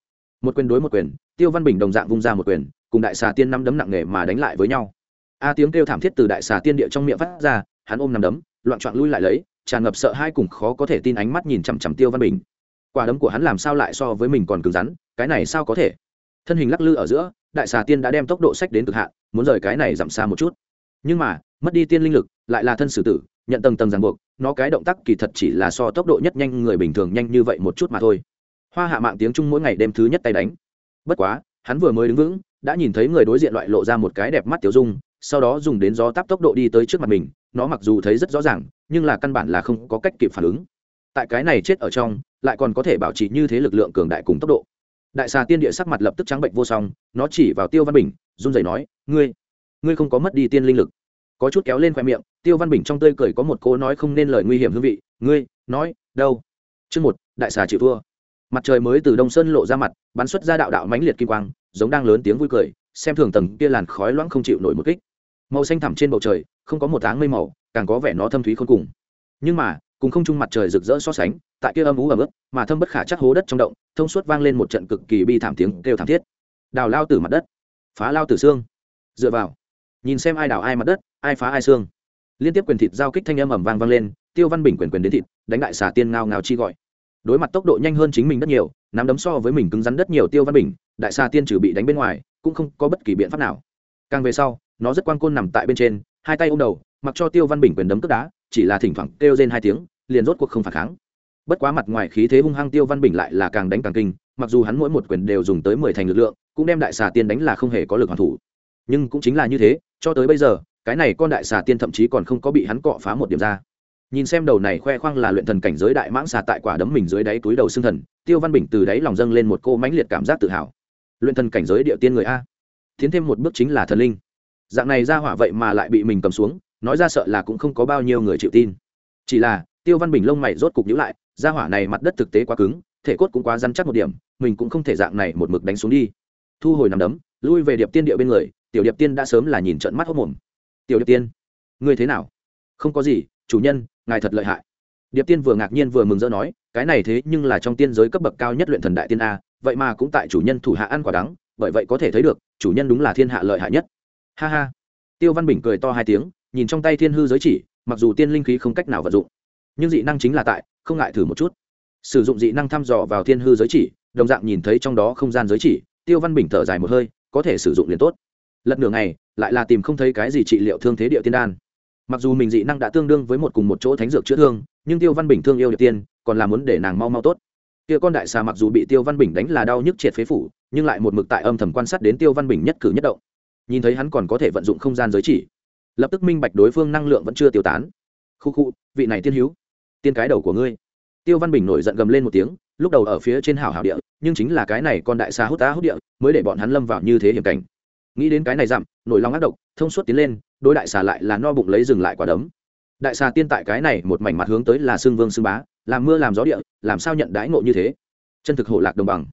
Một quyền đối một quyền, tiêu văn bình đồng dạng vung ra một quyền, cùng đại xà tiên năm đấm nặng nề mà đánh lại với nhau. A tiếng kêu thảm thiết từ đại xà tiên địa trong miệng phát ra, hắn ôm năm đấm, loạn trọn lui lại lấy tràn ngập sợ hai cùng khó có thể tin ánh mắt nhìn chằm chằm tiêu văn bình. Quả đấm của hắn làm sao lại so với mình còn cứng rắn, cái này sao có thể? Thân hình lắc lư ở giữa, đại xà tiên đã đem tốc độ sách đến cực hạn, muốn rời cái này giảm xa một chút. Nhưng mà, mất đi tiên linh lực, lại là thân sử tử, nhận tầng tầng ràng buộc, nó cái động tác kỳ thật chỉ là so tốc độ nhất nhanh người bình thường nhanh như vậy một chút mà thôi. Hoa hạ mạng tiếng trung mỗi ngày đêm thứ nhất tay đánh. Bất quá, hắn vừa mới đứng vững, đã nhìn thấy người đối diện loại lộ ra một cái đẹp mắt tiểu dung, sau đó dùng đến gió táp tốc độ đi tới trước mặt mình, nó mặc dù thấy rất rõ ràng nhưng là căn bản là không có cách kịp phản ứng. Tại cái này chết ở trong, lại còn có thể bảo trì như thế lực lượng cường đại cùng tốc độ. Đại xà tiên địa sắc mặt lập tức trắng bệnh vô song, nó chỉ vào tiêu văn bình, run rẩy nói, ngươi ngươi không có mất đi tiên linh lực. Có chút kéo lên khoe miệng, tiêu văn bình trong tươi cười có một cố nói không nên lời nguy hiểm hương vị, ngươi, nói, đâu? Chương một, đại xà chịu thua. Mặt trời mới từ đông sơn lộ ra mặt, bắn xuất ra đạo đạo mãnh liệt kim quang, giống đang lớn tiếng vui cười, xem thường tầng kia làn khói loãng không chịu nổi một kích. Màu xanh thẳm trên bầu trời, không có một áng mây màu càng có vẻ nó thâm thúy khôn cùng. Nhưng mà, cùng không trung mặt trời rực rỡ so sánh, tại kia âm ú ẩm ướt, mà thâm bất khả chắc hố đất trong động, thông suốt vang lên một trận cực kỳ bi thảm tiếng kêu thảm thiết. Đào lao từ mặt đất, phá lao từ xương. Dựa vào, nhìn xem ai đào ai mặt đất, ai phá ai xương. Liên tiếp quyền thịt giao kích thanh âm ẩm vang vang lên, tiêu văn bình quyền quyền đến thịt, đánh đại xà tiên ngao ngao chi gọi. Đối mặt tốc độ nhanh hơn chính mình rất nhiều, nắm đấm so với mình cứng rắn đất nhiều tiêu văn bình, đại xà tiên trừ bị đánh bên ngoài, cũng không có bất kỳ biện pháp nào. Càng về sau, nó rất quan côn nằm tại bên trên, hai tay ôm đầu mặc cho tiêu văn bình quyền đấm cướp đá, chỉ là thỉnh thoảng kêu trên hai tiếng, liền rốt cuộc không phản kháng. Bất quá mặt ngoài khí thế hung hăng tiêu văn bình lại là càng đánh càng kinh, mặc dù hắn mỗi một quyền đều dùng tới mười thành lực lượng, cũng đem đại xà tiên đánh là không hề có lực hoàn thủ. Nhưng cũng chính là như thế, cho tới bây giờ, cái này con đại xà tiên thậm chí còn không có bị hắn cọ phá một điểm ra. Nhìn xem đầu này khoe khoang là luyện thần cảnh giới đại mãng xà tại quả đấm mình dưới đáy túi đầu xương thần, tiêu văn bình từ đáy lòng dâng lên một cô mãnh liệt cảm giác tự hào. Luyện thần cảnh giới địa tiên người a. Tiến thêm một bước chính là thần linh. Dạng này ra hỏa vậy mà lại bị mình cầm xuống nói ra sợ là cũng không có bao nhiêu người chịu tin. Chỉ là, tiêu văn bình lông mày rốt cục nhữ lại, ra hỏa này mặt đất thực tế quá cứng, thể cốt cũng quá răn chắc một điểm, mình cũng không thể dạng này một mực đánh xuống đi. Thu hồi nằm đấm, lui về điệp tiên địa bên người, tiểu điệp tiên đã sớm là nhìn trận mắt hốc mồm. Tiểu điệp tiên, ngươi thế nào? Không có gì, chủ nhân, ngài thật lợi hại. Điệp tiên vừa ngạc nhiên vừa mừng rỡ nói, cái này thế nhưng là trong tiên giới cấp bậc cao nhất luyện thần đại tiên a, vậy mà cũng tại chủ nhân thủ hạ ăn quả đắng, bởi vậy có thể thấy được, chủ nhân đúng là thiên hạ lợi hại nhất. Ha ha. Tiêu văn bình cười to hai tiếng nhìn trong tay thiên hư giới chỉ, mặc dù tiên linh khí không cách nào vận dụng, nhưng dị năng chính là tại, không ngại thử một chút. Sử dụng dị năng thăm dò vào thiên hư giới chỉ, đồng dạng nhìn thấy trong đó không gian giới chỉ, tiêu văn bình thở dài một hơi, có thể sử dụng liền tốt. Lật nửa ngày, lại là tìm không thấy cái gì trị liệu thương thế địa tiên đan. Mặc dù mình dị năng đã tương đương với một cùng một chỗ thánh dược chữa thương, nhưng tiêu văn bình thương yêu địa tiên, còn là muốn để nàng mau mau tốt. Kia con đại xà mặc dù bị tiêu văn bình đánh là đau nhức triệt phế phủ, nhưng lại một mực tại âm thầm quan sát đến tiêu văn bình nhất cử nhất động. Nhìn thấy hắn còn có thể vận dụng không gian giới chỉ lập tức minh bạch đối phương năng lượng vẫn chưa tiêu tán. Khu khu, vị này tiên hữu, tiên cái đầu của ngươi. Tiêu văn bình nổi giận gầm lên một tiếng, lúc đầu ở phía trên hảo hảo địa, nhưng chính là cái này con đại xa hút tá hút địa, mới để bọn hắn lâm vào như thế hiểm cảnh. Nghĩ đến cái này dặm, nổi lòng ác độc, thông suốt tiến lên đôi đại xà lại là no bụng lấy dừng lại quả đấm. Đại xà tiên tại cái này một mảnh mặt hướng tới là xương vương xương bá, làm mưa làm gió địa, làm sao nhận đãi ngộ như thế? Chân thực hộ lạc đồng bằng.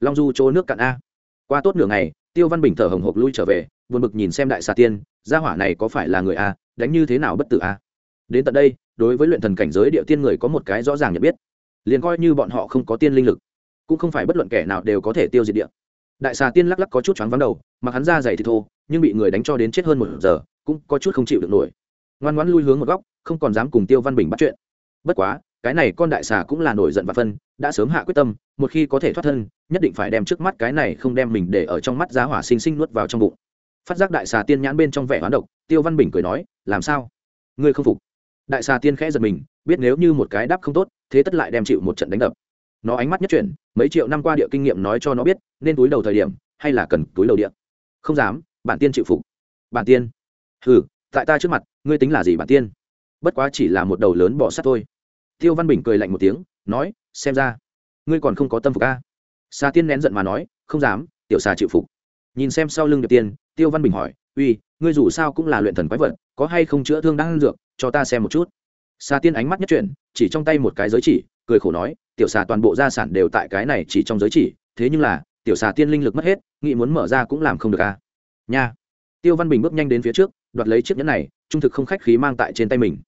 Long du chỗ nước cạn a. Qua tốt nửa ngày, tiêu văn bình thở hồng hộc lui trở về buồn bực nhìn xem đại xà tiên, gia hỏa này có phải là người a, đánh như thế nào bất tử a? Đến tận đây, đối với luyện thần cảnh giới địa tiên người có một cái rõ ràng nhận biết. Liền coi như bọn họ không có tiên linh lực, cũng không phải bất luận kẻ nào đều có thể tiêu diệt địa. Đại xà tiên lắc lắc có chút choáng vắng đầu, mặc hắn ra dày thì thô, nhưng bị người đánh cho đến chết hơn một giờ, cũng có chút không chịu được nổi. Ngoan ngoãn lui hướng một góc, không còn dám cùng tiêu văn bình bắt chuyện. Bất quá, cái này con đại xà cũng là nổi giận và phân, đã sớm hạ quyết tâm, một khi có thể thoát thân, nhất định phải đem trước mắt cái này không đem mình để ở trong mắt giá hỏa sinh sinh nuốt vào trong bụng phát giác đại xà tiên nhãn bên trong vẻ hoán độc, tiêu văn bình cười nói, làm sao? Ngươi không phục? Đại xà tiên khẽ giật mình, biết nếu như một cái đáp không tốt, thế tất lại đem chịu một trận đánh đập. Nó ánh mắt nhất chuyển, mấy triệu năm qua địa kinh nghiệm nói cho nó biết, nên túi đầu thời điểm, hay là cần túi đầu địa? Không dám, bản tiên chịu phục. Bản tiên? Ừ tại ta trước mặt, ngươi tính là gì bản tiên? Bất quá chỉ là một đầu lớn bỏ sắt thôi. Tiêu văn bình cười lạnh một tiếng, nói, xem ra, ngươi còn không có tâm phục a. Xà tiên nén giận mà nói, không dám, tiểu xà chịu phục nhìn xem sau lưng điệp tiên, tiêu văn bình hỏi, uy, ngươi dù sao cũng là luyện thần quái vật, có hay không chữa thương đang ăn dược, cho ta xem một chút. Xà tiên ánh mắt nhất chuyển, chỉ trong tay một cái giới chỉ, cười khổ nói, tiểu xà toàn bộ gia sản đều tại cái này chỉ trong giới chỉ, thế nhưng là, tiểu xà tiên linh lực mất hết, nghĩ muốn mở ra cũng làm không được a nha. Tiêu văn bình bước nhanh đến phía trước, đoạt lấy chiếc nhẫn này, trung thực không khách khí mang tại trên tay mình.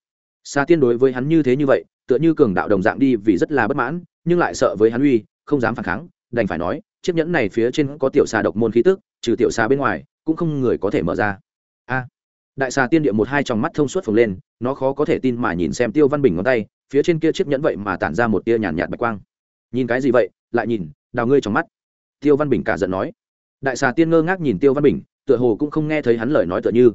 Xà tiên đối với hắn như thế như vậy, tựa như cường đạo đồng dạng đi vì rất là bất mãn, nhưng lại sợ với hắn uy, không dám phản kháng, đành phải nói chiếc nhẫn này phía trên có tiểu xà độc môn khí tức, trừ tiểu xà bên ngoài, cũng không người có thể mở ra. A. Đại xà tiên địa một hai trong mắt thông suốt phồng lên, nó khó có thể tin mà nhìn xem tiêu văn bình ngón tay, phía trên kia chiếc nhẫn vậy mà tản ra một tia nhàn nhạt bạch quang. Nhìn cái gì vậy? Lại nhìn, đào ngươi trong mắt. Tiêu văn bình cả giận nói. Đại xà tiên ngơ ngác nhìn tiêu văn bình, tựa hồ cũng không nghe thấy hắn lời nói tựa như.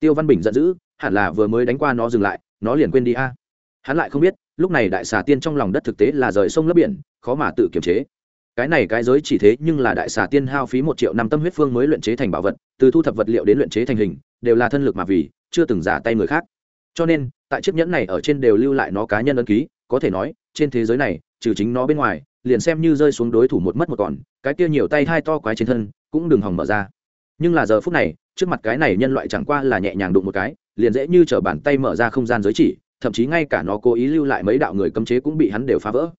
Tiêu văn bình giận dữ, hẳn là vừa mới đánh qua nó dừng lại, nó liền quên đi a. Hắn lại không biết, lúc này đại xà tiên trong lòng đất thực tế là rời sông lấp biển, khó mà tự kiềm chế cái này cái giới chỉ thế nhưng là đại xà tiên hao phí một triệu năm tâm huyết phương mới luyện chế thành bảo vật, từ thu thập vật liệu đến luyện chế thành hình, đều là thân lực mà vì, chưa từng giả tay người khác. Cho nên, tại chiếc nhẫn này ở trên đều lưu lại nó cá nhân ấn ký, có thể nói, trên thế giới này, trừ chính nó bên ngoài, liền xem như rơi xuống đối thủ một mất một còn, cái kia nhiều tay hai to quái trên thân, cũng đừng hòng mở ra. Nhưng là giờ phút này, trước mặt cái này nhân loại chẳng qua là nhẹ nhàng đụng một cái, liền dễ như t bàn tay mở ra không gian giới chỉ, thậm chí ngay cả nó cố ý lưu lại mấy đạo người cấm chế cũng bị hắn đều phá vỡ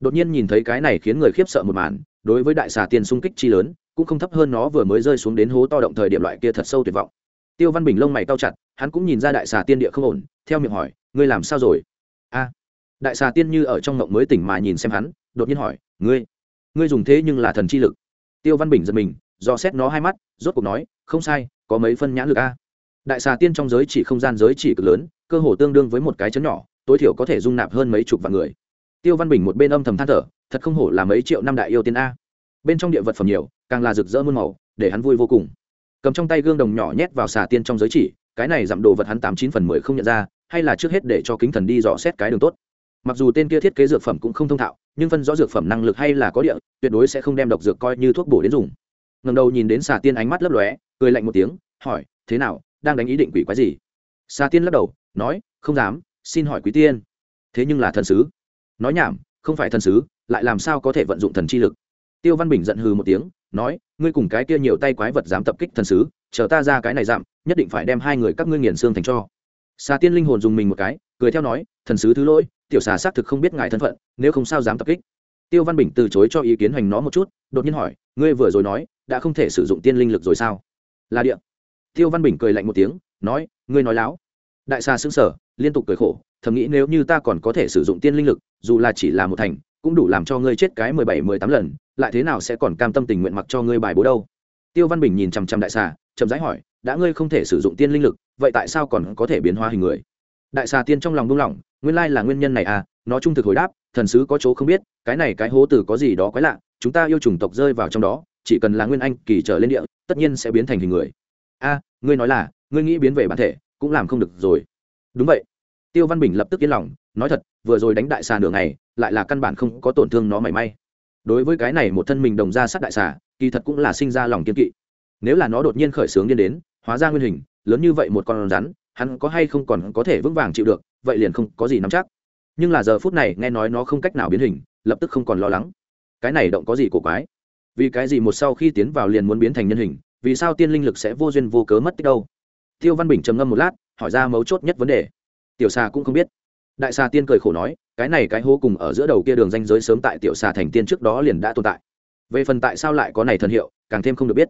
đột nhiên nhìn thấy cái này khiến người khiếp sợ một màn, đối với đại xà tiên xung kích chi lớn, cũng không thấp hơn nó vừa mới rơi xuống đến hố to động thời điểm loại kia thật sâu tuyệt vọng. Tiêu văn bình lông mày cao chặt, hắn cũng nhìn ra đại xà tiên địa không ổn, theo miệng hỏi, ngươi làm sao rồi? A. Đại xà tiên như ở trong mộng mới tỉnh mà nhìn xem hắn, đột nhiên hỏi, ngươi ngươi dùng thế nhưng là thần chi lực. Tiêu văn bình giật mình, do xét nó hai mắt, rốt cuộc nói, không sai, có mấy phân nhãn lực a. Đại xà tiên trong giới chỉ không gian giới chỉ cực lớn, cơ hồ tương đương với một cái chấn nhỏ, tối thiểu có thể dung nạp hơn mấy chục vạn người tiêu văn bình một bên âm thầm than thở, thật không hổ là mấy triệu năm đại yêu tiên a. Bên trong địa vật phẩm nhiều, càng là rực rỡ muôn màu, để hắn vui vô cùng. Cầm trong tay gương đồng nhỏ nhét vào xà tiên trong giới chỉ, cái này dặm đồ vật hắn tám chín phần mười không nhận ra, hay là trước hết để cho kính thần đi dò xét cái đường tốt. Mặc dù tên kia thiết kế dược phẩm cũng không thông thạo, nhưng phân rõ dược phẩm năng lực hay là có địa, tuyệt đối sẽ không đem độc dược coi như thuốc bổ đến dùng. Ngầm đầu nhìn đến xà tiên ánh mắt lấp lóe, cười lạnh một tiếng, hỏi, thế nào, đang đánh ý định quỷ quái gì? Xà tiên lắc đầu, nói, không dám, xin hỏi quý tiên. Thế nhưng là thần sứ nói nhảm không phải thần sứ lại làm sao có thể vận dụng thần chi lực? Tiêu văn bình giận hừ một tiếng nói ngươi cùng cái kia nhiều tay quái vật dám tập kích thần sứ chờ ta ra cái này giảm, nhất định phải đem hai người các ngươi nghiền xương thành cho. Xà tiên linh hồn dùng mình một cái cười theo nói thần sứ thứ lỗi tiểu xà xác thực không biết ngài thân phận nếu không sao dám tập kích. Tiêu văn bình từ chối cho ý kiến hoành nó một chút đột nhiên hỏi ngươi vừa rồi nói đã không thể sử dụng tiên linh lực rồi sao? Là địa. Tiêu văn bình cười lạnh một tiếng nói ngươi nói láo. Đại xà xứng sở liên tục cười khổ thầm nghĩ nếu như ta còn có thể sử dụng tiên linh lực dù là chỉ là một thành, cũng đủ làm cho ngươi chết cái mười bảy, mười tám lần, lại thế nào sẽ còn cam tâm tình nguyện mặc cho ngươi bài bố đâu? Tiêu văn bình nhìn chằm chằm đại xà, chậm rãi hỏi, đã ngươi không thể sử dụng tiên linh lực, vậy tại sao còn có thể biến hóa hình người? Đại xà tiên trong lòng buông lỏng, nguyên lai là nguyên nhân này à nó trung thực hồi đáp, thần sứ có chỗ không biết, cái này cái hố tử có gì đó quái lạ, chúng ta yêu chủng tộc rơi vào trong đó, chỉ cần là nguyên anh kỳ trở lên địa, tất nhiên sẽ biến thành hình người. A, ngươi nói là, ngươi nghĩ biến về bản thể, cũng làm không được rồi. Đúng vậy tiêu văn bình lập tức yên lòng, nói thật, vừa rồi đánh đại xà nửa ngày, lại là căn bản không có tổn thương nó mảy may. Đối với cái này một thân mình đồng ra sát đại xà, kỳ thật cũng là sinh ra lòng kiên kỵ. Nếu là nó đột nhiên khởi xướng điên đến, hóa ra nguyên hình, lớn như vậy một con rắn, hắn có hay không còn có thể vững vàng chịu được, vậy liền không có gì nắm chắc. Nhưng là giờ phút này, nghe nói nó không cách nào biến hình, lập tức không còn lo lắng. Cái này động có gì cổ quái? Vì cái gì một sau khi tiến vào liền muốn biến thành nhân hình, vì sao tiên linh lực sẽ vô duyên vô cớ mất tích đâu? Tiêu văn bình trầm ngâm một lát, hỏi ra mấu chốt nhất vấn đề tiểu xà cũng không biết. Đại xà tiên cười khổ nói, cái này cái hố cùng ở giữa đầu kia đường danh giới sớm tại tiểu xà thành tiên trước đó liền đã tồn tại. Về phần tại sao lại có này thần hiệu, càng thêm không được biết.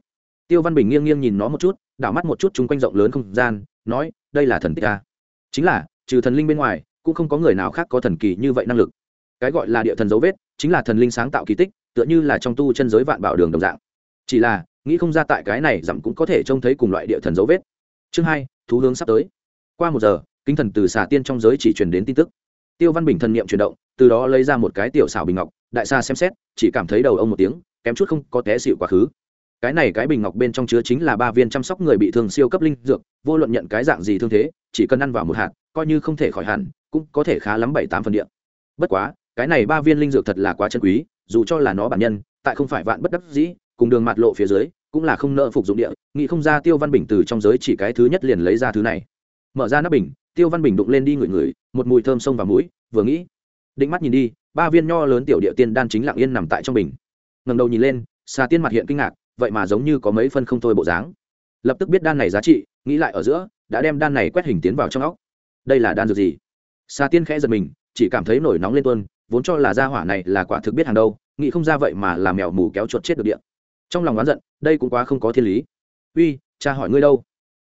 Tiêu văn bình nghiêng nghiêng nhìn nó một chút, đảo mắt một chút chung quanh rộng lớn không gian, nói, đây là thần tích a chính là, trừ thần linh bên ngoài, cũng không có người nào khác có thần kỳ như vậy năng lực. Cái gọi là địa thần dấu vết, chính là thần linh sáng tạo kỳ tích, tựa như là trong tu chân giới vạn bảo đường đồng dạng. Chỉ là, nghĩ không ra tại cái này dặm cũng có thể trông thấy cùng loại địa thần dấu vết. Chương hai, thú hướng sắp tới. Qua một giờ kính thần từ xà tiên trong giới chỉ truyền đến tin tức. Tiêu văn bình thần niệm chuyển động, từ đó lấy ra một cái tiểu xảo bình ngọc, đại xa xem xét, chỉ cảm thấy đầu ông một tiếng, kém chút không có té xịu quá khứ. Cái này cái bình ngọc bên trong chứa chính là ba viên chăm sóc người bị thương siêu cấp linh dược, vô luận nhận cái dạng gì thương thế, chỉ cần ăn vào một hạt, coi như không thể khỏi hẳn, cũng có thể khá lắm bảy tám phần điện bất quá, cái này ba viên linh dược thật là quá chân quý, dù cho là nó bản nhân, tại không phải vạn bất đắc dĩ, cùng đường mặt lộ phía dưới, cũng là không nợ phục dụng địa, nghĩ không ra tiêu văn bình từ trong giới chỉ cái thứ nhất liền lấy ra thứ này. Mở ra nắp bình tiêu văn bình đụng lên đi ngửi ngửi, một mùi thơm sông vào mũi, vừa nghĩ, định mắt nhìn đi, ba viên nho lớn tiểu địa tiên đan chính lặng yên nằm tại trong bình. Ngầm đầu nhìn lên xà tiên mặt hiện kinh ngạc, vậy mà giống như có mấy phân không thôi bộ dáng. Lập tức biết đan này giá trị, nghĩ lại ở giữa, đã đem đan này quét hình tiến vào trong óc. Đây là đan dược gì? Xà tiên khẽ giật mình, chỉ cảm thấy nổi nóng lên tuôn, vốn cho là gia hỏa này là quả thực biết hàng đâu, nghĩ không ra vậy mà làm mèo mù kéo chuột chết được điện. Trong lòng oán giận, đây cũng quá không có thiên lý. Uy, cha hỏi ngươi đâu?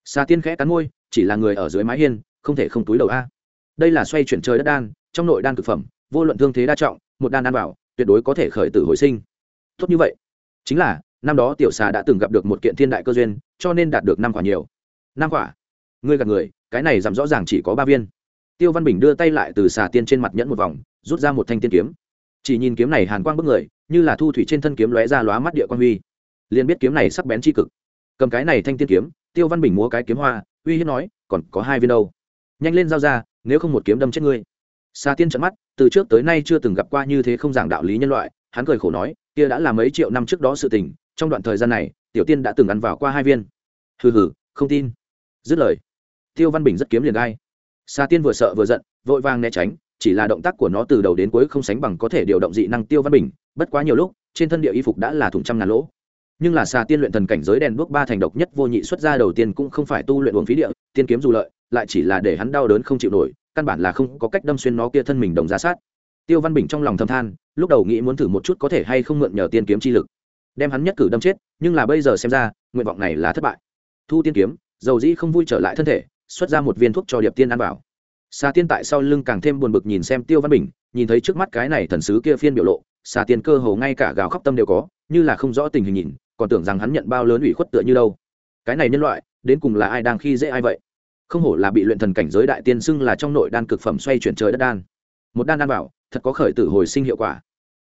Xà tiên khẽ cắn môi, chỉ là người ở dưới mái hiên không thể không túi đầu a. Đây là xoay chuyển trời đất đan, trong nội đan thực phẩm, vô luận thương thế đa trọng, một đan đan bảo tuyệt đối có thể khởi tử hồi sinh. Tốt như vậy. Chính là, năm đó tiểu xà đã từng gặp được một kiện thiên đại cơ duyên, cho nên đạt được năm quả nhiều. Năm quả? Ngươi gạt người, cái này giảm rõ ràng chỉ có ba viên. Tiêu văn bình đưa tay lại từ xà tiên trên mặt nhẫn một vòng, rút ra một thanh tiên kiếm. Chỉ nhìn kiếm này hàn quang bức người, như là thu thủy trên thân kiếm lóe ra lóa mắt địa quan huy. Liền biết kiếm này sắc bén tri cực. Cầm cái này thanh tiên kiếm, tiêu văn bình múa cái kiếm hoa, uy hiếp nói, còn có hai viên đâu? Nhanh lên giao ra, nếu không một kiếm đâm chết ngươi. Xa tiên trận mắt, từ trước tới nay chưa từng gặp qua như thế không giảng đạo lý nhân loại. Hắn cười khổ nói, kia đã là mấy triệu năm trước đó sự tình, trong đoạn thời gian này, tiểu tiên đã từng ăn vào qua hai viên. Hừ hừ, không tin. Dứt lời, tiêu văn bình rất kiếm liền gai. Xa tiên vừa sợ vừa giận, vội vàng né tránh, chỉ là động tác của nó từ đầu đến cuối không sánh bằng có thể điều động dị năng tiêu văn bình. Bất quá nhiều lúc, trên thân địa y phục đã là thủng trăm ngàn lỗ. Nhưng là xà tiên luyện thần cảnh giới đèn đuốc ba thành độc nhất vô nhị xuất ra đầu tiên cũng không phải tu luyện uống phí địa, tiên kiếm dù lợi lại chỉ là để hắn đau đớn không chịu nổi, căn bản là không có cách đâm xuyên nó kia thân mình đồng giá sát. Tiêu văn bình trong lòng thầm than, lúc đầu nghĩ muốn thử một chút có thể hay không mượn nhờ tiên kiếm chi lực. Đem hắn nhất cử đâm chết, nhưng là bây giờ xem ra, nguyện vọng này là thất bại. Thu tiên kiếm, dầu dĩ không vui trở lại thân thể, xuất ra một viên thuốc cho điệp tiên ăn vào. Xà tiên tại sau lưng càng thêm buồn bực nhìn xem tiêu văn bình, nhìn thấy trước mắt cái này thần sứ kia phiên biểu lộ, xà tiên cơ hồ ngay cả gào khóc tâm đều có, như là không rõ tình hình nhìn, còn tưởng rằng hắn nhận bao lớn ủy khuất tựa như đâu. Cái này nhân loại, đến cùng là ai đang khi dễ ai vậy? Không hổ là bị luyện thần cảnh giới đại tiên xưng là trong nội đan cực phẩm xoay chuyển trời đất đan. Một đan đan bảo, thật có khởi tử hồi sinh hiệu quả.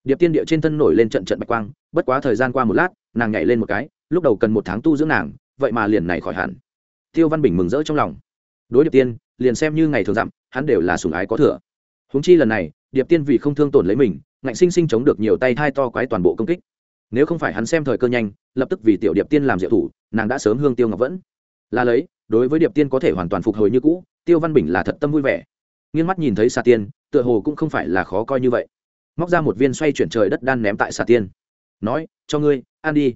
Điệp tiên địa trên thân nổi lên trận trận bạch quang, bất quá thời gian qua một lát, nàng nhảy lên một cái, lúc đầu cần một tháng tu dưỡng nàng, vậy mà liền này khỏi hẳn. Tiêu văn bình mừng rỡ trong lòng. Đối điệp tiên, liền xem như ngày thường dặm, hắn đều là sùng ái có thừa. Húng chi lần này, điệp tiên vì không thương tổn lấy mình, ngạnh sinh sinh chống được nhiều tay thai to quái toàn bộ công kích. Nếu không phải hắn xem thời cơ nhanh, lập tức vì tiểu điệp tiên làm diệu thủ, nàng đã sớm hương tiêu ngọc vẫn là lấy, đối với điệp tiên có thể hoàn toàn phục hồi như cũ, tiêu văn bình là thật tâm vui vẻ. Nghiên mắt nhìn thấy xà tiên, tựa hồ cũng không phải là khó coi như vậy. Móc ra một viên xoay chuyển trời đất đan ném tại xà tiên. Nói, cho ngươi, ăn đi.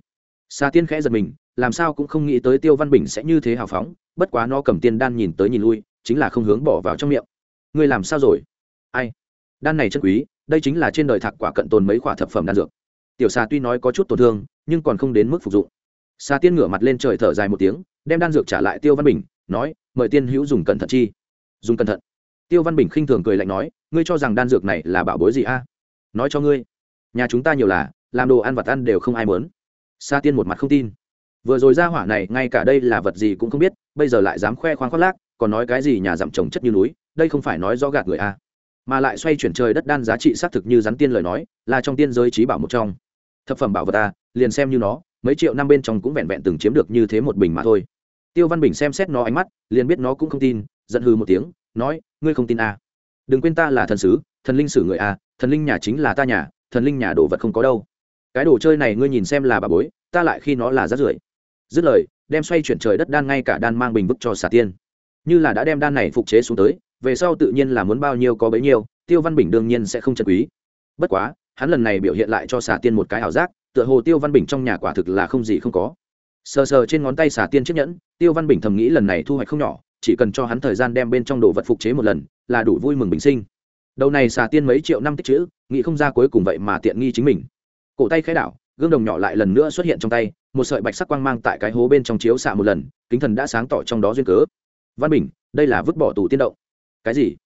Xà tiên khẽ giật mình, làm sao cũng không nghĩ tới tiêu văn bình sẽ như thế hào phóng, bất quá nó cầm tiên đan nhìn tới nhìn lui, chính là không hướng bỏ vào trong miệng. Ngươi làm sao rồi? Ai? Đan này chân quý, đây chính là trên đời thạc quả cận tồn mấy quả thập phẩm đan dược. Tiểu xà tuy nói có chút tổn thương, nhưng còn không đến mức phục dụng xà tiên ngửa mặt lên trời thở dài một tiếng, đem đan dược trả lại tiêu văn bình, nói, mời tiên hữu dùng cẩn thận chi. Dùng cẩn thận? Tiêu văn bình khinh thường cười lạnh nói, ngươi cho rằng đan dược này là bảo bối gì a? Nói cho ngươi, nhà chúng ta nhiều là, làm đồ ăn vặt ăn đều không ai mớn sa tiên một mặt không tin. Vừa rồi ra hỏa này, ngay cả đây là vật gì cũng không biết, bây giờ lại dám khoe khoang khoác lác, còn nói cái gì nhà dặm trồng chất như núi, đây không phải nói do gạt người a. Mà lại xoay chuyển trời đất đan giá trị xác thực như rắn tiên lời nói, là trong tiên giới trí bảo một trong. Thập phẩm bảo vật ta liền xem như nó mấy triệu năm bên trong cũng vẹn vẹn từng chiếm được như thế một bình mà thôi. Tiêu văn bình xem xét nó ánh mắt liền biết nó cũng không tin giận hư một tiếng nói ngươi không tin à. đừng quên ta là thần sứ thần linh sử người à, thần linh nhà chính là ta nhà thần linh nhà đồ vật không có đâu. Cái đồ chơi này ngươi nhìn xem là bà bối ta lại khi nó là rát rưởi. Dứt lời đem xoay chuyển trời đất đan ngay cả đan mang bình bức cho xà tiên. Như là đã đem đan này phục chế xuống tới về sau tự nhiên là muốn bao nhiêu có bấy nhiêu tiêu văn bình đương nhiên sẽ không chân quý. Bất quá hắn lần này biểu hiện lại cho xà tiên một cái ảo giác tựa hồ tiêu văn bình trong nhà quả thực là không gì không có. Sờ sờ trên ngón tay xà tiên chiếc nhẫn, tiêu văn bình thầm nghĩ lần này thu hoạch không nhỏ, chỉ cần cho hắn thời gian đem bên trong đồ vật phục chế một lần, là đủ vui mừng bình sinh. Đầu này xà tiên mấy triệu năm tích chữ, nghĩ không ra cuối cùng vậy mà tiện nghi chính mình. Cổ tay khẽ đảo, gương đồng nhỏ lại lần nữa xuất hiện trong tay, một sợi bạch sắc quang mang tại cái hố bên trong chiếu xạ một lần, kính thần đã sáng tỏ trong đó duyên cớ. Văn bình, đây là vứt bỏ tù tiên động. Cái gì?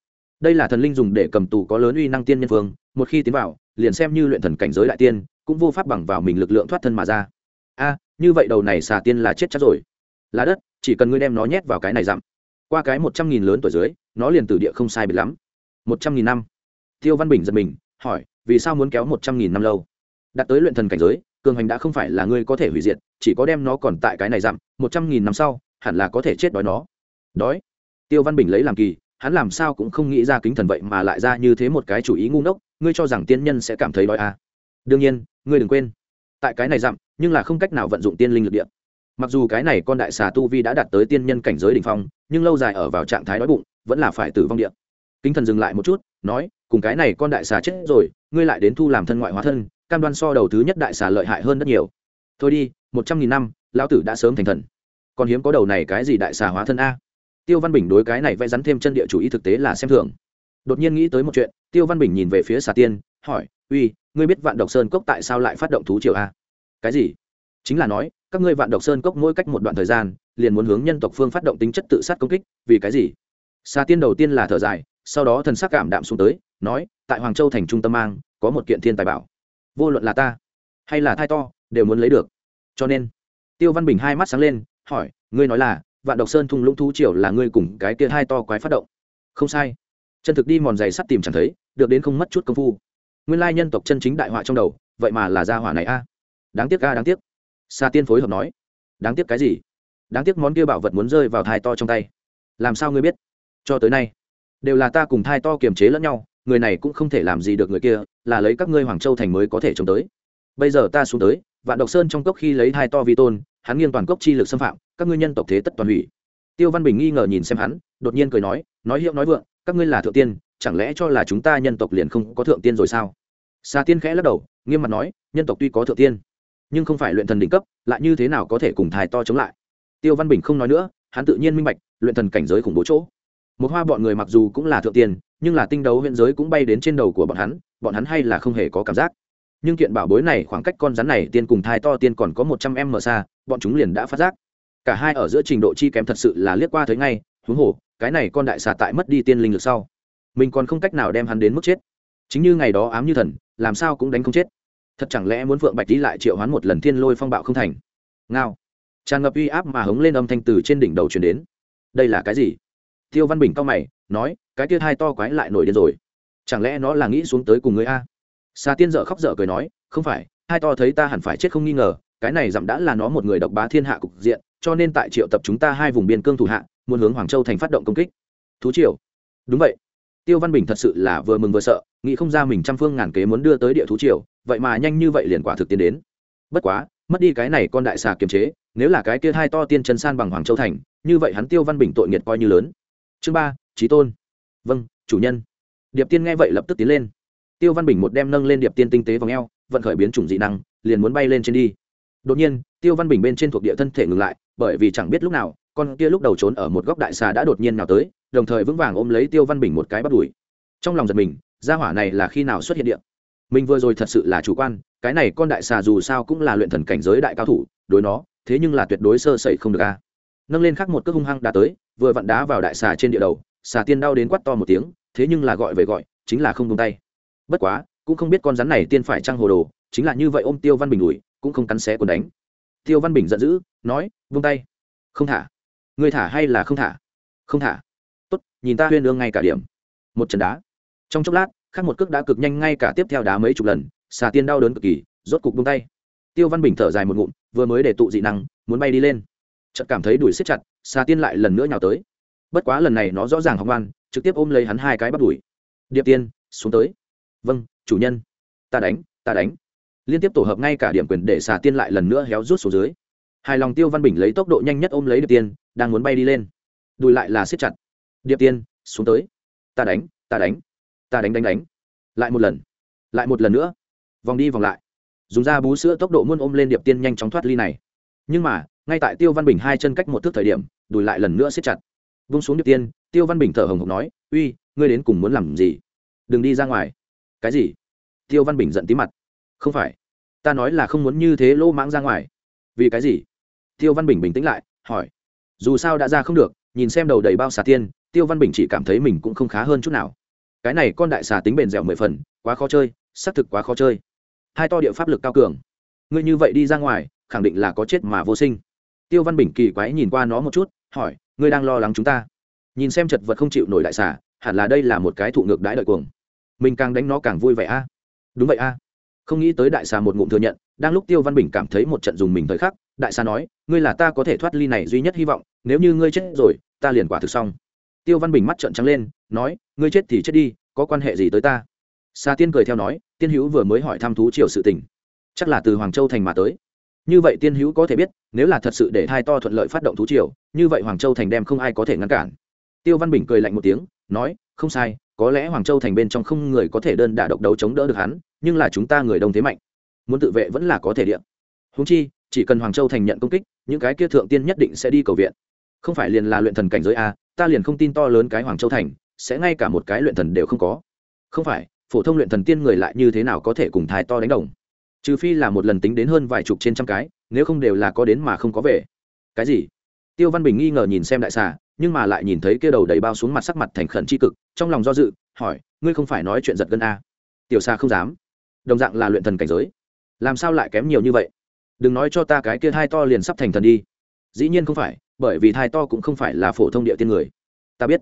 Đây là thần linh dùng để cầm tù có lớn uy năng tiên nhân phương một khi tiến vào, liền xem như luyện thần cảnh giới đại tiên cũng vô pháp bằng vào mình lực lượng thoát thân mà ra. A, như vậy đầu này xà tiên là chết chắc rồi. Là đất, chỉ cần ngươi đem nó nhét vào cái này dặm. Qua cái một trăm nghìn lớn tuổi dưới, nó liền từ địa không sai biệt lắm. Một trăm nghìn năm. Tiêu văn bình giật mình, hỏi, vì sao muốn kéo một trăm nghìn năm lâu? Đặt tới luyện thần cảnh giới, cường hành đã không phải là ngươi có thể hủy diệt, chỉ có đem nó còn tại cái này dặm, một trăm nghìn năm sau, hẳn là có thể chết đói nó. Đói? Tiêu văn bình lấy làm kỳ, hắn làm sao cũng không nghĩ ra kính thần vậy mà lại ra như thế một cái chủ ý ngu ngốc, ngươi cho rằng tiên nhân sẽ cảm thấy đói à. đương nhiên ngươi đừng quên. Tại cái này dặm, nhưng là không cách nào vận dụng tiên linh lực địa. Mặc dù cái này con đại xà tu vi đã đạt tới tiên nhân cảnh giới đ ỉ n h phong, nhưng lâu dài ở vào trạng thái đói bụng, vẫn là phải tử vong địa. Kính thần dừng lại một chút, nói, cùng cái này con đại xà chết rồi, ngươi lại đến thu làm thân ngoại hóa thân, cam đoan so đầu thứ nhất đại xà lợi hại hơn rất nhiều. Thôi đi, một trăm nghìn năm, lão tử đã sớm thành thần. Còn hiếm có đầu này cái gì đại xà hóa thân a? Tiêu văn bình đối cái này vẽ rắn thêm chân địa chủ ý thực tế là xem thường. Đột nhiên nghĩ tới một chuyện, tiêu văn bình nhìn về phía xà tiên, hỏi, uy ngươi biết vạn độc sơn cốc tại sao lại phát động thú triều a? Cái gì? Chính là nói, các ngươi vạn độc sơn cốc mỗi cách một đoạn thời gian, liền muốn hướng nhân tộc phương phát động tính chất tự sát công kích, vì cái gì? Xa tiên đầu tiên là thở dài, sau đó thần sắc cảm đạm xuống tới, nói, tại hoàng châu thành trung tâm mang, có một kiện thiên tài bảo. Vô luận là ta, hay là thai to, đều muốn lấy được. Cho nên, tiêu văn bình hai mắt sáng lên, hỏi, ngươi nói là, vạn độc sơn thung lũng thú triều là ngươi cùng cái kia hai to quái phát động. Không sai. Chân thực đi mòn giày sắt tìm chẳng thấy, được đến không mất chút công phu nguyên lai nhân tộc chân chính đại họa trong đầu, vậy mà là gia hỏa này a. Đáng tiếc a, đáng tiếc. Xa tiên phối hợp nói. Đáng tiếc cái gì? Đáng tiếc món kia bảo vật muốn rơi vào thai to trong tay. Làm sao ngươi biết? Cho tới nay, đều là ta cùng thai to kiềm chế lẫn nhau, người này cũng không thể làm gì được người kia, là lấy các ngươi hoàng châu thành mới có thể chống tới. Bây giờ ta xuống tới, vạn độc sơn trong cốc khi lấy thai to vi tôn, hắn nghiêng toàn cốc chi lực xâm phạm, các ngươi nhân tộc thế tất toàn hủy. Tiêu văn bình nghi ngờ nhìn xem hắn, đột nhiên cười nói nói hiệu nói vượng, các ngươi là thượng tiên chẳng lẽ cho là chúng ta nhân tộc liền không có thượng tiên rồi sao? Xa tiên khẽ lắc đầu, nghiêm mặt nói, nhân tộc tuy có thượng tiên, nhưng không phải luyện thần đỉnh cấp, lại như thế nào có thể cùng thái to chống lại? Tiêu văn bình không nói nữa, hắn tự nhiên minh bạch, luyện thần cảnh giới khủng bố chỗ. Một hoa bọn người mặc dù cũng là thượng tiên, nhưng là tinh đấu huyện giới cũng bay đến trên đầu của bọn hắn bọn hắn hay là không hề có cảm giác. Nhưng kiện bảo bối này khoảng cách con rắn này tiên cùng thai to tiên còn có một trăm em mờ xa, bọn chúng liền đã phát giác. Cả hai ở giữa trình độ chi kém thật sự là liếc qua thấy ngay, huống hồ, cái này con đại xà tại mất đi tiên linh lực sau mình còn không cách nào đem hắn đến mức chết. Chính như ngày đó ám như thần, làm sao cũng đánh không chết. Thật chẳng lẽ muốn phượng bạch đi lại triệu hoán một lần thiên lôi phong bạo không thành? Ngao. Tràn ngập uy áp mà hống lên âm thanh từ trên đỉnh đầu truyền đến. Đây là cái gì? Tiêu văn bình cao mày, nói, cái tiết hai to quái lại nổi điên rồi. Chẳng lẽ nó là nghĩ xuống tới cùng người a? Xa tiên dở khóc dở cười nói, không phải hai to thấy ta hẳn phải chết không nghi ngờ, cái này dặm đã là nó một người độc bá thiên hạ cục diện, cho nên tại triệu tập chúng ta hai vùng biên cương thủ hạ, muốn hướng hoàng châu thành phát động công kích. Thú triều. Đúng vậy tiêu văn bình thật sự là vừa mừng vừa sợ, nghĩ không ra mình trăm phương ngàn kế muốn đưa tới địa thú triều, vậy mà nhanh như vậy liền quả thực tiến đến. Bất quá, mất đi cái này con đại xà kiềm chế, nếu là cái kia hai to tiên chân san bằng hoàng châu thành, như vậy hắn tiêu văn bình tội nghiệt coi như lớn. Chương ba trí tôn. Vâng chủ nhân. Điệp tiên nghe vậy lập tức tiến lên. Tiêu văn bình một đem nâng lên điệp tiên tinh tế v ò vận khởi biến chủng dị năng, liền muốn bay lên trên đi. Đột nhiên, tiêu văn bình bên trên thuộc địa thân thể ngừng lại, bởi vì chẳng biết lúc nào, con kia lúc đầu trốn ở một góc đại xà đã đột nhiên nào tới đồng thời vững vàng ôm lấy tiêu văn bình một cái bắt đùi. Trong lòng giật mình, gia hỏa này là khi nào xuất hiện điện mình vừa rồi thật sự là chủ quan, cái này con đại xà dù sao cũng là luyện thần cảnh giới đại cao thủ, đối nó, thế nhưng là tuyệt đối sơ sẩy không được a. Nâng lên khắc một cước hung hăng đã tới, vừa vặn đá vào đại xà trên địa đầu, xà tiên đau đến quắt to một tiếng, thế nhưng là gọi về gọi, chính là không tung tay. Bất quá, cũng không biết con rắn này tiên phải trăng hồ đồ, chính là như vậy ôm tiêu văn bình đùi, cũng không cắn xé quần đánh. Tiêu văn bình giận dữ, nói vung tay. Không thả. Người thả hay là không thả? Không thả tốt, nhìn ta huyên ương ngay cả điểm. Một trận đá. Trong chốc lát, khác một cước đã cực nhanh ngay cả tiếp theo đá mấy chục lần, xà tiên đau đớn cực kỳ, rốt cục bung tay. Tiêu văn bình thở dài một ngụm, vừa mới để tụ dị năng, muốn bay đi lên. Chợt cảm thấy đuổi xếp chặt, xà tiên lại lần nữa nhào tới. Bất quá lần này nó rõ ràng hóng ngoan, trực tiếp ôm lấy hắn hai cái bắt đuổi. Điệp tiên, xuống tới. Vâng chủ nhân. Ta đánh ta đánh. Liên tiếp tổ hợp ngay cả điểm quyền để xà tiên lại lần nữa héo rút xuống dưới. Hài lòng tiêu văn bình lấy tốc độ nhanh nhất ôm lấy điệp tiên, đang muốn bay đi lên. Đùi lại là siết chặt điệp tiên, xuống tới. Ta đánh ta đánh ta đánh đánh đánh. Lại một lần, lại một lần nữa. Vòng đi vòng lại. Dùng da bú sữa tốc độ muôn ôm lên điệp tiên nhanh chóng thoát ly này. Nhưng mà, ngay tại tiêu văn bình hai chân cách một thước thời điểm, đùi lại lần nữa siết chặt. Vung xuống điệp tiên, tiêu văn bình thở hồng hộc nói, uy, ngươi đến cùng muốn làm gì? Đừng đi ra ngoài. Cái gì? Tiêu văn bình giận tí mặt. Không phải. Ta nói là không muốn như thế lô mãng ra ngoài. Vì cái gì? Tiêu văn bình bình tĩnh lại, hỏi. Dù sao đã ra không được, nhìn xem đầu đầy bao xà tiên tiêu văn bình chỉ cảm thấy mình cũng không khá hơn chút nào. Cái này con đại xà tính bền dẻo mười phần, quá khó chơi, xác thực quá khó chơi. Hai to địa pháp lực cao cường. Ngươi như vậy đi ra ngoài, khẳng định là có chết mà vô sinh. Tiêu văn bình kỳ quái nhìn qua nó một chút, hỏi, ngươi đang lo lắng chúng ta? Nhìn xem chật vật không chịu nổi đại xà, hẳn là đây là một cái thụ ngược đãi đợi cuồng. Mình càng đánh nó càng vui vẻ a. Đúng vậy a. Không nghĩ tới đại xà một ngụm thừa nhận, đang lúc tiêu văn bình cảm thấy một trận dùng mình thời khắc, đại xà nói, ngươi là ta có thể thoát ly này duy nhất hy vọng, nếu như ngươi chết rồi, ta liền quả thực xong tiêu văn bình mắt trợn trắng lên, nói, ngươi chết thì chết đi, có quan hệ gì tới ta? Xa tiên cười theo nói, tiên hữu vừa mới hỏi thăm thú triều sự tình. Chắc là từ hoàng châu thành mà tới. Như vậy tiên hữu có thể biết, nếu là thật sự để thai to thuận lợi phát động thú triều, như vậy hoàng châu thành đem không ai có thể ngăn cản. Tiêu văn bình cười lạnh một tiếng, nói, không sai, có lẽ hoàng châu thành bên trong không người có thể đơn đả độc đấu chống đỡ được hắn, nhưng là chúng ta người đông thế mạnh. Muốn tự vệ vẫn là có thể điện húng chi, chỉ cần hoàng châu thành nhận công kích, những cái kia thượng tiên nhất định sẽ đi cầu viện. Không phải liền là luyện thần cảnh giới a ta liền không tin to lớn cái hoàng châu thành, sẽ ngay cả một cái luyện thần đều không có. Không phải, phổ thông luyện thần tiên người lại như thế nào có thể cùng thái to đánh đồng? Trừ phi là một lần tính đến hơn vài chục trên trăm cái, nếu không đều là có đến mà không có về. Cái gì? Tiêu văn bình nghi ngờ nhìn xem đại xà, nhưng mà lại nhìn thấy kia đầu đầy bao xuống mặt sắc mặt thành khẩn c h i cực, trong lòng do dự, hỏi, ngươi không phải nói chuyện giật gân a? Tiểu xà không dám. Đồng dạng là luyện thần cảnh giới. Làm sao lại kém nhiều như vậy? Đừng nói cho ta cái kia thai to liền sắp thành thần đi. Dĩ nhiên không phải bởi vì thai to cũng không phải là phổ thông địa tiên người. Ta biết.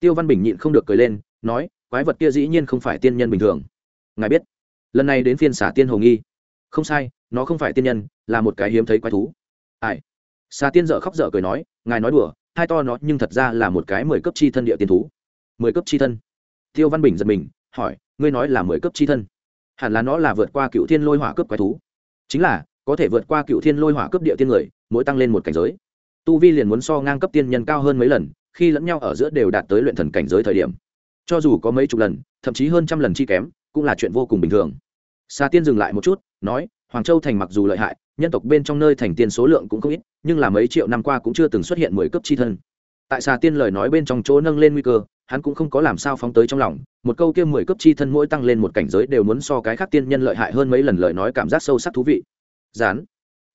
Tiêu văn bình nhịn không được cười lên, nói, quái vật kia dĩ nhiên không phải tiên nhân bình thường. Ngài biết, lần này đến phiên xả tiên hồ nghi. Không sai, nó không phải tiên nhân, là một cái hiếm thấy quái thú. Ai? Xà tiên dở khóc dở cười nói, ngài nói đùa hai to nó nhưng thật ra là một cái mười cấp chi thân địa tiên thú. Mười cấp chi thân. Tiêu văn bình giật mình, hỏi, ngươi nói là mười cấp chi thân? Hẳn là nó là vượt qua cựu thiên lôi hỏa cấp quái thú. Chính là, có thể vượt qua cựu thiên lôi hỏa cấp địa tiên người, mỗi tăng lên một cảnh giới tu vi liền muốn so ngang cấp tiên nhân cao hơn mấy lần, khi lẫn nhau ở giữa đều đạt tới luyện thần cảnh giới thời điểm. Cho dù có mấy chục lần, thậm chí hơn trăm lần chi kém, cũng là chuyện vô cùng bình thường. Xa tiên dừng lại một chút, nói, hoàng châu thành mặc dù lợi hại, nhân tộc bên trong nơi thành tiên số lượng cũng không ít, nhưng là mấy triệu năm qua cũng chưa từng xuất hiện mười cấp chi thân. Tại xà tiên lời nói bên trong chỗ nâng lên nguy cơ, hắn cũng không có làm sao phóng tới trong lòng, một câu kia mười cấp chi thân mỗi tăng lên một cảnh giới đều muốn so cái khác tiên nhân lợi hại hơn mấy lần lời nói cảm giác sâu sắc thú vị. Gián,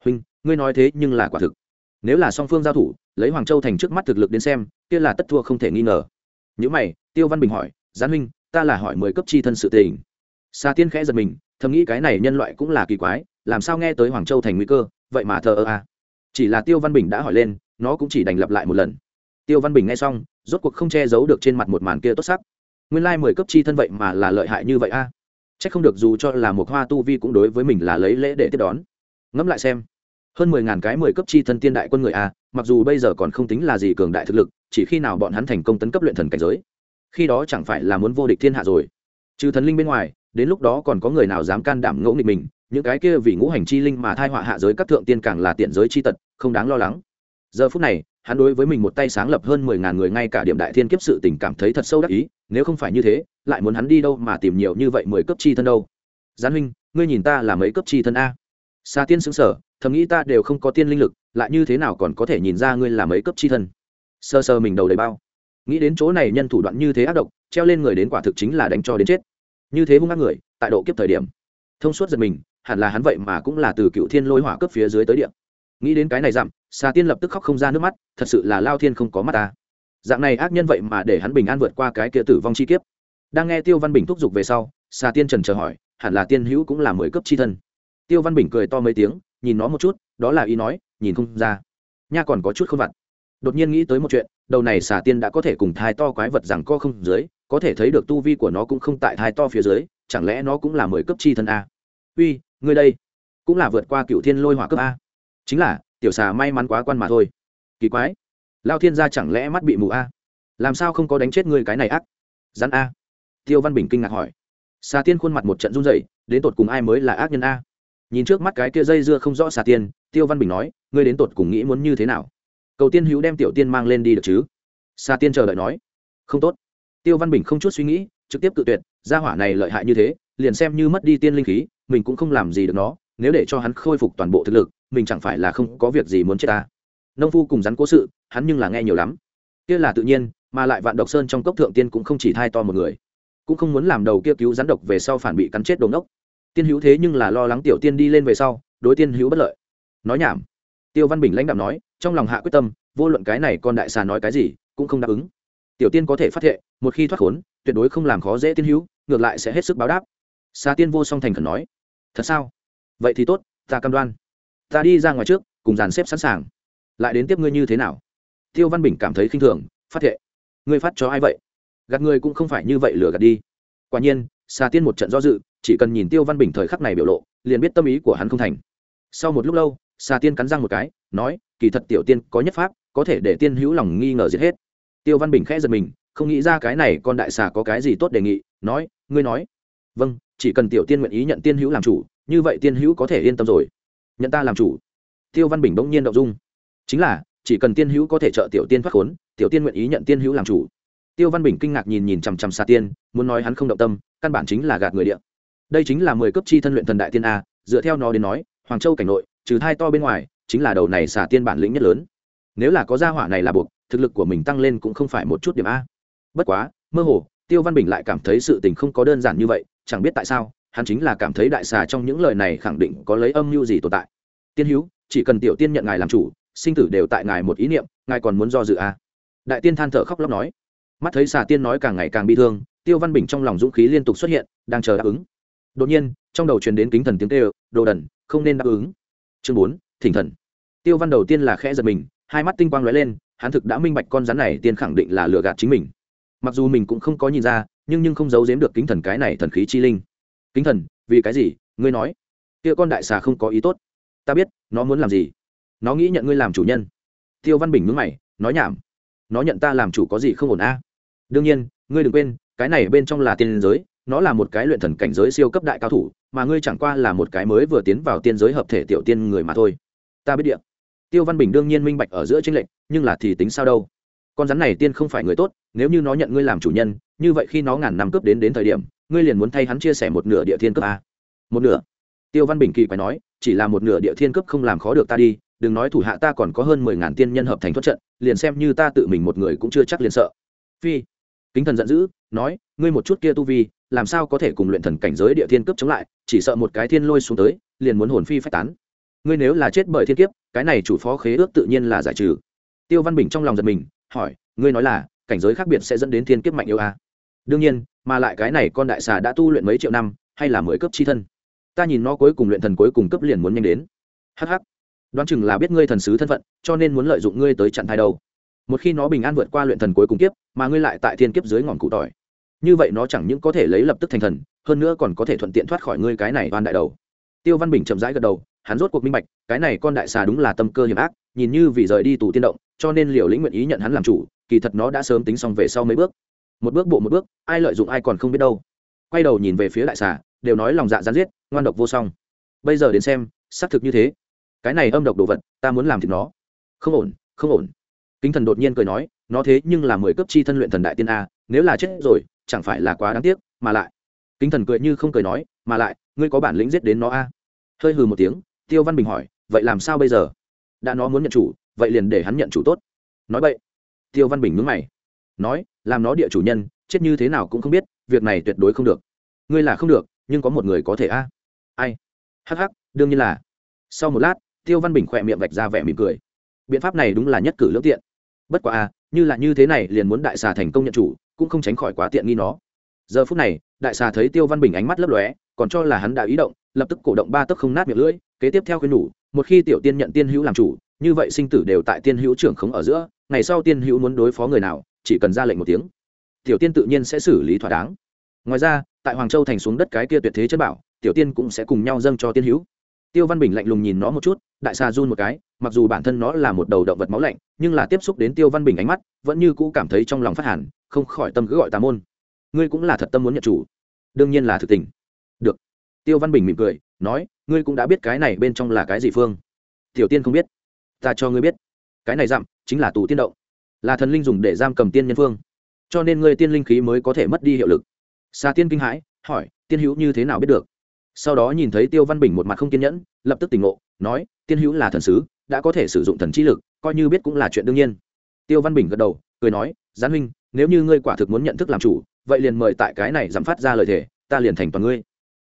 huynh, ngươi nói thế nhưng là quả thực nếu là song phương giao thủ, lấy hoàng châu thành trước mắt thực lực đến xem, kia là tất thua không thể nghi ngờ. Những mày, tiêu văn bình hỏi, gián huynh, ta là hỏi mười cấp chi thân sự tình. Xa tiên khẽ giật mình, thầm nghĩ cái này nhân loại cũng là kỳ quái, làm sao nghe tới hoàng châu thành nguy cơ, vậy mà thờ ơ à. chỉ là tiêu văn bình đã hỏi lên, nó cũng chỉ đành lặp lại một lần. Tiêu văn bình nghe xong, rốt cuộc không che giấu được trên mặt một màn kia tốt sắc. Nguyên lai mười cấp chi thân vậy mà là lợi hại như vậy a? À. c h ắ c không được dù cho là một hoa tu vi cũng đối với mình là lấy lễ để tiếp đón. Ngẫm lại xem hơn mười ngàn cái mười cấp chi thân tiên đại quân người a, mặc dù bây giờ còn không tính là gì cường đại thực lực, chỉ khi nào bọn hắn thành công tấn cấp luyện thần cảnh giới, khi đó chẳng phải là muốn vô địch thiên hạ rồi. Trừ thần linh bên ngoài, đến lúc đó còn có người nào dám can đảm ngẫu nghịch mình, những cái kia vì ngũ hành chi linh mà thai họa hạ giới các thượng tiên càng là tiện giới chi tật, không đáng lo lắng. Giờ phút này, hắn đối với mình một tay sáng lập hơn mười ngàn người ngay cả điểm đại thiên kiếp sự tình cảm thấy thật sâu đắc ý, nếu không phải như thế, lại muốn hắn đi đâu mà tìm nhiều như vậy mười cấp chi thân đâu. Gián huynh, ngươi nhìn ta là mấy cấp chi thân a? Xa tiên xứng sở thầm nghĩ ta đều không có tiên linh lực, lại như thế nào còn có thể nhìn ra ngươi là mấy cấp chi thân? Sơ sơ mình đầu đầy bao. Nghĩ đến chỗ này nhân thủ đoạn như thế ác độc, treo lên người đến quả thực chính là đánh cho đến chết. Như thế hung ác người, tại độ kiếp thời điểm. Thông suốt giật mình, hẳn là hắn vậy mà cũng là từ cựu thiên lôi hỏa cấp phía dưới tới điện nghĩ đến cái này dặm xà tiên lập tức khóc không ra nước mắt, thật sự là lao thiên không có mắt ta. Dạng này ác nhân vậy mà để hắn bình an vượt qua cái kia tử vong chi kiếp. Đang nghe tiêu văn bình thúc giục về sau xà tiên trần chờ hỏi, hẳn là tiên hữu cũng là mười cấp chi thân. Tiêu văn bình cười to mấy tiếng nhìn nó một chút, đó là ý nói, nhìn không ra. Nha còn có chút không vặt. Đột nhiên nghĩ tới một chuyện, đầu này xà tiên đã có thể cùng thai to quái vật rằng co không dưới, có thể thấy được tu vi của nó cũng không tại thai to phía dưới, chẳng lẽ nó cũng là mười cấp chi thân a? Uy, ngươi đây, cũng là vượt qua cựu thiên lôi hỏa cấp a. Chính là, tiểu xà may mắn quá quan mà thôi. Kỳ quái, lao thiên gia chẳng lẽ mắt bị mù a? Làm sao không có đánh chết ngươi cái này ác? Rắn a. Tiêu văn bình kinh ngạc hỏi. Xà tiên khuôn mặt một trận run rẩy, đến tột cùng ai mới là ác nhân a? Nhìn trước mắt cái kia dây dưa không rõ xà tiên, tiêu văn bình nói, ngươi đến tột cùng nghĩ muốn như thế nào? Cầu tiên hữu đem tiểu tiên mang lên đi được chứ? Xà tiên chờ đợi nói, không tốt. Tiêu văn bình không chút suy nghĩ, trực tiếp tự tuyệt, gia hỏa này lợi hại như thế, liền xem như mất đi tiên linh khí, mình cũng không làm gì được nó, nếu để cho hắn khôi phục toàn bộ thực lực, mình chẳng phải là không có việc gì muốn chết ta. Nông phu cùng rắn cố sự, hắn nhưng là nghe nhiều lắm. Kia là tự nhiên, mà lại vạn độc sơn trong cốc thượng tiên cũng không chỉ thai to một người, cũng không muốn làm đầu kia cứu rắn độc về sau phản bị cắn chết đồn đốc tiên hữu thế nhưng là lo lắng tiểu tiên đi lên về sau, đối tiên hữu bất lợi. Nói nhảm. Tiêu văn bình lãnh đạo nói, trong lòng hạ quyết tâm, vô luận cái này con đại xà nói cái gì, cũng không đáp ứng. Tiểu tiên có thể phát thệ, một khi thoát khốn, tuyệt đối không làm khó dễ tiên hữu, ngược lại sẽ hết sức báo đáp. Xà tiên vô song thành khẩn nói, thật sao? Vậy thì tốt, ta cam đoan. Ta đi ra ngoài trước, cùng dàn xếp sẵn sàng. Lại đến tiếp ngươi như thế nào? Tiêu văn bình cảm thấy khinh thường, phát thệ? Ngươi phát cho ai vậy? Gạt ngươi cũng không phải như vậy lừa gạt đi. Quả nhiên xà tiên một trận do dự, chỉ cần nhìn tiêu văn bình thời khắc này biểu lộ, liền biết tâm ý của hắn không thành. Sau một lúc lâu xà tiên cắn răng một cái, nói, kỳ thật tiểu tiên có nhất pháp, có thể để tiên hữu lòng nghi ngờ giết hết. Tiêu văn bình khẽ giật mình, không nghĩ ra cái này con đại xà có cái gì tốt đề nghị, nói, ngươi nói. Vâng chỉ cần tiểu tiên nguyện ý nhận tiên hữu làm chủ, như vậy tiên hữu có thể yên tâm rồi. Nhận ta làm chủ. Tiêu văn bình bỗng nhiên động dung. Chính là, chỉ cần tiên hữu có thể trợ tiểu tiên thoát khốn, tiểu tiên nguyện ý nhận tiên hữu làm chủ tiêu văn bình kinh ngạc nhìn nhìn chằm chằm xa tiên, muốn nói hắn không động tâm, căn bản chính là gạt người địa. Đây chính là mười cấp chi thân luyện thần đại tiên a, dựa theo nó đến nói, hoàng châu cảnh nội, trừ thai to bên ngoài, chính là đầu này xả tiên bản lĩnh nhất lớn. Nếu là có gia hỏa này là buộc, thực lực của mình tăng lên cũng không phải một chút điểm a. Bất quá, mơ hồ, tiêu văn bình lại cảm thấy sự tình không có đơn giản như vậy, chẳng biết tại sao, hắn chính là cảm thấy đại xà trong những lời này khẳng định có lấy âm mưu gì tồn tại. Tiên hữu, chỉ cần tiểu tiên nhận ngài làm chủ, sinh tử đều tại ngài một ý niệm, ngài còn muốn do dự a. Đại tiên than thở khóc lóc nói mắt thấy xà tiên nói càng ngày càng bị thương, tiêu văn bình trong lòng dũng khí liên tục xuất hiện, đang chờ đáp ứng. Đột nhiên, trong đầu truyền đến kính thần tiếng kêu, đồ đần, không nên đáp ứng. Chương bốn, thỉnh thần. Tiêu văn đầu tiên là khẽ giật mình, hai mắt tinh quang lóe lên, hắn thực đã minh bạch con rắn này tiên khẳng định là lừa gạt chính mình. Mặc dù mình cũng không có nhìn ra, nhưng nhưng không giấu giếm được kính thần cái này thần khí chi linh. Kính thần, vì cái gì? Ngươi nói. Kia con đại xà không có ý tốt. Ta biết, nó muốn làm gì? Nó nghĩ nhận ngươi làm chủ nhân. Tiêu văn bình mướn mày, nói nhảm nó nhận ta làm chủ có gì không ổn a? Đương nhiên, ngươi đừng quên, cái này bên trong là tiên giới, nó là một cái luyện thần cảnh giới siêu cấp đại cao thủ, mà ngươi chẳng qua là một cái mới vừa tiến vào tiên giới hợp thể tiểu tiên người mà thôi. Ta biết điện tiêu văn bình đương nhiên minh bạch ở giữa tranh lệch, nhưng là thì tính sao đâu? Con rắn này tiên không phải người tốt, nếu như nó nhận ngươi làm chủ nhân, như vậy khi nó ngàn năm cướp đến đến thời điểm, ngươi liền muốn thay hắn chia sẻ một nửa địa thiên cướp a. Một nửa? Tiêu văn bình kỳ quái nói, chỉ là một nửa địa thiên cướp không làm khó được ta đi đừng nói thủ hạ ta còn có hơn mười ngàn tiên nhân hợp thành thoát trận, liền xem như ta tự mình một người cũng chưa chắc liền sợ. Phi, kính thần giận dữ, nói, ngươi một chút kia tu vi, làm sao có thể cùng luyện thần cảnh giới địa thiên cấp chống lại, chỉ sợ một cái thiên lôi xuống tới, liền muốn hồn phi phách tán. Ngươi nếu là chết bởi thiên kiếp, cái này chủ phó khế ước tự nhiên là giải trừ. Tiêu văn bình trong lòng giật mình, hỏi, ngươi nói là, cảnh giới khác biệt sẽ dẫn đến thiên kiếp mạnh yêu a à? đương nhiên, mà lại cái này con đại xà đã tu luyện mấy triệu năm, hay là mới cấp chi thân? Ta nhìn nó cuối cùng luyện thần cuối cùng cấp liền muốn nhanh đến. Hh đoán chừng là biết ngươi thần sứ thân phận, cho nên muốn lợi dụng ngươi tới chặn thai đầu. một khi nó bình an vượt qua luyện thần cuối cùng kiếp, mà ngươi lại tại thiên kiếp dưới ngọn cụ tỏi. Như vậy nó chẳng những có thể lấy lập tức thành thần, hơn nữa còn có thể thuận tiện thoát khỏi ngươi cái này oan đại đầu. Tiêu văn bình chậm rãi gật đầu, hắn rốt cuộc minh bạch, cái này con đại xà đúng là tâm cơ hiểm ác, nhìn như vì rời đi tù tiên động, cho nên liều lĩnh nguyện ý nhận hắn làm chủ, kỳ thật nó đã sớm tính xong về sau mấy bước. Một bước bộ một bước, ai lợi dụng ai còn không biết đâu. Quay đầu nhìn về phía đại xà, đều nói lòng dạ gián giết, ngoan độc vô song. Bây giờ đến xem, xác thực như thế cái này âm độc đồ vật, ta muốn làm thì nó. Không ổn không ổn. Kính thần đột nhiên cười nói, nó thế nhưng là mười cấp chi thân luyện thần đại tiên a, nếu là chết rồi, chẳng phải là quá đáng tiếc, mà lại. Kính thần cười như không cười nói, mà lại, ngươi có bản lĩnh giết đến nó a. Hơi hừ một tiếng, tiêu văn bình hỏi, vậy làm sao bây giờ? Đã nó muốn nhận chủ, vậy liền để hắn nhận chủ tốt. Nói vậy tiêu văn bình mướn mày. Nói, làm nó địa chủ nhân, chết như thế nào cũng không biết, việc này tuyệt đối không được. Ngươi là không được, nhưng có một người có thể a. Ai? Hắc hắc, đương nhiên là. Sau một lát tiêu văn bình khỏe miệng vạch ra vẻ mỉm cười. Biện pháp này đúng là nhất cử lưỡng tiện. Bất quá a như là như thế này liền muốn đại xà thành công nhận chủ, cũng không tránh khỏi quá tiện nghi nó. Giờ phút này, đại xà thấy tiêu văn bình ánh mắt lấp lóe, còn cho là hắn đã ý động, lập tức cổ động ba tấc không nát miệng lưỡi, kế tiếp theo khuyên nhủ, một khi tiểu tiên nhận tiên hữu làm chủ, như vậy sinh tử đều tại tiên hữu trưởng khống ở giữa, ngày sau tiên hữu muốn đối phó người nào, chỉ cần ra lệnh một tiếng, tiểu tiên tự nhiên sẽ xử lý thỏa đáng. Ngoài ra, tại hoàng châu thành xuống đất cái kia tuyệt thế chất bảo, tiểu tiên cũng sẽ cùng nhau dâng cho tiên hữu tiêu văn bình lạnh lùng nhìn nó một chút, đại xà run một cái, mặc dù bản thân nó là một đầu động vật máu lạnh, nhưng là tiếp xúc đến tiêu văn bình ánh mắt, vẫn như cũ cảm thấy trong lòng phát hẳn, không khỏi tâm cứ gọi tà môn. Ngươi cũng là thật tâm muốn nhận chủ. Đương nhiên là thực tình. Được. Tiêu văn bình mỉm cười, nói, ngươi cũng đã biết cái này bên trong là cái gì phương. Tiểu tiên không biết. Ta cho ngươi biết. Cái này dặm chính là tù tiên động. Là thần linh dùng để giam cầm tiên nhân phương. Cho nên ngươi tiên linh khí mới có thể mất đi hiệu lực. Xa tiên kinh hãi, hỏi, tiên hữu như thế nào biết được? Sau đó nhìn thấy tiêu văn bình một mặt không kiên nhẫn, lập tức tỉnh ngộ, nói, tiên hữu là thần sứ, đã có thể sử dụng thần trí lực, coi như biết cũng là chuyện đương nhiên. Tiêu văn bình gật đầu, cười nói, gián huynh, nếu như ngươi quả thực muốn nhận thức làm chủ, vậy liền mời tại cái này dám phát ra lời thề, ta liền thành toàn ngươi.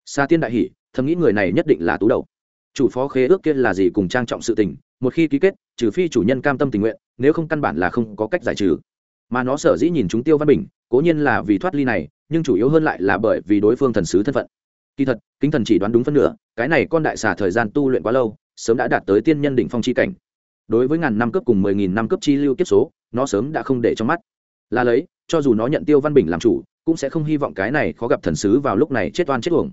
Xa tiên đại hỷ, thầm nghĩ người này nhất định là tú đầu. Chủ phó khế ước kia là gì cùng trang trọng sự tình, một khi ký kết, trừ phi chủ nhân cam tâm tình nguyện, nếu không căn bản là không có cách giải trừ. Mà nó sở dĩ nhìn chúng tiêu văn bình, cố nhiên là vì thoát ly này, nhưng chủ yếu hơn lại là bởi vì đối phương thần sứ thân phận kỳ thật, kính thần chỉ đoán đúng phân nửa, cái này con đại xà thời gian tu luyện quá lâu, sớm đã đạt tới tiên nhân đỉnh phong chi cảnh. Đối với ngàn năm cấp cùng mười nghìn năm cấp chi lưu kiếp số, nó sớm đã không để trong mắt. Là lấy, cho dù nó nhận tiêu văn bình làm chủ, cũng sẽ không hy vọng cái này khó gặp thần sứ vào lúc này chết oan chết uổng.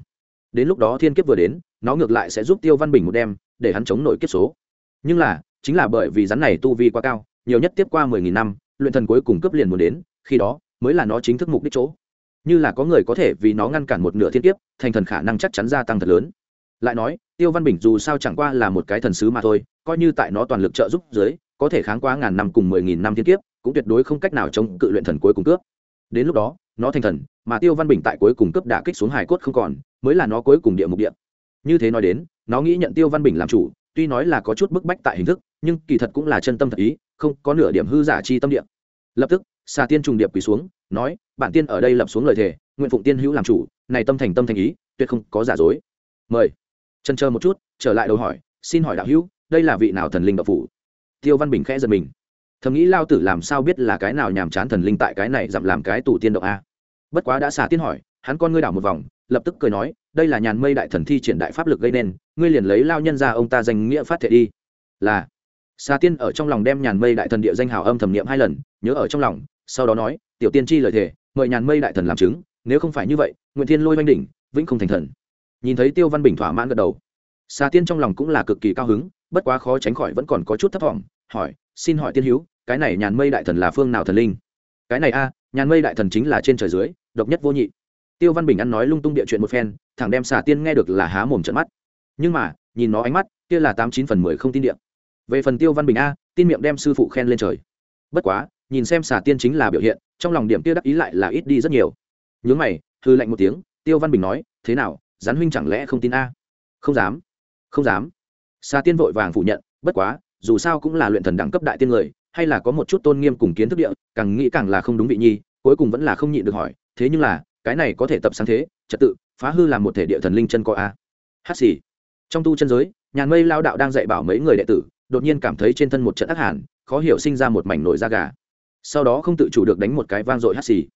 Đến lúc đó thiên kiếp vừa đến, nó ngược lại sẽ giúp tiêu văn bình một đêm, để hắn chống nổi kiếp số. Nhưng là, chính là bởi vì rắn này tu vi quá cao, nhiều nhất tiếp qua mười nghìn năm, luyện thần cuối cùng cấp liền muốn đến, khi đó mới là nó chính thức mục đích chỗ như là có người có thể vì nó ngăn cản một nửa thiên kiếp, thành thần khả năng chắc chắn gia tăng thật lớn. Lại nói, tiêu văn bình dù sao chẳng qua là một cái thần sứ mà thôi, coi như tại nó toàn lực trợ giúp dưới, có thể kháng qua ngàn năm cùng mười nghìn năm thiên kiếp, cũng tuyệt đối không cách nào chống cự luyện thần cuối cùng cướp. Đến lúc đó, nó thành thần, mà tiêu văn bình tại cuối cùng cướp đả kích xuống hải cốt không còn, mới là nó cuối cùng địa mục địa. Như thế nói đến, nó nghĩ nhận tiêu văn bình làm chủ, tuy nói là có chút bức bách tại hình thức, nhưng kỳ thật cũng là chân tâm thật ý, không có nửa điểm hư giả chi tâm địa. Lập tức xà tiên trùng điệp quỳ xuống, nói, bản tiên ở đây lập xuống lời thề, nguyện phụng tiên hữu làm chủ, này tâm thành tâm thành ý, tuyệt không có giả dối. Mời. Chân chờ một chút, trở lại đầu hỏi, xin hỏi đạo hữu, đây là vị nào thần linh độc phủ? Tiêu văn bình khẽ giật mình. Thầm nghĩ lao tử làm sao biết là cái nào nhàm chán thần linh tại cái này dặm làm cái tủ tiên động a? Bất quá đã xả tiên hỏi, hắn con ngươi đảo một vòng, lập tức cười nói, đây là nhàn mây đại thần thi triển đại pháp lực gây nên, ngươi liền lấy lao nhân ra ông ta danh nghĩa phát thệ đi. Là. Xà tiên ở trong lòng đem nhàn mây đại thần địa danh hào âm thẩm niệm hai lần, nhớ ở trong lòng sau đó nói, tiểu tiên tri lời thề, mời nhàn mây đại thần làm chứng, nếu không phải như vậy nguyện thiên lôi oanh đỉnh, vĩnh không thành thần. Nhìn thấy tiêu văn bình thỏa mãn gật đầu. Xà tiên trong lòng cũng là cực kỳ cao hứng, bất quá khó tránh khỏi vẫn còn có chút thấp thỏm, hỏi, xin hỏi tiên hữu, cái này nhàn mây đại thần là phương nào thần linh? Cái này a, nhàn mây đại thần chính là trên trời dưới, độc nhất vô nhị. Tiêu văn bình ăn nói lung tung địa chuyện một phen, thẳng đem xà tiên nghe được là há mồm trận mắt. Nhưng mà, nhìn nó ánh mắt, kia là tám chín phần mười không tin điện về phần tiêu văn bình a, tin miệng đem sư phụ khen lên trời. Bất quá nhìn xem xà tiên chính là biểu hiện, trong lòng điểm kia đắc ý lại là ít đi rất nhiều. Nhớ mày, hư lạnh một tiếng, tiêu văn bình nói, thế nào, gián huynh chẳng lẽ không tin a? Không dám không dám. Xà tiên vội vàng phủ nhận, bất quá, dù sao cũng là luyện thần đẳng cấp đại tiên người, hay là có một chút tôn nghiêm cùng kiến thức địa, càng nghĩ càng là không đúng vị nhi, cuối cùng vẫn là không nhịn được hỏi, thế nhưng là, cái này có thể tập sáng thế, trật tự, phá hư làm một thể địa thần linh chân có a? Hát xì. Trong tu chân giới nhàn mây lao đạo đang dạy bảo mấy người đệ tử, đột nhiên cảm thấy trên thân một trận ác hàn, khó hiểu sinh ra một mảnh nổi da gà sau đó không tự chủ được đánh một cái vang dội hắt xì.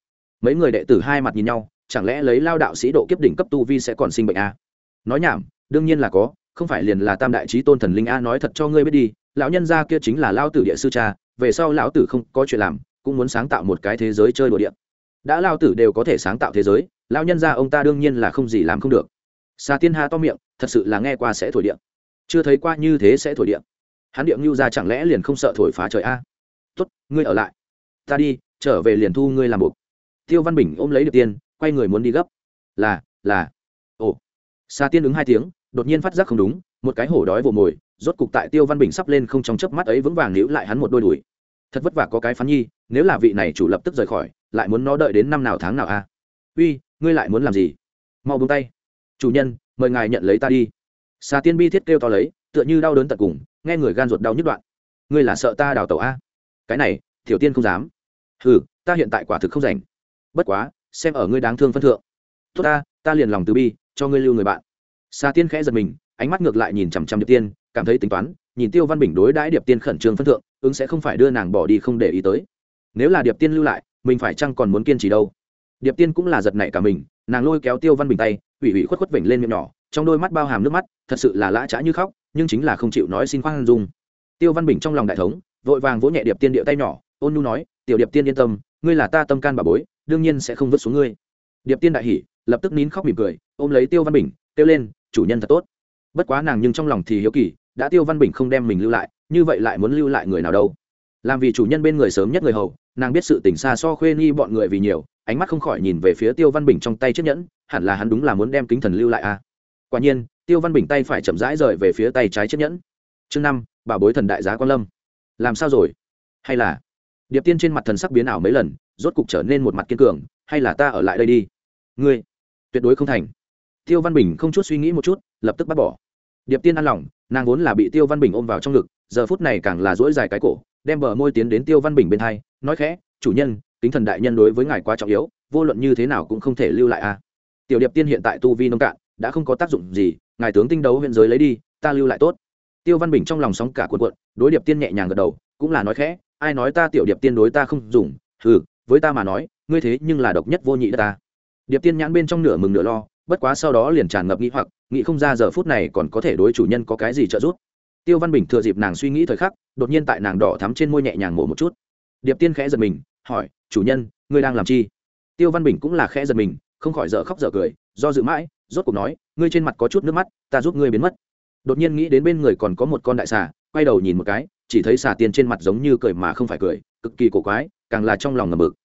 Mấy người đệ tử hai mặt nhìn nhau, chẳng lẽ lấy lao đạo sĩ độ kiếp đỉnh cấp tu vi sẽ còn sinh bệnh a nói nhảm, đương nhiên là có, không phải liền là tam đại trí tôn thần linh a nói thật cho ngươi biết đi, lão nhân gia kia chính là lao tử địa sư cha, về sau lão tử không có chuyện làm, cũng muốn sáng tạo một cái thế giới chơi đồ điện đã lao tử đều có thể sáng tạo thế giới, lão nhân gia ông ta đương nhiên là không gì làm không được. Xà tiên hà to miệng, thật sự là nghe qua sẽ thổi điện chưa thấy qua như thế sẽ thổi điện hắn điện ngưu ra chẳng lẽ liền không sợ thổi phá trời a? Tốt, ngươi ở lại ta đi, trở về liền thu ngươi làm buộc tiêu văn bình ôm lấy được tiên, quay người muốn đi gấp. Là là. Ồ. Xa tiên ứng hai tiếng, đột nhiên phát giác không đúng, một cái hổ đói vồ mồi, rốt cục tại tiêu văn bình sắp lên không trong chớp mắt ấy vững vàng níu lại hắn một đôi đùi. Thật vất vả có cái phán nhi, nếu là vị này chủ lập tức rời khỏi, lại muốn nó đợi đến năm nào tháng nào a uy, ngươi lại muốn làm gì? Mau buông tay. Chủ nhân, mời ngài nhận lấy ta đi. Xà tiên bi thiết kêu to lấy, tựa như đau đớn tận cùng, nghe người gan ruột đau nhất đoạn. Ngươi là sợ ta đào tẩu a cái này, tiểu tiên không dám hừ, ta hiện tại quả thực không rảnh. Bất quá, xem ở ngươi đáng thương phân thượng. Tốt ta ta liền lòng từ bi, cho ngươi lưu người bạn. Xa tiên khẽ giật mình, ánh mắt ngược lại nhìn chằm chằm điệp tiên, cảm thấy tính toán, nhìn tiêu văn bình đối đãi điệp tiên khẩn trương phân thượng, ứng sẽ không phải đưa nàng bỏ đi không để ý tới. Nếu là điệp tiên lưu lại, mình phải chăng còn muốn kiên trì đâu? Điệp tiên cũng là giật nảy cả mình, nàng lôi kéo tiêu văn bình tay, ủy ủy khuất khuất vểnh lên miệng nhỏ, trong đôi mắt bao hàm nước mắt, thật sự là lã trá như khóc, nhưng chính là không chịu nói xin khoan dung. Tiêu văn bình trong lòng đại thống, vội vàng vỗ nhẹ điệp tiên điệu tay nhỏ ôn nhu nói, tiểu điệp tiên yên tâm, ngươi là ta tâm can bà bối, đương nhiên sẽ không vứt xuống ngươi. Điệp tiên đại hỉ, lập tức nín khóc mỉm cười, ôm lấy tiêu văn bình, kêu lên, chủ nhân thật tốt. Bất quá nàng nhưng trong lòng thì hiếu kỳ, đã tiêu văn bình không đem mình lưu lại, như vậy lại muốn lưu lại người nào đâu? Làm vì chủ nhân bên người sớm nhất người hầu, nàng biết sự tình xa so khuê nghi bọn người vì nhiều, ánh mắt không khỏi nhìn về phía tiêu văn bình trong tay chiếc nhẫn, hẳn là hắn đúng là muốn đem kính thần lưu lại à? Quả nhiên, tiêu văn bình tay phải chậm rãi rời về phía tay trái chiếc nhẫn. Chương năm, bà bối thần đại giá quan lâm. Làm sao rồi? Hay là điệp tiên trên mặt thần sắc biến ảo mấy lần, rốt cục trở nên một mặt kiên cường, hay là ta ở lại đây đi? Ngươi, tuyệt đối không thành. Tiêu văn bình không chút suy nghĩ một chút, lập tức bắt bỏ. Điệp tiên ăn lòng, nàng vốn là bị tiêu văn bình ôm vào trong ngực, giờ phút này càng là dỗi dài cái cổ, đem bờ môi tiến đến tiêu văn bình bên hai, nói khẽ, chủ nhân, kính thần đại nhân đối với ngài quá trọng yếu, vô luận như thế nào cũng không thể lưu lại a. Tiểu điệp tiên hiện tại tu vi nông cạn, đã không có tác dụng gì, ngài tướng tinh đấu huyện giới lấy đi, ta lưu lại tốt. Tiêu văn bình trong lòng sóng cả cuộn cuộn, đối điệp tiên nhẹ nhàng gật đầu, cũng là nói khẽ ai nói ta tiểu điệp tiên đối ta không dùng ừ với ta mà nói, ngươi thế nhưng là độc nhất vô nhị đất ta. Điệp tiên nhãn bên trong nửa mừng nửa lo, bất quá sau đó liền tràn ngập nghĩ hoặc, nghĩ không ra giờ phút này còn có thể đối chủ nhân có cái gì trợ giúp. Tiêu văn bình thừa dịp nàng suy nghĩ thời khắc, đột nhiên tại nàng đỏ thắm trên môi nhẹ nhàng mổ một chút. Điệp tiên khẽ giật mình, hỏi, chủ nhân, ngươi đang làm chi? Tiêu văn bình cũng là khẽ giật mình, không khỏi dở khóc dở cười, do dự mãi, rốt cuộc nói, ngươi trên mặt có chút nước mắt, ta giúp ngươi biến mất. Đột nhiên nghĩ đến bên người còn có một con đại xà, quay đầu nhìn một cái chỉ thấy xà tiên trên mặt giống như cười mà không phải cười, cực kỳ cổ quái, càng là trong lòng ngầm mực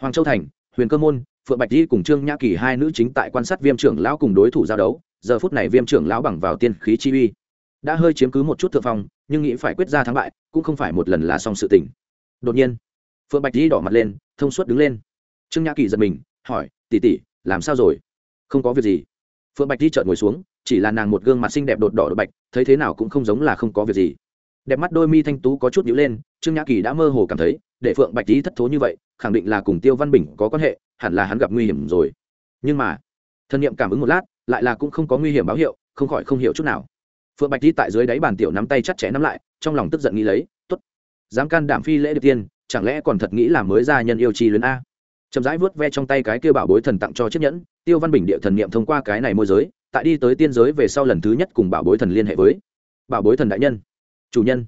hoàng châu thành, huyền cơ môn, phượng bạch di cùng trương nhã kỳ hai nữ chính tại quan sát viêm trưởng lão cùng đối thủ giao đấu, giờ phút này viêm trưởng lão bằng vào tiên khí chi uy, đã hơi chiếm cứ một chút thượng phong, nhưng nghĩ phải quyết ra thắng bại, cũng không phải một lần là xong sự tình. Đột nhiên, phượng bạch di đỏ mặt lên, thông suốt đứng lên. Trương nhã kỳ giật mình, hỏi tỉ tỉ làm sao rồi? Không có việc gì. Phượng bạch di chợt ngồi xuống, chỉ là nàng một gương mặt xinh đẹp đột đỏ đột bạch, thấy thế nào cũng không giống là không có việc gì đẹp mắt đôi mi thanh tú có chút nhíu lên, trương nhã kỳ đã mơ hồ cảm thấy, để phượng bạch di thất thố như vậy, khẳng định là cùng tiêu văn bình có quan hệ, hẳn là hắn gặp nguy hiểm rồi. Nhưng mà, thân nhiệm cảm ứng một lát, lại là cũng không có nguy hiểm báo hiệu, không khỏi không hiểu chút nào. Phượng bạch di tại dưới đáy bàn tiểu nắm tay chặt chẽ nắm lại, trong lòng tức giận nghĩ lấy t ố t dám can đảm phi lễ điệp tiên, chẳng lẽ còn thật nghĩ là mới ra nhân yêu chi luyến a? Chậm rãi vuốt ve trong tay cái kêu bảo bối thần tặng cho chiếc nhẫn, tiêu văn bình địa thần niệm thông qua cái này môi giới, tại đi tới tiên giới về sau lần thứ nhất cùng bảo bối thần liên hệ với bảo bối thần đại nhân chủ nhân.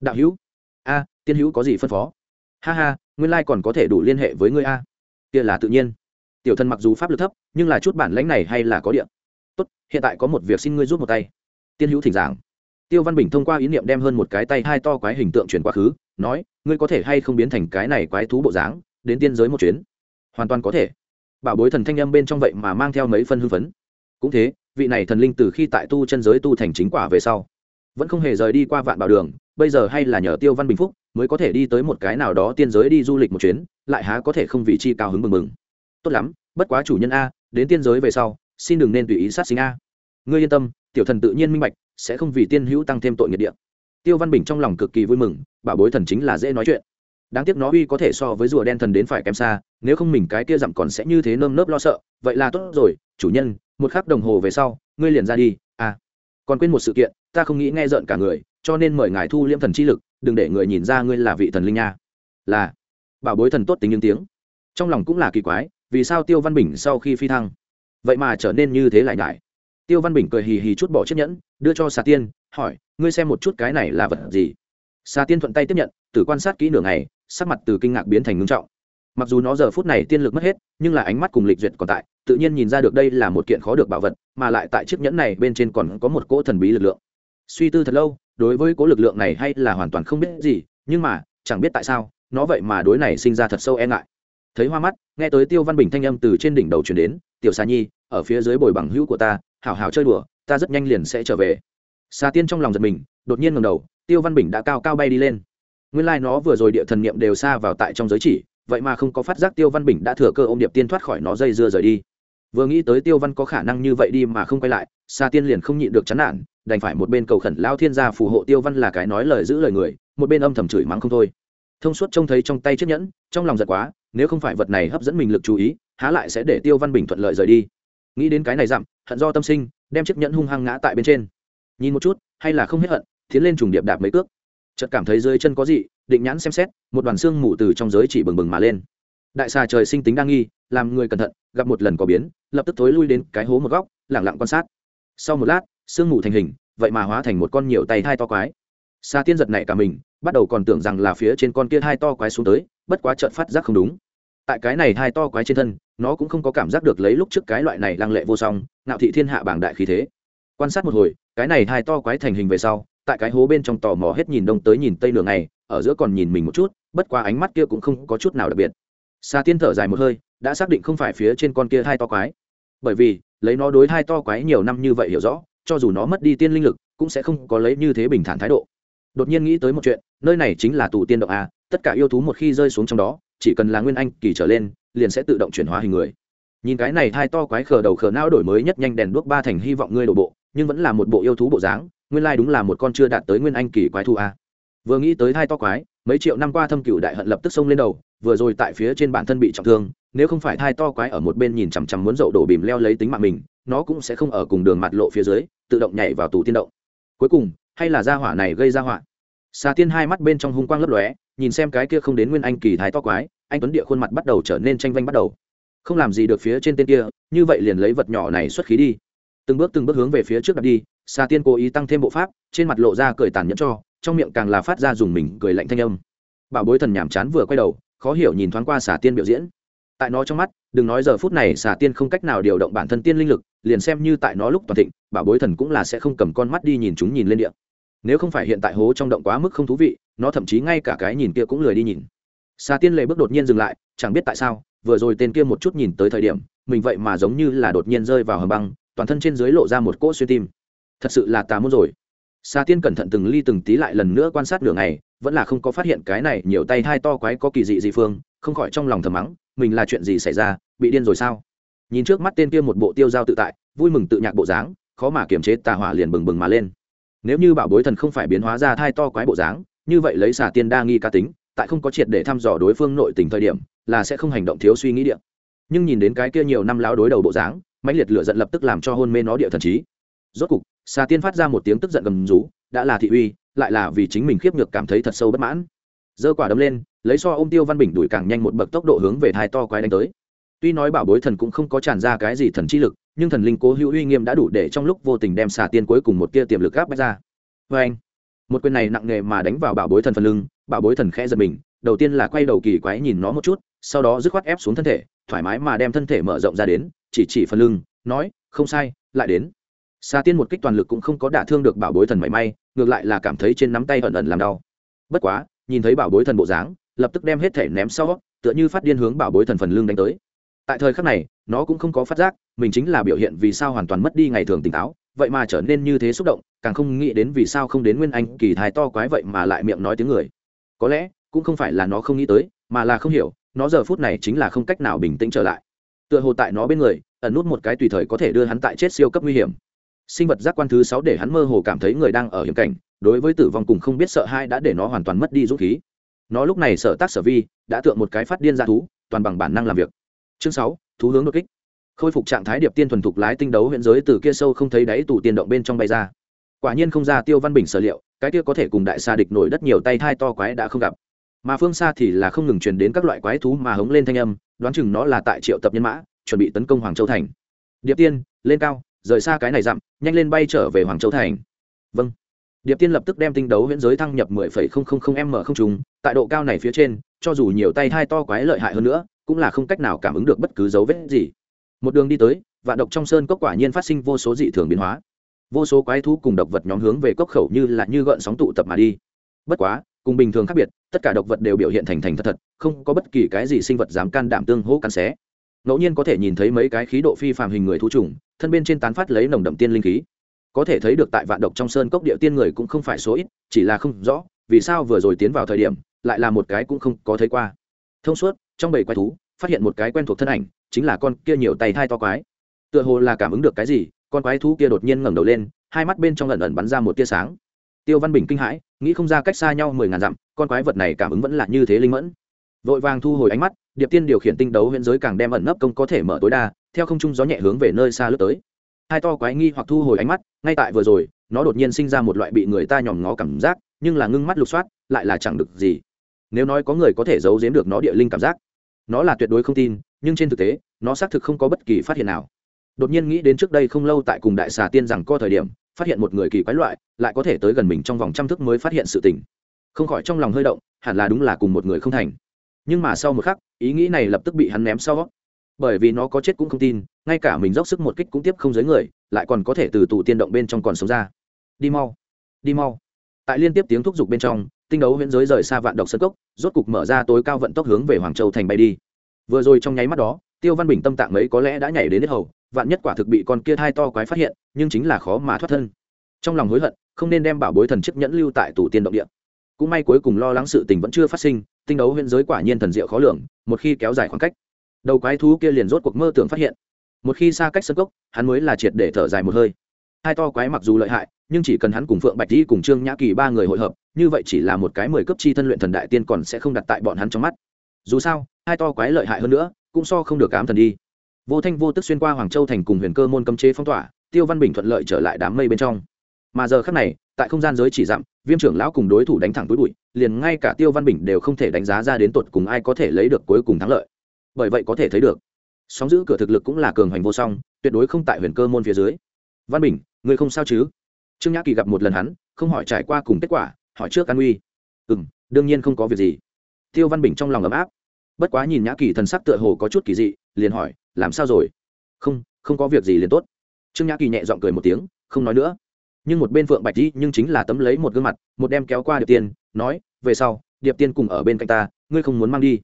Đạo hữu. A, tiên hữu có gì phân phó? Ha ha, nguyên lai còn có thể đủ liên hệ với ngươi a. Kia là tự nhiên. Tiểu thần mặc dù pháp lực thấp, nhưng là chút bản lãnh này hay là có điện tốt, hiện tại có một việc xin ngươi rút một tay. Tiên hữu thỉnh giảng. Tiêu văn bình thông qua ý niệm đem hơn một cái tay hai to quái hình tượng chuyển quá khứ, nói, ngươi có thể hay không biến thành cái này quái thú bộ dáng, đến tiên giới một chuyến? Hoàn toàn có thể. Bảo bối thần thanh âm bên trong vậy mà mang theo mấy phân hưng phấn. Cũng thế, vị này thần linh từ khi tại tu chân giới tu thành chính quả về sau vẫn không hề rời đi qua vạn bảo đường, bây giờ hay là nhờ tiêu văn bình phúc mới có thể đi tới một cái nào đó tiên giới đi du lịch một chuyến, lại há có thể không vị chi cao hứng mừng mừng. Tốt lắm, bất quá chủ nhân a, đến tiên giới về sau, xin đừng nên tùy ý sát sinh a. Ngươi yên tâm, tiểu thần tự nhiên minh bạch, sẽ không vì tiên hữu tăng thêm tội nghiệt địa. Tiêu văn bình trong lòng cực kỳ vui mừng, bảo bối thần chính là dễ nói chuyện. Đáng tiếc nó uy có thể so với rùa đen thần đến phải kém xa, nếu không mình cái kia dặm còn sẽ như thế nơm nớp lo sợ, vậy là tốt rồi, chủ nhân, một khắc đồng hồ về sau, ngươi liền ra đi à còn quên một sự kiện ta không nghĩ nghe rợn cả người, cho nên mời ngài thu liễm thần chi lực, đừng để người nhìn ra ngươi là vị thần linh nha. Là. Bảo bối thần tốt tính những tiếng. Trong lòng cũng là kỳ quái, vì sao tiêu văn bình sau khi phi thăng, vậy mà trở nên như thế lại ngại tiêu văn bình cười hì hì chút bỏ chiếc nhẫn, đưa cho xà tiên, hỏi, ngươi xem một chút cái này là vật gì? Xà tiên thuận tay tiếp nhận, từ quan sát kỹ nửa ngày, sắc mặt từ kinh ngạc biến thành ngưng trọng. Mặc dù nó giờ phút này tiên lực mất hết, nhưng là ánh mắt cùng lịch duyệt còn tại, tự nhiên nhìn ra được đây là một kiện khó được bảo vật, mà lại tại chiếc nhẫn này bên trên còn có một cỗ thần bí lực lượng suy tư thật lâu, đối với cố lực lượng này hay là hoàn toàn không biết gì, nhưng mà, chẳng biết tại sao, nó vậy mà đối này sinh ra thật sâu e ngại. Thấy hoa mắt, nghe tới tiêu văn bình thanh âm từ trên đỉnh đầu chuyển đến, tiểu xà nhi, ở phía dưới bồi bằng hữu của ta, hảo hảo chơi đùa, ta rất nhanh liền sẽ trở về. Xà tiên trong lòng giật mình, đột nhiên ngầm đầu, tiêu văn bình đã cao cao bay đi lên. Nguyên lai、like、nó vừa rồi địa thần niệm đều xa vào tại trong giới chỉ, vậy mà không có phát giác tiêu văn bình đã thừa cơ ô m điệp tiên thoát khỏi nó dây dưa rời đi. Vừa nghĩ tới tiêu văn có khả năng như vậy đi mà không quay lại xà tiên liền không nhịn được chán nản đành phải một bên cầu khẩn lao thiên gia phù hộ tiêu văn là cái nói lời giữ lời người, một bên âm thầm chửi mắng không thôi. Thông suốt trông thấy trong tay chiếc nhẫn, trong lòng giật quá, nếu không phải vật này hấp dẫn mình lực chú ý, há lại sẽ để tiêu văn bình thuận lợi rời đi. Nghĩ đến cái này dặm, hận do tâm sinh, đem chiếc nhẫn hung hăng ngã tại bên trên. Nhìn một chút, hay là không hết hận, tiến lên trùng điệp đạp mấy cước. Chợt cảm thấy dưới chân có gì định nhãn xem xét, một đoàn xương mù từ trong giới chỉ bừng bừng mà lên. Đại xà trời sinh tính đang nghi, làm người cẩn thận, gặp một lần có biến, lập tức thối lui đến cái hố một góc lẳng lặng quan sát. Sau một lát sương mù thành hình, vậy mà hóa thành một con nhiều tay hai to quái. Xa tiên giật này cả mình, bắt đầu còn tưởng rằng là phía trên con kia hai to quái xuống tới, bất quá trợn phát giác không đúng. Tại cái này hai to quái trên thân, nó cũng không có cảm giác được lấy lúc trước cái loại này lăng lệ vô song nạo thị thiên hạ bảng đại khí thế. Quan sát một hồi, cái này hai to quái thành hình về sau, tại cái hố bên trong tò mò hết nhìn đông tới nhìn tây nửa ngày, ở giữa còn nhìn mình một chút, bất qua ánh mắt kia cũng không có chút nào đặc biệt. Xa tiên thở dài một hơi, đã xác định không phải phía trên con kia hai to quái. Bởi vì, lấy nó đối hai to quái nhiều năm như vậy hiểu rõ cho dù nó mất đi tiên linh lực, cũng sẽ không có lấy như thế bình thản thái độ. Đột nhiên nghĩ tới một chuyện, nơi này chính là tù tiên động a, tất cả yêu thú một khi rơi xuống trong đó, chỉ cần là nguyên anh kỳ trở lên, liền sẽ tự động chuyển hóa hình người. Nhìn cái này thai to quái khờ đầu khờ não đổi mới nhất nhanh đèn đuốc ba thành hy vọng ngươi đổ bộ, nhưng vẫn là một bộ yêu thú bộ dáng, nguyên lai đúng là một con chưa đạt tới nguyên anh kỳ quái thu a. Vừa nghĩ tới thai to quái, mấy triệu năm qua thâm cựu đại hận lập tức xông lên đầu, vừa rồi tại phía trên bản thân bị trọng thương, nếu không phải thai to quái ở một bên nhìn chằm chằm muốn dậu đổ bìm leo lấy tính mạng mình nó cũng sẽ không ở cùng đường mặt lộ phía dưới, tự động nhảy vào tù tiên động. Cuối cùng, hay là gia hỏa này gây ra hỏa xà tiên hai mắt bên trong hung quang lấp lóe, nhìn xem cái kia không đến nguyên anh kỳ thái to quái, anh tuấn địa khuôn mặt bắt đầu trở nên tranh vanh bắt đầu. Không làm gì được phía trên tên kia, như vậy liền lấy vật nhỏ này xuất khí đi. Từng bước từng bước hướng về phía trước đặt đi, xà tiên cố ý tăng thêm bộ pháp, trên mặt lộ ra cười tàn nhẫn cho, trong miệng càng là phát ra dùng mình cười lạnh thanh âm. Bảo bối thần nhàm chán vừa quay đầu, khó hiểu nhìn thoáng qua xà tiên biểu diễn. Tại nó trong mắt đừng nói giờ phút này xà tiên không cách nào điều động bản thân tiên linh lực, liền xem như tại nó lúc toàn thịnh, bảo bối thần cũng là sẽ không cầm con mắt đi nhìn chúng nhìn lên địa. Nếu không phải hiện tại hố trong động quá mức không thú vị, nó thậm chí ngay cả cái nhìn kia cũng lười đi nhìn. Xà tiên lệ bước đột nhiên dừng lại, chẳng biết tại sao, vừa rồi tên kia một chút nhìn tới thời điểm, mình vậy mà giống như là đột nhiên rơi vào hầm băng, toàn thân trên dưới lộ ra một cỗ xuyên tim. Thật sự là tà môn rồi. Xà tiên cẩn thận từng ly từng tí lại lần nữa quan sát nửa ngày, vẫn là không có phát hiện cái này nhiều tay hai to quái có kỳ dị dị phương, không khỏi trong lòng thầm mắng, mình là chuyện gì xảy ra bị điên rồi sao? Nhìn trước mắt tên kia một bộ tiêu dao tự tại, vui mừng tự nhạc bộ dáng, khó mà kiềm chế, tà hỏa liền bừng bừng mà lên. Nếu như bảo bối thần không phải biến hóa ra thai to quái bộ dáng, như vậy lấy xà tiên đa nghi ca tính, tại không có triệt để thăm dò đối phương nội tình thời điểm, là sẽ không hành động thiếu suy nghĩ điện nhưng nhìn đến cái kia nhiều năm láo đối đầu bộ dáng, mãnh liệt lửa giận lập tức làm cho hôn mê nó địa thần trí. Rốt cục, xà tiên phát ra một tiếng tức giận gầm rú, đã là thị uy, lại là vì chính mình khiếp nhược cảm thấy thật sâu bất mãn. Giơ quả đấm lên, lấy so ôm tiêu văn bình đuổi càng nhanh một bậc tốc độ hướng về thai to quái đánh tới tuy nói bảo bối thần cũng không có tràn ra cái gì thần chi lực, nhưng thần linh cố hữu uy nghiêm đã đủ để trong lúc vô tình đem xà tiên cuối cùng một tia tiềm lực gáp bách ra. Vê anh, một quyền này nặng nề mà đánh vào bảo bối thần phần lưng, bảo bối thần khẽ giật mình, đầu tiên là quay đầu kỳ quái nhìn nó một chút, sau đó dứt khoát ép xuống thân thể, thoải mái mà đem thân thể mở rộng ra đến, chỉ chỉ phần lưng, nói, không sai, lại đến. Xà tiên một kích toàn lực cũng không có đả thương được bảo bối thần mảy may, ngược lại là cảm thấy trên nắm tay ẩn ẩn làm đau. Bất quá, nhìn thấy bảo bối thần bộ dáng, lập tức đem hết thể ném sau, tựa như phát điên hướng bảo bối thần phần lưng đánh tới tại thời khắc này, nó cũng không có phát giác, mình chính là biểu hiện vì sao hoàn toàn mất đi ngày thường tỉnh táo, vậy mà trở nên như thế xúc động, càng không nghĩ đến vì sao không đến nguyên anh, kỳ thái to quái vậy mà lại miệng nói tiếng người. Có lẽ, cũng không phải là nó không nghĩ tới, mà là không hiểu, nó giờ phút này chính là không cách nào bình tĩnh trở lại. Tựa hồ tại nó bên người, ẩn nút một cái tùy thời có thể đưa hắn tại chết siêu cấp nguy hiểm. Sinh vật giác quan thứ sáu để hắn mơ hồ cảm thấy người đang ở hiểm cảnh, đối với tử vong cùng không biết sợ hai đã để nó hoàn toàn mất đi dũng khí. Nó lúc này sợ tác sở vi, đã tượng một cái phát điên ra thú, toàn bằng bản năng làm việc chương sáu thú hướng đột kích. Khôi phục trạng thái điệp tiên thuần thục lái tinh đấu huyện giới từ kia sâu không thấy đáy tủ tiền động bên trong bay ra. Quả nhiên không ra tiêu văn bình sở liệu cái kia có thể cùng đại xa địch nổi đất nhiều tay thai to quái đã không gặp. Mà phương xa thì là không ngừng truyền đến các loại quái thú mà hống lên thanh âm đoán chừng nó là tại triệu tập nhân mã chuẩn bị tấn công hoàng châu thành. Điệp tiên lên cao rời xa cái này dặm nhanh lên bay trở về hoàng châu thành. Vâng. Điệp tiên lập tức đem tinh đấu huyễn giới thăng nhập 10,000 m không trùng tại độ cao này phía trên cho dù nhiều tay thai to quái lợi hại hơn nữa cũng là không cách nào cảm ứng được bất cứ dấu vết gì. Một đường đi tới, vạn độc trong sơn cốc quả nhiên phát sinh vô số dị thường biến hóa. Vô số quái thú cùng độc vật nhóm hướng về cốc khẩu như là như gợn sóng tụ tập mà đi. Bất quá, cùng bình thường khác biệt, tất cả độc vật đều biểu hiện thành thành thật thật, không có bất kỳ cái gì sinh vật dám can đảm tương hỗ cắn xé. Ngẫu nhiên có thể nhìn thấy mấy cái khí độ phi phàm hình người thú trùng, thân bên trên tán phát lấy nồng đậm tiên linh khí. Có thể thấy được tại vạn độc trong sơn cốc địa tiên người cũng không phải số ít, chỉ là không rõ vì sao vừa rồi tiến vào thời điểm, lại là một cái cũng không có thấy qua. Thông suốt trong bầy quái thú, phát hiện một cái quen thuộc thân ảnh, chính là con kia nhiều tay thai to quái. Tựa hồ là cảm ứng được cái gì, con quái thú kia đột nhiên ngẩng đầu lên, hai mắt bên trong lần ẩn bắn ra một tia sáng. Tiêu văn bình kinh hãi, nghĩ không ra cách xa nhau mười ngàn dặm, con quái vật này cảm ứng vẫn là như thế linh mẫn. Vội vàng thu hồi ánh mắt, điệp tiên điều khiển tinh đấu huyện giới càng đem ẩn nấp công có thể mở tối đa, theo không trung gió nhẹ hướng về nơi xa lướt tới. Hai to quái nghi hoặc thu hồi ánh mắt, ngay tại vừa rồi, nó đột nhiên sinh ra một loại bị người ta nhòm ngó cảm giác, nhưng là ngưng mắt lục soát, lại là chẳng được gì. Nếu nói có người có thể giấu giếm được nó địa linh cảm giác nó là tuyệt đối không tin, nhưng trên thực tế, nó xác thực không có bất kỳ phát hiện nào. Đột nhiên nghĩ đến trước đây không lâu tại cùng đại xà tiên rằng co thời điểm, phát hiện một người kỳ quái loại, lại có thể tới gần mình trong vòng trăm thước mới phát hiện sự tình. Không khỏi trong lòng hơi động, hẳn là đúng là cùng một người không thành. Nhưng mà sau một khắc, ý nghĩ này lập tức bị hắn ném sau. Bởi vì nó có chết cũng không tin, ngay cả mình dốc sức một kích cũng tiếp không giới người, lại còn có thể từ tù tiên động bên trong còn sống ra. Đi mau. Đi mau. Tại liên tiếp tiếng thúc giục bên trong tinh đấu huyễn giới rời xa vạn độc sân cốc, rốt cục mở ra tối cao vận tốc hướng về hoàng châu thành bay đi. Vừa rồi trong nháy mắt đó, tiêu văn bình tâm tạng mấy có lẽ đã nhảy đến hết hầu, vạn nhất quả thực bị con kia thai to quái phát hiện, nhưng chính là khó mà thoát thân. Trong lòng hối hận, không nên đem bảo bối thần chiếc nhẫn lưu tại tủ tiên động địa. Cũng may cuối cùng lo lắng sự tình vẫn chưa phát sinh, tinh đấu huyễn giới quả nhiên thần diệu khó lường, một khi kéo dài khoảng cách, đầu quái thú kia liền rốt cuộc mơ tưởng phát hiện. Một khi xa cách sân cốc, hắn mới là triệt để thở dài một hơi. Hai to quái mặc dù lợi hại nhưng chỉ cần hắn cùng phượng bạch di cùng trương nhã kỳ ba người hội hợp, như vậy chỉ là một cái mười cấp chi thân luyện thần đại tiên còn sẽ không đặt tại bọn hắn trong mắt. Dù sao, hai to quái lợi hại hơn nữa, cũng so không được cám thần đi. Vô thanh vô tức xuyên qua hoàng châu thành cùng huyền cơ môn cấm chế phong tỏa, tiêu văn bình thuận lợi trở lại đám mây bên trong. Mà giờ khác này, tại không gian giới chỉ dặm, viêm trưởng lão cùng đối thủ đánh thẳng túi bụi, liền ngay cả tiêu văn bình đều không thể đánh giá ra đến tột cùng ai có thể lấy được cuối cùng thắng lợi. Bởi vậy có thể thấy được, sóng giữ cửa thực lực cũng là cường hoành vô song, tuyệt đối không tại huyền cơ môn phía dưới. Văn bình, ngươi không sao chứ? Trương nhã kỳ gặp một lần hắn, không hỏi trải qua cùng kết quả, hỏi trước an uy. Ừ m đương nhiên không có việc gì. Tiêu văn bình trong lòng ấm áp. Bất quá nhìn nhã kỳ thần sắc tựa hồ có chút kỳ dị, liền hỏi, làm sao rồi? Không không có việc gì liền tốt. Trương nhã kỳ nhẹ g i ọ n g cười một tiếng, không nói nữa. Nhưng một bên phượng bạch đi nhưng chính là tấm lấy một gương mặt, một đem kéo qua điệp tiên, nói, về sau, điệp tiên cùng ở bên cạnh ta, ngươi không muốn mang đi.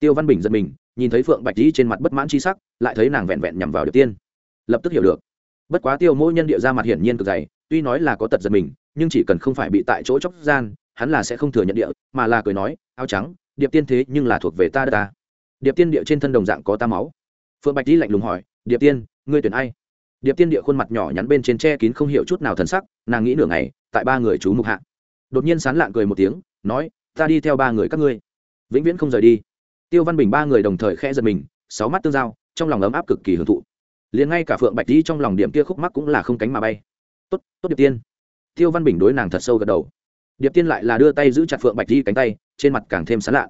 Tiêu văn bình giật mình, nhìn thấy phượng bạch đi trên mặt bất mãn chi sắc, lại thấy nàng vẹn vẹn nhằm vào điệp tiên. Lập tức hiểu được. Bất quá tiêu mỗi nhân địa ra mặt hiển nhiên cực dày tuy nói là có tật giật mình, nhưng chỉ cần không phải bị tại chỗ chóc gian, hắn là sẽ không thừa nhận địa, mà là cười nói, áo trắng, điệp tiên thế nhưng là thuộc về ta đất ta. Điệp tiên địa trên thân đồng dạng có ta máu. Phượng bạch đi lạnh lùng hỏi, điệp tiên, ngươi tuyển ai? Điệp tiên địa khuôn mặt nhỏ nhắn bên trên tre kín không hiểu chút nào thần sắc, nàng nghĩ nửa ngày, tại ba người chú mục hạ. Đột nhiên sán lạng cười một tiếng, nói, ta đi theo ba người các ngươi. Vĩnh viễn không rời đi. Tiêu văn bình ba người đồng thời khẽ giật mình, sáu mắt tương giao, trong lòng ấm áp cực kỳ hưởng thụ. Liền ngay cả phượng bạch đi trong lòng điểm kia khúc mắc cũng là không cánh mà bay tốt tốt điệp tiên. Tiêu văn bình đối nàng thật sâu gật đầu. Điệp tiên lại là đưa tay giữ chặt phượng bạch di cánh tay, trên mặt càng thêm sán lạ.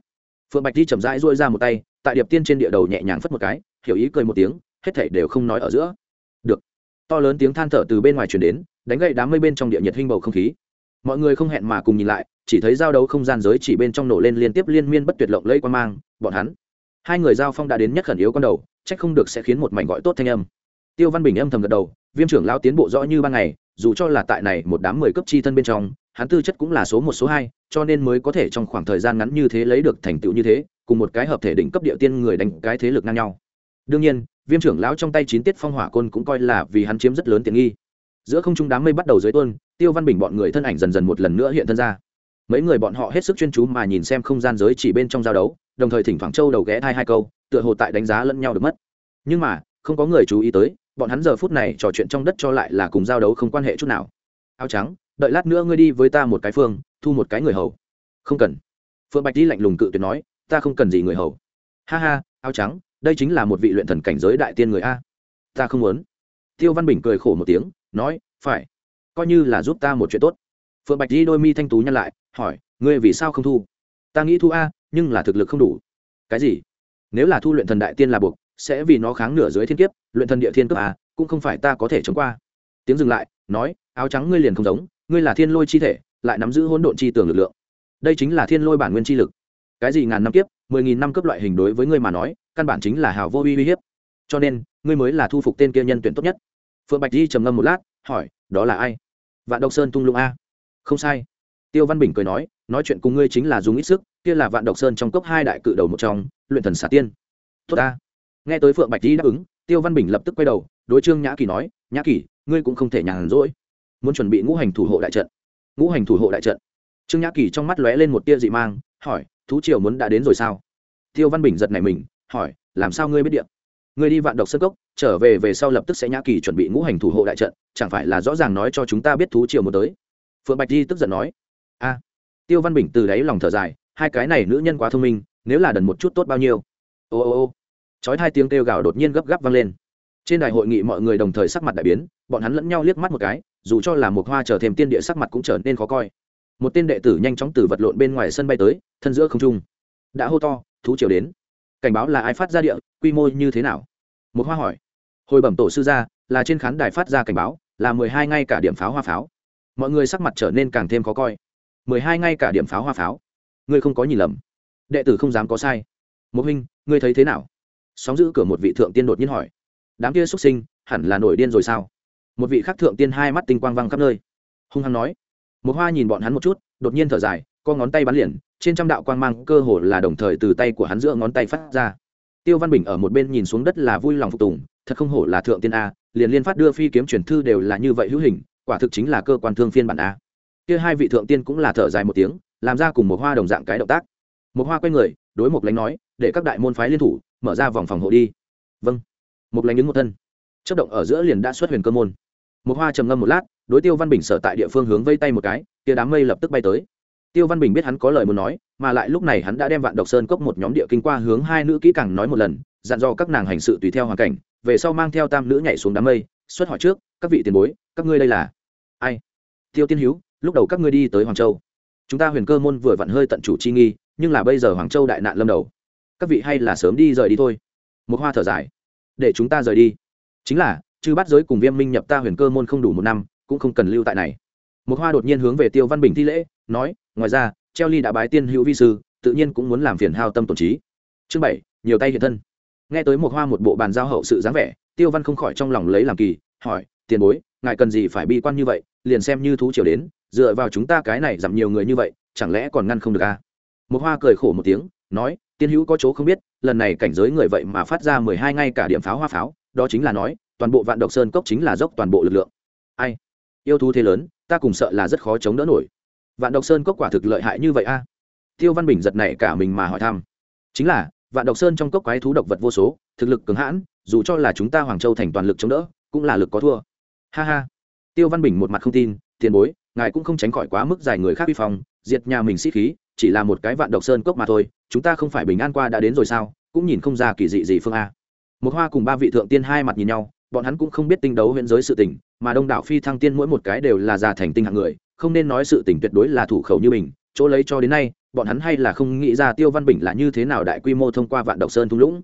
Phượng bạch di chậm rãi dôi ra một tay, tại điệp tiên trên địa đầu nhẹ nhàng phất một cái, hiểu ý cười một tiếng, hết thảy đều không nói ở giữa. Được. To lớn tiếng than thở từ bên ngoài truyền đến, đánh gậy đám mây bên trong địa nhiệt hinh bầu không khí. Mọi người không hẹn mà cùng nhìn lại, chỉ thấy giao đấu không gian giới chỉ bên trong nổ lên liên tiếp liên miên bất tuyệt lộng lây quan mang, bọn hắn. Hai người giao phong đã đến nhất khẩn yếu con đầu trách không được sẽ khiến một mảnh gọi tốt thanh âm tiêu văn bình âm thầm gật đầu, viêm trưởng lao tiến bộ rõ như ban ngày, dù cho là tại này một đám mười cấp chi thân bên trong, hắn tư chất cũng là số một, số hai, cho nên mới có thể trong khoảng thời gian ngắn như thế lấy được thành tựu như thế, cùng một cái hợp thể đỉnh cấp địa tiên người đánh cái thế lực ngang nhau. Đương nhiên, viêm trưởng lão trong tay chín tiết phong hỏa côn cũng coi là vì hắn chiếm rất lớn tiện nghi. Giữa không trung đám mây bắt đầu dưới tuôn, tiêu văn bình bọn người thân ảnh dần dần một lần nữa hiện thân ra. Mấy người bọn họ hết sức chuyên chú mà nhìn xem không gian giới chỉ bên trong giao đấu, đồng thời thỉnh thoảng châu đầu ghé thai hai câu, tựa hồ tại đánh giá lẫn nhau được mất. Nhưng mà, không có người chú ý tới bọn hắn giờ phút này trò chuyện trong đất cho lại là cùng giao đấu không quan hệ chút nào. Áo trắng, đợi lát nữa ngươi đi với ta một cái phương, thu một cái người hầu. Không cần. Phượng bạch đi lạnh lùng cự tuyệt nói, ta không cần gì người hầu. Ha ha, áo trắng, đây chính là một vị luyện thần cảnh giới đại tiên người a. Ta không muốn. Tiêu văn bình cười khổ một tiếng, nói, phải. Coi như là giúp ta một chuyện tốt. Phượng bạch đi đôi mi thanh tú nhăn lại, hỏi, ngươi vì sao không thu? Ta nghĩ thu a, nhưng là thực lực không đủ. Cái gì? Nếu là thu luyện thần đại tiên là buộc sẽ vì nó kháng nửa dưới thiên kiếp, luyện thần địa thiên cấp a cũng không phải ta có thể chống qua. Tiếng dừng lại, nói, áo trắng ngươi liền không giống, ngươi là thiên lôi chi thể, lại nắm giữ hỗn độn chi tường lực lượng. Đây chính là thiên lôi bản nguyên chi lực. Cái gì ngàn năm kiếp, mười nghìn năm cấp loại hình đối với ngươi mà nói, căn bản chính là hào vô uy uy hiếp. Cho nên, ngươi mới là thu phục tên kia nhân tuyển tốt nhất. Phượng bạch di trầm ngâm một lát, hỏi, đó là ai? Vạn độc sơn tung lũng a. Không sai. Tiêu văn bình cười nói nói chuyện cùng ngươi chính là dùng ít sức, kia là vạn độc sơn trong cốc hai đại cự đầu một trong, luyện thần xả tiên. Tốt ta nghe tới phượng bạch di đáp ứng, tiêu văn bình lập tức quay đầu, đối trương nhã kỳ nói, nhã kỳ, ngươi cũng không thể nhàn rỗi. Muốn chuẩn bị ngũ hành thủ hộ đại trận. Ngũ hành thủ hộ đại trận? Trương nhã kỳ trong mắt lóe lên một tia dị mang, hỏi, thú triều muốn đã đến rồi sao? Tiêu văn bình giật này mình, hỏi, làm sao ngươi biết điện ngươi đi vạn độc sơ cốc, trở về về sau lập tức sẽ nhã kỳ chuẩn bị ngũ hành thủ hộ đại trận, chẳng phải là rõ ràng nói cho chúng ta biết thú triều muốn tới? Phượng bạch di tức giận nói, a. Tiêu văn bình từ đáy lòng thở dài, hai cái này nữ nhân quá thông minh, nếu là đần một chút tốt bao nhiêu? Ô ô ô chói hai tiếng kêu gào đột nhiên gấp gáp vang lên. Trên đài hội nghị mọi người đồng thời sắc mặt đại biến, bọn hắn lẫn nhau liếc mắt một cái, dù cho là một hoa chờ thêm tiên địa sắc mặt cũng trở nên khó coi. Một tên đệ tử nhanh chóng từ vật lộn bên ngoài sân bay tới, thân giữa không trung. Đã hô to, thú triều đến. Cảnh báo là ai phát ra địa, quy mô như thế nào? Một hoa hỏi. Hồi bẩm tổ sư gia, là trên khán đài phát ra cảnh báo, là mười hai ngay cả điểm pháo hoa pháo. Mọi người sắc mặt trở nên càng thêm khó coi. Mười hai ngay cả điểm pháo hoa pháo. Ngươi không có nhìn lầm. Đệ tử không dám có sai. Một huynh, ngươi thấy thế nào? Sóng giữ cửa một vị thượng tiên đột nhiên hỏi, đám kia xuất sinh hẳn là nổi điên rồi sao? Một vị khác thượng tiên hai mắt tinh quang văng khắp nơi. Hung hăng nói. Một hoa nhìn bọn hắn một chút, đột nhiên thở dài, co ngón tay bắn liền, trên trăm đạo quang mang cơ hồ là đồng thời từ tay của hắn giữa ngón tay phát ra. Tiêu văn bình ở một bên nhìn xuống đất là vui lòng phục tùng, thật không hổ là thượng tiên a, liền liên phát đưa phi kiếm chuyển thư đều là như vậy hữu hình, quả thực chính là cơ quan thương phiên bản a. Kia hai vị thượng tiên cũng là thở dài một tiếng, làm ra cùng một hoa đồng dạng cái động tác. Một hoa quay người, đối một lánh nói, để các đại môn phái liên thủ mở ra vòng phòng hộ đi. Vâng. Một lành đứng một thân. Chất động ở giữa liền đã xuất huyền cơ môn. Một hoa trầm ngâm một lát, đối tiêu văn bình sở tại địa phương hướng vây tay một cái tia đám mây lập tức bay tới. Tiêu văn bình biết hắn có lời muốn nói, mà lại lúc này hắn đã đem vạn độc sơn cốc một nhóm địa kinh qua hướng hai nữ kỹ càng nói một lần, dặn dò các nàng hành sự tùy theo hoàn cảnh, về sau mang theo tam nữ nhảy xuống đám mây, xuất hỏi trước, các vị tiền bối, các ngươi đây là ai? Tiêu tiên hữu lúc đầu các ngươi đi tới hoàng châu. Chúng ta huyền cơ môn vừa vặn hơi tận chủ chi nghi, nhưng là bây giờ hoàng châu đại nạn lâm đầu các vị hay là sớm đi rời đi thôi. Một hoa thở dài. Để chúng ta rời đi. Chính là, chư bắt giới cùng viêm minh nhập ta huyền cơ môn không đủ một năm, cũng không cần lưu tại này. Một hoa đột nhiên hướng về tiêu văn bình thi lễ, nói, ngoài ra, treo ly đã bái tiên hữu vi sư, tự nhiên cũng muốn làm phiền hao tâm tổn trí. Chương bảy, nhiều tay hiện thân. Nghe tới một hoa một bộ bàn giao hậu sự dáng vẻ, tiêu văn không khỏi trong lòng lấy làm kỳ, hỏi, tiền bối, ngài cần gì phải bi quan như vậy, liền xem như thú triều đến, dựa vào chúng ta cái này giảm nhiều người như vậy, chẳng lẽ còn ngăn không được à? một hoa cười khổ một tiếng, nói tiên hữu có chỗ không biết, lần này cảnh giới người vậy mà phát ra mười hai ngay cả điểm pháo hoa pháo, đó chính là nói, toàn bộ vạn độc sơn cốc chính là dốc toàn bộ lực lượng. Ai? Yêu thú thế lớn, ta cùng sợ là rất khó chống đỡ nổi. Vạn độc sơn cốc quả thực lợi hại như vậy a. Tiêu văn bình giật này cả mình mà hỏi thăm. Chính là, vạn độc sơn trong cốc quái thú độc vật vô số, thực lực cứng hãn, dù cho là chúng ta hoàng châu thành toàn lực chống đỡ, cũng là lực có thua. Ha ha. Tiêu văn bình một mặt không tin, tiền bối, ngài cũng không tránh khỏi quá mức dài người khác vi phong, diệt nhà mình sĩ khí, chỉ là một cái vạn độc sơn cốc mà thôi chúng ta không phải bình an qua đã đến rồi sao, cũng nhìn không ra kỳ dị gì phương a. Một hoa cùng ba vị thượng tiên hai mặt nhìn nhau, bọn hắn cũng không biết tinh đấu huyễn giới sự tình, mà đông đảo phi thăng tiên mỗi một cái đều là già thành tinh hạng người, không nên nói sự tình tuyệt đối là thủ khẩu như mình, chỗ lấy cho đến nay, bọn hắn hay là không nghĩ ra tiêu văn bình là như thế nào đại quy mô thông qua vạn độc sơn thung lũng.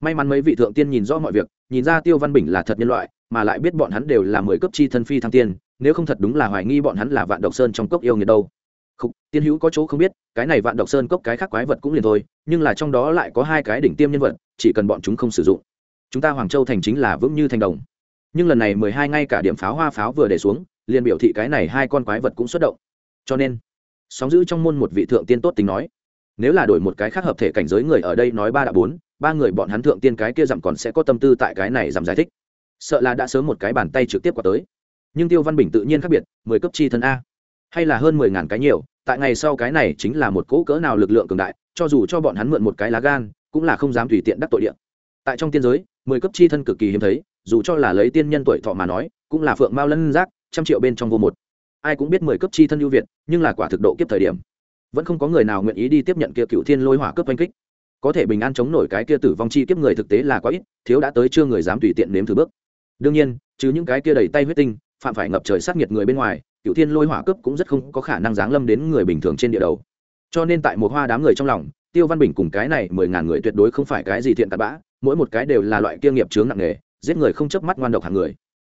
May mắn mấy vị thượng tiên nhìn rõ mọi việc, nhìn ra tiêu văn bình là thật nhân loại, mà lại biết bọn hắn đều là mười cấp chi thân phi thăng tiên, nếu không thật đúng là hoài nghi bọn hắn là vạn độc sơn trong cốc yêu nghiệt đâu khục tiên hữu có chỗ không biết, cái này vạn độc sơn cốc cái khác quái vật cũng liền thôi, nhưng là trong đó lại có hai cái đỉnh tiêm nhân vật, chỉ cần bọn chúng không sử dụng, chúng ta hoàng châu thành chính là vững như thành đồng. Nhưng lần này mười hai ngay cả điểm pháo hoa pháo vừa để xuống, liền biểu thị cái này hai con quái vật cũng xuất động. Cho nên, sóng giữ trong môn một vị thượng tiên tốt tính nói, nếu là đổi một cái khác hợp thể cảnh giới người ở đây nói ba đã bốn, ba người bọn hắn thượng tiên cái kia giảm còn sẽ có tâm tư tại cái này giảm giải thích. Sợ là đã sớm một cái bàn tay trực tiếp qua tới. Nhưng tiêu văn bình tự nhiên khác biệt, mười cấp chi thân a hay là hơn mười ngàn cái nhiều, tại ngày sau cái này chính là một cỗ cỡ nào lực lượng cường đại, cho dù cho bọn hắn mượn một cái lá gan, cũng là không dám tùy tiện đắc tội điện tại trong tiên giới, mười cấp chi thân cực kỳ hiếm thấy, dù cho là lấy tiên nhân tuổi thọ mà nói, cũng là phượng mao lân giác, trăm triệu bên trong vô một. Ai cũng biết mười cấp chi thân ưu việt, nhưng là quả thực độ kiếp thời điểm. Vẫn không có người nào nguyện ý đi tiếp nhận kia cựu thiên lôi hỏa cấp oanh kích. Có thể bình an chống nổi cái kia tử vong chi kiếp người thực tế là quá ít, thiếu đã tới chưa người dám tùy tiện nếm thử bước. Đương nhiên chứ những cái kia đầy tay huyết tinh, phạm phải ngập trời sát nhiệt người bên ngoài cựu thiên lôi hỏa cướp cũng rất không có khả năng giáng lâm đến người bình thường trên địa đầu. Cho nên tại một hoa đám người trong lòng, tiêu văn bình cùng cái này mười ngàn người tuyệt đối không phải cái gì thiện tạt bã, mỗi một cái đều là loại kia nghiệp chướng nặng nề, giết người không chớp mắt ngoan độc hàng người.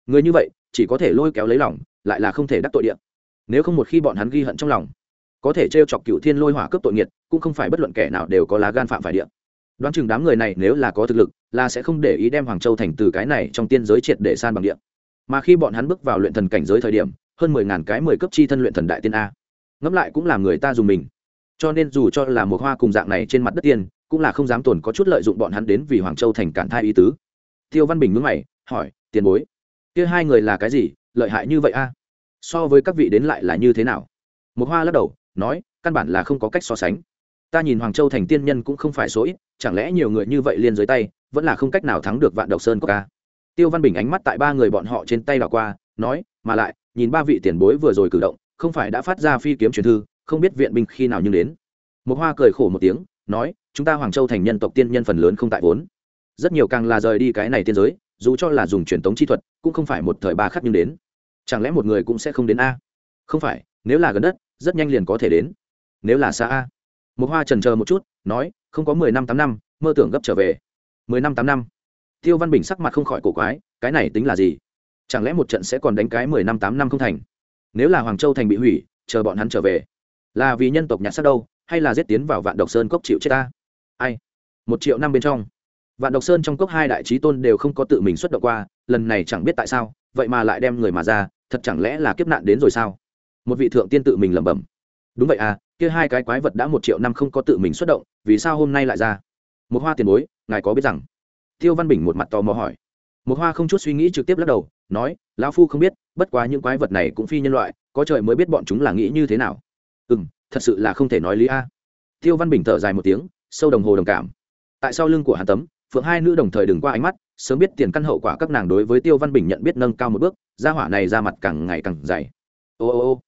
Người như vậy, chỉ có thể lôi kéo lấy lòng, lại là không thể đắc tội địa. Nếu không một khi bọn hắn ghi hận trong lòng, có thể t chọc cựu thiên lôi hỏa cướp tội nghiệt, cũng không phải bất luận kẻ nào đều có lá gan phạm phải địa. Đoán chừng đám người này nếu là có thực lực, là sẽ không để ý đem hoàng châu thành từ cái này trong tiên giới triệt để san bằng địa. Mà khi bọn hắn bước vào luyện thần cảnh giới thời điểm hơn mười ngàn cái mười cấp chi thân luyện thần đại tiên a. Ngẫm lại cũng làm người ta dùng mình. Cho nên dù cho là một hoa cùng dạng này trên mặt đất tiên, cũng là không dám tồn có chút lợi dụng bọn hắn đến vì hoàng châu thành cản thai ý tứ. Tiêu văn bình mướn mày, hỏi, tiền bối, kia hai người là cái gì, lợi hại như vậy a? So với các vị đến lại là như thế nào? Một hoa lắc đầu, nói, căn bản là không có cách so sánh. Ta nhìn hoàng châu thành tiên nhân cũng không phải số ít, chẳng lẽ nhiều người như vậy liên dưới tay, vẫn là không cách nào thắng được vạn độc sơn có ca tiêu văn bình ánh mắt tại ba người bọn họ trên tay đảo qua, nói, mà lại nhìn ba vị tiền bối vừa rồi cử động, không phải đã phát ra phi kiếm truyền thư, không biết viện binh khi nào nhưng đến. Một hoa cười khổ một tiếng, nói, chúng ta hoàng châu thành nhân tộc tiên nhân phần lớn không tại vốn. Rất nhiều càng là rời đi cái này tiên giới, dù cho là dùng truyền thống chi thuật, cũng không phải một thời ba khắc nhưng đến. Chẳng lẽ một người cũng sẽ không đến a? Không phải, nếu là gần đất, rất nhanh liền có thể đến. Nếu là xa a. Một hoa trần chờ một chút, nói, không có mười năm tám năm, mơ tưởng gấp trở về. Mười năm tám năm? Tiêu văn bình sắc mặt không khỏi cổ quái, cái này tính là gì? Chẳng lẽ một trận sẽ còn đánh cái mười năm, tám năm không thành? Nếu là hoàng châu thành bị hủy, chờ bọn hắn trở về. Là vì nhân tộc nhặt sắc đâu, hay là giết tiến vào vạn độc sơn cốc chịu chết ta? Ai? Một triệu năm bên trong. Vạn độc sơn trong cốc hai đại trí tôn đều không có tự mình xuất động qua, lần này chẳng biết tại sao, vậy mà lại đem người mà ra, thật chẳng lẽ là kiếp nạn đến rồi sao? Một vị thượng tiên tự mình lẩm bẩm. Đúng vậy à kia hai cái quái vật đã một triệu năm không có tự mình xuất động, vì sao hôm nay lại ra? Một hoa tiền bối, ngài có biết rằng? Tiêu văn bình một mặt tò mò hỏi một hoa không chút suy nghĩ trực tiếp lắc đầu, nói, lão phu không biết, bất quá những quái vật này cũng phi nhân loại, có trời mới biết bọn chúng là nghĩ như thế nào. Ừ m thật sự là không thể nói lý a. Tiêu văn bình thở dài một tiếng, sâu đồng hồ đồng cảm. Tại sau lưng của hàn tấm, phượng hai nữ đồng thời đừng qua ánh mắt, sớm biết tiền căn hậu quả các nàng đối với tiêu văn bình nhận biết nâng cao một bước ra hỏa này ra mặt càng ngày càng dày. Ô ô ô.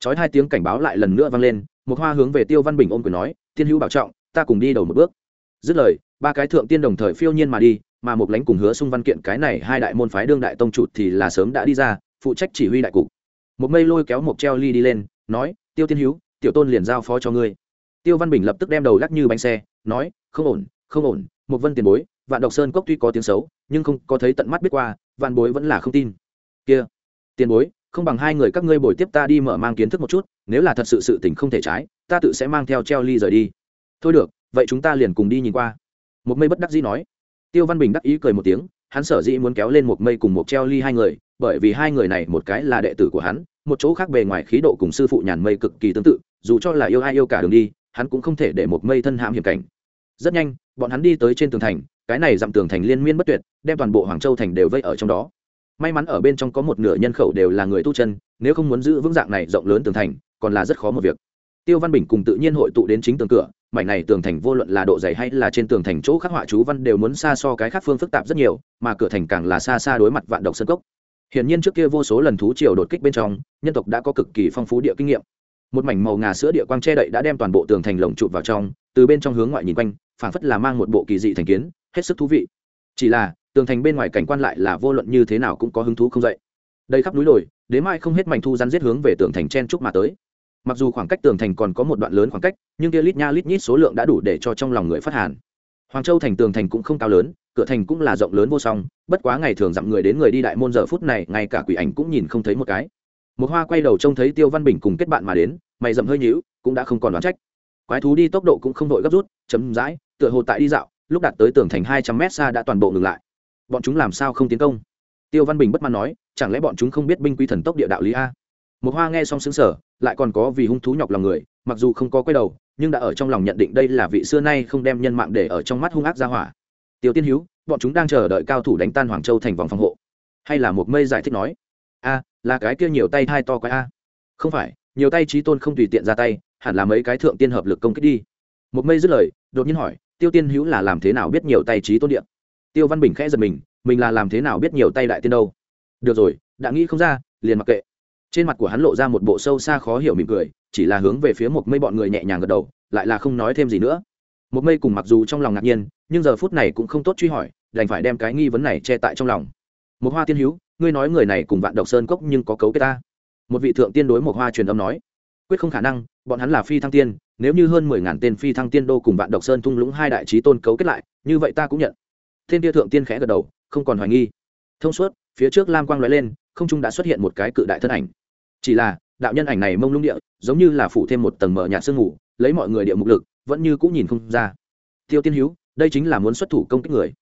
Chói hai tiếng cảnh báo lại lần nữa vang lên một hoa hướng về tiêu văn bình ôm quyền nói tiên hữu bảo trọng, ta cùng đi đầu một bước. Dứt lời, ba cái thượng tiên đồng thời phiêu nhiên mà đi mà một lãnh cùng hứa xung văn kiện cái này hai đại môn phái đương đại tông trụt thì là sớm đã đi ra, phụ trách chỉ huy đại cục. Một mây lôi kéo một treo ly đi lên, nói, tiêu tiên hữu tiểu tôn liền giao phó cho ngươi. Tiêu văn bình lập tức đem đầu lắc như bánh xe, nói, không ổn không ổn một vân tiền bối, vạn độc sơn cốc tuy có tiếng xấu, nhưng không có thấy tận mắt biết qua, vạn bối vẫn là không tin. Kia, tiền bối, không bằng hai người các ngươi bồi tiếp ta đi mở mang kiến thức một chút, nếu là thật sự sự tình không thể trái, ta tự sẽ mang theo treo ly rời đi. Thôi được, vậy chúng ta liền cùng đi nhìn qua. Một mây bất đắc dĩ nói tiêu văn bình đắc ý cười một tiếng, hắn sở dĩ muốn kéo lên một mây cùng một treo ly hai người, bởi vì hai người này một cái là đệ tử của hắn, một chỗ khác bề ngoài khí độ cùng sư phụ nhàn mây cực kỳ tương tự, dù cho là yêu ai yêu cả đường đi, hắn cũng không thể để một mây thân hãm hiểm cảnh. Rất nhanh, bọn hắn đi tới trên tường thành, cái này dặm tường thành liên miên bất tuyệt, đem toàn bộ hoàng châu thành đều vây ở trong đó. May mắn ở bên trong có một nửa nhân khẩu đều là người tu chân, nếu không muốn giữ vững dạng này rộng lớn tường thành, còn là rất khó một việc tiêu văn bình cùng tự nhiên hội tụ đến chính tường cửa, mảnh này tường thành vô luận là độ dày hay là trên tường thành chỗ khắc họa chú văn đều muốn xa so cái khác phương phức tạp rất nhiều, mà cửa thành càng là xa xa đối mặt vạn độc sân cốc. Hiển nhiên trước kia vô số lần thú triều đột kích bên trong, nhân tộc đã có cực kỳ phong phú địa kinh nghiệm. Một mảnh màu ngà sữa địa quang che đậy đã đem toàn bộ tường thành lồng chụp vào trong, từ bên trong hướng ngoại nhìn quanh, phảng phất là mang một bộ kỳ dị thành kiến, hết sức thú vị. Chỉ là, tường thành bên ngoài cảnh quan lại là vô luận như thế nào cũng có hứng thú không dậy. Đây khắp núi đồi, đến mai không hết mảnh thu rắn giết hướng về tường thành chen trúc mà tới mặc dù khoảng cách tường thành còn có một đoạn lớn khoảng cách, nhưng kia lít nha lít nhít số lượng đã đủ để cho trong lòng người phát hàn. Hoàng châu thành tường thành cũng không cao lớn, cửa thành cũng là rộng lớn vô song, bất quá ngày thường dặm người đến người đi đại môn giờ phút này, ngay cả quỷ ảnh cũng nhìn không thấy một cái. Một hoa quay đầu trông thấy tiêu văn bình cùng kết bạn mà đến, mày dậm hơi nhíu, cũng đã không còn đoán trách. Quái thú đi tốc độ cũng không đội gấp rút, chấm dãi, tựa hồ tại đi dạo, lúc đạt tới tường thành hai trăm mét xa đã toàn bộ ngừng lại. Bọn chúng làm sao không tiến công? Tiêu văn bình bất mãn nói, chẳng lẽ bọn chúng không biết binh quy thần tốc địa đạo lý a? Một hoa nghe xong xứng sở lại còn có vì hung thú nhọc lòng người, mặc dù không có quay đầu, nhưng đã ở trong lòng nhận định đây là vị xưa nay không đem nhân mạng để ở trong mắt hung ác ra hỏa. Tiêu tiên hữu bọn chúng đang chờ đợi cao thủ đánh tan hoàng châu thành vòng phòng hộ. Hay là một mây giải thích nói, a, là cái kia nhiều tay thai to quái a. Không phải, nhiều tay trí tôn không tùy tiện ra tay, hẳn là mấy cái thượng tiên hợp lực công kích đi. Một mây dứt lời, đột nhiên hỏi, tiêu tiên hữu là làm thế nào biết nhiều tay trí tôn điện tiêu văn bình khẽ giật mình mình là làm thế nào biết nhiều tay đại tiên đâu? Được rồi, đã nghĩ không ra, liền mặc kệ trên mặt của hắn lộ ra một bộ sâu xa khó hiểu mỉm cười, chỉ là hướng về phía một mây bọn người nhẹ nhàng gật đầu, lại là không nói thêm gì nữa. Một mây cùng mặc dù trong lòng ngạc nhiên, nhưng giờ phút này cũng không tốt truy hỏi, đành phải đem cái nghi vấn này che tại trong lòng. Một hoa tiên hữu, ngươi nói người này cùng vạn độc sơn cốc nhưng có cấu kết ta. Một vị thượng tiên đối một hoa truyền âm nói, quyết không khả năng, bọn hắn là phi thăng tiên, nếu như hơn mười ngàn tên phi thăng tiên đô cùng vạn độc sơn thung lũng hai đại trí tôn cấu kết lại, như vậy ta cũng nhận. Thiên tia thượng tiên khẽ gật đầu, không còn hoài nghi. Thông suốt, phía trước lam quang lóe lên không trung đã xuất hiện một cái cự đại thân ảnh. Chỉ là, đạo nhân ảnh này mông lung địa, giống như là phủ thêm một tầng mở nhạt sương ngủ lấy mọi người địa mục lực, vẫn như cũng nhìn không ra. Tiêu tiên hữu đây chính là muốn xuất thủ công kích người.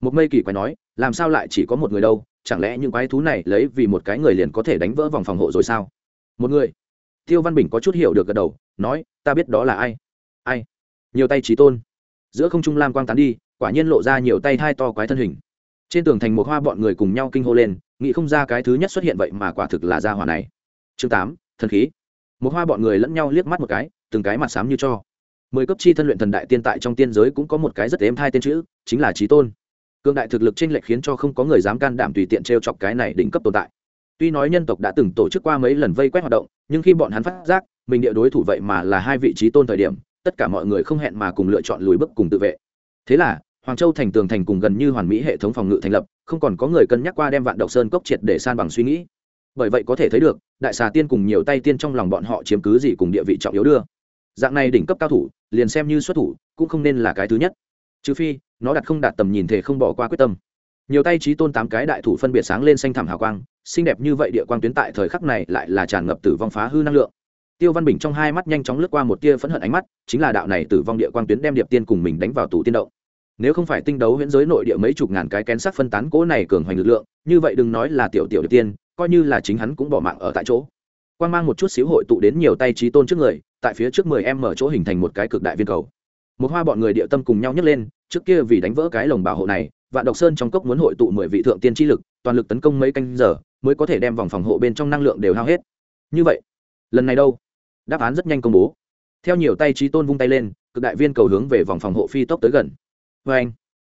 Một mây kỳ quái nói, làm sao lại chỉ có một người đâu, chẳng lẽ những quái thú này lấy vì một cái người liền có thể đánh vỡ vòng phòng hộ rồi sao? Một người. Tiêu văn bình có chút hiểu được gật đầu, nói, ta biết đó là ai. Ai? Nhiều tay trí tôn. Giữa không trung lam quang tán đi, quả nhiên lộ ra nhiều tay hai to quái thân hình. Trên tường thành một hoa bọn người cùng nhau kinh hô lên nghĩ không ra cái thứ nhất xuất hiện vậy mà quả thực là gia hỏa này. Chương tám, thần khí. Một hoa bọn người lẫn nhau liếc mắt một cái, từng cái mặt xám như cho. Mười cấp chi thân luyện thần đại tiên tại trong tiên giới cũng có một cái rất êm hai tên chữ, chính là trí tôn. Cương đại thực lực chênh lệch khiến cho không có người dám can đảm tùy tiện t r e o chọc cái này đỉnh cấp tồn tại. Tuy nói nhân tộc đã từng tổ chức qua mấy lần vây quét hoạt động, nhưng khi bọn hắn phát giác, mình địa đối thủ vậy mà là hai vị trí tôn thời điểm, tất cả mọi người không hẹn mà cùng lựa chọn lùi bước cùng tự vệ. Thế là hoàng châu thành tường thành cùng gần như hoàn mỹ hệ thống phòng ngự thành lập, không còn có người cân nhắc qua đem vạn độc sơn cốc triệt để san bằng suy nghĩ. Bởi vậy có thể thấy được, đại xà tiên cùng nhiều tay tiên trong lòng bọn họ chiếm cứ gì cùng địa vị trọng yếu đưa. Dạng này đỉnh cấp cao thủ, liền xem như xuất thủ, cũng không nên là cái thứ nhất. Trừ phi, nó đặt không đạt tầm nhìn thể không bỏ qua quyết tâm. Nhiều tay trí tôn tám cái đại thủ phân biệt sáng lên xanh thảm hào quang, xinh đẹp như vậy địa quang tuyến tại thời khắc này lại là tràn ngập tử vong phá hư năng lượng. Tiêu văn bình trong hai mắt nhanh chóng lướt qua một tia phẫn hận ánh mắt, chính là đạo này tử vong địa quang tuyến đem điệp tiên cùng mình đánh vào tủ tiên động nếu không phải tinh đấu huyễn giới nội địa mấy chục ngàn cái kén sắc phân tán cỗ này cường hoành lực lượng, như vậy đừng nói là tiểu tiểu điệp tiên, coi như là chính hắn cũng bỏ mạng ở tại chỗ. Quan mang một chút xíu hội tụ đến nhiều tay trí tôn trước người, tại phía trước mười em mở chỗ hình thành một cái cực đại viên cầu. Một hoa bọn người địa tâm cùng nhau nhấc lên, trước kia vì đánh vỡ cái lồng bảo hộ này, vạn độc sơn trong cốc muốn hội tụ mười vị thượng tiên tri lực, toàn lực tấn công mấy canh giờ, mới có thể đem vòng phòng hộ bên trong năng lượng đều hao hết. Như vậy, lần này đâu? Đáp án rất nhanh công bố. Theo nhiều tay trí tôn vung tay lên, cực đại viên cầu hướng về vòng phòng hộ phi tốc tới gần vê anh,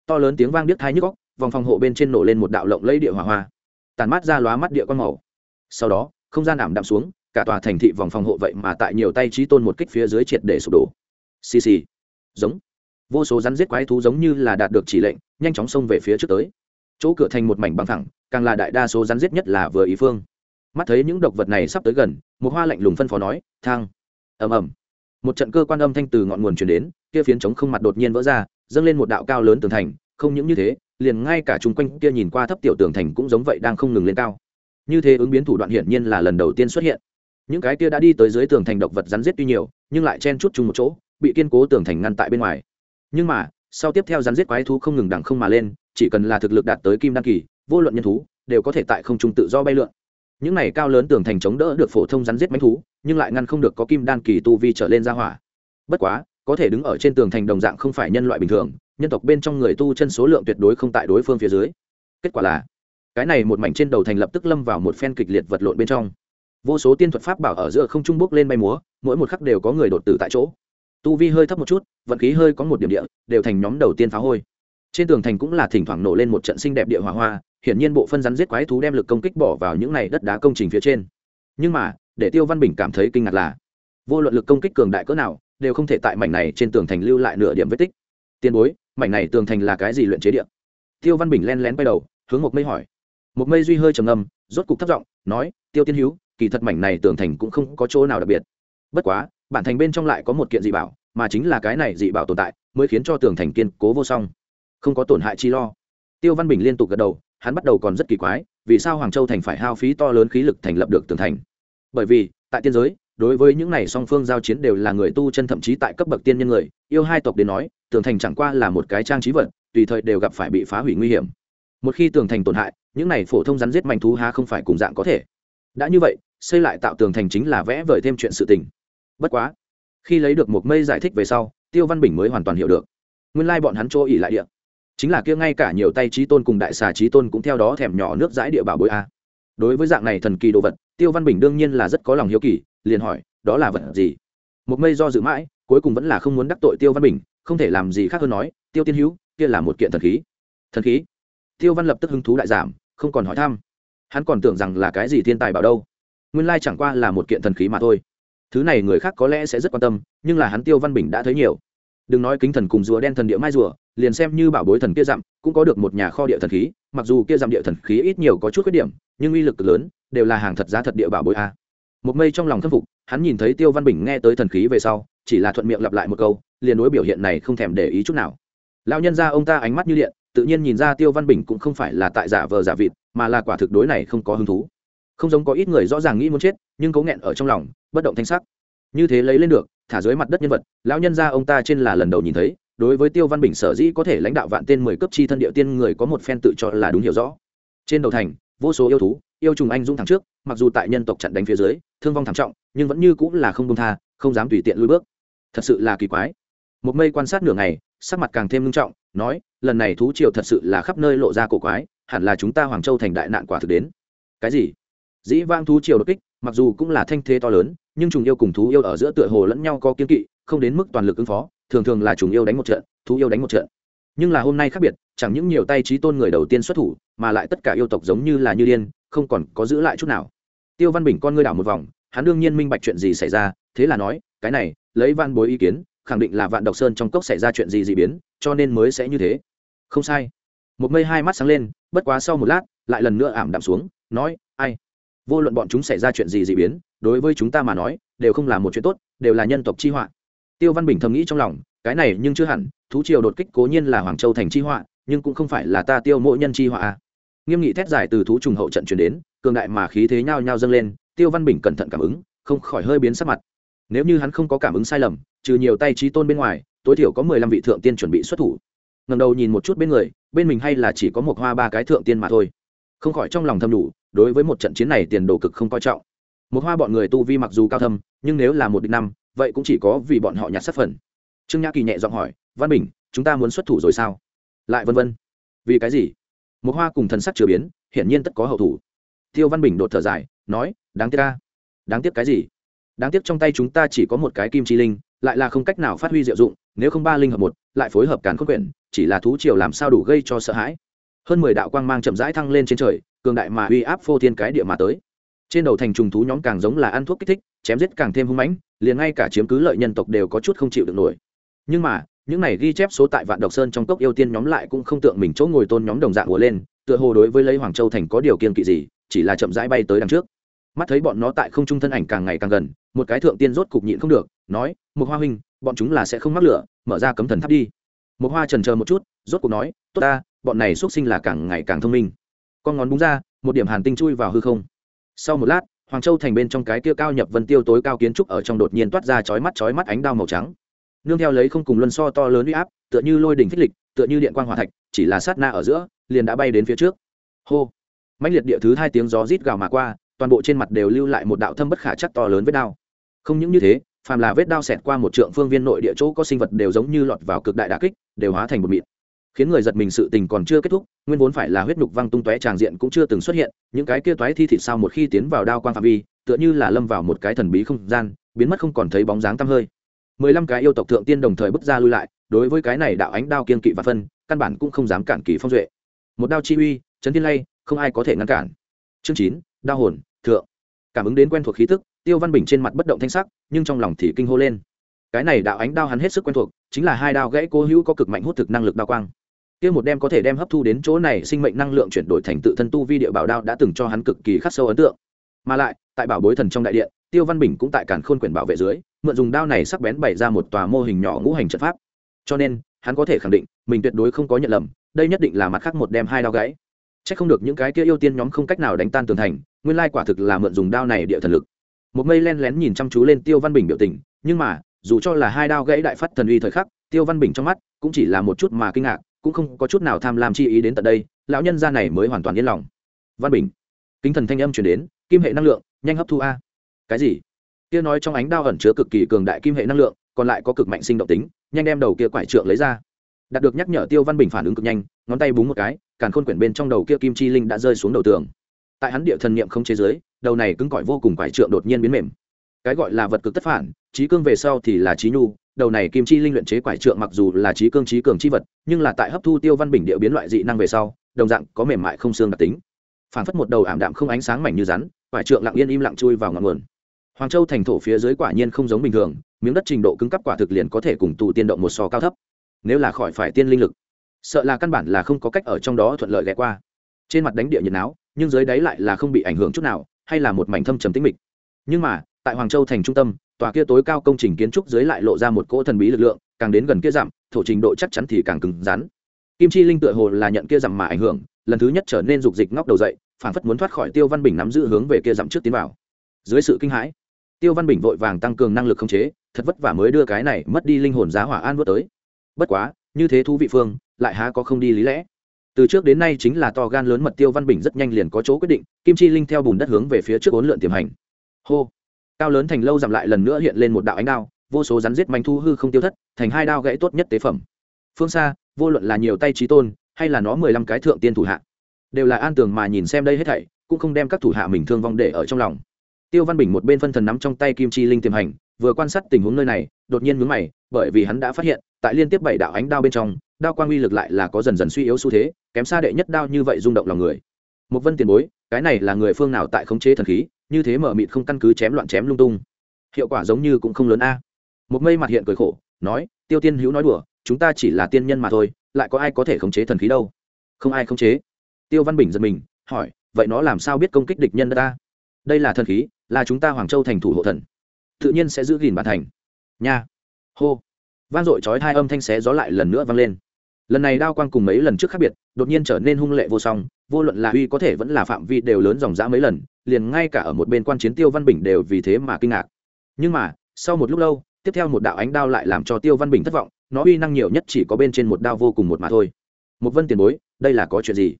to lớn tiếng vang biết thai nhức góc vòng phòng hộ bên trên nổ lên một đạo lộng lấy địa hỏa hoa, tàn mát ra lóa mắt địa con màu. Sau đó, không gian ảm đạm xuống, cả tòa thành thị vòng phòng hộ vậy mà tại nhiều tay trí tôn một kích phía dưới triệt để sụp đổ. Xì xì. Giống. Vô số rắn giết quái thú giống như là đạt được chỉ lệnh, nhanh chóng xông về phía trước tới. Chỗ cửa thành một mảnh bằng thẳng càng là đại đa số rắn giết nhất là vừa ý phương. Mắt thấy những độc vật này sắp tới gần, một hoa lạnh lùng phân phó nói, thang. Ầm ầm. Một trận cơ quan âm thanh từ ngọn nguồn truyền đến, kia phiến chống không mặt đột nhiên vỡ ra dâng lên một đạo cao lớn tường thành, không những như thế, liền ngay cả chung quanh kia nhìn qua thấp tiểu tường thành cũng giống vậy đang không ngừng lên cao. Như thế ứng biến thủ đoạn hiển nhiên là lần đầu tiên xuất hiện. Những cái kia đã đi tới dưới tường thành độc vật rắn rết tuy nhiều, nhưng lại chen chút chung một chỗ, bị kiên cố tường thành ngăn tại bên ngoài. Nhưng mà, sau tiếp theo rắn rết quái thú không ngừng đằng không mà lên, chỉ cần là thực lực đạt tới kim đăng kỳ, vô luận nhân thú, đều có thể tại không trung tự do bay lượn. Những này cao lớn tường thành chống đỡ được phổ thông rắn rết mánh thú, nhưng lại ngăn không được có kim đan kỳ tu vi trở lên ra hỏa. Bất quá có thể đứng ở trên tường thành đồng dạng không phải nhân loại bình thường, nhân tộc bên trong người tu chân số lượng tuyệt đối không tại đối phương phía dưới. Kết quả là, cái này một mảnh trên đầu thành lập tức lâm vào một phen kịch liệt vật lộn bên trong. Vô số tiên thuật pháp bảo ở giữa không trung bốc lên bay múa, mỗi một khắc đều có người đột tử tại chỗ. Tu vi hơi thấp một chút, vận khí hơi có một điểm địa, đều thành nhóm đầu tiên phá hôi. Trên tường thành cũng là thỉnh thoảng nổ lên một trận xinh đẹp địa hỏa hoa, hiển nhiên bộ phân rắn giết quái thú đem lực công kích bỏ vào những này đất đá công trình phía trên. Nhưng mà, để tiêu văn bình cảm thấy kinh ngạc là, vô luận lực công kích cường đại cỡ nào đều không thể tại mảnh này trên tường thành lưu lại nửa điểm vết tích. Tiền bối, mảnh này tường thành là cái gì luyện chế điện? tiêu văn bình len lén quay đầu, hướng một mây hỏi. Một mây duy hơi trầm ngâm, rốt cục thất giọng nói, tiêu tiên hữu kỳ thật mảnh này tường thành cũng không có chỗ nào đặc biệt. Bất quá, bản thành bên trong lại có một kiện dị bảo, mà chính là cái này dị bảo tồn tại, mới khiến cho tường thành kiên cố vô song, không có tổn hại chi lo. Tiêu văn bình liên tục gật đầu, hắn bắt đầu còn rất kỳ quái, vì sao hoàng châu thành phải hao phí to lớn khí lực thành lập được tường thành? Bởi vì, tại tiên giới đối với những này song phương giao chiến đều là người tu chân thậm chí tại cấp bậc tiên nhân người, yêu hai tộc đến nói, tường thành chẳng qua là một cái trang trí vật, tùy thời đều gặp phải bị phá hủy nguy hiểm. Một khi tường thành tổn hại, những này phổ thông rắn giết manh thú há không phải cùng dạng có thể. Đã như vậy, xây lại tạo tường thành chính là vẽ vời thêm chuyện sự tình. Bất quá, khi lấy được một mây giải thích về sau, tiêu văn bình mới hoàn toàn hiểu được. Nguyên lai bọn hắn chỗ ỉ lại địa. Chính là kia ngay cả nhiều tay trí tôn cùng đại xà trí tôn cũng theo đó thèm nhỏ nước dãi địa bảo bối a. Đối với dạng này thần kỳ đồ vật, tiêu văn bình đương nhiên là rất có lòng hiếu kỳ liền hỏi, đó là vật gì? Một mây do dự mãi, cuối cùng vẫn là không muốn đắc tội tiêu văn bình, không thể làm gì khác hơn nói, tiêu tiên hữu, kia là một kiện thần khí. Thần khí? Tiêu văn lập tức hứng thú đại giảm, không còn hỏi thăm. Hắn còn tưởng rằng là cái gì thiên tài bảo đâu. Nguyên lai chẳng qua là một kiện thần khí mà thôi. Thứ này người khác có lẽ sẽ rất quan tâm, nhưng là hắn tiêu văn bình đã thấy nhiều. Đừng nói kính thần cùng rùa đen thần địa mai rùa, liền xem như bảo bối thần kia dặm, cũng có được một nhà kho địa thần khí, mặc dù kia dặm địa thần khí ít nhiều có chút khuyết điểm, nhưng uy lực lớn, đều là hàng thật giá thật địa bảo bối a một mây trong lòng khâm phục, hắn nhìn thấy tiêu văn bình nghe tới thần khí về sau, chỉ là thuận miệng lặp lại một câu, liền đối biểu hiện này không thèm để ý chút nào. Lão nhân ra ông ta ánh mắt như điện, tự nhiên nhìn ra tiêu văn bình cũng không phải là tại giả vờ giả vịt, mà là quả thực đối này không có hứng thú. Không giống có ít người rõ ràng nghĩ muốn chết, nhưng cố nghẹn ở trong lòng, bất động thanh sắc. Như thế lấy lên được, thả dưới mặt đất nhân vật, lão nhân ra ông ta trên là lần đầu nhìn thấy, đối với tiêu văn bình sở dĩ có thể lãnh đạo vạn tên mười cấp chi thân địa tiên người có một phen tự cho là đúng hiểu rõ. Trên đầu thành, vô số yêu thú yêu trùng anh dũng thẳng trước, mặc dù tại nhân tộc chặn đánh phía dưới, thương vong thảm trọng, nhưng vẫn như cũng là không công tha, không dám tùy tiện lui bước. Thật sự là kỳ quái. Một mây quan sát nửa ngày, sắc mặt càng thêm nghiêm trọng, nói, lần này thú triều thật sự là khắp nơi lộ ra cổ quái, hẳn là chúng ta hoàng châu thành đại nạn quả thực đến. Cái gì? Dĩ vang thú triều đột kích, mặc dù cũng là thanh thế to lớn, nhưng trùng yêu cùng thú yêu ở giữa tựa hồ lẫn nhau có kiên kỵ, không đến mức toàn lực ứng phó, thường thường là trùng yêu đánh một trận, thú yêu đánh một trận. Nhưng là hôm nay khác biệt, chẳng những nhiều tay trí tôn người đầu tiên xuất thủ mà lại tất cả yêu tộc giống như là như điên, không còn có giữ lại chút nào. Tiêu văn bình con ngươi đảo một vòng, hắn đương nhiên minh bạch chuyện gì xảy ra, thế là nói, cái này, lấy văn bối ý kiến, khẳng định là vạn độc sơn trong cốc xảy ra chuyện gì dị biến, cho nên mới sẽ như thế. Không sai. Một mây hai mắt sáng lên, bất quá sau một lát, lại lần nữa ảm đạm xuống, nói, ai? Vô luận bọn chúng xảy ra chuyện gì dị biến, đối với chúng ta mà nói, đều không là một chuyện tốt, đều là nhân tộc chi họa. Tiêu văn bình thầm nghĩ trong lòng, cái này nhưng chưa hẳn, thú triều đột kích cố nhiên là hoàng châu thành chi họa, nhưng cũng không phải là ta tiêu mỗi nhân chi họa à nghiêm nghị thét dài từ thú trùng hậu trận chuyển đến, cường đại mà khí thế nhao nhao dâng lên, tiêu văn bình cẩn thận cảm ứng, không khỏi hơi biến sắc mặt. Nếu như hắn không có cảm ứng sai lầm, trừ nhiều tay trí tôn bên ngoài, tối thiểu có mười lăm vị thượng tiên chuẩn bị xuất thủ. Ngầm đầu nhìn một chút bên người, bên mình hay là chỉ có một hoa ba cái thượng tiên mà thôi. Không khỏi trong lòng thâm đủ đối với một trận chiến này tiền đồ cực không coi trọng. Một hoa bọn người tu vi mặc dù cao thâm, nhưng nếu là một địch năm, vậy cũng chỉ có vì bọn họ nhặt sát phần. Trương nhã kỳ nhẹ giọng hỏi, văn bình, chúng ta muốn xuất thủ rồi sao? Lại vân vân, vì cái gì? Một hoa cùng thần sắc chưa biến, hiển nhiên tất có hậu thủ. Tiêu văn bình đột thở dài, nói, đáng tiếc ca đáng tiếc cái gì? Đáng tiếc trong tay chúng ta chỉ có một cái kim chi linh, lại là không cách nào phát huy diệu dụng, nếu không ba linh hợp một, lại phối hợp càn khôn quyển, chỉ là thú triều làm sao đủ gây cho sợ hãi. Hơn mười đạo quang mang chậm rãi thăng lên trên trời, cường đại mà uy áp phô thiên cái địa mà tới. Trên đầu thành trùng thú nhóm càng giống là ăn thuốc kích thích, chém giết càng thêm hung mãnh, liền ngay cả chiếm cứ lợi nhân tộc đều có chút không chịu được nổi. Nhưng mà những này ghi chép số tại vạn độc sơn trong cốc yêu tiên nhóm lại cũng không tượng mình chỗ ngồi tôn nhóm đồng dạng ùa lên, tựa hồ đối với lấy hoàng châu thành có điều kiên kỵ gì, chỉ là chậm rãi bay tới đằng trước. Mắt thấy bọn nó tại không trung thân ảnh càng ngày càng gần, một cái thượng tiên rốt cục nhịn không được, nói một hoa huynh, bọn chúng là sẽ không mắc lửa, mở ra cấm thần tháp đi. Một hoa trần chờ một chút, rốt cục nói, tốt ta, bọn này xuất sinh là càng ngày càng thông minh. Con ngón búng ra, một điểm hàn tinh chui vào hư không. Sau một lát, hoàng châu thành bên trong cái kia cao nhập vân tiêu tối cao kiến trúc ở trong đột nhiên toát ra chói mắt chói mắt ánh đao màu trắng nương theo lấy không cùng luân so to lớn uy áp, tựa như lôi đỉnh phích lịch, tựa như điện quang hỏa thạch, chỉ là sát na ở giữa, liền đã bay đến phía trước. Hô! Mạnh liệt địa thứ hai tiếng gió rít gào mà qua, toàn bộ trên mặt đều lưu lại một đạo thâm bất khả chắc to lớn với đao. Không những như thế, phàm là vết đao xẹt qua một trượng phương viên nội địa chỗ có sinh vật đều giống như lọt vào cực đại đà kích, đều hóa thành một mịn. Khiến người giật mình sự tình còn chưa kết thúc, nguyên vốn phải là huyết nhục văng tung tóe tràng diện cũng chưa từng xuất hiện, những cái kia toái thi thịt sao một khi tiến vào đao quang phạm vi, tựa như là lâm vào một cái thần bí không gian, biến mất không còn thấy bóng dáng tăm hơi mười lăm cái yêu tộc thượng tiên đồng thời bước ra lui lại, đối với cái này đạo ánh đao kiên kỵ và phân, căn bản cũng không dám cản kỳ phong duệ. Một đao chi uy, chấn thiên lay, không ai có thể ngăn cản. Chương chín, đao hồn, thượng. Cảm ứng đến quen thuộc khí tức, tiêu văn bình trên mặt bất động thanh sắc, nhưng trong lòng thì kinh hô lên. Cái này đạo ánh đao hắn hết sức quen thuộc, chính là hai đao gãy cố hữu có cực mạnh hút thực năng lực đao quang. Kia một đem có thể đem hấp thu đến chỗ này sinh mệnh năng lượng chuyển đổi thành tự thân tu vi địa bảo đao đã từng cho hắn cực kỳ khắc sâu ấn tượng. Mà lại, tại bảo bối thần trong đại điện, tiêu văn bình cũng tại cản khôn quyển bảo vệ dưới mượn dùng đao này sắc bén bày ra một tòa mô hình nhỏ ngũ hành trận pháp. Cho nên, hắn có thể khẳng định, mình tuyệt đối không có nhận lầm, đây nhất định là mặt khác một đem hai đao gãy. C h ắ c không được những cái kia yêu tiên nhóm không cách nào đánh tan tường thành, nguyên lai quả thực là mượn dùng đao này địa thần lực. Một mây len lén nhìn chăm chú lên tiêu văn bình biểu tình, nhưng mà, dù cho là hai đao gãy đại phát thần uy thời khắc, tiêu văn bình trong mắt cũng chỉ là một chút mà kinh ngạc, cũng không có chút nào tham lam chi ý đến tận đây, lão nhân gia này mới hoàn toàn yên lòng. Văn bình, kính thần thanh âm chuyển đến, kim hệ năng lượng, nhanh hấp thu a. Cái gì? Kia nói trong ánh đao ẩn chứa cực kỳ cường đại kim hệ năng lượng, còn lại có cực mạnh sinh động tính, nhanh đem đầu kia quải trượng lấy ra. Đạt được nhắc nhở tiêu văn bình phản ứng cực nhanh, ngón tay búng một cái, càn khôn quyển bên trong đầu kia kim chi linh đã rơi xuống đầu tường. Tại hắn địa thần niệm không chế giới đầu này cứng cỏi vô cùng quải trượng đột nhiên biến mềm. Cái gọi là vật cực tất phản, trí cương về sau thì là trí nhu, đầu này kim chi linh luyện chế quải trượng mặc dù là trí cương trí cường chi vật, nhưng là tại hấp thu tiêu văn bình địa biến loại dị năng về sau, đồng dạng có mềm mại không xương đặc tính. Phản phất một đầu ảm đạm không ánh sáng mảnh như rắn, quải trượng lặng yên im lặng chui vào ngọn nguồn hoàng châu thành thổ phía dưới quả nhiên không giống bình thường, miếng đất trình độ cứng cấp quả thực liền có thể cùng tù tiên động một sò cao thấp. Nếu là khỏi phải tiên linh lực, sợ là căn bản là không có cách ở trong đó thuận lợi ghé qua. Trên mặt đánh địa nhiệt não nhưng dưới đáy lại là không bị ảnh hưởng chút nào, hay là một mảnh thâm trầm tĩnh mịch. Nhưng mà, tại hoàng châu thành trung tâm, tòa kia tối cao công trình kiến trúc dưới lại lộ ra một cỗ thần bí lực lượng, càng đến gần kia giảm thổ trình độ chắc chắn thì càng cứng rắn. Kim chi linh tựa hồ là nhận kia giảm mà ảnh hưởng, lần thứ nhất trở nên dục dịch ngóc đầu dậy phản phất muốn thoát khỏi tiêu văn bình nắm giữ hướng về kia giảm trước tiến vào. Dưới sự kinh hãi tiêu văn bình vội vàng tăng cường năng lực khống chế, thật vất vả mới đưa cái này mất đi linh hồn giá hỏa an vớt tới. Bất quá, như thế thú vị phương, lại há có không đi lý lẽ. Từ trước đến nay chính là to gan lớn mật tiêu văn bình rất nhanh liền có chỗ quyết định, kim chi linh theo bùn đất hướng về phía trước ốn lượn tiềm hành. Hô! Cao lớn thành lâu giảm lại lần nữa hiện lên một đạo ánh đao, vô số rắn giết manh thu hư không tiêu thất, thành hai đao gãy tốt nhất tế phẩm. Phương xa, vô luận là nhiều tay trí tôn, hay là nó mười lăm cái thượng tiên thủ hạ, đều là an tường mà nhìn xem đây hết thảy, cũng không đem các thủ hạ mình thương vong để ở trong lòng tiêu văn bình một bên phân thần nắm trong tay kim chi linh tiềm hành, vừa quan sát tình huống nơi này, đột nhiên mướn mày, bởi vì hắn đã phát hiện, tại liên tiếp bảy đạo ánh đao bên trong, đao quang uy lực lại là có dần dần suy yếu xu thế, kém xa đệ nhất đao như vậy rung động lòng người. Một vân tiền bối, cái này là người phương nào tại khống chế thần khí, như thế mở mịt không căn cứ chém loạn chém lung tung. Hiệu quả giống như cũng không lớn a. Một mây mặt hiện cười khổ, nói, tiêu tiên hữu nói đùa, chúng ta chỉ là tiên nhân mà thôi, lại có ai có thể khống chế thần khí đâu? Không ai khống chế. Tiêu văn bình giật mình, hỏi, vậy nó làm sao biết công kích địch nhân ta? Đây là thần khí là chúng ta hoàng châu thành thủ hộ thần. Tự nhiên sẽ giữ gìn bản thành. Nha. Hô. Vang dội chói hai âm thanh xé gió lại lần nữa vang lên. Lần này đao quang cùng mấy lần trước khác biệt, đột nhiên trở nên hung lệ vô song, vô luận là uy có thể vẫn là phạm vi đều lớn dòng dã mấy lần, liền ngay cả ở một bên quan chiến tiêu văn bình đều vì thế mà kinh ngạc. Nhưng mà, sau một lúc lâu, tiếp theo một đạo ánh đao lại làm cho tiêu văn bình thất vọng, nó uy năng nhiều nhất chỉ có bên trên một đao vô cùng một mà thôi. Một vân tiền bối, đây là có chuyện gì?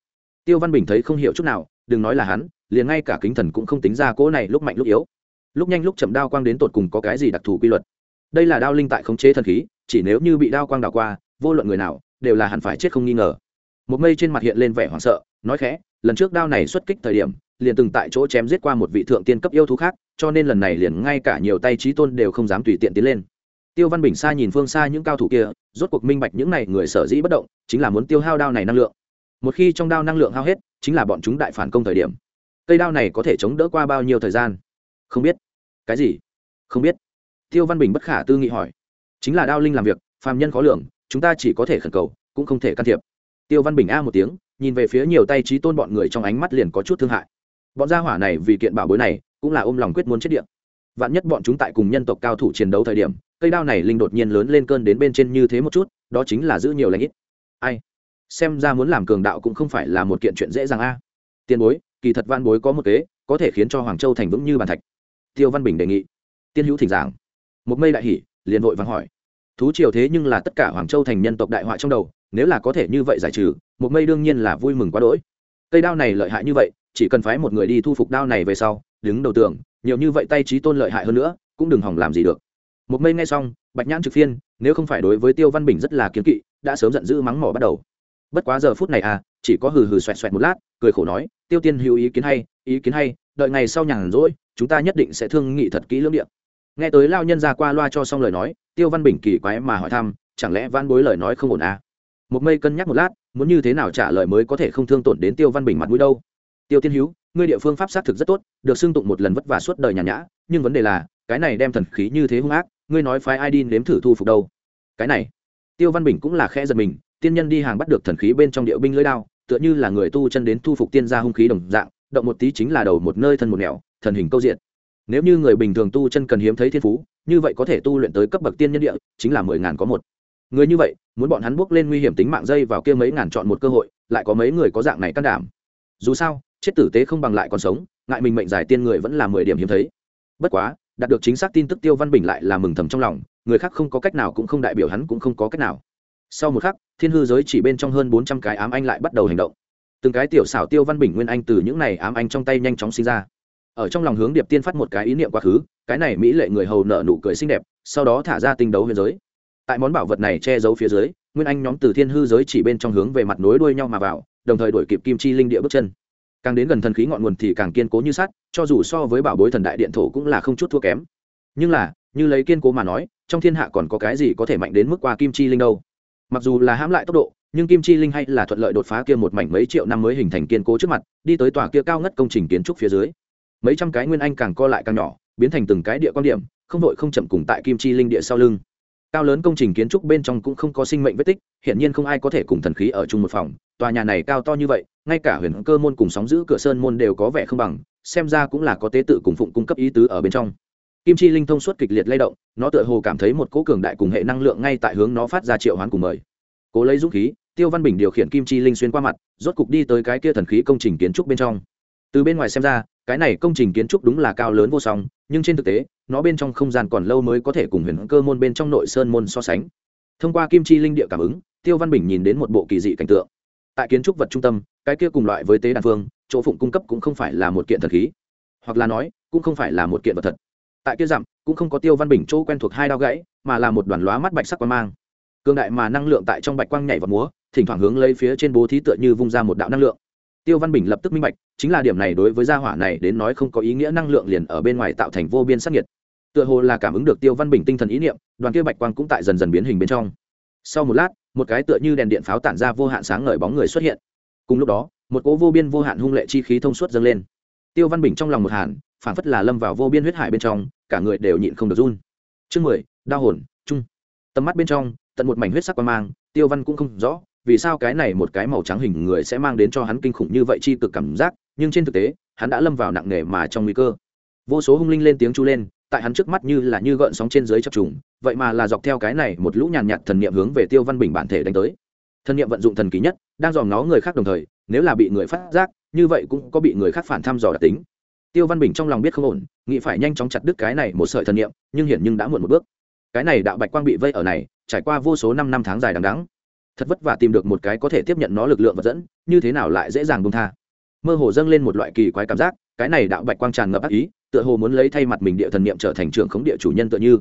Tiêu văn bình thấy không hiểu chút nào, đừng nói là hắn liền ngay cả kính thần cũng không tính ra cỗ này lúc mạnh lúc yếu. Lúc nhanh lúc chậm đao quang đến tột cùng có cái gì đặc thù quy luật. Đây là đao linh tại khống chế thần khí, chỉ nếu như bị đao quang đảo qua, vô luận người nào, đều là hẳn phải chết không nghi ngờ. Một mây trên mặt hiện lên vẻ hoảng sợ, nói khẽ, lần trước đao này xuất kích thời điểm, liền từng tại chỗ chém giết qua một vị thượng tiên cấp yêu thú khác, cho nên lần này liền ngay cả nhiều tay trí tôn đều không dám tùy tiện tiến lên. Tiêu văn bình xa nhìn phương xa những cao thủ kia, rốt cuộc minh bạch những này người sở dĩ bất động, chính là muốn tiêu hao đao này năng lượng. Một khi trong đao năng lượng hao hết, chính là bọn chúng đại phản công thời điểm cây đao này có thể chống đỡ qua bao nhiêu thời gian? Không biết. Cái gì? Không biết. Tiêu văn bình bất khả tư nghị hỏi. Chính là đao linh làm việc, phàm nhân khó lường, chúng ta chỉ có thể khẩn cầu, cũng không thể can thiệp. Tiêu văn bình a một tiếng, nhìn về phía nhiều tay trí tôn bọn người trong ánh mắt liền có chút thương hại. Bọn gia hỏa này vì kiện bảo bối này, cũng là ôm lòng quyết muốn chết điện vạn nhất bọn chúng tại cùng nhân tộc cao thủ chiến đấu thời điểm, cây đao này linh đột nhiên lớn lên cơn đến bên trên như thế một chút, đó chính là giữ nhiều lãnh ít. Ai? Xem ra muốn làm cường đạo cũng không phải là một kiện chuyện dễ dàng a. Tiền bối kỳ thật văn bối có một kế, có thể khiến cho hoàng châu thành vững như bàn thạch. Tiêu văn bình đề nghị. Tiên hữu thỉnh giảng. Một mây đại hỉ, liền vội vàng hỏi. Thú triều thế nhưng là tất cả hoàng châu thành nhân tộc đại họa trong đầu, nếu là có thể như vậy giải trừ, một mây đương nhiên là vui mừng quá đỗi. Cây đao này lợi hại như vậy, chỉ cần phái một người đi thu phục đao này về sau, đứng đầu tường, nhiều như vậy tay trí tôn lợi hại hơn nữa, cũng đừng hỏng làm gì được. Một mây nghe xong, bạch nhãn trực phiên, nếu không phải đối với tiêu văn bình rất là kiến kỵ, đã sớm giận dữ mắng mỏ bắt đầu. Bất quá giờ phút này à chỉ có hừ hừ xoẹt xoẹt một lát, cười khổ nói tiêu tiên hữu ý kiến hay, ý kiến hay, đợi ngày sau nhàn rỗi, chúng ta nhất định sẽ thương nghị thật kỹ lưỡng điện nghe tới lao nhân ra qua loa cho xong lời nói, tiêu văn bình kỳ quái mà hỏi thăm, chẳng lẽ văn bối lời nói không ổn à? Một mây cân nhắc một lát, muốn như thế nào trả lời mới có thể không thương tổn đến tiêu văn bình mặt mũi đâu? Tiêu tiên hữu, ngươi địa phương pháp xác thực rất tốt, được xưng tụng một lần vất vả suốt đời nhàn nhã, nhưng vấn đề là, cái này đem thần khí như thế hung ác, ngươi nói phái ai đi nếm thử thu phục đâu? Cái này, tiêu văn bình cũng là khe giật mình, tiên nhân đi hàng bắt được thần khí bên trong địa binh lưỡi đao tựa như là người tu chân đến thu phục tiên gia hung khí đồng dạng, động một tí chính là đầu một nơi thân một nẻo, thần hình câu diện. Nếu như người bình thường tu chân cần hiếm thấy thiên phú, như vậy có thể tu luyện tới cấp bậc tiên nhân địa, chính là mười ngàn có một. Người như vậy, muốn bọn hắn bước lên nguy hiểm tính mạng dây vào kia mấy ngàn chọn một cơ hội, lại có mấy người có dạng này can đảm. Dù sao, chết tử tế không bằng lại còn sống, ngại mình mệnh giải tiên người vẫn là mười điểm hiếm thấy. Bất quá, đạt được chính xác tin tức tiêu văn bình lại là mừng thầm trong lòng, người khác không có cách nào cũng không đại biểu hắn cũng không có cách nào. Sau một khắc thiên hư giới chỉ bên trong hơn bốn trăm cái ám anh lại bắt đầu hành động. Từng cái tiểu xảo tiêu văn bình nguyên anh từ những này ám anh trong tay nhanh chóng sinh ra. Ở trong lòng hướng điệp tiên phát một cái ý niệm quá khứ, cái này mỹ lệ người hầu nợ nụ cười xinh đẹp, sau đó thả ra tinh đấu huyền giới. Tại món bảo vật này che giấu phía dưới, nguyên anh nhóm từ thiên hư giới chỉ bên trong hướng về mặt nối đuôi nhau mà vào, đồng thời đổi kịp kim chi linh địa bước chân. Càng đến gần thần khí ngọn nguồn thì càng kiên cố như sắt, cho dù so với bảo bối thần đại điện thổ cũng là không chút thua kém. Nhưng là, như lấy kiên cố mà nói, trong thiên hạ còn có cái gì có thể mạnh đến mức qua kim chi linh đâu? Mặc dù là hãm lại tốc độ, nhưng kim chi linh hay là thuận lợi đột phá kia một mảnh mấy triệu năm mới hình thành kiên cố trước mặt, đi tới tòa kia cao ngất công trình kiến trúc phía dưới. Mấy trăm cái nguyên anh càng co lại càng nhỏ, biến thành từng cái địa quan điểm, không vội không chậm cùng tại kim chi linh địa sau lưng. Cao lớn công trình kiến trúc bên trong cũng không có sinh mệnh vết tích hiện nhiên không ai có thể cùng thần khí ở chung một phòng. Tòa nhà này cao to như vậy, ngay cả huyền cơ môn cùng sóng giữ cửa sơn môn đều có vẻ không bằng, xem ra cũng là có tế tự cùng phụng cung cấp ý tứ ở bên trong kim chi linh thông suốt kịch liệt lay động, nó tựa hồ cảm thấy một cỗ cường đại cùng hệ năng lượng ngay tại hướng nó phát ra triệu hoán cùng mời. Cố lấy dũng khí, tiêu văn bình điều khiển kim chi linh xuyên qua mặt, rốt cục đi tới cái kia thần khí công trình kiến trúc bên trong. Từ bên ngoài xem ra, cái này công trình kiến trúc đúng là cao lớn vô song, nhưng trên thực tế, nó bên trong không gian còn lâu mới có thể cùng huyền cơ môn bên trong nội sơn môn so sánh. Thông qua kim chi linh địa cảm ứng, tiêu văn bình nhìn đến một bộ kỳ dị cảnh tượng. Tại kiến trúc vật trung tâm, cái kia cùng loại với tế đàn phương, chỗ phụng cung cấp cũng không phải là một kiện thần khí. Hoặc là nói, cũng không phải là một kiện vật thật tại kia dặm, cũng không có tiêu văn bình chỗ quen thuộc hai đao gãy, mà là một đoàn lóa mắt bạch sắc quang mang. Cương đại mà năng lượng tại trong bạch quang nhảy và múa, thỉnh thoảng hướng lấy phía trên bố thí tựa như vung ra một đạo năng lượng. Tiêu văn bình lập tức minh bạch, chính là điểm này đối với gia hỏa này đến nói không có ý nghĩa năng lượng liền ở bên ngoài tạo thành vô biên sắc nhiệt. Tựa hồ là cảm ứng được tiêu văn bình tinh thần ý niệm, đoàn kia bạch quang cũng tại dần dần biến hình bên trong. Sau một lát, một cái tựa như đèn điện pháo tản ra vô hạn sáng ngời bóng người xuất hiện. Cùng lúc đó, một cỗ vô biên vô hạn hung lệ chi khí thông suốt dâng lên. Tiêu văn bình trong lòng một hàn phản phất là lâm vào vô biên huyết hải bên trong, cả người đều nhịn không được run. Chương mười, đau hồn, chung. Tầm mắt bên trong, tận một mảnh huyết sắc qua mang, tiêu văn cũng không rõ, vì sao cái này một cái màu trắng hình người sẽ mang đến cho hắn kinh khủng như vậy chi cực cảm giác, nhưng trên thực tế, hắn đã lâm vào nặng nề mà trong nguy cơ. Vô số hung linh lên tiếng chu lên, tại hắn trước mắt như là như gợn sóng trên dưới chập trùng, vậy mà là dọc theo cái này một lũ nhàn nhạt thần niệm hướng về tiêu văn bình bản thể đánh tới. Thần niệm vận dụng thần kỳ nhất, đang dòm nó người khác đồng thời, nếu là bị người phát giác, như vậy cũng có bị người khác phản thăm dò đặc tính tiêu văn bình trong lòng biết không ổn, nghĩ phải nhanh chóng chặt đứt cái này một sợi thần niệm, nhưng hiển nhưng đã muộn một bước. Cái này đạo bạch quang bị vây ở này, trải qua vô số năm năm tháng dài đằng đắng thật vất vả tìm được một cái có thể tiếp nhận nó lực lượng vật dẫn, như thế nào lại dễ dàng bông tha. Mơ hồ dâng lên một loại kỳ quái cảm giác, cái này đạo bạch quang tràn ngập ác ý, tựa hồ muốn lấy thay mặt mình địa thần niệm trở thành trưởng khống địa chủ nhân tựa như.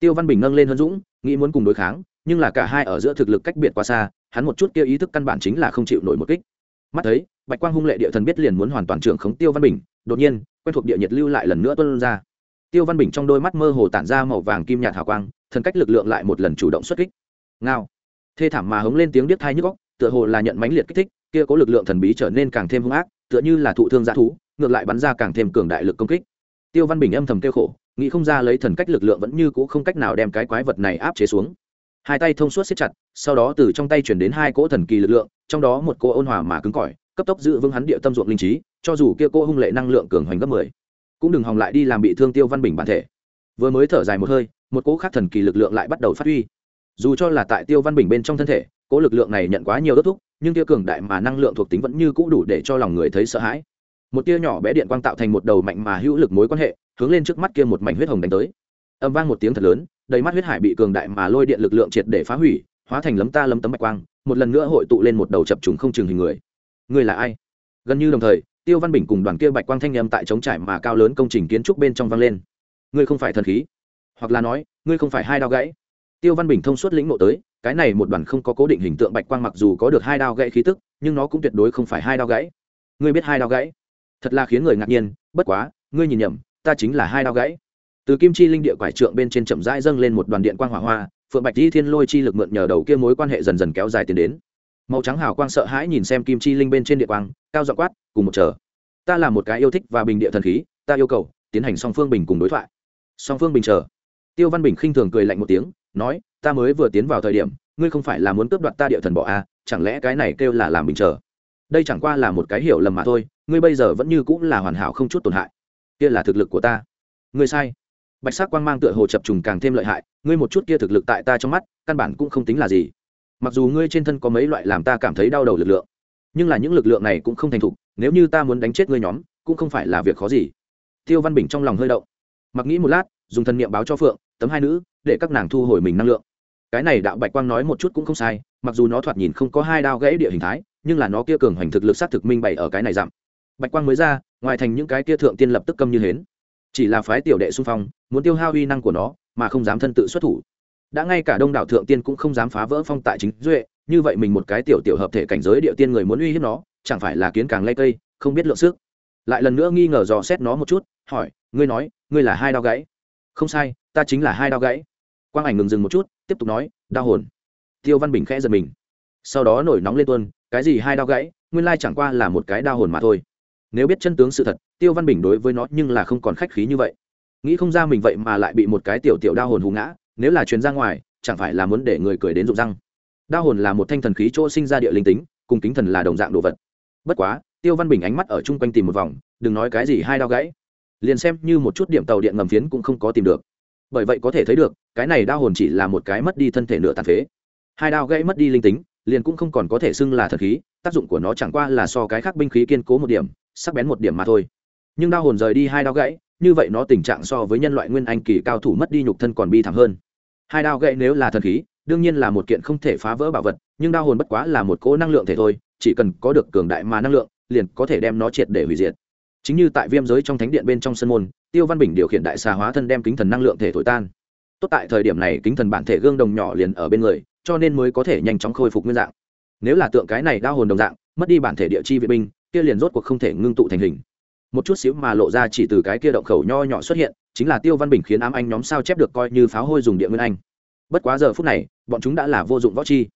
Tiêu văn bình nâng lên hơn dũng, nghĩ muốn cùng đối kháng, nhưng là cả hai ở giữa thực lực cách biệt quá xa, hắn một chút kia ý thức căn bản chính là không chịu nổi một kích. Mắt thấy, bạch quang hung lệ địa thần biết liền muốn hoàn toàn trưởng khống tiêu văn bình, đột nhiên quen thuộc địa nhiệt lưu lại lần nữa tuân ra. Tiêu văn bình trong đôi mắt mơ hồ tản ra màu vàng kim nhạt hào quang, thần cách lực lượng lại một lần chủ động xuất kích. Ngao. Thê thảm mà hống lên tiếng điếc thai nhức góc tựa hồ là nhận mãnh liệt kích thích, kia có lực lượng thần bí trở nên càng thêm hung ác, tựa như là thụ thương g thú, ngược lại bắn ra càng thêm cường đại lực công kích. Tiêu văn bình âm thầm kêu khổ, nghĩ không ra lấy thần cách lực lượng vẫn như c ũ không cách nào đem cái quái vật này áp chế xuống. Hai tay thông suốt xếp chặt, sau đó từ trong tay chuyển đến hai cỗ thần kỳ lực lượng, trong đó một cỗ ôn hòa mà cứng cỏi, cấp tốc giữ vững hắn địa tâm ruộng linh trí cho dù kia cô hung lệ năng lượng cường hoành gấp mười, cũng đừng hòng lại đi làm bị thương tiêu văn bình bản thể. Vừa mới thở dài một hơi, một cỗ khác thần kỳ lực lượng lại bắt đầu phát huy. Dù cho là tại tiêu văn bình bên trong thân thể, cỗ lực lượng này nhận quá nhiều đốt thúc, nhưng tiêu cường đại mà năng lượng thuộc tính vẫn như cũ đủ để cho lòng người thấy sợ hãi. Một tia nhỏ bé điện quang tạo thành một đầu mạnh mà hữu lực mối quan hệ, hướng lên trước mắt kia một mảnh huyết hồng đánh tới. Âm vang một tiếng thật lớn, đầy mắt huyết hải bị cường đại mà lôi điện lực lượng triệt để phá hủy, hóa thành lấm ta lấm tấm bạch quang, một lần nữa hội tụ lên một đầu chập trùng không chừng hình người. Người là ai? Gần như đồng thời tiêu văn bình cùng đoàn kia bạch quang thanh nhầm tại chống trải mà cao lớn công trình kiến trúc bên trong vang lên. Ngươi không phải thần khí, hoặc là nói, ngươi không phải hai đao gãy. Tiêu văn bình thông suốt lĩnh ngộ tới, cái này một đoàn không có cố định hình tượng bạch quang mặc dù có được hai đao gãy khí tức, nhưng nó cũng tuyệt đối không phải hai đao gãy. Ngươi biết hai đao gãy? Thật là khiến người ngạc nhiên, bất quá, ngươi nhìn nhầm, ta chính là hai đao gãy. Từ kim chi linh địa quải trượng bên trên chậm rãi dâng lên một đoàn điện quang hỏa hoa, phượng bạch di thiên lôi chi lực mượn nhờ đầu kia mối quan hệ dần dần kéo dài tiến đến màu trắng hào quang sợ hãi nhìn xem kim chi linh bên trên địa quang cao dọ quát cùng một chờ. Ta là một cái yêu thích và bình địa thần khí ta yêu cầu tiến hành song phương bình cùng đối thoại. Song phương bình chờ. Tiêu văn bình khinh thường cười lạnh một tiếng nói ta mới vừa tiến vào thời điểm ngươi không phải là muốn cướp đoạt ta địa thần bỏ à, chẳng lẽ cái này kêu là làm bình chờ? Đây chẳng qua là một cái hiểu lầm mà thôi ngươi bây giờ vẫn như cũng là hoàn hảo không chút tổn hại. Kia là thực lực của ta. Ngươi sai. Bạch sắc quang mang tựa hồ chập trùng càng thêm lợi hại ngươi một chút kia thực lực tại ta trong mắt căn bản cũng không tính là gì mặc dù ngươi trên thân có mấy loại làm ta cảm thấy đau đầu lực lượng, nhưng là những lực lượng này cũng không thành thục, nếu như ta muốn đánh chết ngươi nhóm, cũng không phải là việc khó gì. Tiêu văn bình trong lòng hơi động, mặc nghĩ một lát, dùng thần niệm báo cho phượng, tấm hai nữ, để các nàng thu hồi mình năng lượng. Cái này đạo bạch quang nói một chút cũng không sai, mặc dù nó thoạt nhìn không có hai đao gãy địa hình thái, nhưng là nó kia cường hoành thực lực sát thực minh bày ở cái này giảm. Bạch quang mới ra, ngoài thành những cái kia thượng tiên lập tức câm như hến. Chỉ là phái tiểu đệ xung phong, muốn tiêu hao uy năng của nó, mà không dám thân tự xuất thủ đã ngay cả đông đảo thượng tiên cũng không dám phá vỡ phong tại chính duệ, như vậy mình một cái tiểu tiểu hợp thể cảnh giới địa tiên người muốn uy hiếp nó, chẳng phải là kiến càng lây cây, không biết lượng sức. Lại lần nữa nghi ngờ dò xét nó một chút, hỏi, ngươi nói, ngươi là hai đao gãy? Không sai, ta chính là hai đao gãy. Quang ảnh ngừng dừng một chút, tiếp tục nói, đao hồn. Tiêu văn bình khẽ giật mình. Sau đó nổi nóng lên tuân cái gì hai đao gãy? Nguyên lai chẳng qua là một cái đao hồn mà thôi. Nếu biết chân tướng sự thật, tiêu văn bình đối với nó nhưng là không còn khách khí như vậy. Nghĩ không ra mình vậy mà lại bị một cái tiểu tiểu đao hồn hù ngã nếu là truyền ra ngoài, chẳng phải là muốn để người cười đến rụng răng. Đao hồn là một thanh thần khí chỗ sinh ra địa linh tính, cùng kính thần là đồng dạng đồ vật. Bất quá, tiêu văn bình ánh mắt ở chung quanh tìm một vòng, đừng nói cái gì hai đao gãy. Liền xem như một chút điểm tàu điện ngầm phiến cũng không có tìm được. Bởi vậy có thể thấy được, cái này đao hồn chỉ là một cái mất đi thân thể nửa tàn phế. Hai đao gãy mất đi linh tính, liền cũng không còn có thể xưng là thần khí, tác dụng của nó chẳng qua là so cái khác binh khí kiên cố một điểm, sắc bén một điểm mà thôi. Nhưng đao hồn rời đi hai đao gãy, như vậy nó tình trạng so với nhân loại nguyên anh kỳ cao thủ mất đi nhục thân còn bi thảm hơn hai đao gậy nếu là thần khí, đương nhiên là một kiện không thể phá vỡ bảo vật, nhưng đao hồn bất quá là một cỗ năng lượng thể thôi, chỉ cần có được cường đại mà năng lượng, liền có thể đem nó triệt để hủy diệt. Chính như tại viêm giới trong thánh điện bên trong sân môn, tiêu văn bình điều khiển đại xà hóa thân đem kính thần năng lượng thể thổi tan. Tốt tại thời điểm này kính thần bản thể gương đồng nhỏ liền ở bên người, cho nên mới có thể nhanh chóng khôi phục nguyên dạng. Nếu là tượng cái này đao hồn đồng dạng, mất đi bản thể địa chi vệ binh, kia liền rốt cuộc không thể ngưng tụ thành hình một chút xíu mà lộ ra chỉ từ cái kia động khẩu nho nhỏ xuất hiện, chính là tiêu văn bình khiến ám anh nhóm sao chép được coi như pháo hôi dùng địa nguyên anh. Bất quá giờ phút này, bọn chúng đã là vô dụng võ chi.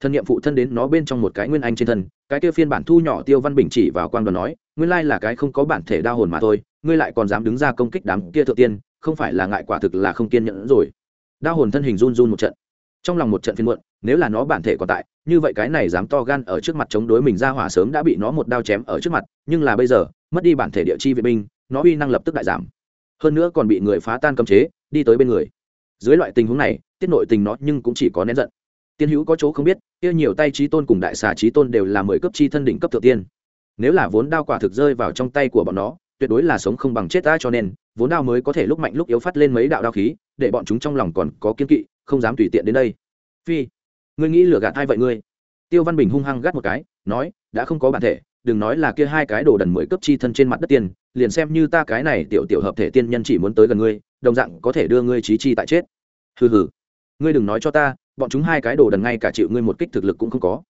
Thân nhiệm phụ thân đến nó bên trong một cái nguyên anh trên thân, cái kia phiên bản thu nhỏ tiêu văn bình chỉ vào quang đoàn nói, nguyên lai là cái không có bản thể đa hồn mà thôi, ngươi lại còn dám đứng ra công kích đám kia thượng tiên, không phải là ngại quả thực là không kiên nhẫn rồi. Đa hồn thân hình run run một trận. Trong lòng một trận phiên muộn, nếu là nó bản thể còn tại, như vậy cái này dám to gan ở trước mặt chống đối mình ra hỏa sớm đã bị nó một đao chém ở trước mặt, nhưng là bây giờ mất đi bản thể địa chi vệ binh, nó uy năng lập tức đại giảm. Hơn nữa còn bị người phá tan cấm chế, đi tới bên người. Dưới loại tình huống này, tiết nội tình nó nhưng cũng chỉ có nén giận. Tiên hữu có chỗ không biết, kia nhiều tay trí tôn cùng đại xà trí tôn đều là mười cấp chi thân đỉnh cấp thượng tiên. Nếu là vốn đao quả thực rơi vào trong tay của bọn nó, tuyệt đối là sống không bằng chết ta cho nên, vốn đao mới có thể lúc mạnh lúc yếu phát lên mấy đạo đao khí, để bọn chúng trong lòng còn có kiên kỵ, không dám tùy tiện đến đây. Phi, ngươi nghĩ lừa gạt hai vậy ngươi? Tiêu văn bình hung hăng gắt một cái, nói, đã không có bản thể đừng nói là kia hai cái đồ đần mười cấp chi thân trên mặt đất tiền liền xem như ta cái này tiểu tiểu hợp thể tiên nhân chỉ muốn tới gần ngươi, đồng dạng có thể đưa ngươi trí chi tại chết. Hừ hừ. Ngươi đừng nói cho ta, bọn chúng hai cái đồ đần ngay cả chịu ngươi một kích thực lực cũng không có.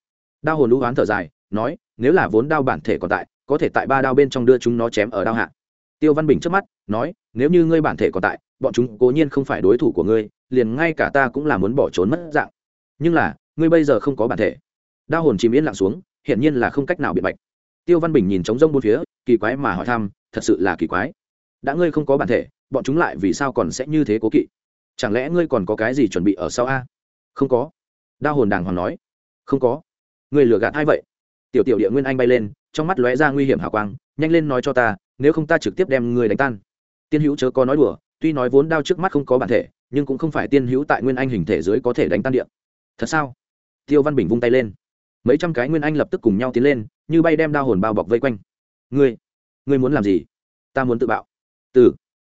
Đao hồn lũ hoán thở dài, nói, nếu là vốn đao bản thể còn tại, có thể tại ba đao bên trong đưa chúng nó chém ở đao hạ. Tiêu văn bình trước mắt, nói, nếu như ngươi bản thể còn tại, bọn chúng cố nhiên không phải đối thủ của ngươi, liền ngay cả ta cũng là muốn bỏ trốn mất dạng. Nhưng là, ngươi bây giờ không có bản thể. Đao hồn chìm yên lặng xuống, hiển nhiên là không cách nào biện bạch tiêu văn bình nhìn trống rông bốn phía, kỳ quái mà hỏi thăm, thật sự là kỳ quái? Đã ngươi không có bản thể, bọn chúng lại vì sao còn sẽ như thế cố kỵ? Chẳng lẽ ngươi còn có cái gì chuẩn bị ở sau a? Không có. Đao hồn đàng hoàng nói. Không có. Ngươi lừa gạt hay vậy? Tiểu tiểu địa nguyên anh bay lên, trong mắt lóe ra nguy hiểm hào quang, nhanh lên nói cho ta, nếu không ta trực tiếp đem ngươi đánh tan. Tiên hữu chớ có nói đùa, tuy nói vốn đao trước mắt không có bản thể, nhưng cũng không phải tiên hữu tại nguyên anh hình thể dưới có thể đánh tan điện thật sao? Tiêu văn bình vung tay lên mấy trăm cái nguyên anh lập tức cùng nhau tiến lên, như bay đem đao hồn bao bọc vây quanh. Ngươi ngươi muốn làm gì? Ta muốn tự bạo. Từ,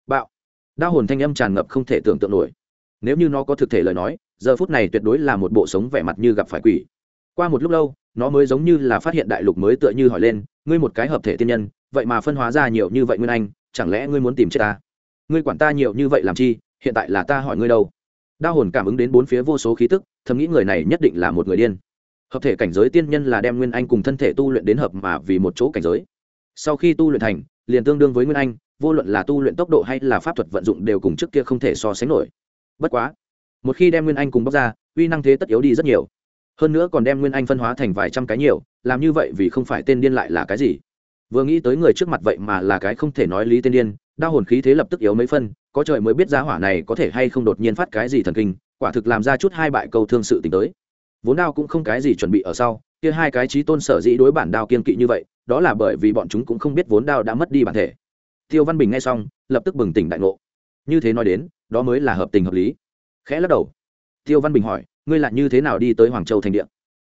bạo. Đao hồn thanh âm tràn ngập không thể tưởng tượng nổi. Nếu như nó có thực thể lời nói, giờ phút này tuyệt đối là một bộ sống vẻ mặt như gặp phải quỷ. Qua một lúc lâu, nó mới giống như là phát hiện đại lục mới tựa như hỏi lên, ngươi một cái hợp thể tiên nhân, vậy mà phân hóa ra nhiều như vậy nguyên anh, chẳng lẽ ngươi muốn tìm chết ta? Ngươi quản ta nhiều như vậy làm chi, hiện tại là ta hỏi ngươi đâu? Đao hồn cảm ứng đến bốn phía vô số khí tức, thầm nghĩ người này nhất định là một người điên hợp thể cảnh giới tiên nhân là đem nguyên anh cùng thân thể tu luyện đến hợp mà vì một chỗ cảnh giới. Sau khi tu luyện thành, liền tương đương với nguyên anh, vô luận là tu luyện tốc độ hay là pháp thuật vận dụng đều cùng trước kia không thể so sánh nổi. Bất quá, một khi đem nguyên anh cùng bóc ra, uy năng thế tất yếu đi rất nhiều. Hơn nữa còn đem nguyên anh phân hóa thành vài trăm cái nhiều, làm như vậy vì không phải tên điên lại là cái gì. Vừa nghĩ tới người trước mặt vậy mà là cái không thể nói lý tên điên, đao hồn khí thế lập tức yếu mấy phân, có trời mới biết giá hỏa này có thể hay không đột nhiên phát cái gì thần kinh, quả thực làm ra chút hai bại câu thương sự t tới vốn đao cũng không cái gì chuẩn bị ở sau, kia hai cái trí tôn sở dĩ đối bản đao kiên kỵ như vậy, đó là bởi vì bọn chúng cũng không biết vốn đao đã mất đi bản thể. Tiêu văn bình nghe xong, lập tức bừng tỉnh đại ngộ. Như thế nói đến, đó mới là hợp tình hợp lý. Khẽ lắc đầu. Tiêu văn bình hỏi, ngươi lại như thế nào đi tới hoàng châu thành địa?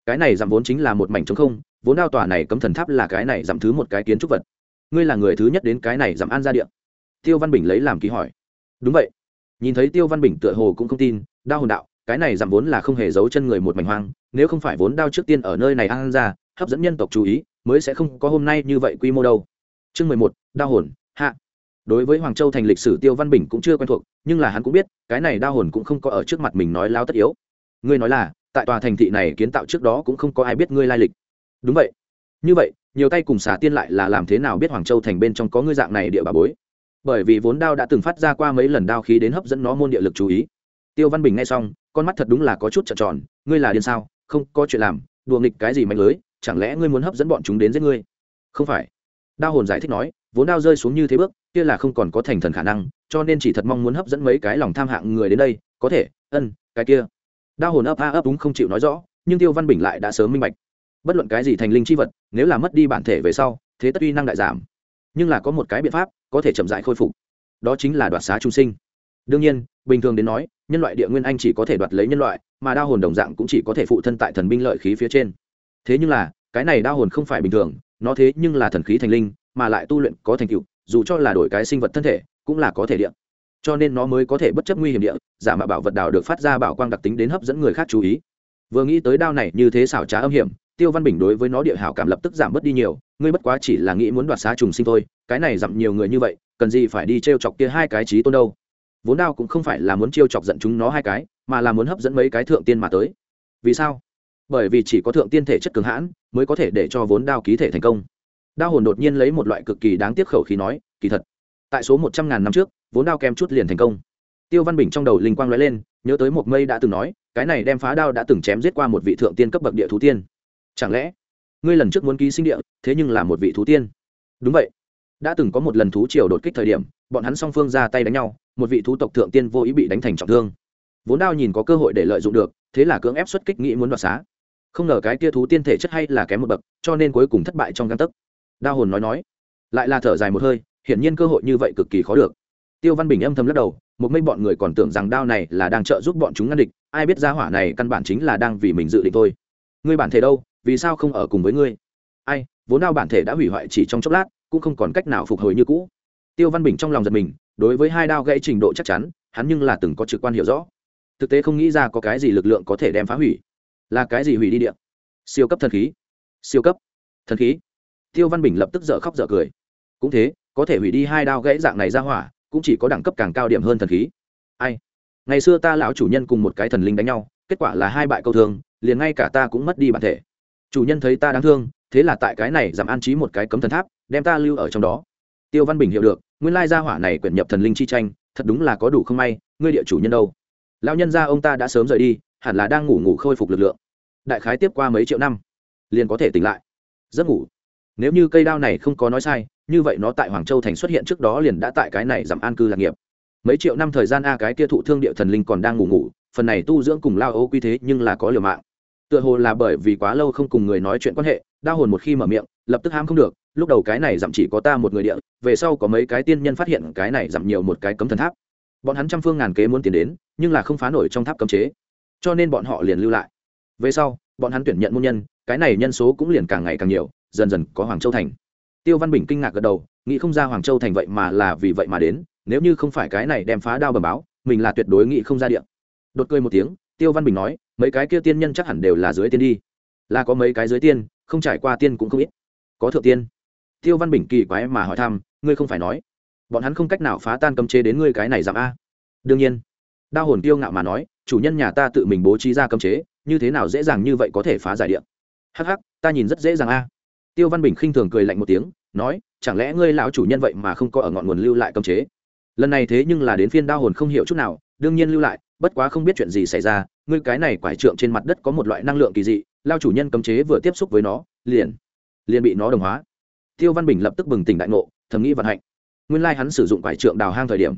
Cái này giảm vốn chính là một mảnh trống không, vốn đao tòa này cấm thần tháp là cái này giảm thứ một cái kiến trúc vật. Ngươi là người thứ nhất đến cái này giảm an ra điện tiêu văn bình lấy làm ký hỏi. Đúng vậy. Nhìn thấy tiêu văn bình tựa hồ cũng không tin, đao hồn đạo cái này giảm vốn là không hề giấu chân người một mảnh hoang, nếu không phải vốn đao trước tiên ở nơi này an ra, hấp dẫn nhân tộc chú ý, mới sẽ không có hôm nay như vậy quy mô đâu. Chương mười một, đao hồn, hạ. Đối với hoàng châu thành lịch sử tiêu văn bình cũng chưa quen thuộc, nhưng là hắn cũng biết, cái này đao hồn cũng không có ở trước mặt mình nói lao tất yếu. Ngươi nói là, tại tòa thành thị này kiến tạo trước đó cũng không có ai biết ngươi lai lịch. Đúng vậy. Như vậy, nhiều tay cùng xả tiên lại là làm thế nào biết hoàng châu thành bên trong có ngươi dạng này địa bà bối? Bởi vì vốn đao đã từng phát ra qua mấy lần đao khí đến hấp dẫn nó môn địa lực chú ý tiêu văn bình nghe xong, con mắt thật đúng là có chút trợn tròn, ngươi là điên sao? Không, có chuyện làm, đùa nghịch cái gì mạnh lưới? Chẳng lẽ ngươi muốn hấp dẫn bọn chúng đến giết ngươi? Không phải. Đao hồn giải thích nói, vốn đao rơi xuống như thế bước, kia là không còn có thành thần khả năng, cho nên chỉ thật mong muốn hấp dẫn mấy cái lòng tham hạng người đến đây, có thể, ân, cái kia. Đao hồn ấp a ấp đúng không chịu nói rõ, nhưng tiêu văn bình lại đã sớm minh bạch. Bất luận cái gì thành linh chi vật, nếu là mất đi bản thể về sau, thế tất uy năng đại giảm. Nhưng là có một cái biện pháp, có thể chậm dại khôi phục. Đó chính là đoạt xá trung sinh đương nhiên, bình thường đến nói, nhân loại địa nguyên anh chỉ có thể đoạt lấy nhân loại, mà đao hồn đồng dạng cũng chỉ có thể phụ thân tại thần binh lợi khí phía trên. Thế nhưng là, cái này đao hồn không phải bình thường, nó thế nhưng là thần khí thành linh, mà lại tu luyện có thành tựu, dù cho là đổi cái sinh vật thân thể, cũng là có thể điện cho nên nó mới có thể bất chấp nguy hiểm địa, giả mạo bảo vật đào được phát ra bảo quang đặc tính đến hấp dẫn người khác chú ý. Vừa nghĩ tới đao này như thế xảo trá âm hiểm, tiêu văn bình đối với nó địa hảo cảm lập tức giảm bớt đi nhiều, ngươi bất quá chỉ là nghĩ muốn đoạt xá trùng sinh thôi, cái này dặm nhiều người như vậy, cần gì phải đi t r e o chọc kia hai cái trí tôn đâu? Vốn đao cũng không phải là muốn chiêu chọc giận chúng nó hai cái, mà là muốn hấp dẫn mấy cái thượng tiên mà tới. Vì sao? Bởi vì chỉ có thượng tiên thể chất cường hãn mới có thể để cho vốn đao ký thể thành công. Đao hồn đột nhiên lấy một loại cực kỳ đáng tiếc khẩu khí nói, kỳ thật, tại số một trăm ngàn năm trước, vốn đao kem chút liền thành công. Tiêu văn bình trong đầu linh quang nói lên, nhớ tới một mây đã từng nói, cái này đem phá đao đã từng chém giết qua một vị thượng tiên cấp bậc địa thú tiên. Chẳng lẽ ngươi lần trước muốn ký sinh địa, thế nhưng là một vị thú tiên? Đúng vậy. Đã từng có một lần thú triều đột kích thời điểm, bọn hắn song phương ra tay đánh nhau một vị thú tộc thượng tiên vô ý bị đánh thành trọng thương. Vốn đao nhìn có cơ hội để lợi dụng được, thế là cưỡng ép xuất kích nghĩ muốn đoạt xá. Không ngờ cái kia thú tiên thể chất hay là kém một bậc, cho nên cuối cùng thất bại trong găng tấc. Đao hồn nói nói, lại là thở dài một hơi, hiển nhiên cơ hội như vậy cực kỳ khó được. Tiêu văn bình âm thầm lắc đầu, một mấy bọn người còn tưởng rằng đao này là đang trợ giúp bọn chúng ngăn địch, ai biết ra hỏa này căn bản chính là đang vì mình dự định thôi. Ngươi bản thể đâu, vì sao không ở cùng với ngươi? Ai, vốn đao bản thể đã hủy hoại chỉ trong chốc lát, cũng không còn cách nào phục hồi như cũ. Tiêu văn bình trong lòng giật mình đối với hai đao gãy trình độ chắc chắn, hắn nhưng là từng có trực quan hiểu rõ. Thực tế không nghĩ ra có cái gì lực lượng có thể đem phá hủy. Là cái gì hủy đi điện siêu cấp thần khí. Siêu cấp. Thần khí. Tiêu văn bình lập tức dở khóc dở cười. Cũng thế, có thể hủy đi hai đao gãy dạng này ra hỏa, cũng chỉ có đẳng cấp càng cao điểm hơn thần khí. Ai? Ngày xưa ta lão chủ nhân cùng một cái thần linh đánh nhau, kết quả là hai bại câu thương liền ngay cả ta cũng mất đi bản thể. Chủ nhân thấy ta đáng thương, thế là tại cái này giảm an trí một cái cấm thần tháp, đem ta lưu ở trong đó tiêu văn bình hiểu được, nguyên lai gia hỏa này quyển nhập thần linh chi tranh, thật đúng là có đủ không may, ngươi địa chủ nhân đâu? Lão nhân gia ông ta đã sớm rời đi, hẳn là đang ngủ ngủ khôi phục lực lượng. Đại khái tiếp qua mấy triệu năm, liền có thể tỉnh lại. Giấc ngủ. Nếu như cây đao này không có nói sai, như vậy nó tại hoàng châu thành xuất hiện trước đó liền đã tại cái này giảm an cư lạc nghiệp. Mấy triệu năm thời gian a cái kia thụ thương địa thần linh còn đang ngủ ngủ, phần này tu dưỡng cùng lao ô quy thế nhưng là có liều mạng. Tựa hồ là bởi vì quá lâu không cùng người nói chuyện quan hệ đau hồn một khi mở miệng, lập tức ham không được lúc đầu cái này giảm chỉ có ta một người địa, về sau có mấy cái tiên nhân phát hiện cái này giảm nhiều một cái cấm thần tháp. Bọn hắn trăm phương ngàn kế muốn tiến đến, nhưng là không phá nổi trong tháp cấm chế. Cho nên bọn họ liền lưu lại. Về sau, bọn hắn tuyển nhận môn nhân, cái này nhân số cũng liền càng ngày càng nhiều, dần dần có hoàng châu thành. Tiêu văn bình kinh ngạc gật đầu, nghĩ không ra hoàng châu thành vậy mà là vì vậy mà đến, nếu như không phải cái này đem phá đao bầm báo, mình là tuyệt đối nghĩ không ra điện đột cười một tiếng, tiêu văn bình nói, mấy cái kia tiên nhân chắc hẳn đều là dưới tiên đi. Là có mấy cái dưới tiên, không trải qua tiên cũng không ít. Có thượng tiên tiêu văn bình kỳ quái mà hỏi thăm, ngươi không phải nói, bọn hắn không cách nào phá tan cấm chế đến ngươi cái này giảm a? Đương nhiên. Đao hồn tiêu ngạo mà nói, chủ nhân nhà ta tự mình bố trí ra cấm chế, như thế nào dễ dàng như vậy có thể phá giải điện hắc hắc, ta nhìn rất dễ dàng a. Tiêu văn bình khinh thường cười lạnh một tiếng, nói, chẳng lẽ ngươi lão chủ nhân vậy mà không có ở ngọn nguồn lưu lại cấm chế? Lần này thế nhưng là đến phiên đao hồn không hiểu chút nào, đương nhiên lưu lại, bất quá không biết chuyện gì xảy ra, ngươi cái này quải trượng trên mặt đất có một loại năng lượng kỳ dị lao chủ nhân cấm chế vừa tiếp xúc với nó, liền liền bị nó đồng hóa tiêu văn bình lập tức bừng tỉnh đại ngộ, thầm nghĩ vận hạnh. Nguyên lai hắn sử dụng quải trượng đào hang thời điểm,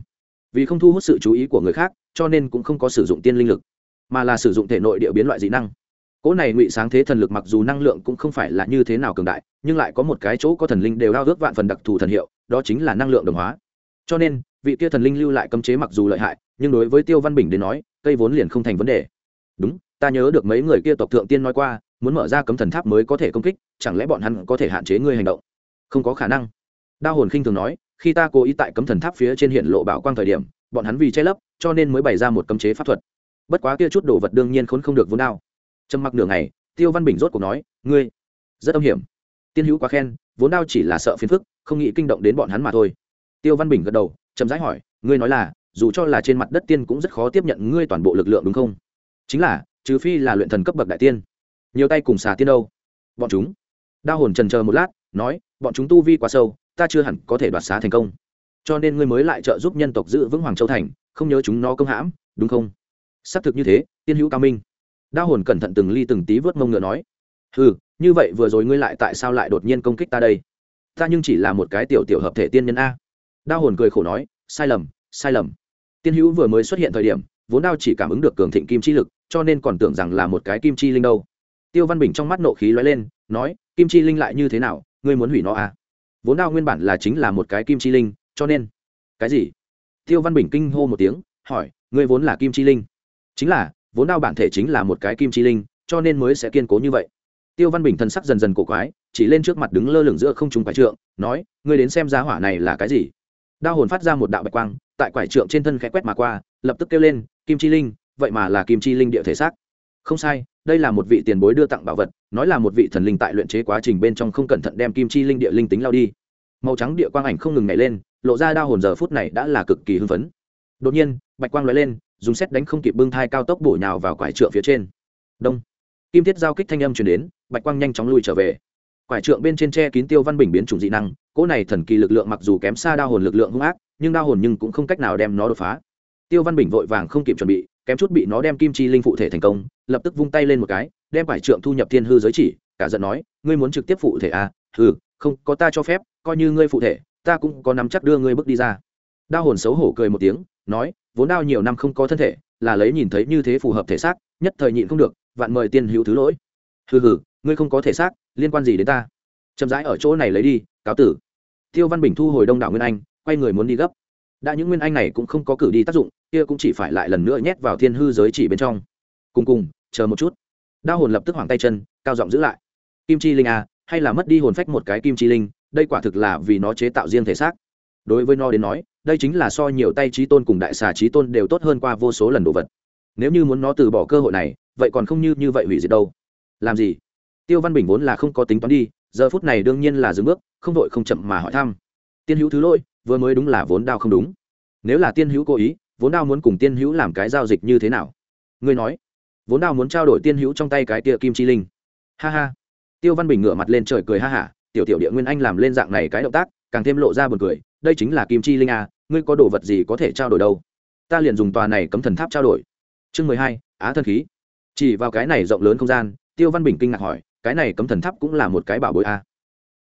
vì không thu hút sự chú ý của người khác, cho nên cũng không có sử dụng tiên linh lực, mà là sử dụng thể nội địa biến loại dị năng. Cỗ này ngụy sáng thế thần lực mặc dù năng lượng cũng không phải là như thế nào cường đại, nhưng lại có một cái chỗ có thần linh đều đao ước vạn phần đặc thù thần hiệu, đó chính là năng lượng đồng hóa. Cho nên, vị kia thần linh lưu lại cấm chế mặc dù lợi hại, nhưng đối với tiêu văn bình đến nói, cây vốn liền không thành vấn đề. Đúng, ta nhớ được mấy người kia tộc thượng tiên nói qua, muốn mở ra cấm thần tháp mới có thể công kích, chẳng lẽ bọn hắn có thể hạn chế ngươi hành động? Không có khả năng. Đao hồn khinh thường nói, khi ta cố ý tại cấm thần tháp phía trên hiện lộ bảo quang thời điểm, bọn hắn vì che lấp, cho nên mới bày ra một cấm chế pháp thuật. Bất quá kia chút đồ vật đương nhiên khốn không được vốn đao. Trầm mặc nửa ngày, tiêu văn bình rốt cuộc nói, ngươi, rất âm hiểm. Tiên hữu quá khen, vốn đao chỉ là sợ phiền phức, không nghĩ kinh động đến bọn hắn mà thôi. Tiêu văn bình gật đầu, chậm rãi hỏi, ngươi nói là, dù cho là trên mặt đất tiên cũng rất khó tiếp nhận ngươi toàn bộ lực lượng đúng không? Chính là, trừ phi là luyện thần cấp bậc đại tiên. Nhiều tay cùng xà tiên đâu. Bọn chúng. Đao hồn trần chờ một lát, nói bọn chúng tu vi quá sâu, ta chưa hẳn có thể đoạt xá thành công. Cho nên ngươi mới lại trợ giúp nhân tộc giữ vững hoàng châu thành, không nhớ chúng nó công hãm, đúng không? Xác thực như thế, tiên hữu cao minh. Đao hồn cẩn thận từng ly từng tí vớt mông ngựa nói. Ừ như vậy vừa rồi ngươi lại tại sao lại đột nhiên công kích ta đây? Ta nhưng chỉ là một cái tiểu tiểu hợp thể tiên nhân a. Đao hồn cười khổ nói, sai lầm sai lầm. Tiên hữu vừa mới xuất hiện thời điểm, vốn đao chỉ cảm ứng được cường thịnh kim chi lực, cho nên còn tưởng rằng là một cái kim chi linh đâu. Tiêu văn bình trong mắt nộ khí lóe lên, nói, kim chi linh lại như thế nào ngươi muốn hủy nó à? Vốn đao nguyên bản là chính là một cái kim chi linh, cho nên cái gì? Tiêu văn bình kinh hô một tiếng, hỏi, ngươi vốn là kim chi linh? Chính là, vốn đao bản thể chính là một cái kim chi linh, cho nên mới sẽ kiên cố như vậy. Tiêu văn bình thân sắc dần dần cổ quái, chỉ lên trước mặt đứng lơ lửng giữa không trung quái trượng, nói, ngươi đến xem giá hỏa này là cái gì? Đao hồn phát ra một đạo bạch quang, tại quải trượng trên thân khẽ quét mà qua, lập tức kêu lên, kim chi linh, vậy mà là kim chi linh địa thể xác. Không sai đây là một vị tiền bối đưa tặng bảo vật, nói là một vị thần linh tại luyện chế quá trình bên trong không cẩn thận đem kim chi linh địa linh tính lao đi. Màu trắng địa quang ảnh không ngừng nhảy lên, lộ ra đao hồn giờ phút này đã là cực kỳ hưng phấn. Đột nhiên, bạch quang lóe lên, dùng xét đánh không kịp bưng thai cao tốc bổ nhào vào quải trượng phía trên. Đông. Kim thiết giao kích thanh âm chuyển đến, bạch quang nhanh chóng lui trở về. Quải trượng bên trên tre kín tiêu văn bình biến chủng dị năng, cỗ này thần kỳ lực lượng mặc dù kém xa đao hồn lực lượng hung ác, nhưng đao hồn nhưng cũng không cách nào đem nó đột phá tiêu văn bình vội vàng không kịp chuẩn bị, kém chút bị nó đem kim chi linh phụ thể thành công, lập tức vung tay lên một cái, đem quải trượng thu nhập thiên hư giới chỉ, cả giận nói, ngươi muốn trực tiếp phụ thể à? Ừ không, có ta cho phép, coi như ngươi phụ thể, ta cũng có nắm chắc đưa ngươi bước đi ra. Đao hồn xấu hổ cười một tiếng, nói, vốn đao nhiều năm không có thân thể, là lấy nhìn thấy như thế phù hợp thể xác, nhất thời nhịn không được, vạn mời tiên hữu thứ lỗi. Hừ hừ, ngươi không có thể xác, liên quan gì đến ta? Chậm rãi ở chỗ này lấy đi, cáo tử. Tiêu văn bình thu hồi đông đảo nguyên anh, quay người muốn đi gấp đã những nguyên anh này cũng không có cử đi tác dụng, kia cũng chỉ phải lại lần nữa nhét vào thiên hư giới chỉ bên trong. Cùng cùng, chờ một chút. Đao hồn lập tức hoảng tay chân, cao giọng giữ lại. Kim chi linh à hay là mất đi hồn phách một cái kim chi linh, đây quả thực là vì nó chế tạo riêng thể xác. Đối với nó đến nói, đây chính là so nhiều tay trí tôn cùng đại xà trí tôn đều tốt hơn qua vô số lần đồ vật. Nếu như muốn nó từ bỏ cơ hội này, vậy còn không như như vậy hủy diệt đâu. Làm gì? Tiêu văn bình vốn là không có tính toán đi, giờ phút này đương nhiên là dừng bước, không vội không chậm mà hỏi thăm. Tiên hữu thứ lỗi vừa mới đúng là vốn đao không đúng. Nếu là tiên hữu cố ý, vốn đao muốn cùng tiên hữu làm cái giao dịch như thế nào? Ngươi nói. Vốn đao muốn trao đổi tiên hữu trong tay cái tia kim chi linh. Ha ha. Tiêu văn bình ngửa mặt lên trời cười ha hả, tiểu tiểu địa nguyên anh làm lên dạng này cái động tác, càng thêm lộ ra b u ồ n cười, đây chính là kim chi linh à ngươi có đồ vật gì có thể trao đổi đâu? Ta liền dùng tòa này cấm thần tháp trao đổi. Chương mười hai, á thân khí. Chỉ vào cái này rộng lớn không gian, tiêu văn bình kinh ngạc hỏi, cái này cấm thần tháp cũng là một cái bảo bối à?